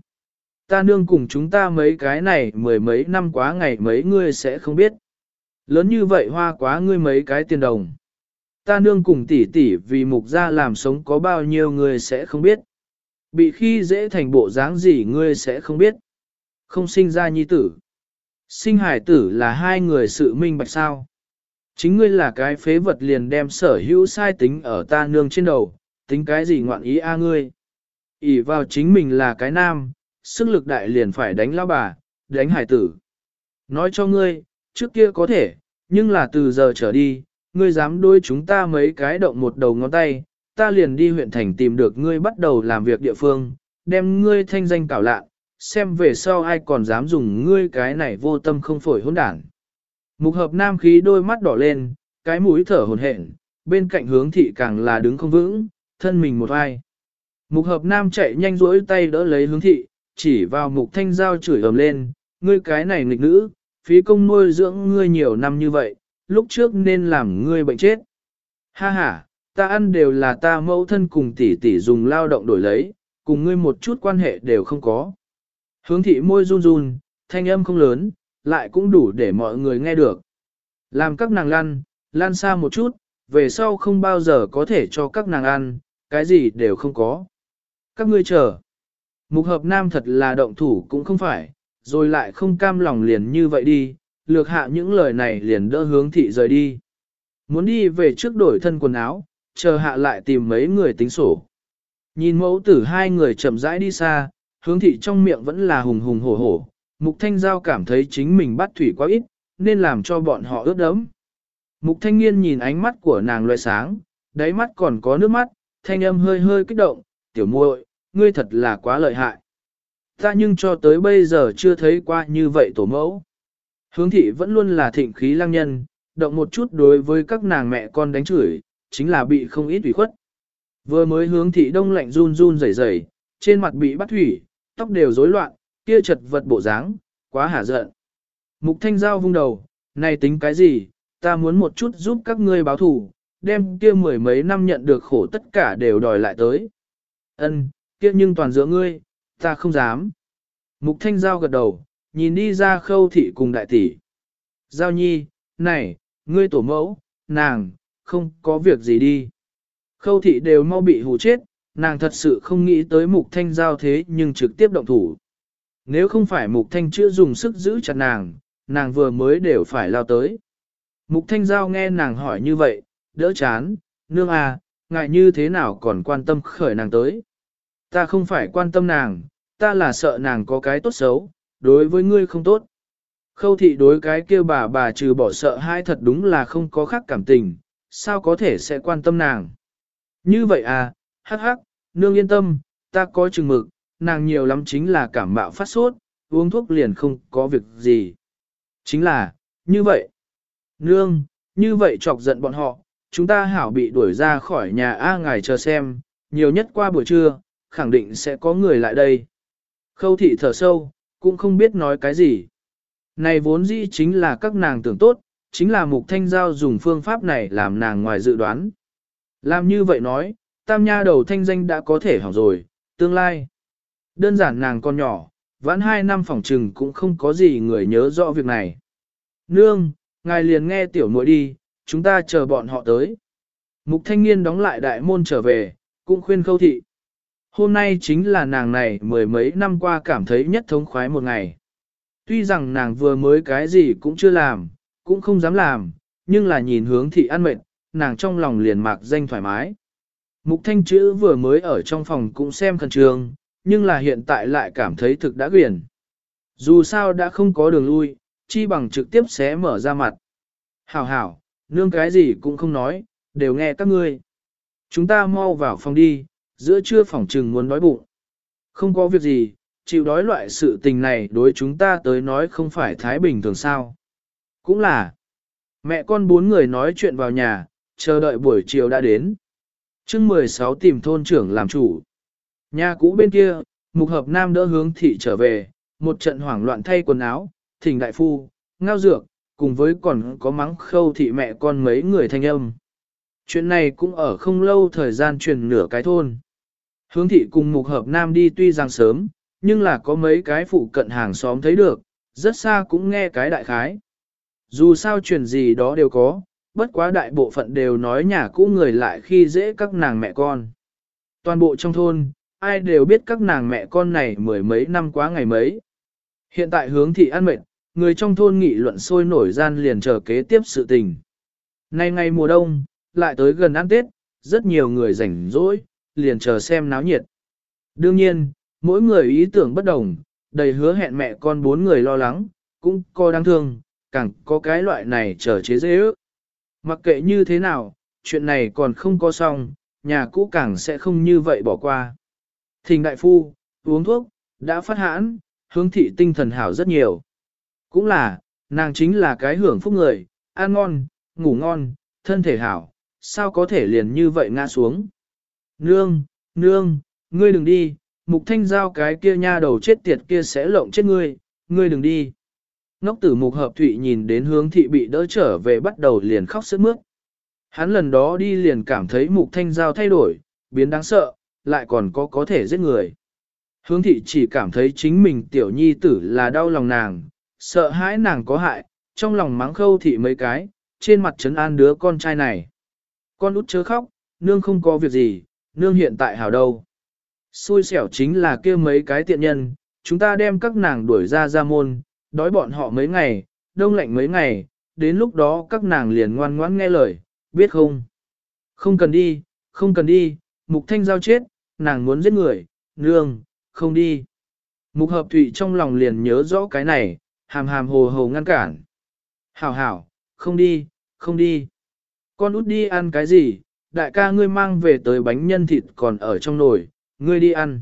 Ta nương cùng chúng ta mấy cái này mười mấy năm quá ngày mấy ngươi sẽ không biết. Lớn như vậy hoa quá ngươi mấy cái tiền đồng. Ta nương cùng tỷ tỷ vì mục gia làm sống có bao nhiêu người sẽ không biết. Bị khi dễ thành bộ dáng gì ngươi sẽ không biết. Không sinh ra nhi tử. Sinh hải tử là hai người sự minh bạch sao. Chính ngươi là cái phế vật liền đem sở hữu sai tính ở ta nương trên đầu, tính cái gì ngoạn ý a ngươi. ỉ vào chính mình là cái nam, sức lực đại liền phải đánh lão bà, đánh hải tử. Nói cho ngươi, trước kia có thể, nhưng là từ giờ trở đi, ngươi dám đôi chúng ta mấy cái động một đầu ngón tay, ta liền đi huyện thành tìm được ngươi bắt đầu làm việc địa phương, đem ngươi thanh danh cảo lạ, xem về sau ai còn dám dùng ngươi cái này vô tâm không phổi hỗn đản. Mục hợp nam khí đôi mắt đỏ lên, cái mũi thở hồn hển, bên cạnh hướng thị càng là đứng không vững, thân mình một vai. Mục hợp nam chạy nhanh rỗi tay đỡ lấy hướng thị, chỉ vào mục thanh giao chửi ầm lên, ngươi cái này nghịch nữ, phí công nuôi dưỡng ngươi nhiều năm như vậy, lúc trước nên làm ngươi bệnh chết. Ha ha, ta ăn đều là ta mẫu thân cùng tỷ tỷ dùng lao động đổi lấy, cùng ngươi một chút quan hệ đều không có. Hướng thị môi run run, thanh âm không lớn, lại cũng đủ để mọi người nghe được. Làm các nàng lăn, lăn xa một chút, về sau không bao giờ có thể cho các nàng ăn, cái gì đều không có. Các ngươi chờ. Mục hợp nam thật là động thủ cũng không phải, rồi lại không cam lòng liền như vậy đi, lược hạ những lời này liền đỡ hướng thị rời đi. Muốn đi về trước đổi thân quần áo, chờ hạ lại tìm mấy người tính sổ. Nhìn mẫu tử hai người chậm rãi đi xa, hướng thị trong miệng vẫn là hùng hùng hổ hổ, mục thanh giao cảm thấy chính mình bắt thủy quá ít, nên làm cho bọn họ ướt đẫm. Mục thanh nghiên nhìn ánh mắt của nàng loại sáng, đáy mắt còn có nước mắt, thanh âm hơi hơi kích động, tiểu muội, ngươi thật là quá lợi hại. Ta nhưng cho tới bây giờ chưa thấy qua như vậy tổ mẫu. Hướng thị vẫn luôn là thịnh khí lang nhân, động một chút đối với các nàng mẹ con đánh chửi, chính là bị không ít ủy khuất. Vừa mới hướng thị đông lạnh run run rẩy rẩy, trên mặt bị bắt thủy, tóc đều rối loạn, kia chật vật bộ dáng, quá hả giận. Mục thanh giao vung đầu, này tính cái gì, ta muốn một chút giúp các ngươi báo thù, đem kia mười mấy năm nhận được khổ tất cả đều đòi lại tới. Ân, kia nhưng toàn giữa ngươi, ta không dám. Mục thanh giao gật đầu, nhìn đi ra khâu thị cùng đại tỷ. Giao nhi, này, ngươi tổ mẫu, nàng, không có việc gì đi. Khâu thị đều mau bị hù chết, nàng thật sự không nghĩ tới mục thanh giao thế nhưng trực tiếp động thủ. Nếu không phải mục thanh chưa dùng sức giữ chặt nàng, nàng vừa mới đều phải lao tới. Mục thanh giao nghe nàng hỏi như vậy, đỡ chán, nương à, ngại như thế nào còn quan tâm khởi nàng tới. Ta không phải quan tâm nàng, ta là sợ nàng có cái tốt xấu, đối với ngươi không tốt. Khâu thị đối cái kia bà bà trừ bỏ sợ hai thật đúng là không có khác cảm tình, sao có thể sẽ quan tâm nàng. Như vậy à, hắc hắc, nương yên tâm, ta có chừng mực, nàng nhiều lắm chính là cảm mạo phát sốt, uống thuốc liền không có việc gì. Chính là, như vậy. Nương, như vậy chọc giận bọn họ, chúng ta hảo bị đuổi ra khỏi nhà A ngài chờ xem, nhiều nhất qua buổi trưa, khẳng định sẽ có người lại đây. Khâu thị thở sâu, cũng không biết nói cái gì. Này vốn dĩ chính là các nàng tưởng tốt, chính là mục thanh giao dùng phương pháp này làm nàng ngoài dự đoán. Làm như vậy nói, tam nha đầu thanh danh đã có thể hỏng rồi, tương lai. Đơn giản nàng con nhỏ, vãn hai năm phòng trừng cũng không có gì người nhớ rõ việc này. Nương, ngài liền nghe tiểu muội đi, chúng ta chờ bọn họ tới. Mục thanh niên đóng lại đại môn trở về, cũng khuyên khâu thị. Hôm nay chính là nàng này mười mấy năm qua cảm thấy nhất thống khoái một ngày. Tuy rằng nàng vừa mới cái gì cũng chưa làm, cũng không dám làm, nhưng là nhìn hướng thị ăn mệt, nàng trong lòng liền mạc danh thoải mái. Mục thanh chữ vừa mới ở trong phòng cũng xem khẩn trương, nhưng là hiện tại lại cảm thấy thực đã quyền. Dù sao đã không có đường lui, chi bằng trực tiếp xé mở ra mặt. Hảo hảo, nương cái gì cũng không nói, đều nghe các ngươi. Chúng ta mau vào phòng đi, giữa trưa phòng trừng muốn đói bụng. Không có việc gì, chịu đói loại sự tình này đối chúng ta tới nói không phải thái bình thường sao. Cũng là, mẹ con bốn người nói chuyện vào nhà, chờ đợi buổi chiều đã đến. chương 16 tìm thôn trưởng làm chủ. Nhà cũ bên kia, mục hợp nam đỡ hướng thị trở về, một trận hoảng loạn thay quần áo, thỉnh đại phu, ngao dược, cùng với còn có mắng khâu thị mẹ con mấy người thanh âm. Chuyện này cũng ở không lâu thời gian truyền nửa cái thôn. Hướng thị cùng mục hợp nam đi tuy rằng sớm, nhưng là có mấy cái phụ cận hàng xóm thấy được, rất xa cũng nghe cái đại khái. Dù sao chuyện gì đó đều có, bất quá đại bộ phận đều nói nhà cũ người lại khi dễ các nàng mẹ con. Toàn bộ trong thôn, ai đều biết các nàng mẹ con này mười mấy năm quá ngày mấy. Hiện tại hướng thị ăn mệt, người trong thôn nghị luận sôi nổi gian liền chờ kế tiếp sự tình. Nay ngày mùa đông, lại tới gần ăn Tết, rất nhiều người rảnh rỗi, liền chờ xem náo nhiệt. Đương nhiên, mỗi người ý tưởng bất đồng, đầy hứa hẹn mẹ con bốn người lo lắng, cũng coi đáng thương, càng có cái loại này trở chế dễ ước. Mặc kệ như thế nào, chuyện này còn không có xong, nhà cũ càng sẽ không như vậy bỏ qua. Thình đại phu, uống thuốc, đã phát hãn, hướng thị tinh thần hảo rất nhiều. Cũng là, nàng chính là cái hưởng phúc người, ăn ngon, ngủ ngon, thân thể hảo, sao có thể liền như vậy ngã xuống. Nương, nương, ngươi đừng đi, mục thanh giao cái kia nha đầu chết tiệt kia sẽ lộng chết ngươi, ngươi đừng đi. Ngốc tử mục hợp thụy nhìn đến hướng thị bị đỡ trở về bắt đầu liền khóc sướt mướt. Hắn lần đó đi liền cảm thấy mục thanh giao thay đổi, biến đáng sợ, lại còn có có thể giết người. Hướng thị chỉ cảm thấy chính mình tiểu nhi tử là đau lòng nàng, sợ hãi nàng có hại, trong lòng mắng khâu thị mấy cái, trên mặt trấn an đứa con trai này. Con út chớ khóc, nương không có việc gì, nương hiện tại hảo đâu. Xui xẻo chính là kia mấy cái tiện nhân, chúng ta đem các nàng đuổi ra ra môn, đói bọn họ mấy ngày, đông lạnh mấy ngày, đến lúc đó các nàng liền ngoan ngoãn nghe lời, biết không? Không cần đi, không cần đi, mục thanh giao chết, nàng muốn giết người, nương, không đi. Mục hợp thụy trong lòng liền nhớ rõ cái này, hàm hàm hồ hồ ngăn cản. Hảo hảo, không đi, không đi. Con út đi ăn cái gì, đại ca ngươi mang về tới bánh nhân thịt còn ở trong nồi, ngươi đi ăn.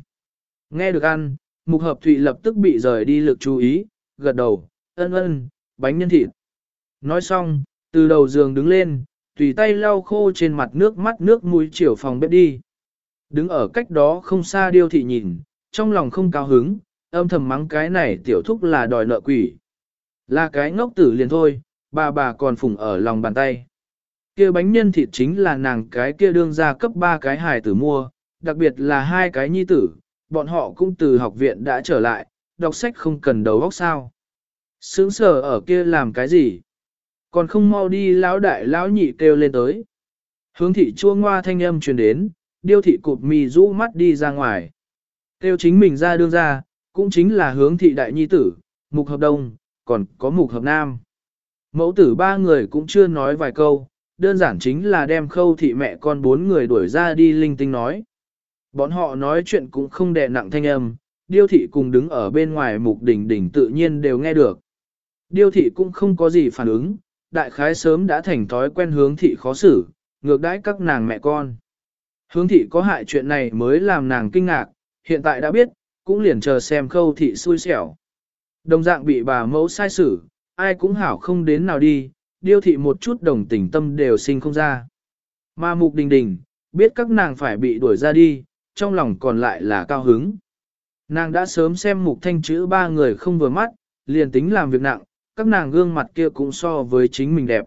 Nghe được ăn, mục hợp thụy lập tức bị rời đi lực chú ý, gật đầu, ân ân, bánh nhân thịt. Nói xong, từ đầu giường đứng lên, tùy tay lau khô trên mặt nước mắt nước mũi chiều phòng bếp đi. Đứng ở cách đó không xa điêu thị nhìn, trong lòng không cao hứng, âm thầm mắng cái này tiểu thúc là đòi nợ quỷ. Là cái ngốc tử liền thôi, bà bà còn phủng ở lòng bàn tay. kia bánh nhân thịt chính là nàng cái kia đương ra cấp ba cái hài tử mua, đặc biệt là hai cái nhi tử, bọn họ cũng từ học viện đã trở lại, đọc sách không cần đầu óc sao. Sướng sở ở kia làm cái gì? Còn không mau đi lão đại lão nhị kêu lên tới. Hướng thị chua ngoa thanh âm truyền đến, điêu thị cụp mì rũ mắt đi ra ngoài. Kêu chính mình ra đương ra, cũng chính là hướng thị đại nhi tử, mục hợp đông, còn có mục hợp nam. Mẫu tử ba người cũng chưa nói vài câu, đơn giản chính là đem khâu thị mẹ con bốn người đuổi ra đi linh tinh nói. Bọn họ nói chuyện cũng không đè nặng thanh âm, điêu thị cùng đứng ở bên ngoài mục đỉnh đỉnh tự nhiên đều nghe được. Điêu thị cũng không có gì phản ứng, đại khái sớm đã thành thói quen hướng thị khó xử, ngược đãi các nàng mẹ con. Hướng thị có hại chuyện này mới làm nàng kinh ngạc, hiện tại đã biết, cũng liền chờ xem khâu thị xui xẻo. Đồng dạng bị bà mẫu sai xử, ai cũng hảo không đến nào đi, điêu thị một chút đồng tình tâm đều sinh không ra. Mà mục đình đình, biết các nàng phải bị đuổi ra đi, trong lòng còn lại là cao hứng. Nàng đã sớm xem mục thanh chữ ba người không vừa mắt, liền tính làm việc nặng, các nàng gương mặt kia cũng so với chính mình đẹp.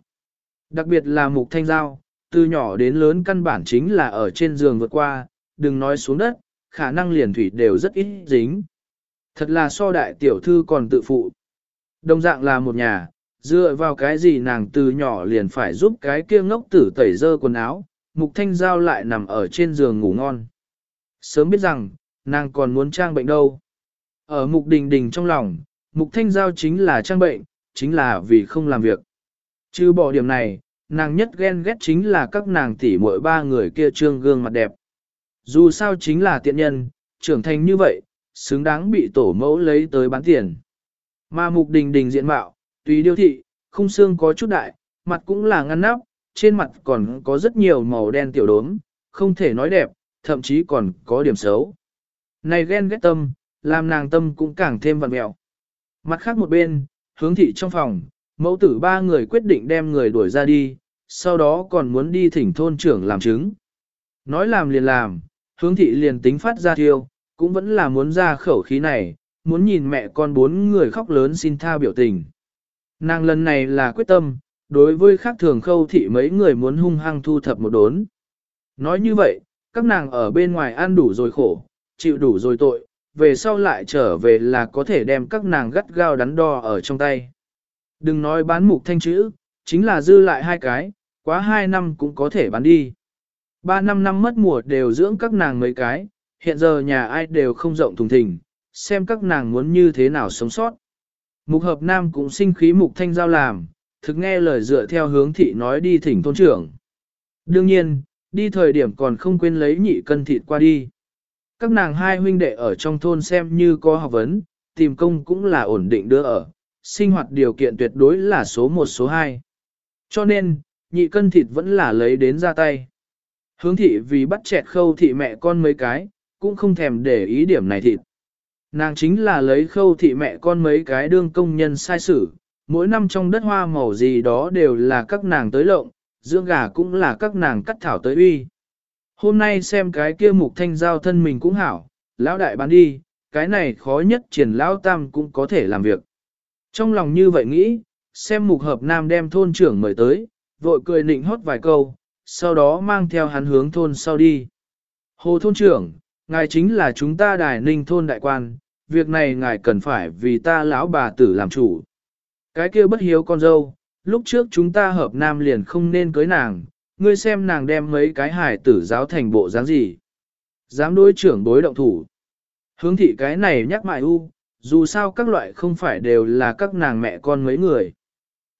Đặc biệt là mục thanh giao, từ nhỏ đến lớn căn bản chính là ở trên giường vượt qua, đừng nói xuống đất, khả năng liền thủy đều rất ít dính. Thật là so đại tiểu thư còn tự phụ. Đồng dạng là một nhà, dựa vào cái gì nàng từ nhỏ liền phải giúp cái kia ngốc tử tẩy dơ quần áo, mục thanh giao lại nằm ở trên giường ngủ ngon. Sớm biết rằng, nàng còn muốn trang bệnh đâu. Ở mục đình đình trong lòng, mục thanh giao chính là trang bệnh, chính là vì không làm việc. Chứ bỏ điểm này, nàng nhất ghen ghét chính là các nàng tỷ muội ba người kia trương gương mặt đẹp. Dù sao chính là tiện nhân, trưởng thành như vậy, xứng đáng bị tổ mẫu lấy tới bán tiền. Mà mục đình đình diện mạo, tùy điêu thị, khung xương có chút đại, mặt cũng là ngăn nắp, trên mặt còn có rất nhiều màu đen tiểu đốm, không thể nói đẹp, thậm chí còn có điểm xấu. Này ghen ghét tâm, làm nàng tâm cũng càng thêm vặn mẹo. Mặt khác một bên, hướng thị trong phòng, mẫu tử ba người quyết định đem người đuổi ra đi, sau đó còn muốn đi thỉnh thôn trưởng làm chứng. Nói làm liền làm, hướng thị liền tính phát ra thiêu, cũng vẫn là muốn ra khẩu khí này, muốn nhìn mẹ con bốn người khóc lớn xin tha biểu tình. Nàng lần này là quyết tâm, đối với khác thường khâu thị mấy người muốn hung hăng thu thập một đốn. Nói như vậy, các nàng ở bên ngoài ăn đủ rồi khổ, chịu đủ rồi tội, về sau lại trở về là có thể đem các nàng gắt gao đắn đo ở trong tay. Đừng nói bán mục thanh chữ, chính là dư lại hai cái, quá hai năm cũng có thể bán đi. Ba năm năm mất mùa đều dưỡng các nàng mấy cái, hiện giờ nhà ai đều không rộng thùng thình, xem các nàng muốn như thế nào sống sót. Mục hợp nam cũng sinh khí mục thanh giao làm, thực nghe lời dựa theo hướng thị nói đi thỉnh tôn trưởng. Đương nhiên, đi thời điểm còn không quên lấy nhị cân thịt qua đi. Các nàng hai huynh đệ ở trong thôn xem như có học vấn, tìm công cũng là ổn định đưa ở, sinh hoạt điều kiện tuyệt đối là số 1 số 2. Cho nên, nhị cân thịt vẫn là lấy đến ra tay. Hướng thị vì bắt chẹt khâu thị mẹ con mấy cái, cũng không thèm để ý điểm này thịt. Nàng chính là lấy khâu thị mẹ con mấy cái đương công nhân sai sử, mỗi năm trong đất hoa màu gì đó đều là các nàng tới lộng, dưỡng gà cũng là các nàng cắt thảo tới uy. Hôm nay xem cái kia mục thanh giao thân mình cũng hảo, lão đại bán đi, cái này khó nhất triển lão tam cũng có thể làm việc. Trong lòng như vậy nghĩ, xem mục hợp nam đem thôn trưởng mời tới, vội cười nịnh hót vài câu, sau đó mang theo hắn hướng thôn sau đi. Hồ thôn trưởng, ngài chính là chúng ta đài ninh thôn đại quan, việc này ngài cần phải vì ta lão bà tử làm chủ. Cái kia bất hiếu con dâu, lúc trước chúng ta hợp nam liền không nên cưới nàng, ngươi xem nàng đem mấy cái hải tử giáo thành bộ dáng gì. Dám đối trưởng đối động thủ. Hướng thị cái này nhắc mại u, dù sao các loại không phải đều là các nàng mẹ con mấy người.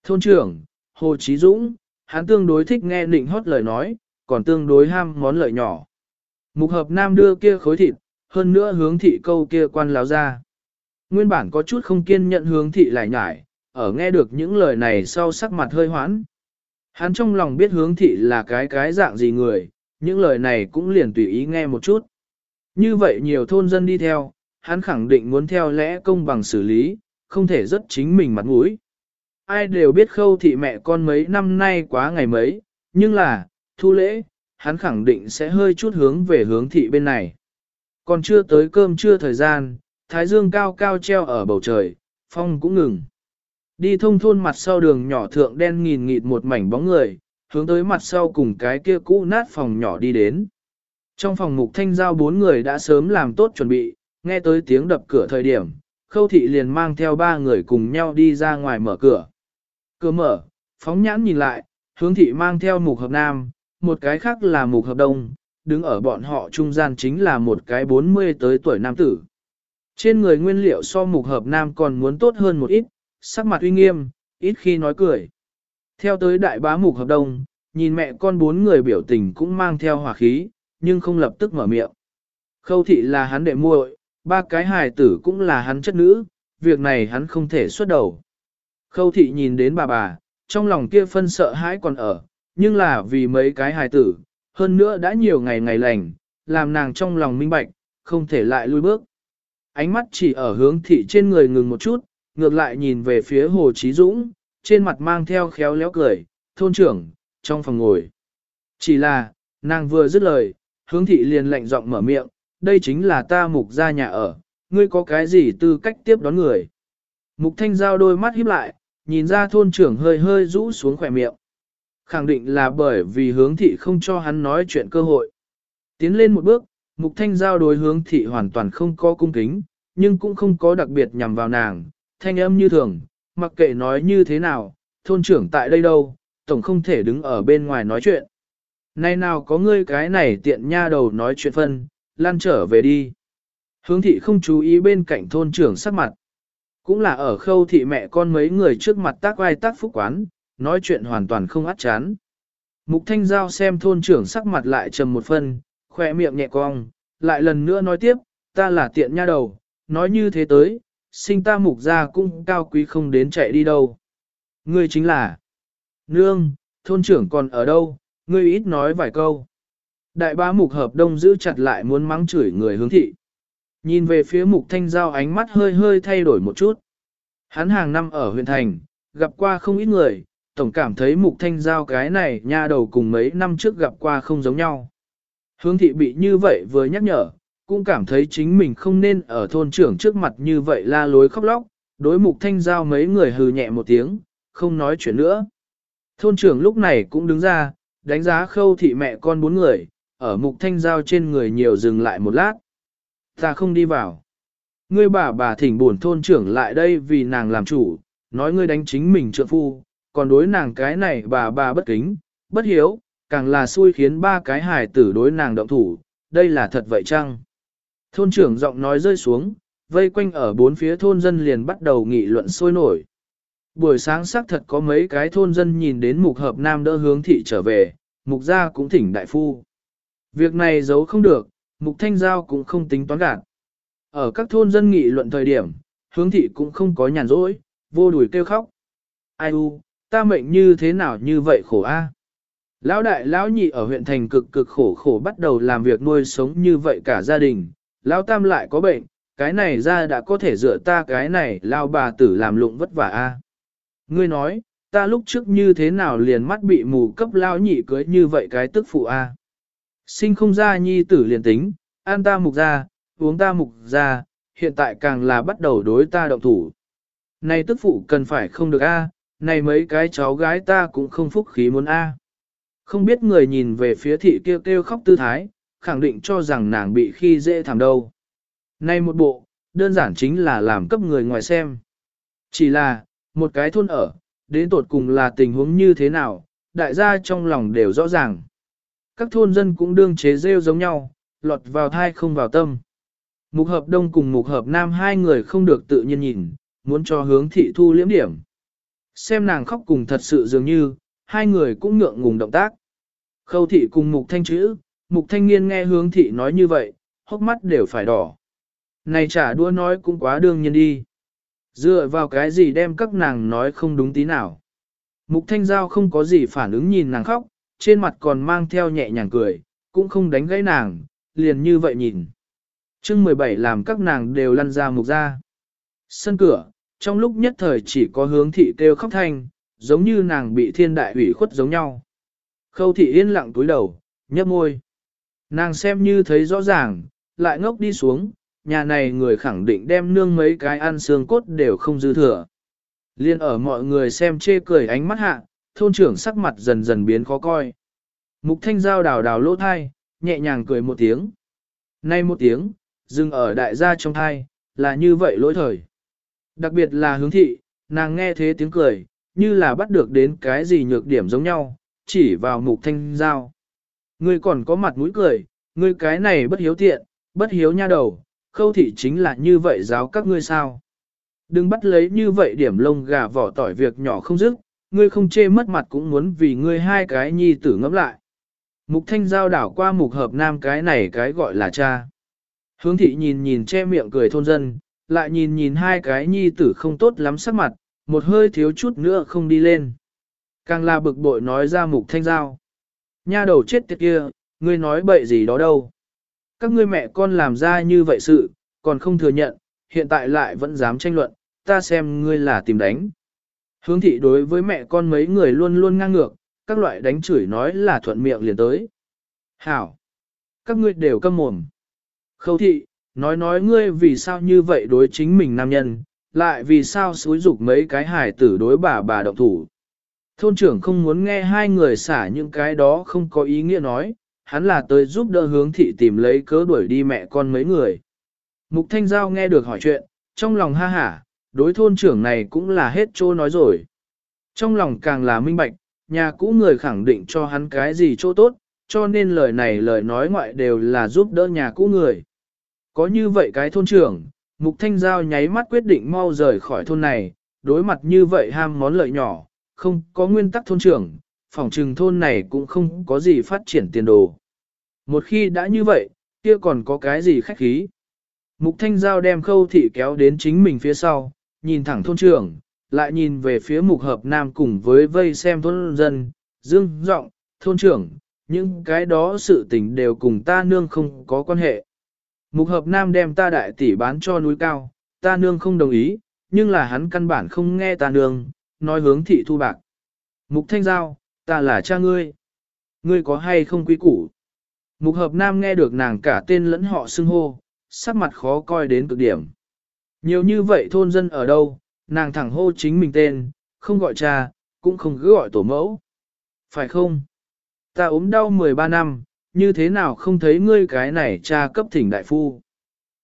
Thôn trưởng, Hồ Chí Dũng, hắn tương đối thích nghe định hót lời nói, còn tương đối ham món lợi nhỏ. Mục hợp nam đưa kia khối thịt, hơn nữa hướng thị câu kia quan láo ra. Nguyên bản có chút không kiên nhận hướng thị lại nhải, ở nghe được những lời này sau sắc mặt hơi hoãn. Hắn trong lòng biết hướng thị là cái cái dạng gì người, những lời này cũng liền tùy ý nghe một chút. Như vậy nhiều thôn dân đi theo, hắn khẳng định muốn theo lẽ công bằng xử lý, không thể rất chính mình mặt mũi. Ai đều biết khâu thị mẹ con mấy năm nay quá ngày mấy, nhưng là, thu lễ, hắn khẳng định sẽ hơi chút hướng về hướng thị bên này. Còn chưa tới cơm trưa thời gian, thái dương cao cao treo ở bầu trời, phong cũng ngừng. Đi thông thôn mặt sau đường nhỏ thượng đen nghìn nghịt một mảnh bóng người, hướng tới mặt sau cùng cái kia cũ nát phòng nhỏ đi đến. Trong phòng mục thanh giao bốn người đã sớm làm tốt chuẩn bị, nghe tới tiếng đập cửa thời điểm, khâu thị liền mang theo ba người cùng nhau đi ra ngoài mở cửa. Cửa mở, phóng nhãn nhìn lại, hướng thị mang theo mục hợp nam, một cái khác là mục hợp đông, đứng ở bọn họ trung gian chính là một cái 40 tới tuổi nam tử. Trên người nguyên liệu so mục hợp nam còn muốn tốt hơn một ít, sắc mặt uy nghiêm, ít khi nói cười. Theo tới đại bá mục hợp đồng, nhìn mẹ con bốn người biểu tình cũng mang theo hỏa khí, nhưng không lập tức mở miệng. Khâu thị là hắn đệ muội, ba cái hài tử cũng là hắn chất nữ, việc này hắn không thể xuất đầu. Khâu thị nhìn đến bà bà, trong lòng kia phân sợ hãi còn ở, nhưng là vì mấy cái hài tử, hơn nữa đã nhiều ngày ngày lành, làm nàng trong lòng minh bạch, không thể lại lui bước. Ánh mắt chỉ ở hướng thị trên người ngừng một chút, ngược lại nhìn về phía Hồ Chí Dũng, trên mặt mang theo khéo léo cười, thôn trưởng, trong phòng ngồi. Chỉ là, nàng vừa dứt lời, hướng thị liền lạnh giọng mở miệng, đây chính là ta mục ra nhà ở, ngươi có cái gì tư cách tiếp đón người. Mục thanh giao đôi mắt híp lại, nhìn ra thôn trưởng hơi hơi rũ xuống khỏe miệng. Khẳng định là bởi vì hướng thị không cho hắn nói chuyện cơ hội. Tiến lên một bước, mục thanh giao đối hướng thị hoàn toàn không có cung kính, nhưng cũng không có đặc biệt nhằm vào nàng, thanh âm như thường, mặc kệ nói như thế nào, thôn trưởng tại đây đâu, tổng không thể đứng ở bên ngoài nói chuyện. Nay nào có ngươi cái này tiện nha đầu nói chuyện phân, lan trở về đi. Hướng thị không chú ý bên cạnh thôn trưởng sắc mặt. Cũng là ở khâu thị mẹ con mấy người trước mặt tác vai tác phúc quán, nói chuyện hoàn toàn không át chán. Mục Thanh Giao xem thôn trưởng sắc mặt lại trầm một phân, khỏe miệng nhẹ cong, lại lần nữa nói tiếp, ta là tiện nha đầu, nói như thế tới, sinh ta mục ra cũng cao quý không đến chạy đi đâu. Ngươi chính là Nương, thôn trưởng còn ở đâu, ngươi ít nói vài câu. Đại bá mục hợp đông giữ chặt lại muốn mắng chửi người hướng thị. Nhìn về phía mục thanh giao ánh mắt hơi hơi thay đổi một chút. Hắn hàng năm ở huyện thành, gặp qua không ít người, tổng cảm thấy mục thanh giao cái này nha đầu cùng mấy năm trước gặp qua không giống nhau. Hướng thị bị như vậy vừa nhắc nhở, cũng cảm thấy chính mình không nên ở thôn trưởng trước mặt như vậy la lối khóc lóc, đối mục thanh giao mấy người hừ nhẹ một tiếng, không nói chuyện nữa. Thôn trưởng lúc này cũng đứng ra, đánh giá khâu thị mẹ con bốn người, ở mục thanh giao trên người nhiều dừng lại một lát. Ta không đi vào. Ngươi bà bà thỉnh buồn thôn trưởng lại đây vì nàng làm chủ, nói ngươi đánh chính mình trượng phu, còn đối nàng cái này bà bà bất kính, bất hiếu, càng là xui khiến ba cái hài tử đối nàng động thủ, đây là thật vậy chăng? Thôn trưởng giọng nói rơi xuống, vây quanh ở bốn phía thôn dân liền bắt đầu nghị luận sôi nổi. Buổi sáng xác thật có mấy cái thôn dân nhìn đến mục hợp nam đỡ hướng thị trở về, mục gia cũng thỉnh đại phu. Việc này giấu không được, mục thanh giao cũng không tính toán gạt. Ở các thôn dân nghị luận thời điểm, hướng thị cũng không có nhàn rỗi, vô đùi kêu khóc. Ai u, ta mệnh như thế nào như vậy khổ a? Lão đại lão nhị ở huyện thành cực cực khổ khổ bắt đầu làm việc nuôi sống như vậy cả gia đình, lão tam lại có bệnh, cái này ra đã có thể dựa ta cái này lao bà tử làm lụng vất vả a. Ngươi nói, ta lúc trước như thế nào liền mắt bị mù cấp lao nhị cưới như vậy cái tức phụ a. Sinh không ra nhi tử liền tính, ăn ta mục ra, uống ta mục ra, hiện tại càng là bắt đầu đối ta động thủ. Này tức phụ cần phải không được a, này mấy cái cháu gái ta cũng không phúc khí muốn a. Không biết người nhìn về phía thị kêu kêu khóc tư thái, khẳng định cho rằng nàng bị khi dễ thảm đâu. Nay một bộ, đơn giản chính là làm cấp người ngoài xem. Chỉ là, một cái thôn ở, đến tột cùng là tình huống như thế nào, đại gia trong lòng đều rõ ràng. Các thôn dân cũng đương chế rêu giống nhau, lọt vào thai không vào tâm. Mục hợp đông cùng mục hợp nam hai người không được tự nhiên nhìn, muốn cho hướng thị thu liễm điểm. Xem nàng khóc cùng thật sự dường như, hai người cũng ngượng ngùng động tác. Khâu thị cùng mục thanh chữ, mục thanh niên nghe hướng thị nói như vậy, hốc mắt đều phải đỏ. Này trả đua nói cũng quá đương nhiên đi. Dựa vào cái gì đem các nàng nói không đúng tí nào. Mục thanh giao không có gì phản ứng nhìn nàng khóc, trên mặt còn mang theo nhẹ nhàng cười, cũng không đánh gãy nàng, liền như vậy nhìn. chương 17 làm các nàng đều lăn ra mục ra. Sân cửa, trong lúc nhất thời chỉ có hướng thị kêu khóc thanh, giống như nàng bị thiên đại ủy khuất giống nhau. Khâu thị yên lặng túi đầu, nhấp môi. Nàng xem như thấy rõ ràng, lại ngốc đi xuống, nhà này người khẳng định đem nương mấy cái ăn xương cốt đều không dư thừa. Liên ở mọi người xem chê cười ánh mắt hạ, thôn trưởng sắc mặt dần dần biến khó coi. Mục thanh giao đào đào lỗ thai, nhẹ nhàng cười một tiếng. Nay một tiếng, dừng ở đại gia trong thai, là như vậy lỗi thời. Đặc biệt là hướng thị, nàng nghe thế tiếng cười, như là bắt được đến cái gì nhược điểm giống nhau, chỉ vào mục thanh giao. Ngươi còn có mặt mũi cười, ngươi cái này bất hiếu tiện, bất hiếu nha đầu, khâu thị chính là như vậy giáo các ngươi sao. Đừng bắt lấy như vậy điểm lông gà vỏ tỏi việc nhỏ không dứt, ngươi không chê mất mặt cũng muốn vì ngươi hai cái nhi tử ngẫm lại. Mục thanh giao đảo qua mục hợp nam cái này cái gọi là cha. Hướng thị nhìn nhìn che miệng cười thôn dân, lại nhìn nhìn hai cái nhi tử không tốt lắm sắc mặt, một hơi thiếu chút nữa không đi lên. Càng là bực bội nói ra mục thanh giao. Nha đầu chết tiệt kia, ngươi nói bậy gì đó đâu. Các ngươi mẹ con làm ra như vậy sự, còn không thừa nhận, hiện tại lại vẫn dám tranh luận, ta xem ngươi là tìm đánh. Hướng thị đối với mẹ con mấy người luôn luôn ngang ngược, các loại đánh chửi nói là thuận miệng liền tới. Hảo! Các ngươi đều câm mồm. Khâu thị, nói nói ngươi vì sao như vậy đối chính mình nam nhân, lại vì sao xúi dục mấy cái hài tử đối bà bà động thủ. Thôn trưởng không muốn nghe hai người xả những cái đó không có ý nghĩa nói, hắn là tới giúp đỡ hướng thị tìm lấy cớ đuổi đi mẹ con mấy người. Mục Thanh Giao nghe được hỏi chuyện, trong lòng ha hả, đối thôn trưởng này cũng là hết chỗ nói rồi. Trong lòng càng là minh bạch, nhà cũ người khẳng định cho hắn cái gì chỗ tốt, cho nên lời này lời nói ngoại đều là giúp đỡ nhà cũ người. Có như vậy cái thôn trưởng, Mục Thanh Giao nháy mắt quyết định mau rời khỏi thôn này, đối mặt như vậy ham món lợi nhỏ, không có nguyên tắc thôn trưởng, phòng trừng thôn này cũng không có gì phát triển tiền đồ. Một khi đã như vậy, kia còn có cái gì khách khí. Mục Thanh Giao đem khâu thị kéo đến chính mình phía sau, nhìn thẳng thôn trưởng, lại nhìn về phía mục hợp nam cùng với vây xem thôn dân, dương giọng thôn trưởng, những cái đó sự tình đều cùng ta nương không có quan hệ. Mục hợp nam đem ta đại tỷ bán cho núi cao, ta nương không đồng ý, nhưng là hắn căn bản không nghe ta nương, nói hướng thị thu bạc. Mục thanh giao, ta là cha ngươi. Ngươi có hay không quý củ? Mục hợp nam nghe được nàng cả tên lẫn họ xưng hô, sắc mặt khó coi đến cực điểm. Nhiều như vậy thôn dân ở đâu, nàng thẳng hô chính mình tên, không gọi cha, cũng không cứ gọi tổ mẫu. Phải không? Ta ốm đau 13 năm, như thế nào không thấy ngươi cái này cha cấp thỉnh đại phu.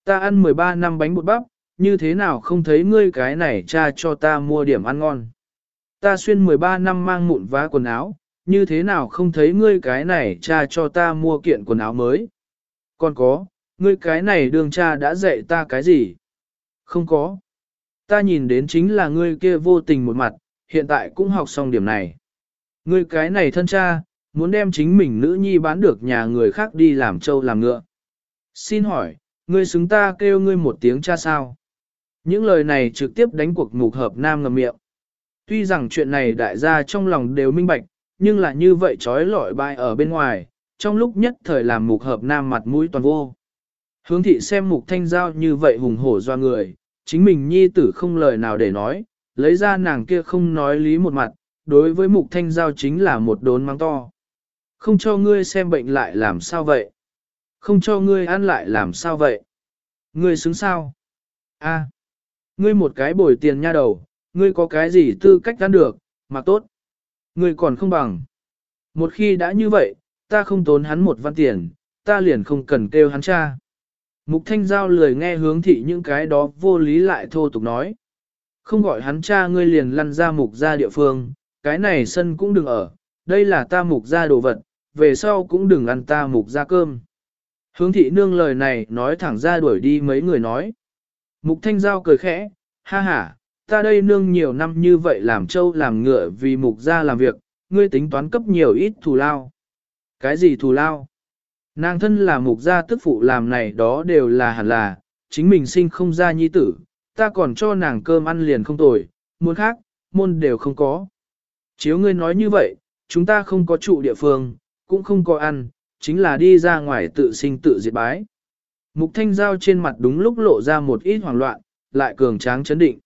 Ta ăn 13 năm bánh bột bắp, như thế nào không thấy ngươi cái này cha cho ta mua điểm ăn ngon. Ta xuyên 13 năm mang mụn vá quần áo, như thế nào không thấy ngươi cái này cha cho ta mua kiện quần áo mới. Còn có, ngươi cái này đường cha đã dạy ta cái gì? Không có. Ta nhìn đến chính là ngươi kia vô tình một mặt, hiện tại cũng học xong điểm này. Ngươi cái này thân cha, muốn đem chính mình nữ nhi bán được nhà người khác đi làm trâu làm ngựa. Xin hỏi, ngươi xứng ta kêu ngươi một tiếng cha sao? Những lời này trực tiếp đánh cuộc mục hợp nam ngầm miệng. Tuy rằng chuyện này đại gia trong lòng đều minh bạch, nhưng là như vậy trói lọi bại ở bên ngoài, trong lúc nhất thời làm mục hợp nam mặt mũi toàn vô. Hướng thị xem mục thanh giao như vậy hùng hổ do người, chính mình nhi tử không lời nào để nói, lấy ra nàng kia không nói lý một mặt, đối với mục thanh giao chính là một đốn mắng to. Không cho ngươi xem bệnh lại làm sao vậy? Không cho ngươi ăn lại làm sao vậy? Ngươi xứng sao? A, ngươi một cái bồi tiền nha đầu, ngươi có cái gì tư cách ăn được, mà tốt. Ngươi còn không bằng. Một khi đã như vậy, ta không tốn hắn một văn tiền, ta liền không cần kêu hắn cha. Mục Thanh Giao lười nghe hướng thị những cái đó vô lý lại thô tục nói. Không gọi hắn cha ngươi liền lăn ra mục ra địa phương, cái này sân cũng đừng ở, đây là ta mục ra đồ vật, về sau cũng đừng ăn ta mục ra cơm. Hướng thị nương lời này nói thẳng ra đuổi đi mấy người nói. Mục Thanh Giao cười khẽ, ha ha, ta đây nương nhiều năm như vậy làm trâu làm ngựa vì mục ra làm việc, ngươi tính toán cấp nhiều ít thù lao. Cái gì thù lao? Nàng thân là mục gia tức phụ làm này đó đều là hẳn là, chính mình sinh không ra nhi tử, ta còn cho nàng cơm ăn liền không tồi, muốn khác, môn đều không có. Chiếu ngươi nói như vậy, chúng ta không có trụ địa phương, cũng không có ăn, chính là đi ra ngoài tự sinh tự diệt bái. Mục thanh giao trên mặt đúng lúc lộ ra một ít hoảng loạn, lại cường tráng chấn định.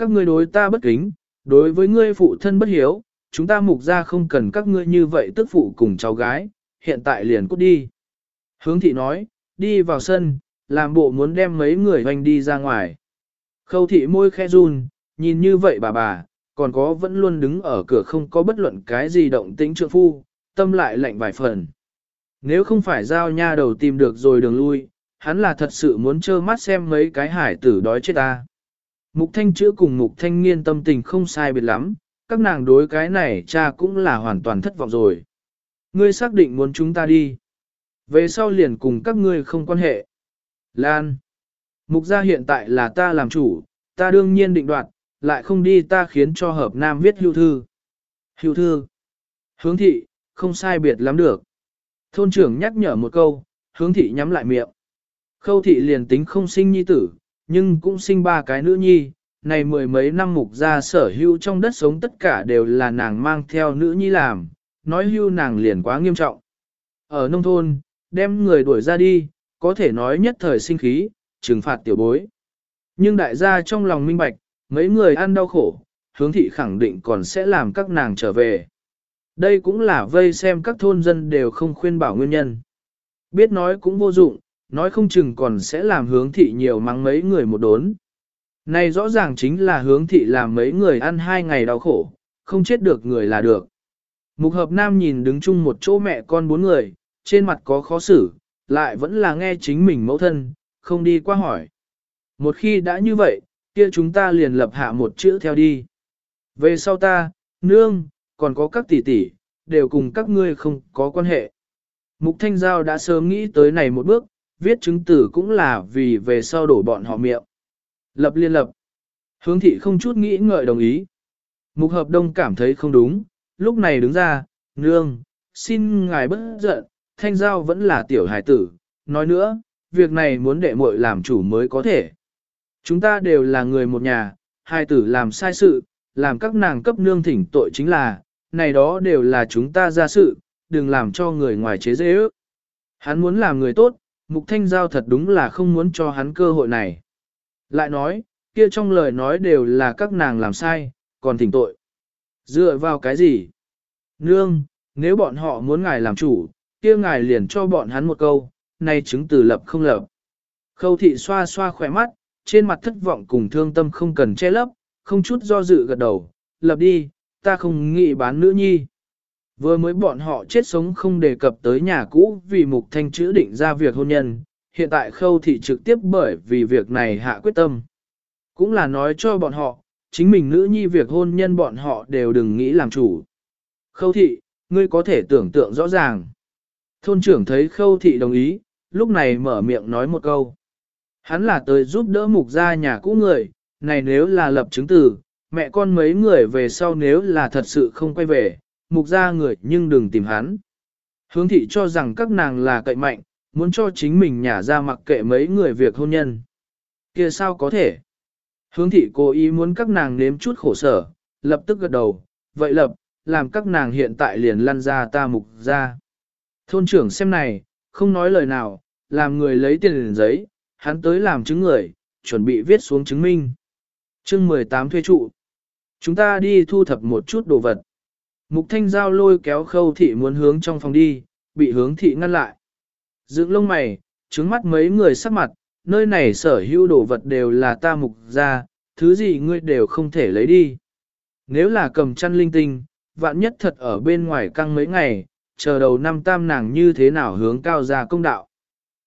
Các ngươi đối ta bất kính, đối với ngươi phụ thân bất hiếu, chúng ta mục ra không cần các ngươi như vậy tức phụ cùng cháu gái, hiện tại liền cút đi. Hướng thị nói, đi vào sân, làm bộ muốn đem mấy người hoành đi ra ngoài. Khâu thị môi khe run, nhìn như vậy bà bà, còn có vẫn luôn đứng ở cửa không có bất luận cái gì động tĩnh trượng phu, tâm lại lạnh vài phần. Nếu không phải giao nha đầu tìm được rồi đường lui, hắn là thật sự muốn trơ mắt xem mấy cái hải tử đói chết ta. Mục thanh chữa cùng mục thanh nghiên tâm tình không sai biệt lắm, các nàng đối cái này cha cũng là hoàn toàn thất vọng rồi. Ngươi xác định muốn chúng ta đi. Về sau liền cùng các ngươi không quan hệ. Lan. Mục gia hiện tại là ta làm chủ, ta đương nhiên định đoạt, lại không đi ta khiến cho hợp nam viết hưu thư. Hưu thư. Hướng thị, không sai biệt lắm được. Thôn trưởng nhắc nhở một câu, hướng thị nhắm lại miệng. Khâu thị liền tính không sinh nhi tử, nhưng cũng sinh ba cái nữ nhi, này mười mấy năm mục gia sở hưu trong đất sống tất cả đều là nàng mang theo nữ nhi làm, nói hưu nàng liền quá nghiêm trọng. Ở nông thôn, đem người đuổi ra đi, có thể nói nhất thời sinh khí, trừng phạt tiểu bối. Nhưng đại gia trong lòng minh bạch, mấy người ăn đau khổ, hướng thị khẳng định còn sẽ làm các nàng trở về. Đây cũng là vây xem các thôn dân đều không khuyên bảo nguyên nhân. Biết nói cũng vô dụng, nói không chừng còn sẽ làm hướng thị nhiều mắng mấy người một đốn. Này rõ ràng chính là hướng thị làm mấy người ăn hai ngày đau khổ, không chết được người là được. Mục hợp nam nhìn đứng chung một chỗ mẹ con bốn người, trên mặt có khó xử, lại vẫn là nghe chính mình mẫu thân, không đi qua hỏi. Một khi đã như vậy, kia chúng ta liền lập hạ một chữ theo đi. Về sau ta, nương, còn có các tỷ tỷ, đều cùng các ngươi không có quan hệ. Mục Thanh Giao đã sớm nghĩ tới này một bước, viết chứng tử cũng là vì về sau đổ bọn họ miệng. Lập liên lập. Hướng thị không chút nghĩ ngợi đồng ý. Mục hợp đông cảm thấy không đúng, lúc này đứng ra, nương, xin ngài bất giận, thanh giao vẫn là tiểu hài tử, nói nữa, việc này muốn đệ muội làm chủ mới có thể. Chúng ta đều là người một nhà, hài tử làm sai sự, làm các nàng cấp nương thỉnh tội chính là, này đó đều là chúng ta ra sự, đừng làm cho người ngoài chế dễ ước. Hắn muốn làm người tốt, mục thanh giao thật đúng là không muốn cho hắn cơ hội này. Lại nói, kia trong lời nói đều là các nàng làm sai, còn thỉnh tội. Dựa vào cái gì? Nương, nếu bọn họ muốn ngài làm chủ, kia ngài liền cho bọn hắn một câu, nay chứng từ lập không lập. Khâu thị xoa xoa khỏe mắt, trên mặt thất vọng cùng thương tâm không cần che lấp, không chút do dự gật đầu, lập đi, ta không nghĩ bán nữ nhi. Vừa mới bọn họ chết sống không đề cập tới nhà cũ vì mục thanh chữ định ra việc hôn nhân, hiện tại khâu thị trực tiếp bởi vì việc này hạ quyết tâm. Cũng là nói cho bọn họ, chính mình nữ nhi việc hôn nhân bọn họ đều đừng nghĩ làm chủ. Khâu thị, ngươi có thể tưởng tượng rõ ràng. Thôn trưởng thấy khâu thị đồng ý, lúc này mở miệng nói một câu. Hắn là tới giúp đỡ mục gia nhà cũ người, này nếu là lập chứng từ, mẹ con mấy người về sau nếu là thật sự không quay về, mục gia người nhưng đừng tìm hắn. Hướng thị cho rằng các nàng là cậy mạnh, muốn cho chính mình nhả ra mặc kệ mấy người việc hôn nhân. kia sao có thể? Hướng thị cố ý muốn các nàng nếm chút khổ sở, lập tức gật đầu, vậy lập, làm các nàng hiện tại liền lăn ra ta mục ra. Thôn trưởng xem này, không nói lời nào, làm người lấy tiền liền giấy, hắn tới làm chứng người, chuẩn bị viết xuống chứng minh. chương 18 thuê trụ. Chúng ta đi thu thập một chút đồ vật. Mục thanh giao lôi kéo khâu thị muốn hướng trong phòng đi, bị hướng thị ngăn lại. Dựng lông mày, trứng mắt mấy người sắc mặt, nơi này sở hữu đồ vật đều là ta mục ra, thứ gì ngươi đều không thể lấy đi. Nếu là cầm chăn linh tinh, vạn nhất thật ở bên ngoài căng mấy ngày, chờ đầu năm tam nàng như thế nào hướng cao ra công đạo.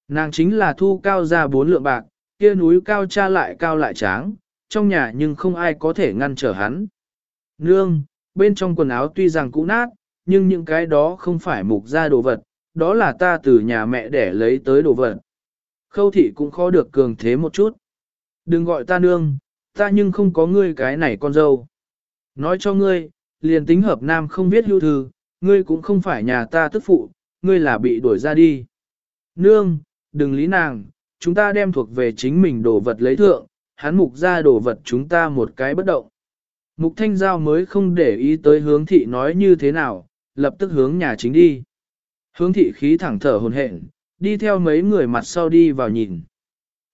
Nàng chính là thu cao ra bốn lượng bạc, kia núi cao cha lại cao lại tráng, trong nhà nhưng không ai có thể ngăn trở hắn. Nương, bên trong quần áo tuy rằng cũ nát, nhưng những cái đó không phải mục ra đồ vật, đó là ta từ nhà mẹ để lấy tới đồ vật. Khâu thị cũng khó được cường thế một chút. Đừng gọi ta nương, ta nhưng không có ngươi cái này con dâu. Nói cho ngươi, liền tính hợp nam không biết hưu thư, ngươi cũng không phải nhà ta tức phụ, ngươi là bị đuổi ra đi. Nương, đừng lý nàng, chúng ta đem thuộc về chính mình đồ vật lấy thượng, hắn mục ra đồ vật chúng ta một cái bất động. Mục thanh giao mới không để ý tới hướng thị nói như thế nào, lập tức hướng nhà chính đi. Hướng thị khí thẳng thở hồn hển, đi theo mấy người mặt sau đi vào nhìn.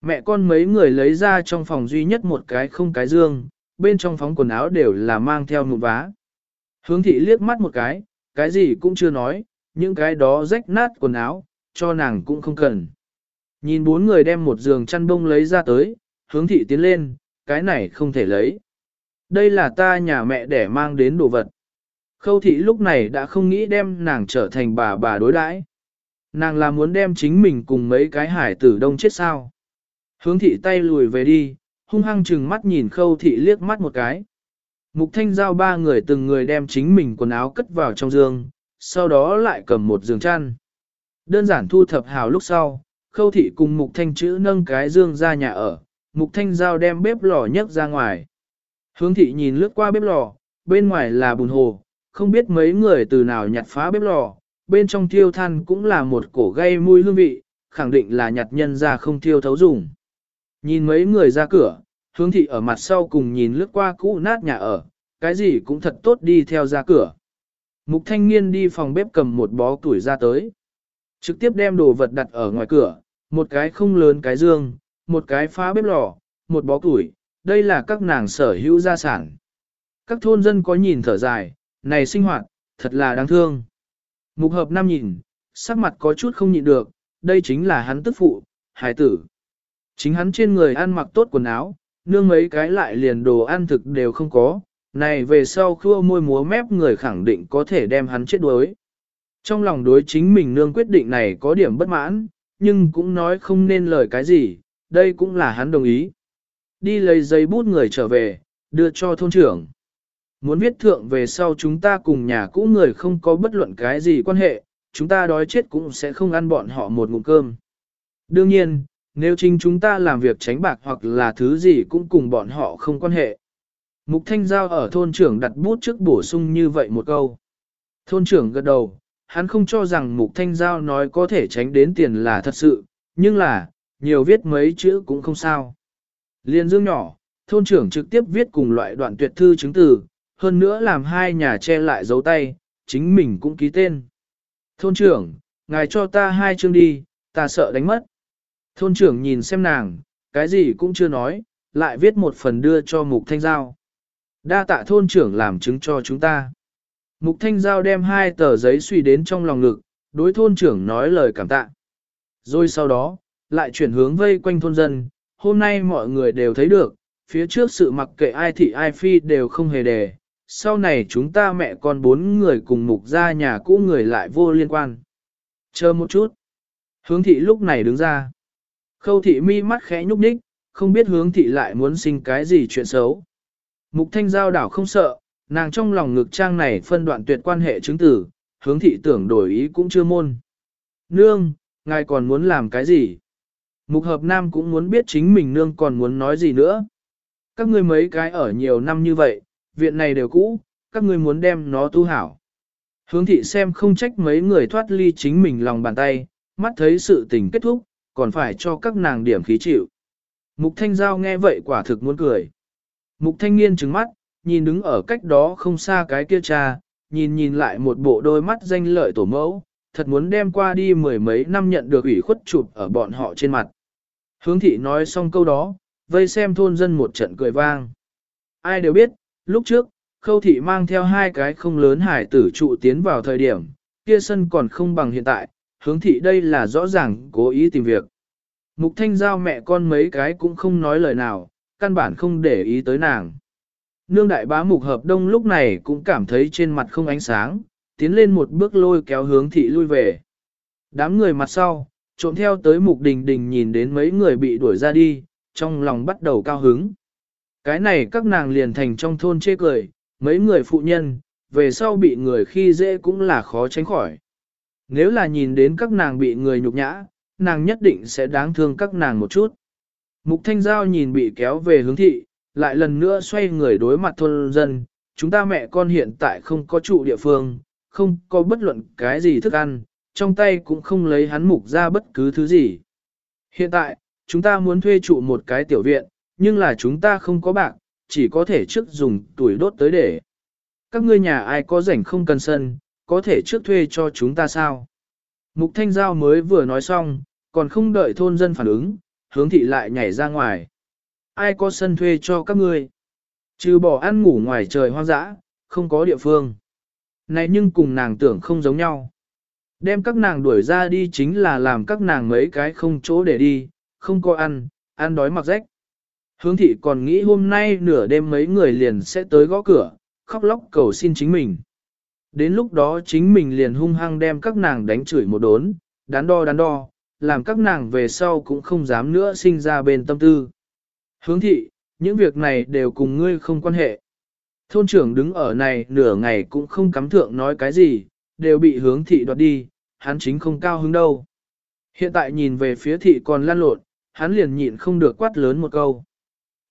Mẹ con mấy người lấy ra trong phòng duy nhất một cái không cái dương, bên trong phóng quần áo đều là mang theo nụ vá. Hướng thị liếc mắt một cái, cái gì cũng chưa nói, những cái đó rách nát quần áo, cho nàng cũng không cần. Nhìn bốn người đem một giường chăn bông lấy ra tới, hướng thị tiến lên, cái này không thể lấy. Đây là ta nhà mẹ để mang đến đồ vật. Khâu thị lúc này đã không nghĩ đem nàng trở thành bà bà đối đãi. Nàng là muốn đem chính mình cùng mấy cái hải tử đông chết sao. Hướng thị tay lùi về đi, hung hăng chừng mắt nhìn khâu thị liếc mắt một cái. Mục thanh giao ba người từng người đem chính mình quần áo cất vào trong giường, sau đó lại cầm một giường chăn. Đơn giản thu thập hào lúc sau, khâu thị cùng mục thanh chữ nâng cái dương ra nhà ở, mục thanh giao đem bếp lò nhấc ra ngoài. Hướng thị nhìn lướt qua bếp lò, bên ngoài là bùn hồ, không biết mấy người từ nào nhặt phá bếp lò, bên trong thiêu than cũng là một cổ gây mùi hương vị, khẳng định là nhặt nhân ra không thiêu thấu dùng. Nhìn mấy người ra cửa, hướng thị ở mặt sau cùng nhìn lướt qua cũ nát nhà ở, cái gì cũng thật tốt đi theo ra cửa. Mục thanh niên đi phòng bếp cầm một bó tuổi ra tới. Trực tiếp đem đồ vật đặt ở ngoài cửa, một cái không lớn cái dương, một cái phá bếp lò, một bó tuổi, đây là các nàng sở hữu gia sản. Các thôn dân có nhìn thở dài, này sinh hoạt, thật là đáng thương. Mục hợp năm nhìn, sắc mặt có chút không nhịn được, đây chính là hắn tức phụ, hải tử. Chính hắn trên người ăn mặc tốt quần áo, nương mấy cái lại liền đồ ăn thực đều không có, này về sau khua môi múa mép người khẳng định có thể đem hắn chết đuối. Trong lòng đối chính mình nương quyết định này có điểm bất mãn, nhưng cũng nói không nên lời cái gì, đây cũng là hắn đồng ý. Đi lấy giấy bút người trở về, đưa cho thôn trưởng. Muốn viết thượng về sau chúng ta cùng nhà cũ người không có bất luận cái gì quan hệ, chúng ta đói chết cũng sẽ không ăn bọn họ một ngụm cơm. Đương nhiên, nếu chính chúng ta làm việc tránh bạc hoặc là thứ gì cũng cùng bọn họ không quan hệ. Mục Thanh Giao ở thôn trưởng đặt bút trước bổ sung như vậy một câu. Thôn trưởng gật đầu, hắn không cho rằng Mục Thanh Giao nói có thể tránh đến tiền là thật sự, nhưng là, nhiều viết mấy chữ cũng không sao. Liên dương nhỏ, thôn trưởng trực tiếp viết cùng loại đoạn tuyệt thư chứng từ, hơn nữa làm hai nhà che lại dấu tay, chính mình cũng ký tên. Thôn trưởng, ngài cho ta hai chương đi, ta sợ đánh mất. Thôn trưởng nhìn xem nàng, cái gì cũng chưa nói, lại viết một phần đưa cho Mục Thanh Giao. Đa tạ thôn trưởng làm chứng cho chúng ta. Mục Thanh Giao đem hai tờ giấy suy đến trong lòng ngực, đối thôn trưởng nói lời cảm tạ. Rồi sau đó, lại chuyển hướng vây quanh thôn dân, hôm nay mọi người đều thấy được, phía trước sự mặc kệ ai thị ai phi đều không hề đề, sau này chúng ta mẹ con bốn người cùng mục ra nhà cũ người lại vô liên quan. Chờ một chút. Hướng thị lúc này đứng ra. Khâu thị mi mắt khẽ nhúc nhích, không biết hướng thị lại muốn sinh cái gì chuyện xấu. Mục thanh giao đảo không sợ, nàng trong lòng ngực trang này phân đoạn tuyệt quan hệ chứng tử, hướng thị tưởng đổi ý cũng chưa môn. Nương, ngài còn muốn làm cái gì? Mục hợp nam cũng muốn biết chính mình nương còn muốn nói gì nữa. Các ngươi mấy cái ở nhiều năm như vậy, viện này đều cũ, các ngươi muốn đem nó tu hảo. Hướng thị xem không trách mấy người thoát ly chính mình lòng bàn tay, mắt thấy sự tình kết thúc, còn phải cho các nàng điểm khí chịu. Mục thanh giao nghe vậy quả thực muốn cười. Mục thanh niên trừng mắt, nhìn đứng ở cách đó không xa cái kia cha, nhìn nhìn lại một bộ đôi mắt danh lợi tổ mẫu, thật muốn đem qua đi mười mấy năm nhận được ủy khuất chụp ở bọn họ trên mặt. Hướng thị nói xong câu đó, vây xem thôn dân một trận cười vang. Ai đều biết, lúc trước, khâu thị mang theo hai cái không lớn hải tử trụ tiến vào thời điểm, kia sân còn không bằng hiện tại, hướng thị đây là rõ ràng cố ý tìm việc. Mục thanh giao mẹ con mấy cái cũng không nói lời nào, căn bản không để ý tới nàng. Nương đại bá mục hợp đông lúc này cũng cảm thấy trên mặt không ánh sáng, tiến lên một bước lôi kéo hướng thị lui về. Đám người mặt sau, trộm theo tới mục đình đình nhìn đến mấy người bị đuổi ra đi, trong lòng bắt đầu cao hứng. Cái này các nàng liền thành trong thôn chê cười, mấy người phụ nhân, về sau bị người khi dễ cũng là khó tránh khỏi. Nếu là nhìn đến các nàng bị người nhục nhã, nàng nhất định sẽ đáng thương các nàng một chút. Mục Thanh Giao nhìn bị kéo về hướng thị, lại lần nữa xoay người đối mặt thôn dân, chúng ta mẹ con hiện tại không có trụ địa phương, không có bất luận cái gì thức ăn, trong tay cũng không lấy hắn mục ra bất cứ thứ gì. Hiện tại, chúng ta muốn thuê trụ một cái tiểu viện, nhưng là chúng ta không có bạc, chỉ có thể trước dùng tuổi đốt tới để. Các ngươi nhà ai có rảnh không cần sân, có thể trước thuê cho chúng ta sao? Mục Thanh Giao mới vừa nói xong, còn không đợi thôn dân phản ứng, hướng thị lại nhảy ra ngoài. Ai có sân thuê cho các ngươi? Trừ bỏ ăn ngủ ngoài trời hoang dã, không có địa phương. Này nhưng cùng nàng tưởng không giống nhau. Đem các nàng đuổi ra đi chính là làm các nàng mấy cái không chỗ để đi, không có ăn, ăn đói mặc rách. Hướng thị còn nghĩ hôm nay nửa đêm mấy người liền sẽ tới gõ cửa, khóc lóc cầu xin chính mình. Đến lúc đó chính mình liền hung hăng đem các nàng đánh chửi một đốn, đắn đo đắn đo, làm các nàng về sau cũng không dám nữa sinh ra bên tâm tư. Hướng thị, những việc này đều cùng ngươi không quan hệ. Thôn trưởng đứng ở này nửa ngày cũng không cắm thượng nói cái gì, đều bị hướng thị đoạt đi, hắn chính không cao hứng đâu. Hiện tại nhìn về phía thị còn lan lộn, hắn liền nhịn không được quát lớn một câu.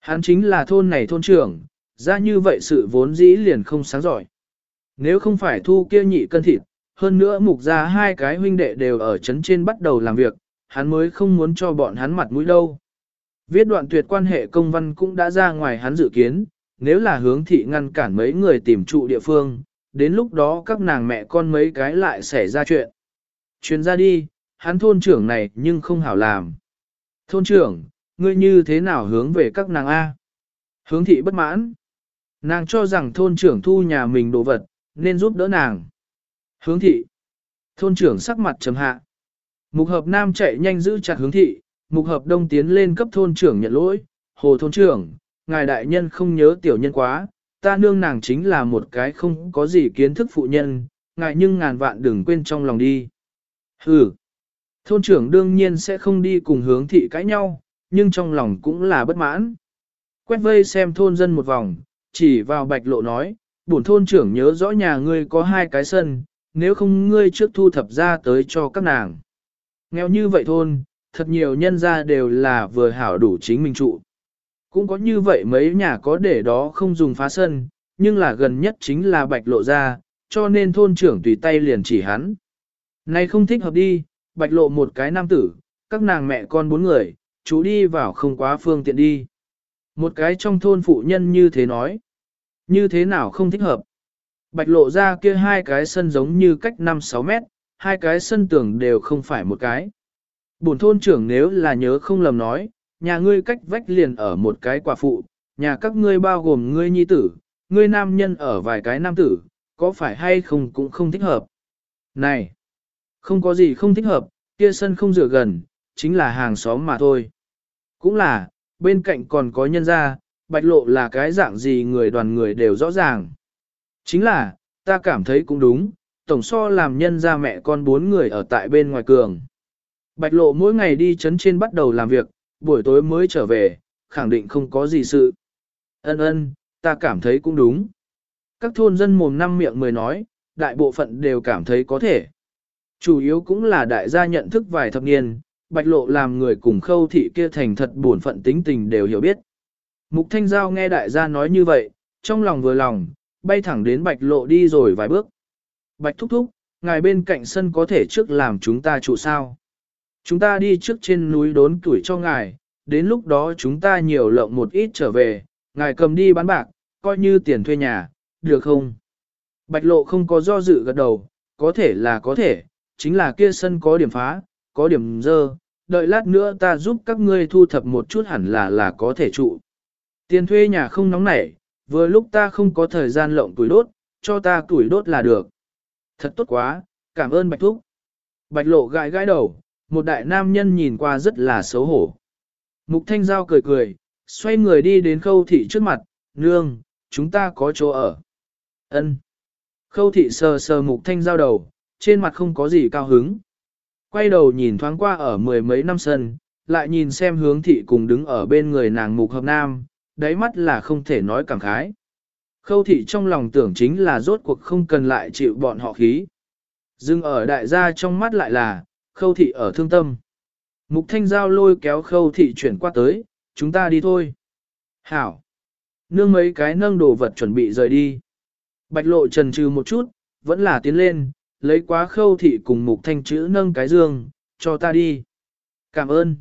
Hắn chính là thôn này thôn trưởng, ra như vậy sự vốn dĩ liền không sáng giỏi. Nếu không phải thu kia nhị cân thịt, hơn nữa mục ra hai cái huynh đệ đều ở trấn trên bắt đầu làm việc, hắn mới không muốn cho bọn hắn mặt mũi đâu. Viết đoạn tuyệt quan hệ công văn cũng đã ra ngoài hắn dự kiến, nếu là hướng thị ngăn cản mấy người tìm trụ địa phương, đến lúc đó các nàng mẹ con mấy cái lại xảy ra chuyện. Chuyên ra đi, hắn thôn trưởng này nhưng không hảo làm. Thôn trưởng, ngươi như thế nào hướng về các nàng A? Hướng thị bất mãn. Nàng cho rằng thôn trưởng thu nhà mình đồ vật, nên giúp đỡ nàng. Hướng thị. Thôn trưởng sắc mặt trầm hạ. Mục hợp nam chạy nhanh giữ chặt hướng thị, mục hợp đông tiến lên cấp thôn trưởng nhận lỗi. Hồ thôn trưởng, ngài đại nhân không nhớ tiểu nhân quá, ta nương nàng chính là một cái không có gì kiến thức phụ nhân, ngại nhưng ngàn vạn đừng quên trong lòng đi. Hừ. Thôn trưởng đương nhiên sẽ không đi cùng hướng thị cãi nhau, nhưng trong lòng cũng là bất mãn. Quét vây xem thôn dân một vòng, chỉ vào bạch lộ nói, bổn thôn trưởng nhớ rõ nhà ngươi có hai cái sân, nếu không ngươi trước thu thập ra tới cho các nàng. Nghèo như vậy thôn, thật nhiều nhân gia đều là vừa hảo đủ chính mình trụ. Cũng có như vậy mấy nhà có để đó không dùng phá sân, nhưng là gần nhất chính là bạch lộ ra, cho nên thôn trưởng tùy tay liền chỉ hắn. Này không thích hợp đi, bạch lộ một cái nam tử, các nàng mẹ con bốn người, chú đi vào không quá phương tiện đi. Một cái trong thôn phụ nhân như thế nói. Như thế nào không thích hợp. Bạch lộ ra kia hai cái sân giống như cách 5-6 mét, hai cái sân tường đều không phải một cái. Bổn thôn trưởng nếu là nhớ không lầm nói, nhà ngươi cách vách liền ở một cái quả phụ, nhà các ngươi bao gồm ngươi nhi tử, ngươi nam nhân ở vài cái nam tử, có phải hay không cũng không thích hợp. Này, không có gì không thích hợp, kia sân không rửa gần, chính là hàng xóm mà thôi. Cũng là, bên cạnh còn có nhân gia, bạch lộ là cái dạng gì người đoàn người đều rõ ràng. Chính là, ta cảm thấy cũng đúng, tổng so làm nhân gia mẹ con bốn người ở tại bên ngoài cường. Bạch lộ mỗi ngày đi chấn trên bắt đầu làm việc, buổi tối mới trở về, khẳng định không có gì sự. Ân ân, ta cảm thấy cũng đúng. Các thôn dân mồm năm miệng mười nói, đại bộ phận đều cảm thấy có thể. Chủ yếu cũng là đại gia nhận thức vài thập niên, bạch lộ làm người cùng khâu thị kia thành thật buồn phận tính tình đều hiểu biết. Mục Thanh Giao nghe đại gia nói như vậy, trong lòng vừa lòng, bay thẳng đến bạch lộ đi rồi vài bước. Bạch thúc thúc, ngài bên cạnh sân có thể trước làm chúng ta trụ sao. Chúng ta đi trước trên núi đốn tuổi cho ngài, đến lúc đó chúng ta nhiều lộng một ít trở về, ngài cầm đi bán bạc, coi như tiền thuê nhà, được không? Bạch lộ không có do dự gật đầu, có thể là có thể, chính là kia sân có điểm phá, có điểm dơ, đợi lát nữa ta giúp các ngươi thu thập một chút hẳn là là có thể trụ. Tiền thuê nhà không nóng nảy, vừa lúc ta không có thời gian lộng tuổi đốt, cho ta tuổi đốt là được. Thật tốt quá, cảm ơn Bạch Thúc. Bạch lộ gãi gãi đầu, một đại nam nhân nhìn qua rất là xấu hổ. Mục Thanh Giao cười cười, xoay người đi đến khâu thị trước mặt, nương, chúng ta có chỗ ở. Ân. Khâu thị sờ sờ Mục Thanh Giao đầu, trên mặt không có gì cao hứng. Quay đầu nhìn thoáng qua ở mười mấy năm sân, lại nhìn xem hướng thị cùng đứng ở bên người nàng Mục Hợp Nam, đáy mắt là không thể nói cảm khái. Khâu thị trong lòng tưởng chính là rốt cuộc không cần lại chịu bọn họ khí. Dưng ở đại gia trong mắt lại là, khâu thị ở thương tâm. Mục thanh giao lôi kéo khâu thị chuyển qua tới, chúng ta đi thôi. Hảo. Nương mấy cái nâng đồ vật chuẩn bị rời đi. Bạch lộ trần trừ một chút, vẫn là tiến lên, lấy quá khâu thị cùng mục thanh chữ nâng cái dương, cho ta đi. Cảm ơn.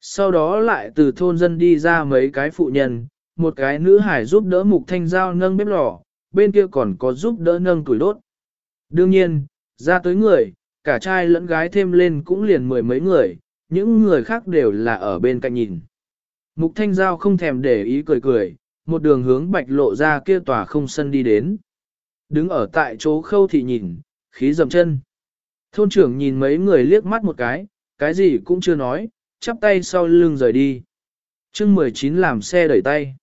Sau đó lại từ thôn dân đi ra mấy cái phụ nhân, một cái nữ hải giúp đỡ mục thanh giao nâng bếp lò, bên kia còn có giúp đỡ nâng tuổi đốt. Đương nhiên, ra tới người, cả trai lẫn gái thêm lên cũng liền mười mấy người, những người khác đều là ở bên cạnh nhìn. Mục thanh giao không thèm để ý cười cười, một đường hướng bạch lộ ra kia tòa không sân đi đến. Đứng ở tại chỗ khâu thị nhìn, khí dầm chân. Thôn trưởng nhìn mấy người liếc mắt một cái, cái gì cũng chưa nói, chắp tay sau lưng rời đi. chương 19 làm xe đẩy tay.